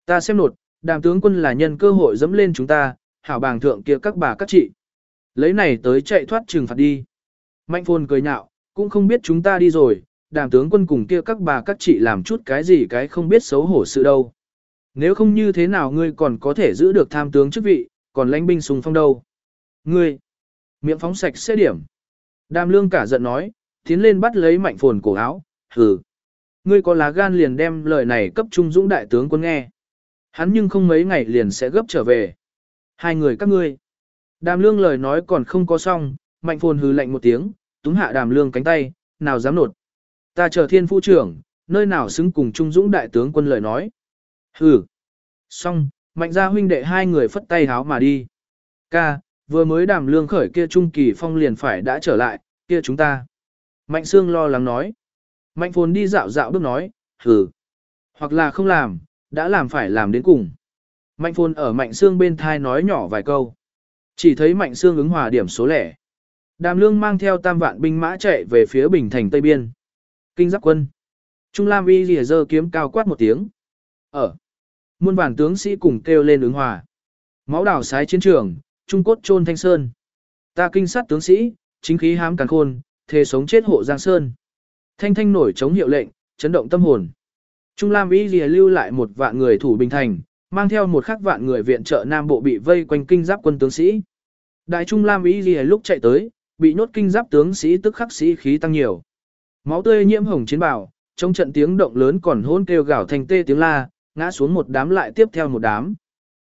S1: Ta xem nột, đàm tướng quân là nhân cơ hội dẫm lên chúng ta, hảo bàng thượng kia các bà các chị. Lấy này tới chạy thoát trừng phạt đi. Mạnh phồn cười nhạo, cũng không biết chúng ta đi rồi, đàm tướng quân cùng kia các bà các chị làm chút cái gì cái không biết xấu hổ sự đâu. Nếu không như thế nào ngươi còn có thể giữ được tham tướng chức vị, còn lãnh binh sùng phong đâu. Ngươi, miệng phóng sạch sẽ điểm. Đàm lương cả giận nói, tiến lên bắt lấy mạnh phồn cổ áo, hừ. Ngươi có lá gan liền đem lời này cấp trung dũng đại tướng quân nghe. Hắn nhưng không mấy ngày liền sẽ gấp trở về. Hai người các ngươi. Đàm lương lời nói còn không có xong, mạnh phồn hừ lạnh một tiếng, túng hạ đàm lương cánh tay, nào dám nột. Ta chờ thiên phu trưởng, nơi nào xứng cùng trung dũng đại tướng quân lời nói. Hừ. Xong, mạnh gia huynh đệ hai người phất tay háo mà đi. Ca, vừa mới đàm lương khởi kia trung kỳ phong liền phải đã trở lại, kia chúng ta. Mạnh Sương lo lắng nói. Mạnh Phồn đi dạo dạo bước nói, hừ. Hoặc là không làm, đã làm phải làm đến cùng. Mạnh Phồn ở Mạnh Sương bên thai nói nhỏ vài câu. Chỉ thấy Mạnh Sương ứng hòa điểm số lẻ. Đàm lương mang theo tam vạn binh mã chạy về phía Bình Thành Tây Biên. Kinh giáp quân. Trung Lam Y lìa dơ kiếm cao quát một tiếng. Ở. Muôn vàn tướng sĩ cùng kêu lên ứng hòa. Máu đảo sái chiến trường, trung cốt chôn thanh sơn. Ta kinh sát tướng sĩ, chính khí hám càn khôn, thề sống chết hộ Giang Sơn. Thanh thanh nổi chống hiệu lệnh, chấn động tâm hồn. Trung Lam Y Lìa lưu lại một vạn người thủ Bình Thành, mang theo một khắc vạn người viện trợ Nam Bộ bị vây quanh kinh giáp quân tướng sĩ. Đại Trung Lam Y Lìa lúc chạy tới, bị nhốt kinh giáp tướng sĩ tức khắc sĩ khí tăng nhiều. Máu tươi nhiễm hồng chiến bào, trong trận tiếng động lớn còn hôn kêu gào thành tê tiếng la, ngã xuống một đám lại tiếp theo một đám.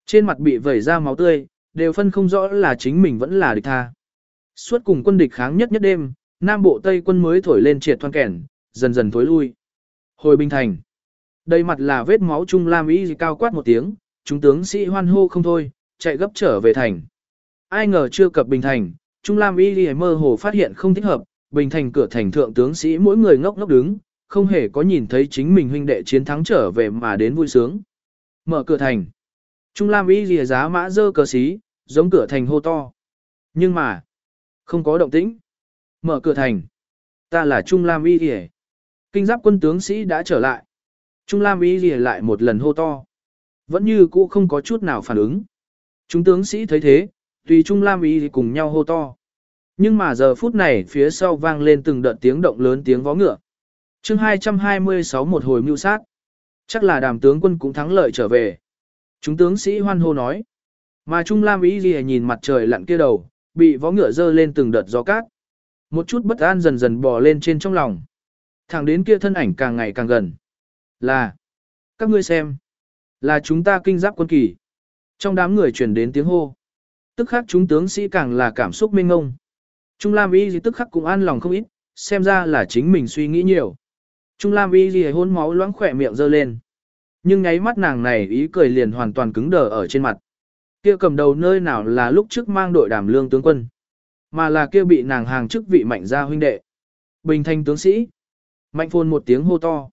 S1: Trên mặt bị vẩy ra máu tươi, đều phân không rõ là chính mình vẫn là địch tha. Suốt cùng quân địch kháng nhất nhất đêm, Nam Bộ Tây quân mới thổi lên triệt thoan kẻn, dần dần thối lui. Hồi Bình Thành. Đây mặt là vết máu Trung Lam Y cao quát một tiếng, chúng tướng sĩ hoan hô không thôi, chạy gấp trở về thành. Ai ngờ chưa cập Bình Thành, Trung Lam Y mơ hồ phát hiện không thích hợp, Bình Thành cửa thành thượng tướng sĩ mỗi người ngốc ngốc đứng, không hề có nhìn thấy chính mình huynh đệ chiến thắng trở về mà đến vui sướng. Mở cửa thành. Trung Lam Y lìa giá mã dơ cờ xí, giống cửa thành hô to. Nhưng mà, không có động tĩnh. Mở cửa thành. Ta là Trung Lam Y lìa. Kinh giáp quân tướng sĩ đã trở lại. Trung Lam Y lìa lại một lần hô to. Vẫn như cũ không có chút nào phản ứng. Chúng tướng sĩ thấy thế, tùy Trung Lam Y cùng nhau hô to. Nhưng mà giờ phút này phía sau vang lên từng đợt tiếng động lớn tiếng vó ngựa. chương 226 một hồi mưu sát. Chắc là đàm tướng quân cũng thắng lợi trở về. Chúng tướng sĩ hoan hô nói. Mà Trung Lam ý gì nhìn mặt trời lặn kia đầu, bị vó ngựa dơ lên từng đợt gió cát. Một chút bất an dần dần bò lên trên trong lòng. Thẳng đến kia thân ảnh càng ngày càng gần. Là. Các ngươi xem. Là chúng ta kinh giáp quân kỳ. Trong đám người truyền đến tiếng hô. Tức khắc chúng tướng sĩ càng là cảm xúc mênh ngông. Trung Lam Y gì tức khắc cũng an lòng không ít, xem ra là chính mình suy nghĩ nhiều. Trung Lam Y gì hôn máu loãng khỏe miệng dơ lên. Nhưng nháy mắt nàng này ý cười liền hoàn toàn cứng đờ ở trên mặt. Kia cầm đầu nơi nào là lúc trước mang đội đảm lương tướng quân, mà là kia bị nàng hàng chức vị mạnh gia huynh đệ. Bình thành tướng sĩ. Mạnh phôn một tiếng hô to.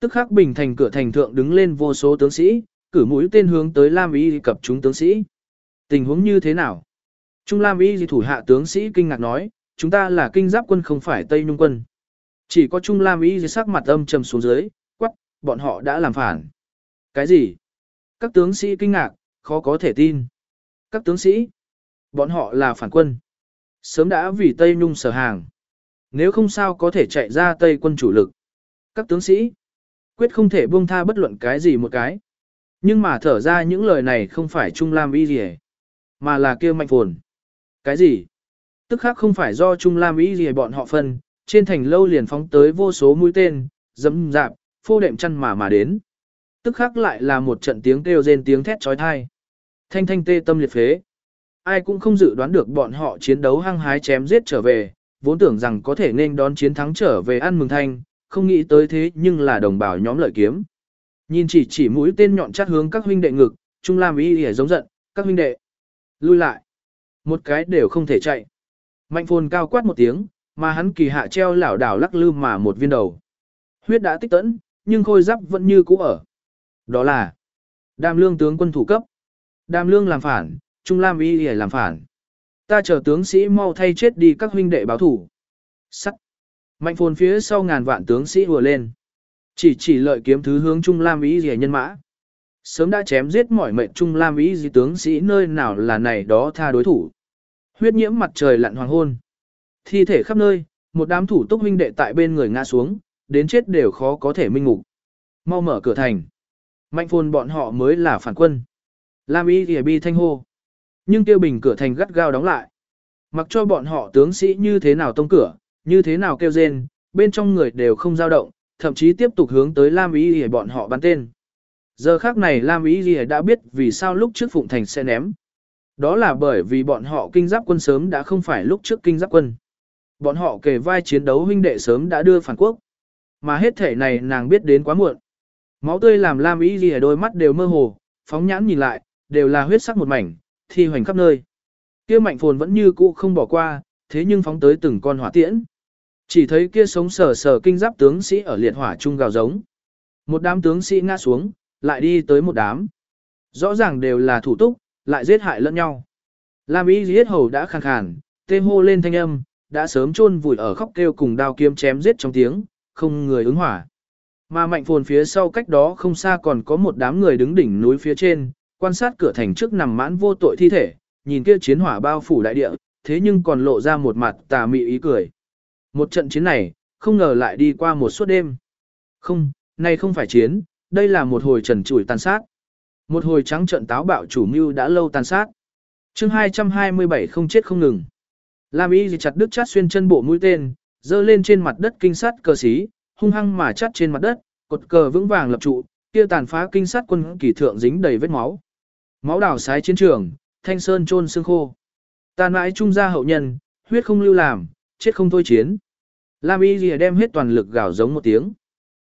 S1: Tức khắc bình thành cửa thành thượng đứng lên vô số tướng sĩ, cử mũi tên hướng tới Lam Y cập chúng tướng sĩ. Tình huống như thế nào? Trung Lam Y thủ hạ tướng sĩ kinh ngạc nói, chúng ta là kinh giáp quân không phải Tây Nhung quân. Chỉ có Trung Lam Y sắc mặt âm trầm xuống dưới, quắc, bọn họ đã làm phản. Cái gì? Các tướng sĩ kinh ngạc, khó có thể tin. Các tướng sĩ, bọn họ là phản quân. Sớm đã vì Tây Nhung sở hàng. Nếu không sao có thể chạy ra Tây quân chủ lực. Các tướng sĩ, quyết không thể buông tha bất luận cái gì một cái. Nhưng mà thở ra những lời này không phải Trung Lam Y gì mà là kia mạnh phồn. Cái gì? Tức khác không phải do Trung Lam Y gì bọn họ phân, trên thành lâu liền phóng tới vô số mũi tên, dẫm dạp, phô đệm chăn mà mà đến. Tức khắc lại là một trận tiếng kêu rên tiếng thét trói thai. Thanh thanh tê tâm liệt phế. Ai cũng không dự đoán được bọn họ chiến đấu hăng hái chém giết trở về, vốn tưởng rằng có thể nên đón chiến thắng trở về ăn mừng thanh, không nghĩ tới thế nhưng là đồng bào nhóm lợi kiếm. Nhìn chỉ chỉ mũi tên nhọn chát hướng các huynh đệ ngực, Trung Lam ý hề giống giận, các huynh đệ. Lui lại. Một cái đều không thể chạy. Mạnh phồn cao quát một tiếng, mà hắn kỳ hạ treo lảo đảo lắc lư mà một viên đầu. Huyết đã tích tẫn, nhưng khôi giáp vẫn như cũ ở. Đó là Đàm lương tướng quân thủ cấp. Đàm lương làm phản, Trung Lam y để làm phản. Ta chờ tướng sĩ mau thay chết đi các huynh đệ báo thủ. Sắt. Mạnh phồn phía sau ngàn vạn tướng sĩ vừa lên. Chỉ chỉ lợi kiếm thứ hướng Trung Lam y để nhân mã. Sớm đã chém giết mỏi mệnh Trung Lam y gì tướng sĩ nơi nào là này đó tha đối thủ. Huyết nhiễm mặt trời lặn hoàng hôn. Thi thể khắp nơi, một đám thủ túc huynh đệ tại bên người ngã xuống, đến chết đều khó có thể minh ngục. Mau mở cửa thành. Mạnh phồn bọn họ mới là phản quân. Lam Y thì bi thanh hô. Nhưng tiêu bình cửa thành gắt gao đóng lại. Mặc cho bọn họ tướng sĩ như thế nào tông cửa, như thế nào kêu rên, bên trong người đều không dao động, thậm chí tiếp tục hướng tới Lam Y thì bọn họ bắn tên. Giờ khác này Lam Y Ghi đã biết vì sao lúc trước Phụng Thành sẽ ném. Đó là bởi vì bọn họ kinh giáp quân sớm đã không phải lúc trước kinh giáp quân. Bọn họ kề vai chiến đấu huynh đệ sớm đã đưa phản quốc. Mà hết thể này nàng biết đến quá muộn. Máu tươi làm Lam Y Ghi đôi mắt đều mơ hồ, phóng nhãn nhìn lại, đều là huyết sắc một mảnh, thi hoành khắp nơi. Kia mạnh phồn vẫn như cũ không bỏ qua, thế nhưng phóng tới từng con hỏa tiễn. Chỉ thấy kia sống sờ sờ kinh giáp tướng sĩ ở liệt hỏa trung gào giống. Một đám tướng sĩ ngã xuống, lại đi tới một đám. Rõ ràng đều là thủ túc, lại giết hại lẫn nhau. Lam y Ghi hầu đã khàn khàn, tê hô lên thanh âm, đã sớm chôn vùi ở khóc kêu cùng đao kiếm chém giết trong tiếng, không người ứng hỏa. Mà mạnh phồn phía sau cách đó không xa còn có một đám người đứng đỉnh núi phía trên, quan sát cửa thành trước nằm mãn vô tội thi thể, nhìn kia chiến hỏa bao phủ đại địa, thế nhưng còn lộ ra một mặt tà mị ý cười. Một trận chiến này, không ngờ lại đi qua một suốt đêm. Không, này không phải chiến, đây là một hồi trần trụi tàn sát. Một hồi trắng trận táo bạo chủ mưu đã lâu tàn sát. chương 227 không chết không ngừng. Lam y chặt đứt chát xuyên chân bộ mũi tên, dơ lên trên mặt đất kinh sát cờ xí, hung hăng mà chắt trên mặt đất, cột cờ vững vàng lập trụ, kia tàn phá kinh sát quân kỳ thượng dính đầy vết máu. Máu đào sái chiến trường, thanh sơn chôn xương khô. Tàn mãi trung gia hậu nhân, huyết không lưu làm, chết không thôi chiến. Lam y gì đem hết toàn lực gào giống một tiếng.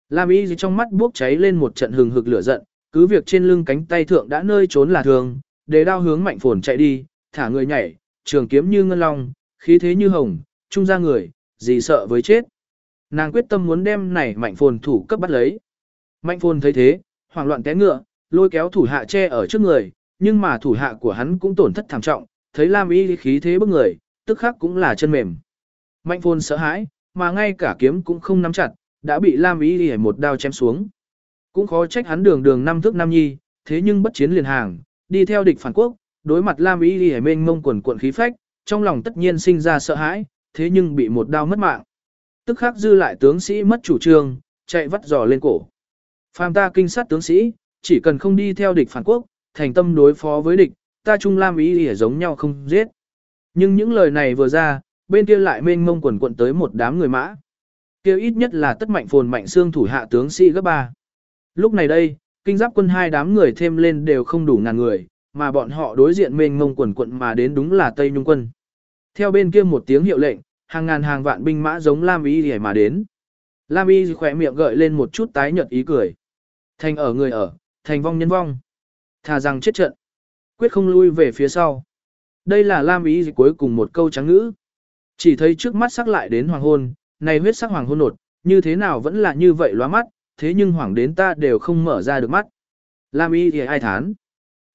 S1: Lam y gì trong mắt bốc cháy lên một trận hừng hực lửa giận, cứ việc trên lưng cánh tay thượng đã nơi trốn là thường, để đao hướng mạnh phồn chạy đi, thả người nhảy, trường kiếm như ngân long, khí thế như hồng, trung ra người, gì sợ với chết. Nàng quyết tâm muốn đem này mạnh phồn thủ cấp bắt lấy. Mạnh phồn thấy thế, hoảng loạn té ngựa, lôi kéo thủ hạ che ở trước người, nhưng mà thủ hạ của hắn cũng tổn thất thảm trọng, thấy Lam y khí thế bức người, tức khắc cũng là chân mềm. Mạnh phồn sợ hãi, mà ngay cả kiếm cũng không nắm chặt, đã bị Lam y đi một đao chém xuống. Cũng khó trách hắn đường đường năm thước nam nhi, thế nhưng bất chiến liền hàng, đi theo địch phản quốc, đối mặt Lam y đi mênh mông quần cuộn khí phách, trong lòng tất nhiên sinh ra sợ hãi, thế nhưng bị một đao mất mạng. Tức khắc dư lại tướng sĩ mất chủ trương, chạy vắt giò lên cổ. Phàm ta kinh sát tướng sĩ, chỉ cần không đi theo địch phản quốc, thành tâm đối phó với địch, ta chung lam ý ỉa giống nhau không giết. Nhưng những lời này vừa ra, bên kia lại mênh mông quần quận tới một đám người mã. Kêu ít nhất là tất mạnh phồn mạnh xương thủ hạ tướng sĩ gấp ba. Lúc này đây, kinh giáp quân hai đám người thêm lên đều không đủ ngàn người, mà bọn họ đối diện mênh mông quần quận mà đến đúng là Tây Nhung quân. Theo bên kia một tiếng hiệu lệnh, hàng ngàn hàng vạn binh mã giống Lam Y để mà đến. Lam Y khỏe miệng gợi lên một chút tái nhợt ý cười. Thành ở người ở, thành vong nhân vong. Thà rằng chết trận. Quyết không lui về phía sau. Đây là Lam ý cuối cùng một câu trắng ngữ. Chỉ thấy trước mắt sắc lại đến hoàng hôn, này huyết sắc hoàng hôn nột, như thế nào vẫn là như vậy loa mắt, thế nhưng hoàng đến ta đều không mở ra được mắt. Lam y thì ai thán.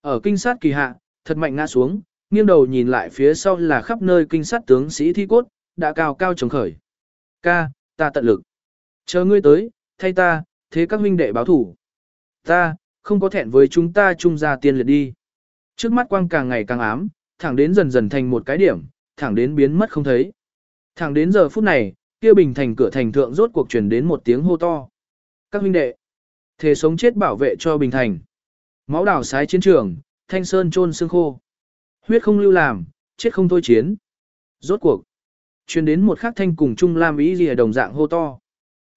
S1: Ở kinh sát kỳ hạ, thật mạnh ngã xuống, nghiêng đầu nhìn lại phía sau là khắp nơi kinh sát tướng sĩ thi cốt, đã cao cao trống khởi. Ca, ta tận lực. Chờ ngươi tới, thay ta, thế các huynh đệ báo thủ. Ta, không có thẹn với chúng ta chung ra tiên liệt đi. Trước mắt quang càng ngày càng ám, thẳng đến dần dần thành một cái điểm, thẳng đến biến mất không thấy. Thẳng đến giờ phút này, kia bình thành cửa thành thượng rốt cuộc truyền đến một tiếng hô to. Các huynh đệ, thế sống chết bảo vệ cho bình thành. Máu đảo sái chiến trường, thanh sơn trôn xương khô. Huyết không lưu làm, chết không thôi chiến. Rốt cuộc, truyền đến một khắc thanh cùng Trung lam ý lìa đồng dạng hô to.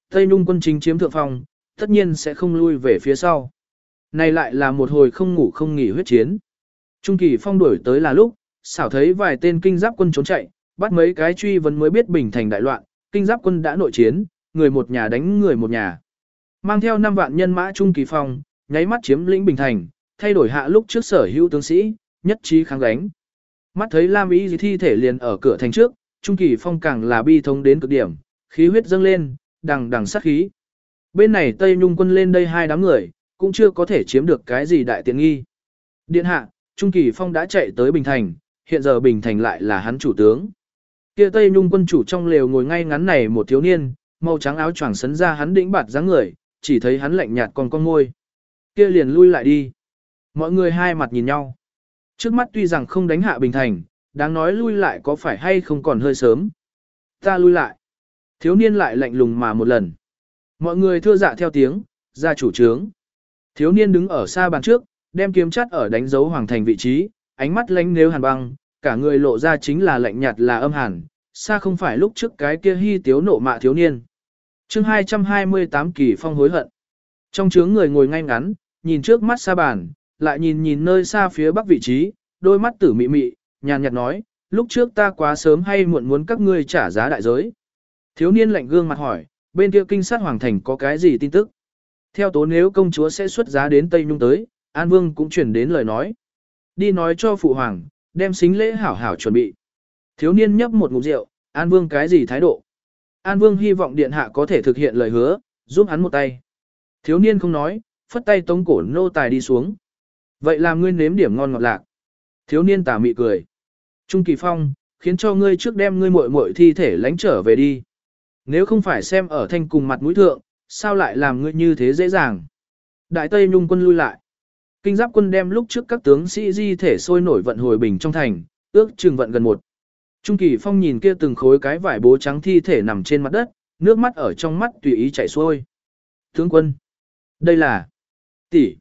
S1: Tây Nung quân chính chiếm thượng phòng, tất nhiên sẽ không lui về phía sau. Này lại là một hồi không ngủ không nghỉ huyết chiến. Trung kỳ phong đuổi tới là lúc, xảo thấy vài tên kinh giáp quân trốn chạy, bắt mấy cái truy vấn mới biết bình thành đại loạn, kinh giáp quân đã nội chiến, người một nhà đánh người một nhà. Mang theo 5 vạn nhân mã Trung kỳ phong, nháy mắt chiếm lĩnh bình thành, thay đổi hạ lúc trước sở hữu tướng sĩ, nhất trí kháng đánh. Mắt thấy Lam Ý thi thể liền ở cửa thành trước, Trung kỳ phong càng là bi thống đến cực điểm, khí huyết dâng lên, đằng đằng sát khí. Bên này Tây Nhung quân lên đây hai đám người, cũng chưa có thể chiếm được cái gì đại tiện nghi. Điện hạ, Trung Kỳ Phong đã chạy tới Bình Thành, hiện giờ Bình Thành lại là hắn chủ tướng. Kia Tây Nhung quân chủ trong lều ngồi ngay ngắn này một thiếu niên, màu trắng áo choàng sấn ra hắn đĩnh bạt dáng người, chỉ thấy hắn lạnh nhạt còn con môi. Kia liền lui lại đi. Mọi người hai mặt nhìn nhau. Trước mắt tuy rằng không đánh hạ Bình Thành, đáng nói lui lại có phải hay không còn hơi sớm. Ta lui lại. Thiếu niên lại lạnh lùng mà một lần. Mọi người thưa dạ theo tiếng, ra chủ trướng. Thiếu niên đứng ở xa bàn trước, đem kiếm chắt ở đánh dấu hoàng thành vị trí, ánh mắt lánh nếu hàn băng, cả người lộ ra chính là lạnh nhạt là âm hàn, xa không phải lúc trước cái kia hy tiếu nộ mạ thiếu niên. chương 228 kỳ phong hối hận. Trong chướng người ngồi ngay ngắn, nhìn trước mắt xa bàn, lại nhìn nhìn nơi xa phía bắc vị trí, đôi mắt tử mị mị, nhàn nhạt nói, lúc trước ta quá sớm hay muộn muốn các ngươi trả giá đại giới. Thiếu niên lạnh gương mặt hỏi, bên kia kinh sát hoàng thành có cái gì tin tức? Theo tố nếu công chúa sẽ xuất giá đến Tây Nhung tới, An Vương cũng chuyển đến lời nói. Đi nói cho phụ hoàng, đem xính lễ hảo hảo chuẩn bị. Thiếu niên nhấp một ngụm rượu, An Vương cái gì thái độ? An Vương hy vọng điện hạ có thể thực hiện lời hứa, giúp hắn một tay. Thiếu niên không nói, phất tay tống cổ nô tài đi xuống. Vậy làm ngươi nếm điểm ngon ngọt lạc. Thiếu niên tà mị cười. Trung Kỳ Phong, khiến cho ngươi trước đem ngươi muội muội thi thể lánh trở về đi. Nếu không phải xem ở thanh cùng mặt mũi thượng, sao lại làm ngươi như thế dễ dàng. Đại Tây Nhung quân lui lại. Kinh giáp quân đem lúc trước các tướng sĩ di thể sôi nổi vận hồi bình trong thành, ước chừng vận gần một. Trung Kỳ Phong nhìn kia từng khối cái vải bố trắng thi thể nằm trên mặt đất, nước mắt ở trong mắt tùy ý chảy xuôi. Tướng quân, đây là tỷ.